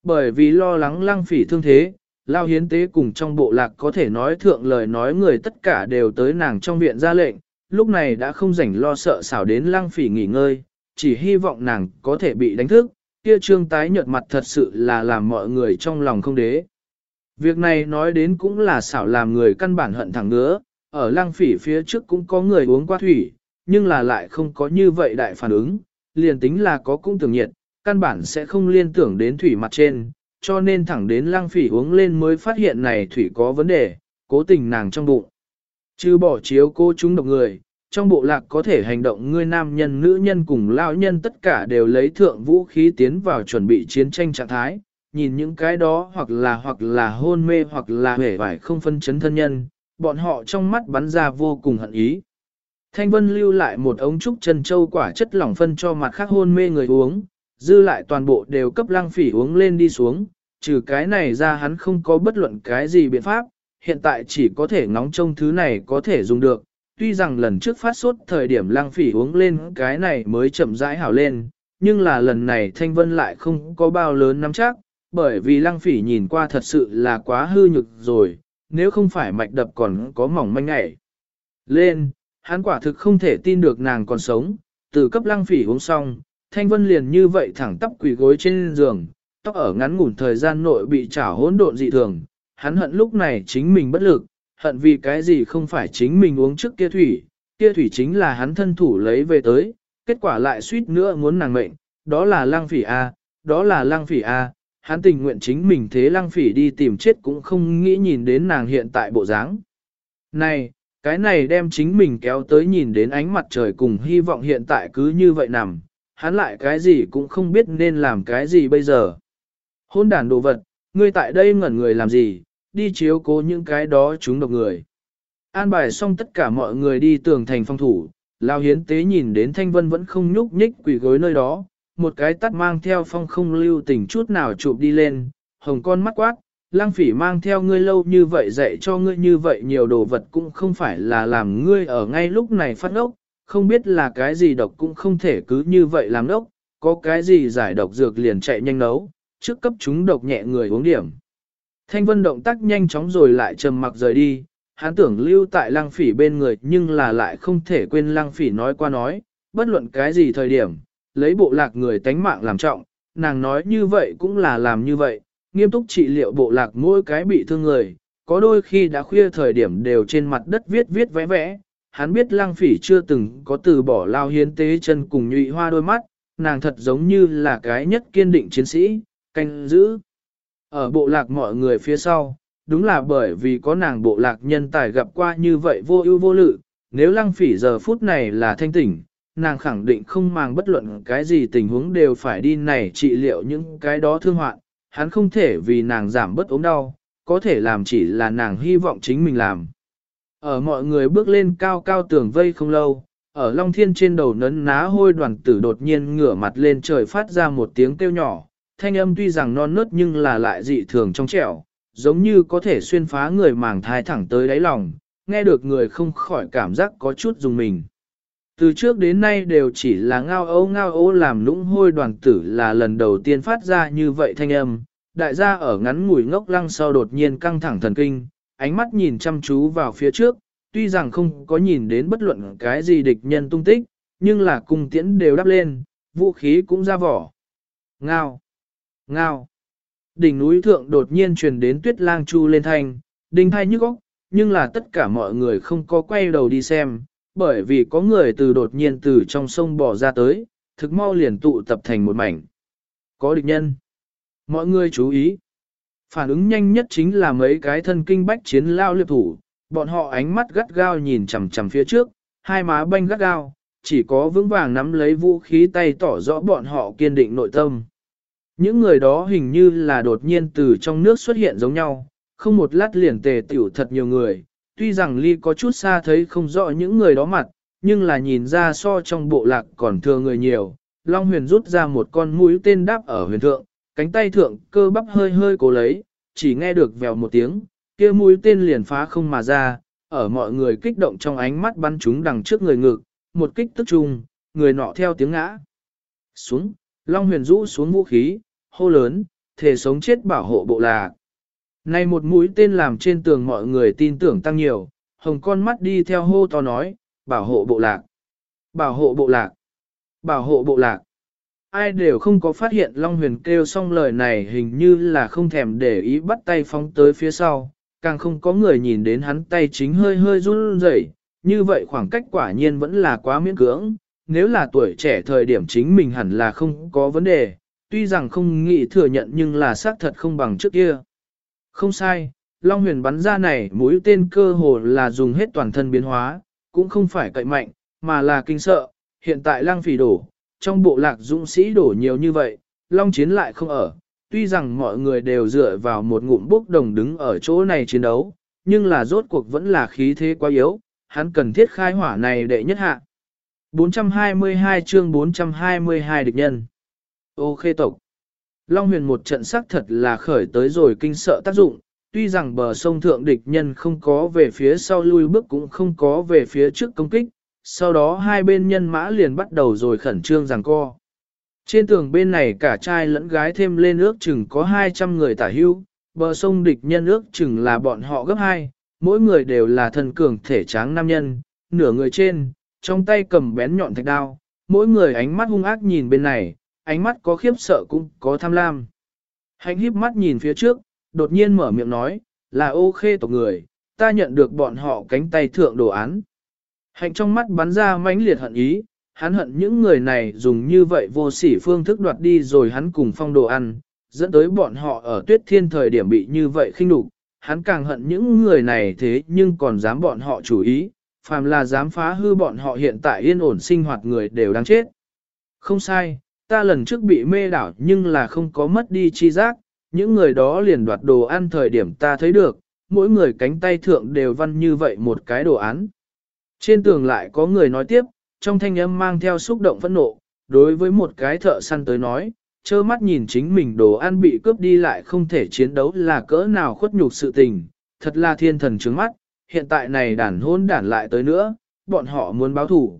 Bởi vì lo lắng Lang phỉ thương thế, lao hiến tế cùng trong bộ lạc có thể nói thượng lời nói người tất cả đều tới nàng trong viện ra lệnh, lúc này đã không rảnh lo sợ xảo đến Lang phỉ nghỉ ngơi, chỉ hy vọng nàng có thể bị đánh thức, kia trương tái nhợt mặt thật sự là làm mọi người trong lòng không đế. Việc này nói đến cũng là xảo làm người căn bản hận thẳng ngứa, ở lăng phỉ phía trước cũng có người uống qua thủy, nhưng là lại không có như vậy đại phản ứng, liền tính là có cũng tưởng nhiệt, căn bản sẽ không liên tưởng đến thủy mặt trên, cho nên thẳng đến lăng phỉ uống lên mới phát hiện này thủy có vấn đề, cố tình nàng trong bụng. Chứ bỏ chiếu cô chúng độc người, trong bộ lạc có thể hành động ngươi nam nhân nữ nhân cùng lao nhân tất cả đều lấy thượng vũ khí tiến vào chuẩn bị chiến tranh trạng thái, nhìn những cái đó hoặc là hoặc là hôn mê hoặc là hể vải không phân chấn thân nhân, bọn họ trong mắt bắn ra vô cùng hận ý. Thanh Vân lưu lại một ống trúc chân châu quả chất lỏng phân cho mặt khác hôn mê người uống, dư lại toàn bộ đều cấp lăng phỉ uống lên đi xuống, trừ cái này ra hắn không có bất luận cái gì biện pháp, hiện tại chỉ có thể ngóng trông thứ này có thể dùng được. Tuy rằng lần trước phát sốt thời điểm lăng phỉ uống lên cái này mới chậm rãi hảo lên, nhưng là lần này Thanh Vân lại không có bao lớn nắm chắc, bởi vì lăng phỉ nhìn qua thật sự là quá hư nhực rồi, nếu không phải mạch đập còn có mỏng manh ngại. Lên, hắn quả thực không thể tin được nàng còn sống, từ cấp lăng phỉ uống xong, Thanh Vân liền như vậy thẳng tắp quỳ gối trên giường, tóc ở ngắn ngủn thời gian nội bị trả hỗn độn dị thường, hắn hận lúc này chính mình bất lực, hận vì cái gì không phải chính mình uống trước kia thủy, kia thủy chính là hắn thân thủ lấy về tới, kết quả lại suýt nữa muốn nàng mệnh, đó là lăng phỉ A, đó là lăng phỉ A, hắn tình nguyện chính mình thế lăng phỉ đi tìm chết cũng không nghĩ nhìn đến nàng hiện tại bộ dáng. Này, cái này đem chính mình kéo tới nhìn đến ánh mặt trời cùng hy vọng hiện tại cứ như vậy nằm, hắn lại cái gì cũng không biết nên làm cái gì bây giờ. Hôn đàn đồ vật, ngươi tại đây ngẩn người làm gì, đi chiếu cố những cái đó chúng độc người. An bài xong tất cả mọi người đi tường thành phong thủ, Lao Hiến Tế nhìn đến Thanh Vân vẫn không nhúc nhích quỷ gối nơi đó, một cái tắt mang theo phong không lưu tình chút nào chụp đi lên, hồng con mắt quát, lang phỉ mang theo ngươi lâu như vậy dạy cho ngươi như vậy nhiều đồ vật cũng không phải là làm ngươi ở ngay lúc này phát ốc, không biết là cái gì độc cũng không thể cứ như vậy làm ốc, có cái gì giải độc dược liền chạy nhanh nấu, trước cấp chúng độc nhẹ người uống điểm. Thanh vân động tác nhanh chóng rồi lại trầm mặc rời đi, hắn tưởng lưu tại lăng phỉ bên người nhưng là lại không thể quên lăng phỉ nói qua nói, bất luận cái gì thời điểm, lấy bộ lạc người tánh mạng làm trọng, nàng nói như vậy cũng là làm như vậy, nghiêm túc trị liệu bộ lạc mỗi cái bị thương người, có đôi khi đã khuya thời điểm đều trên mặt đất viết viết vẽ vẽ, hắn biết lang phỉ chưa từng có từ bỏ lao hiến tế chân cùng nhụy hoa đôi mắt, nàng thật giống như là cái nhất kiên định chiến sĩ, canh giữ. Ở bộ lạc mọi người phía sau, đúng là bởi vì có nàng bộ lạc nhân tài gặp qua như vậy vô ưu vô lự, nếu lăng phỉ giờ phút này là thanh tỉnh, nàng khẳng định không mang bất luận cái gì tình huống đều phải đi này trị liệu những cái đó thương hoạn, hắn không thể vì nàng giảm bất ốm đau, có thể làm chỉ là nàng hy vọng chính mình làm. Ở mọi người bước lên cao cao tường vây không lâu, ở Long Thiên trên đầu nấn ná hôi đoàn tử đột nhiên ngửa mặt lên trời phát ra một tiếng kêu nhỏ, thanh âm tuy rằng non nớt nhưng là lại dị thường trong trẻo, giống như có thể xuyên phá người màng thai thẳng tới đáy lòng, nghe được người không khỏi cảm giác có chút dùng mình. Từ trước đến nay đều chỉ là ngao ấu ngao ấu làm lũng hôi đoàn tử là lần đầu tiên phát ra như vậy thanh âm, đại gia ở ngắn ngủi ngốc lăng sau đột nhiên căng thẳng thần kinh, ánh mắt nhìn chăm chú vào phía trước, tuy rằng không có nhìn đến bất luận cái gì địch nhân tung tích, nhưng là cung tiễn đều đắp lên, vũ khí cũng ra vỏ. Ngao! Ngao! Đỉnh núi thượng đột nhiên truyền đến tuyết lang chu lên thanh, đinh thai nhức óc, nhưng là tất cả mọi người không có quay đầu đi xem, bởi vì có người từ đột nhiên từ trong sông bò ra tới, thực mau liền tụ tập thành một mảnh. Có địch nhân. Mọi người chú ý. Phản ứng nhanh nhất chính là mấy cái thân kinh bách chiến lao liệp thủ, bọn họ ánh mắt gắt gao nhìn chằm chằm phía trước, hai má banh gắt gao, chỉ có vững vàng nắm lấy vũ khí tay tỏ rõ bọn họ kiên định nội tâm. Những người đó hình như là đột nhiên từ trong nước xuất hiện giống nhau, không một lát liền tề tiểu thật nhiều người, tuy rằng ly có chút xa thấy không rõ những người đó mặt, nhưng là nhìn ra so trong bộ lạc còn thừa người nhiều. Long huyền rút ra một con mũi tên đáp ở huyền thượng, cánh tay thượng cơ bắp hơi hơi cố lấy, chỉ nghe được vèo một tiếng, kia mũi tên liền phá không mà ra, ở mọi người kích động trong ánh mắt bắn chúng đằng trước người ngực, một kích tức trùng, người nọ theo tiếng ngã. Xuống, Long huyền rũ xuống vũ khí, hô lớn, thể sống chết bảo hộ bộ lạc. Này một mũi tên làm trên tường mọi người tin tưởng tăng nhiều, hồng con mắt đi theo hô to nói, bảo hộ bộ lạc, bảo hộ bộ lạc, bảo hộ bộ lạc. Ai đều không có phát hiện Long Huyền kêu xong lời này hình như là không thèm để ý bắt tay phóng tới phía sau, càng không có người nhìn đến hắn tay chính hơi hơi run rẩy, như vậy khoảng cách quả nhiên vẫn là quá miễn cưỡng, nếu là tuổi trẻ thời điểm chính mình hẳn là không có vấn đề, tuy rằng không nghĩ thừa nhận nhưng là xác thật không bằng trước kia. Không sai, Long huyền bắn ra này mũi tên cơ hồ là dùng hết toàn thân biến hóa, cũng không phải cậy mạnh, mà là kinh sợ, hiện tại lang phỉ đổ, trong bộ lạc dũng sĩ đổ nhiều như vậy, Long chiến lại không ở, tuy rằng mọi người đều dựa vào một ngụm bốc đồng đứng ở chỗ này chiến đấu, nhưng là rốt cuộc vẫn là khí thế quá yếu, hắn cần thiết khai hỏa này để nhất hạ. 422 chương 422 địch nhân. Ô khê tộc. Long huyền một trận sắc thật là khởi tới rồi kinh sợ tác dụng, tuy rằng bờ sông thượng địch nhân không có về phía sau lui bước cũng không có về phía trước công kích, sau đó hai bên nhân mã liền bắt đầu rồi khẩn trương giằng co. Trên tường bên này cả trai lẫn gái thêm lên ước chừng có 200 người tả hưu, bờ sông địch nhân ước chừng là bọn họ gấp hai, mỗi người đều là thần cường thể tráng nam nhân, nửa người trên, trong tay cầm bén nhọn thạch đao, mỗi người ánh mắt hung ác nhìn bên này, ánh mắt có khiếp sợ cũng có tham lam. Hạnh híp mắt nhìn phía trước, đột nhiên mở miệng nói, là ô khê tộc người, ta nhận được bọn họ cánh tay thượng đồ án. Hạnh trong mắt bắn ra mãnh liệt hận ý, hắn hận những người này dùng như vậy vô sỉ phương thức đoạt đi rồi hắn cùng phong đồ ăn, dẫn tới bọn họ ở tuyết thiên thời điểm bị như vậy khinh đục. Hắn càng hận những người này thế nhưng còn dám bọn họ chủ ý, phàm là dám phá hư bọn họ hiện tại yên ổn sinh hoạt người đều đang chết. Không sai, ta lần trước bị mê đảo nhưng là không có mất đi chi giác, những người đó liền đoạt đồ ăn thời điểm ta thấy được, mỗi người cánh tay thượng đều văn như vậy một cái đồ án. Trên tường lại có người nói tiếp, trong thanh âm mang theo xúc động phẫn nộ, đối với một cái thợ săn tới nói, trơ mắt nhìn chính mình đồ ăn bị cướp đi lại không thể chiến đấu là cỡ nào khuất nhục sự tình, thật là thiên thần trứng mắt, hiện tại này đàn hôn đản lại tới nữa, bọn họ muốn báo thủ.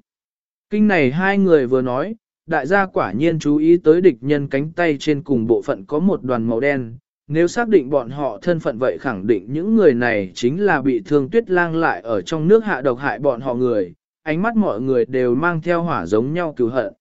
Kinh này hai người vừa nói, đại gia quả nhiên chú ý tới địch nhân cánh tay trên cùng bộ phận có một đoàn màu đen. Nếu xác định bọn họ thân phận vậy khẳng định những người này chính là bị thương tuyết lang lại ở trong nước hạ độc hại bọn họ người, ánh mắt mọi người đều mang theo hỏa giống nhau cứu hận.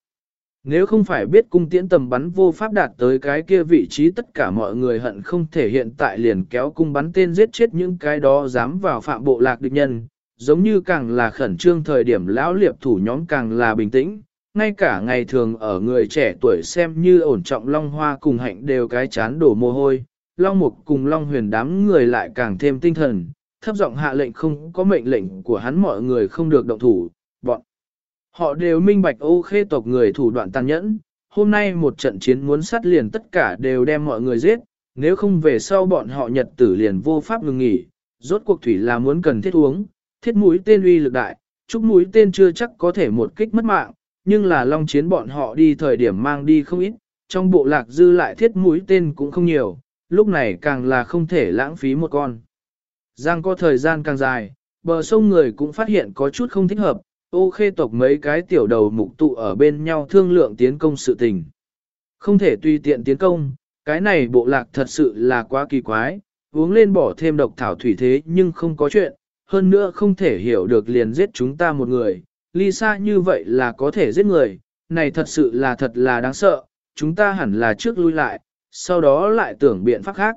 Nếu không phải biết cung tiễn tầm bắn vô pháp đạt tới cái kia vị trí tất cả mọi người hận không thể hiện tại liền kéo cung bắn tên giết chết những cái đó dám vào phạm bộ lạc địch nhân, giống như càng là khẩn trương thời điểm lão liệp thủ nhóm càng là bình tĩnh, ngay cả ngày thường ở người trẻ tuổi xem như ổn trọng Long Hoa cùng hạnh đều cái chán đổ mồ hôi, Long Mục cùng Long Huyền đám người lại càng thêm tinh thần, thấp giọng hạ lệnh không có mệnh lệnh của hắn mọi người không được động thủ, bọn. Họ đều minh bạch ô khê tộc người thủ đoạn tàn nhẫn, hôm nay một trận chiến muốn sát liền tất cả đều đem mọi người giết, nếu không về sau bọn họ nhật tử liền vô pháp ngừng nghỉ, rốt cuộc thủy là muốn cần thiết uống, thiết mũi tên uy lực đại, chúc mũi tên chưa chắc có thể một kích mất mạng, nhưng là long chiến bọn họ đi thời điểm mang đi không ít, trong bộ lạc dư lại thiết mũi tên cũng không nhiều, lúc này càng là không thể lãng phí một con. Giang có thời gian càng dài, bờ sông người cũng phát hiện có chút không thích hợp, ô khê tộc mấy cái tiểu đầu mục tụ ở bên nhau thương lượng tiến công sự tình. Không thể tùy tiện tiến công, cái này bộ lạc thật sự là quá kỳ quái, uống lên bỏ thêm độc thảo thủy thế nhưng không có chuyện, hơn nữa không thể hiểu được liền giết chúng ta một người, Lisa như vậy là có thể giết người, này thật sự là thật là đáng sợ, chúng ta hẳn là trước lui lại, sau đó lại tưởng biện pháp khác.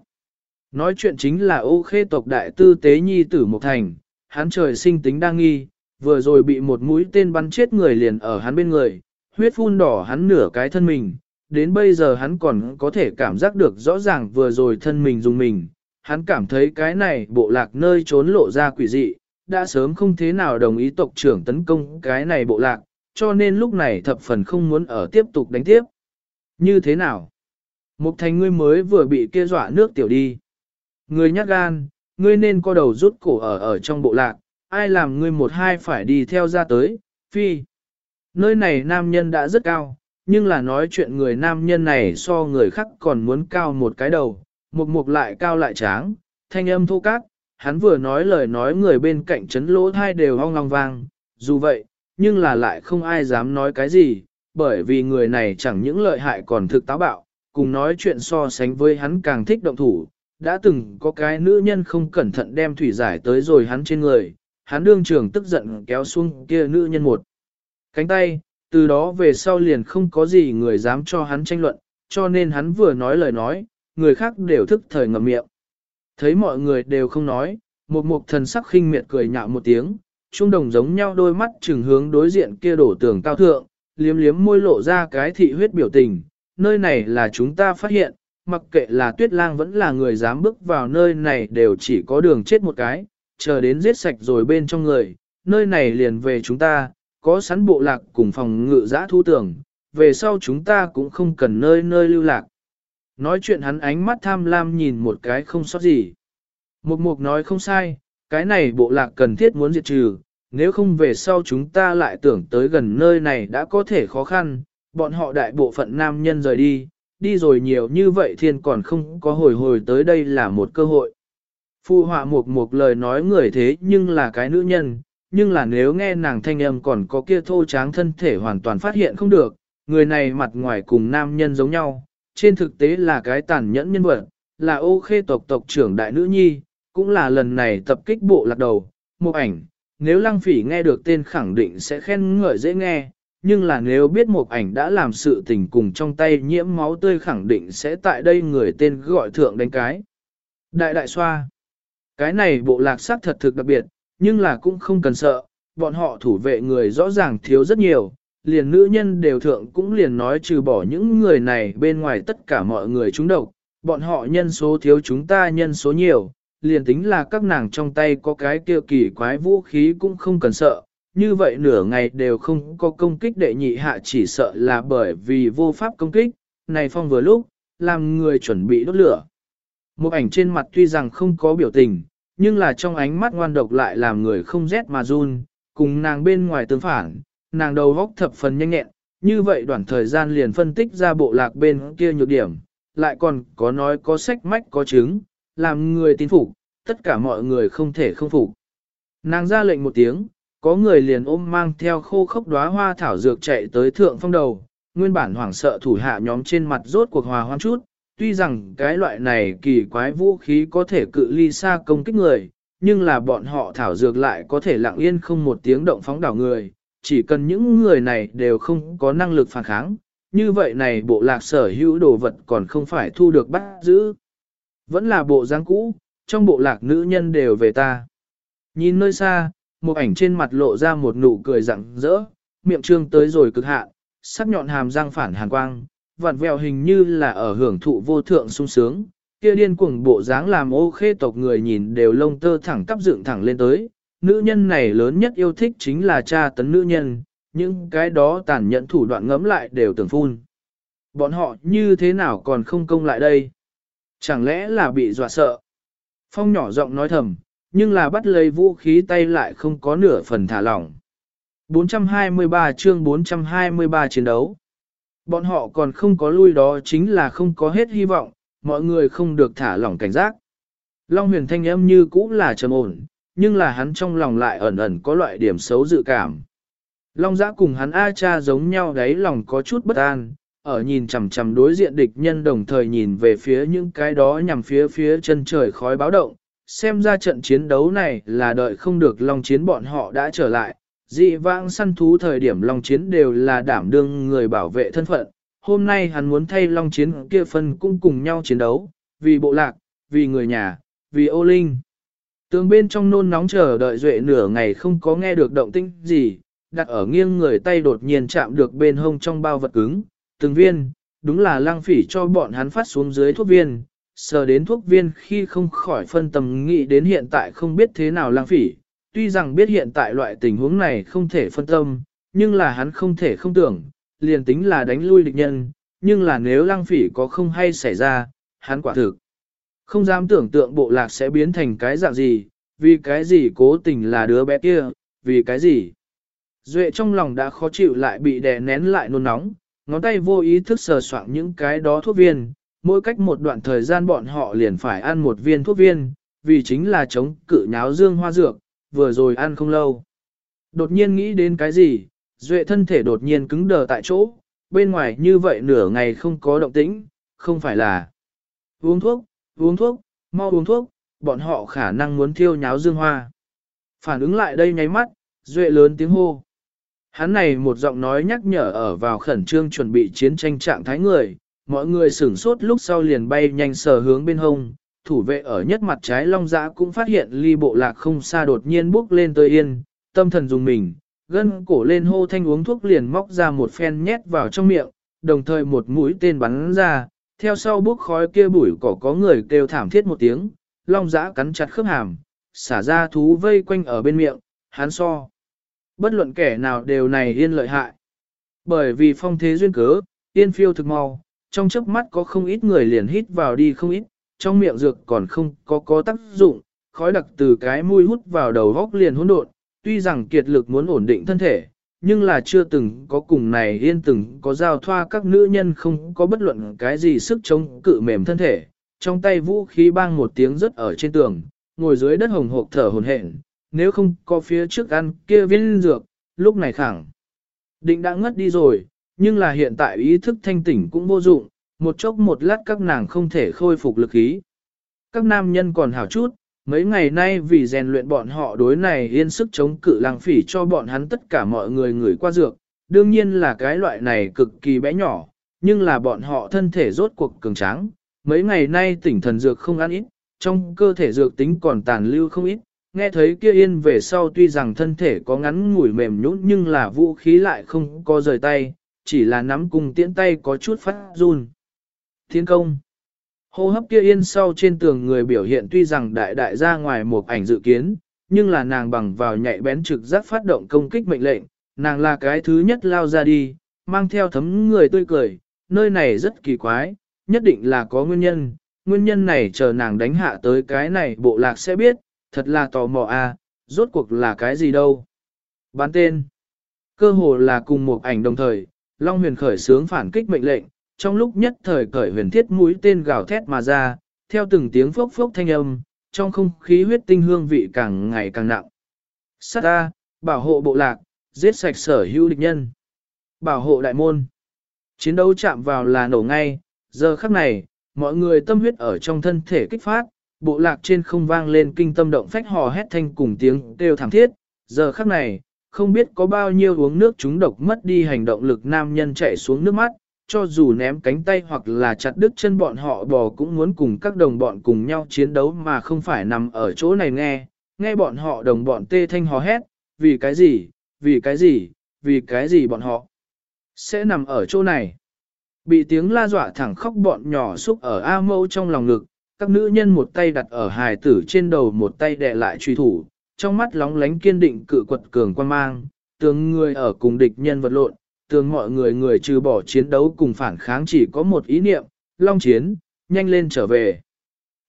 Nói chuyện chính là ô khê tộc đại tư tế nhi tử một Thành, hắn trời sinh tính đa nghi, vừa rồi bị một mũi tên bắn chết người liền ở hắn bên người, huyết phun đỏ hắn nửa cái thân mình, đến bây giờ hắn còn có thể cảm giác được rõ ràng vừa rồi thân mình dùng mình, hắn cảm thấy cái này bộ lạc nơi trốn lộ ra quỷ dị, đã sớm không thế nào đồng ý tộc trưởng tấn công cái này bộ lạc, cho nên lúc này thập phần không muốn ở tiếp tục đánh tiếp. Như thế nào? Mục thành ngươi mới vừa bị kia dọa nước tiểu đi. Ngươi nhát gan, ngươi nên co đầu rút cổ ở ở trong bộ lạc, ai làm ngươi một hai phải đi theo ra tới, Phi. Nơi này nam nhân đã rất cao, nhưng là nói chuyện người nam nhân này so người khác còn muốn cao một cái đầu, mục mục lại cao lại tráng, thanh âm thô cát, hắn vừa nói lời nói người bên cạnh chấn lỗ thai đều hong long vang, dù vậy, nhưng là lại không ai dám nói cái gì, bởi vì người này chẳng những lợi hại còn thực táo bạo, cùng nói chuyện so sánh với hắn càng thích động thủ, đã từng có cái nữ nhân không cẩn thận đem thủy giải tới rồi hắn trên người, hắn đương trường tức giận kéo xuống kia nữ nhân một cánh tay, từ đó về sau liền không có gì người dám cho hắn tranh luận, cho nên hắn vừa nói lời nói, người khác đều thức thời ngậm miệng. Thấy mọi người đều không nói, một mục thần sắc khinh miệt cười nhạo một tiếng, trung đồng giống nhau đôi mắt trừng hướng đối diện kia đổ tường cao thượng, liếm liếm môi lộ ra cái thị huyết biểu tình, nơi này là chúng ta phát hiện, mặc kệ là tuyết lang vẫn là người dám bước vào nơi này đều chỉ có đường chết một cái, chờ đến giết sạch rồi bên trong người, nơi này liền về chúng ta, có sẵn bộ lạc cùng phòng ngự giã thu tưởng, về sau chúng ta cũng không cần nơi nơi lưu lạc. Nói chuyện hắn ánh mắt tham lam nhìn một cái không sót gì. Mục mục nói không sai, cái này bộ lạc cần thiết muốn diệt trừ, nếu không về sau chúng ta lại tưởng tới gần nơi này đã có thể khó khăn, bọn họ đại bộ phận nam nhân rời đi, đi rồi nhiều như vậy thiên còn không có hồi hồi tới đây là một cơ hội. Phu họa mục mục lời nói người thế nhưng là cái nữ nhân, nhưng là nếu nghe nàng thanh âm còn có kia thô tráng thân thể hoàn toàn phát hiện không được, người này mặt ngoài cùng nam nhân giống nhau, trên thực tế là cái tàn nhẫn nhân vật, là ô khê tộc tộc trưởng đại nữ nhi, cũng là lần này tập kích bộ lạc đầu, một ảnh, nếu lăng phỉ nghe được tên khẳng định sẽ khen ngợi dễ nghe, nhưng là nếu biết một ảnh đã làm sự tình cùng trong tay nhiễm máu tươi khẳng định sẽ tại đây người tên gọi thượng đánh cái. Đại đại xoa. Cái này bộ lạc sắc thật thực đặc biệt, nhưng là cũng không cần sợ, bọn họ thủ vệ người rõ ràng thiếu rất nhiều, liền nữ nhân đều thượng cũng liền nói trừ bỏ những người này bên ngoài tất cả mọi người chúng độc, bọn họ nhân số thiếu chúng ta nhân số nhiều, liền tính là các nàng trong tay có cái kia kỳ quái vũ khí cũng không cần sợ, như vậy nửa ngày đều không có công kích đệ nhị hạ chỉ sợ là bởi vì vô pháp công kích, này phong vừa lúc, làm người chuẩn bị đốt lửa. Một ảnh trên mặt tuy rằng không có biểu tình, nhưng là trong ánh mắt ngoan độc lại làm người không rét mà run, cùng nàng bên ngoài tương phản, nàng đầu góc thập phần nhanh nhẹn, như vậy đoạn thời gian liền phân tích ra bộ lạc bên kia nhược điểm, lại còn có nói có sách mách có chứng, làm người tin phục, tất cả mọi người không thể không phục. Nàng ra lệnh một tiếng, có người liền ôm mang theo khô khốc đóa hoa thảo dược chạy tới thượng phong đầu, nguyên bản hoảng sợ thủ hạ nhóm trên mặt rốt cuộc hòa hoang chút, tuy rằng cái loại này kỳ quái vũ khí có thể cự ly xa công kích người, nhưng là bọn họ thảo dược lại có thể lặng yên không một tiếng động phóng đảo người, chỉ cần những người này đều không có năng lực phản kháng, như vậy này bộ lạc sở hữu đồ vật còn không phải thu được bắt giữ. Vẫn là bộ dáng cũ, trong bộ lạc nữ nhân đều về ta. Nhìn nơi xa, một ảnh trên mặt lộ ra một nụ cười rặng rỡ, miệng trương tới rồi cực hạn, sắc nhọn hàm răng phản hàn quang, vặn vẹo hình như là ở hưởng thụ vô thượng sung sướng, kia điên cuồng bộ dáng làm ô khê tộc người nhìn đều lông tơ thẳng tắp dựng thẳng lên tới. Nữ nhân này lớn nhất yêu thích chính là cha tấn nữ nhân, những cái đó tàn nhẫn thủ đoạn ngấm lại đều tưởng phun. Bọn họ như thế nào còn không công lại đây? Chẳng lẽ là bị dọa sợ? Phong nhỏ giọng nói thầm, nhưng là bắt lấy vũ khí tay lại không có nửa phần thả lỏng. 423 chương 423 chiến đấu. Bọn họ còn không có lui đó chính là không có hết hy vọng, mọi người không được thả lỏng cảnh giác. Long huyền thanh âm như cũ là trầm ổn, nhưng là hắn trong lòng lại ẩn ẩn có loại điểm xấu dự cảm. Long giã cùng hắn A cha giống nhau đấy lòng có chút bất an, ở nhìn chằm chằm đối diện địch nhân đồng thời nhìn về phía những cái đó nhằm phía phía chân trời khói báo động, xem ra trận chiến đấu này là đợi không được Long chiến bọn họ đã trở lại, dị vãng săn thú thời điểm Long chiến đều là đảm đương người bảo vệ thân phận, hôm nay hắn muốn thay Long chiến kia phân cũng cùng nhau chiến đấu, vì bộ lạc, vì người nhà, vì ô linh. Tường bên trong nôn nóng chờ đợi duệ nửa ngày không có nghe được động tĩnh gì, đặt ở nghiêng người tay đột nhiên chạm được bên hông trong bao vật cứng, từng viên, đúng là lang phỉ cho bọn hắn phát xuống dưới thuốc viên, sờ đến thuốc viên khi không khỏi phân tâm nghĩ đến hiện tại không biết thế nào lang phỉ, tuy rằng biết hiện tại loại tình huống này không thể phân tâm, nhưng là hắn không thể không tưởng, liền tính là đánh lui địch nhân, nhưng là nếu lang phỉ có không hay xảy ra, hắn quả thực. Không dám tưởng tượng bộ lạc sẽ biến thành cái dạng gì, vì cái gì cố tình là đứa bé kia, vì cái gì. Duệ trong lòng đã khó chịu lại bị đè nén lại nôn nóng, ngón tay vô ý thức sờ soạng những cái đó thuốc viên, mỗi cách một đoạn thời gian bọn họ liền phải ăn một viên thuốc viên, vì chính là chống cự nháo dương hoa dược, vừa rồi ăn không lâu. Đột nhiên nghĩ đến cái gì, Duệ thân thể đột nhiên cứng đờ tại chỗ, bên ngoài như vậy nửa ngày không có động tĩnh, không phải là uống thuốc, uống thuốc, mau uống thuốc, bọn họ khả năng muốn thiêu nháo dương hoa. Phản ứng lại đây nháy mắt, Duệ lớn tiếng hô. Hắn này một giọng nói nhắc nhở ở vào khẩn trương chuẩn bị chiến tranh trạng thái người, mọi người sửng sốt lúc sau liền bay nhanh sờ hướng bên hông, thủ vệ ở nhất mặt trái long giã cũng phát hiện ly bộ lạc không xa đột nhiên bước lên tơi yên, tâm thần dùng mình, gân cổ lên hô thanh uống thuốc liền móc ra một phen nhét vào trong miệng, đồng thời một mũi tên bắn ra, theo sau bước khói kia bụi cỏ có người kêu thảm thiết một tiếng, long giã cắn chặt khớp hàm, xả ra thú vây quanh ở bên miệng, hắn so. Bất luận kẻ nào đều này yên lợi hại. Bởi vì phong thế duyên cớ, yên phiêu thực mau, trong chớp mắt có không ít người liền hít vào đi không ít, trong miệng dược còn không có có tác dụng, khói đặc từ cái mũi hút vào đầu góc liền hỗn độn, tuy rằng kiệt lực muốn ổn định thân thể, nhưng là chưa từng có cùng này yên từng có giao thoa các nữ nhân không có bất luận cái gì sức chống cự mềm thân thể, trong tay vũ khí bang một tiếng rất ở trên tường, ngồi dưới đất hồng hộp thở hồn hển, nếu không có phía trước ăn kia viên dược, lúc này khẳng định đã ngất đi rồi, nhưng là hiện tại ý thức thanh tỉnh cũng vô dụng, một chốc một lát các nàng không thể khôi phục lực ý. Các nam nhân còn hảo chút, mấy ngày nay vì rèn luyện bọn họ đối này yên sức chống cự lang phỉ cho bọn hắn tất cả mọi người ngửi qua dược, đương nhiên là cái loại này cực kỳ bé nhỏ, nhưng là bọn họ thân thể rốt cuộc cường tráng, mấy ngày nay tỉnh thần dược không ăn ít, trong cơ thể dược tính còn tàn lưu không ít, nghe thấy kia yên về sau tuy rằng thân thể có ngắn ngủi mềm nhũn nhưng là vũ khí lại không có rời tay, chỉ là nắm cùng tiễn tay có chút phát run. Thiên công Hô hấp kia yên sau trên tường người biểu hiện tuy rằng đại đại ra ngoài một ảnh dự kiến, nhưng là nàng bằng vào nhạy bén trực giác phát động công kích mệnh lệnh, nàng là cái thứ nhất lao ra đi, mang theo thấm người tươi cười, nơi này rất kỳ quái, nhất định là có nguyên nhân, nguyên nhân này chờ nàng đánh hạ tới cái này bộ lạc sẽ biết, thật là tò mò à, rốt cuộc là cái gì đâu. Bán tên. Cơ hồ là cùng một ảnh đồng thời, Long huyền khởi sướng phản kích mệnh lệnh, trong lúc nhất thời cởi huyền thiết mũi tên gào thét mà ra, theo từng tiếng phốc phốc thanh âm, trong không khí huyết tinh hương vị càng ngày càng nặng. Sát A, bảo hộ bộ lạc, giết sạch sở hữu địch nhân. Bảo hộ đại môn. Chiến đấu chạm vào là nổ ngay, giờ khắc này, mọi người tâm huyết ở trong thân thể kích phát, bộ lạc trên không vang lên kinh tâm động phách hò hét thanh cùng tiếng kêu thảm thiết. Giờ khắc này, không biết có bao nhiêu uống nước chúng độc mất đi hành động lực nam nhân chạy xuống nước mắt, cho dù ném cánh tay hoặc là chặt đứt chân bọn họ bò cũng muốn cùng các đồng bọn cùng nhau chiến đấu mà không phải nằm ở chỗ này nghe, nghe bọn họ đồng bọn tê thanh hò hét, vì cái gì, vì cái gì, vì cái gì bọn họ sẽ nằm ở chỗ này. Bị tiếng la dọa thẳng khóc bọn nhỏ xúc ở A mâu trong lòng ngực, các nữ nhân một tay đặt ở hài tử trên đầu một tay đè lại truy thủ, trong mắt lóng lánh kiên định cự quật cường quan mang, Tướng người ở cùng địch nhân vật lộn, tường mọi người người trừ bỏ chiến đấu cùng phản kháng chỉ có một ý niệm, long chiến, nhanh lên trở về.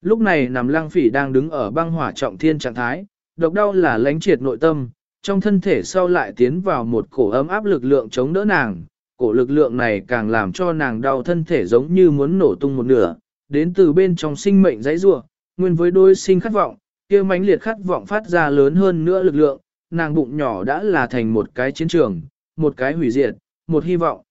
Lúc này nằm lăng phỉ đang đứng ở băng hỏa trọng thiên trạng thái, độc đau là lánh triệt nội tâm, trong thân thể sau lại tiến vào một cổ ấm áp lực lượng chống đỡ nàng, cổ lực lượng này càng làm cho nàng đau thân thể giống như muốn nổ tung một nửa, đến từ bên trong sinh mệnh dãy rua, nguyên với đôi sinh khát vọng, kia mãnh liệt khát vọng phát ra lớn hơn nữa lực lượng, nàng bụng nhỏ đã là thành một cái chiến trường, một cái hủy diệt, một hy vọng.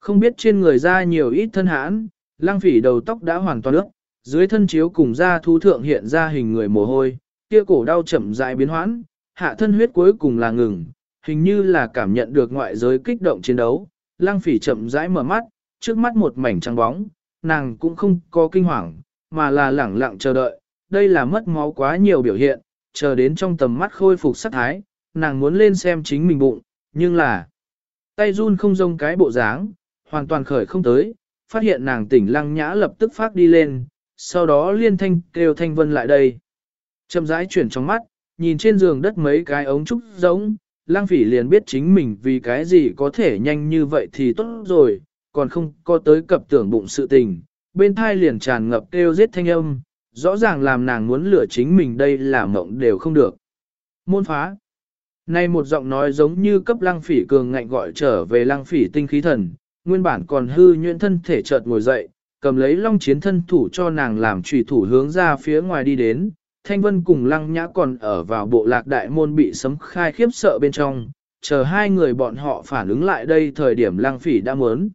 Không biết trên người ra nhiều ít thân hãn, lang phỉ đầu tóc đã hoàn toàn ướt, dưới thân chiếu cùng da thú thượng hiện ra hình người mồ hôi, kia cổ đau chậm rãi biến hoãn, hạ thân huyết cuối cùng là ngừng, hình như là cảm nhận được ngoại giới kích động chiến đấu, lang phỉ chậm rãi mở mắt, trước mắt một mảnh trắng bóng, nàng cũng không có kinh hoàng, mà là lẳng lặng chờ đợi, đây là mất máu quá nhiều biểu hiện, chờ đến trong tầm mắt khôi phục sắc thái, nàng muốn lên xem chính mình bụng, nhưng là tay run không rông cái bộ dáng, hoàn toàn khởi không tới, phát hiện nàng tỉnh lăng nhã lập tức phát đi lên, sau đó liên thanh kêu thanh vân lại đây. Chậm rãi chuyển trong mắt, nhìn trên giường đất mấy cái ống trúc giống, lang phỉ liền biết chính mình vì cái gì có thể nhanh như vậy thì tốt rồi, còn không có tới cập tưởng bụng sự tình, bên thai liền tràn ngập kêu giết thanh âm, rõ ràng làm nàng muốn lửa chính mình đây là mộng đều không được. Môn phá. Nay một giọng nói giống như cấp lăng phỉ cường ngạnh gọi trở về lăng phỉ tinh khí thần, nguyên bản còn hư nhuyễn thân thể chợt ngồi dậy, cầm lấy long chiến thân thủ cho nàng làm trùy thủ hướng ra phía ngoài đi đến. Thanh Vân cùng lăng nhã còn ở vào bộ lạc đại môn bị sấm khai khiếp sợ bên trong, chờ hai người bọn họ phản ứng lại đây thời điểm lăng phỉ đã muốn.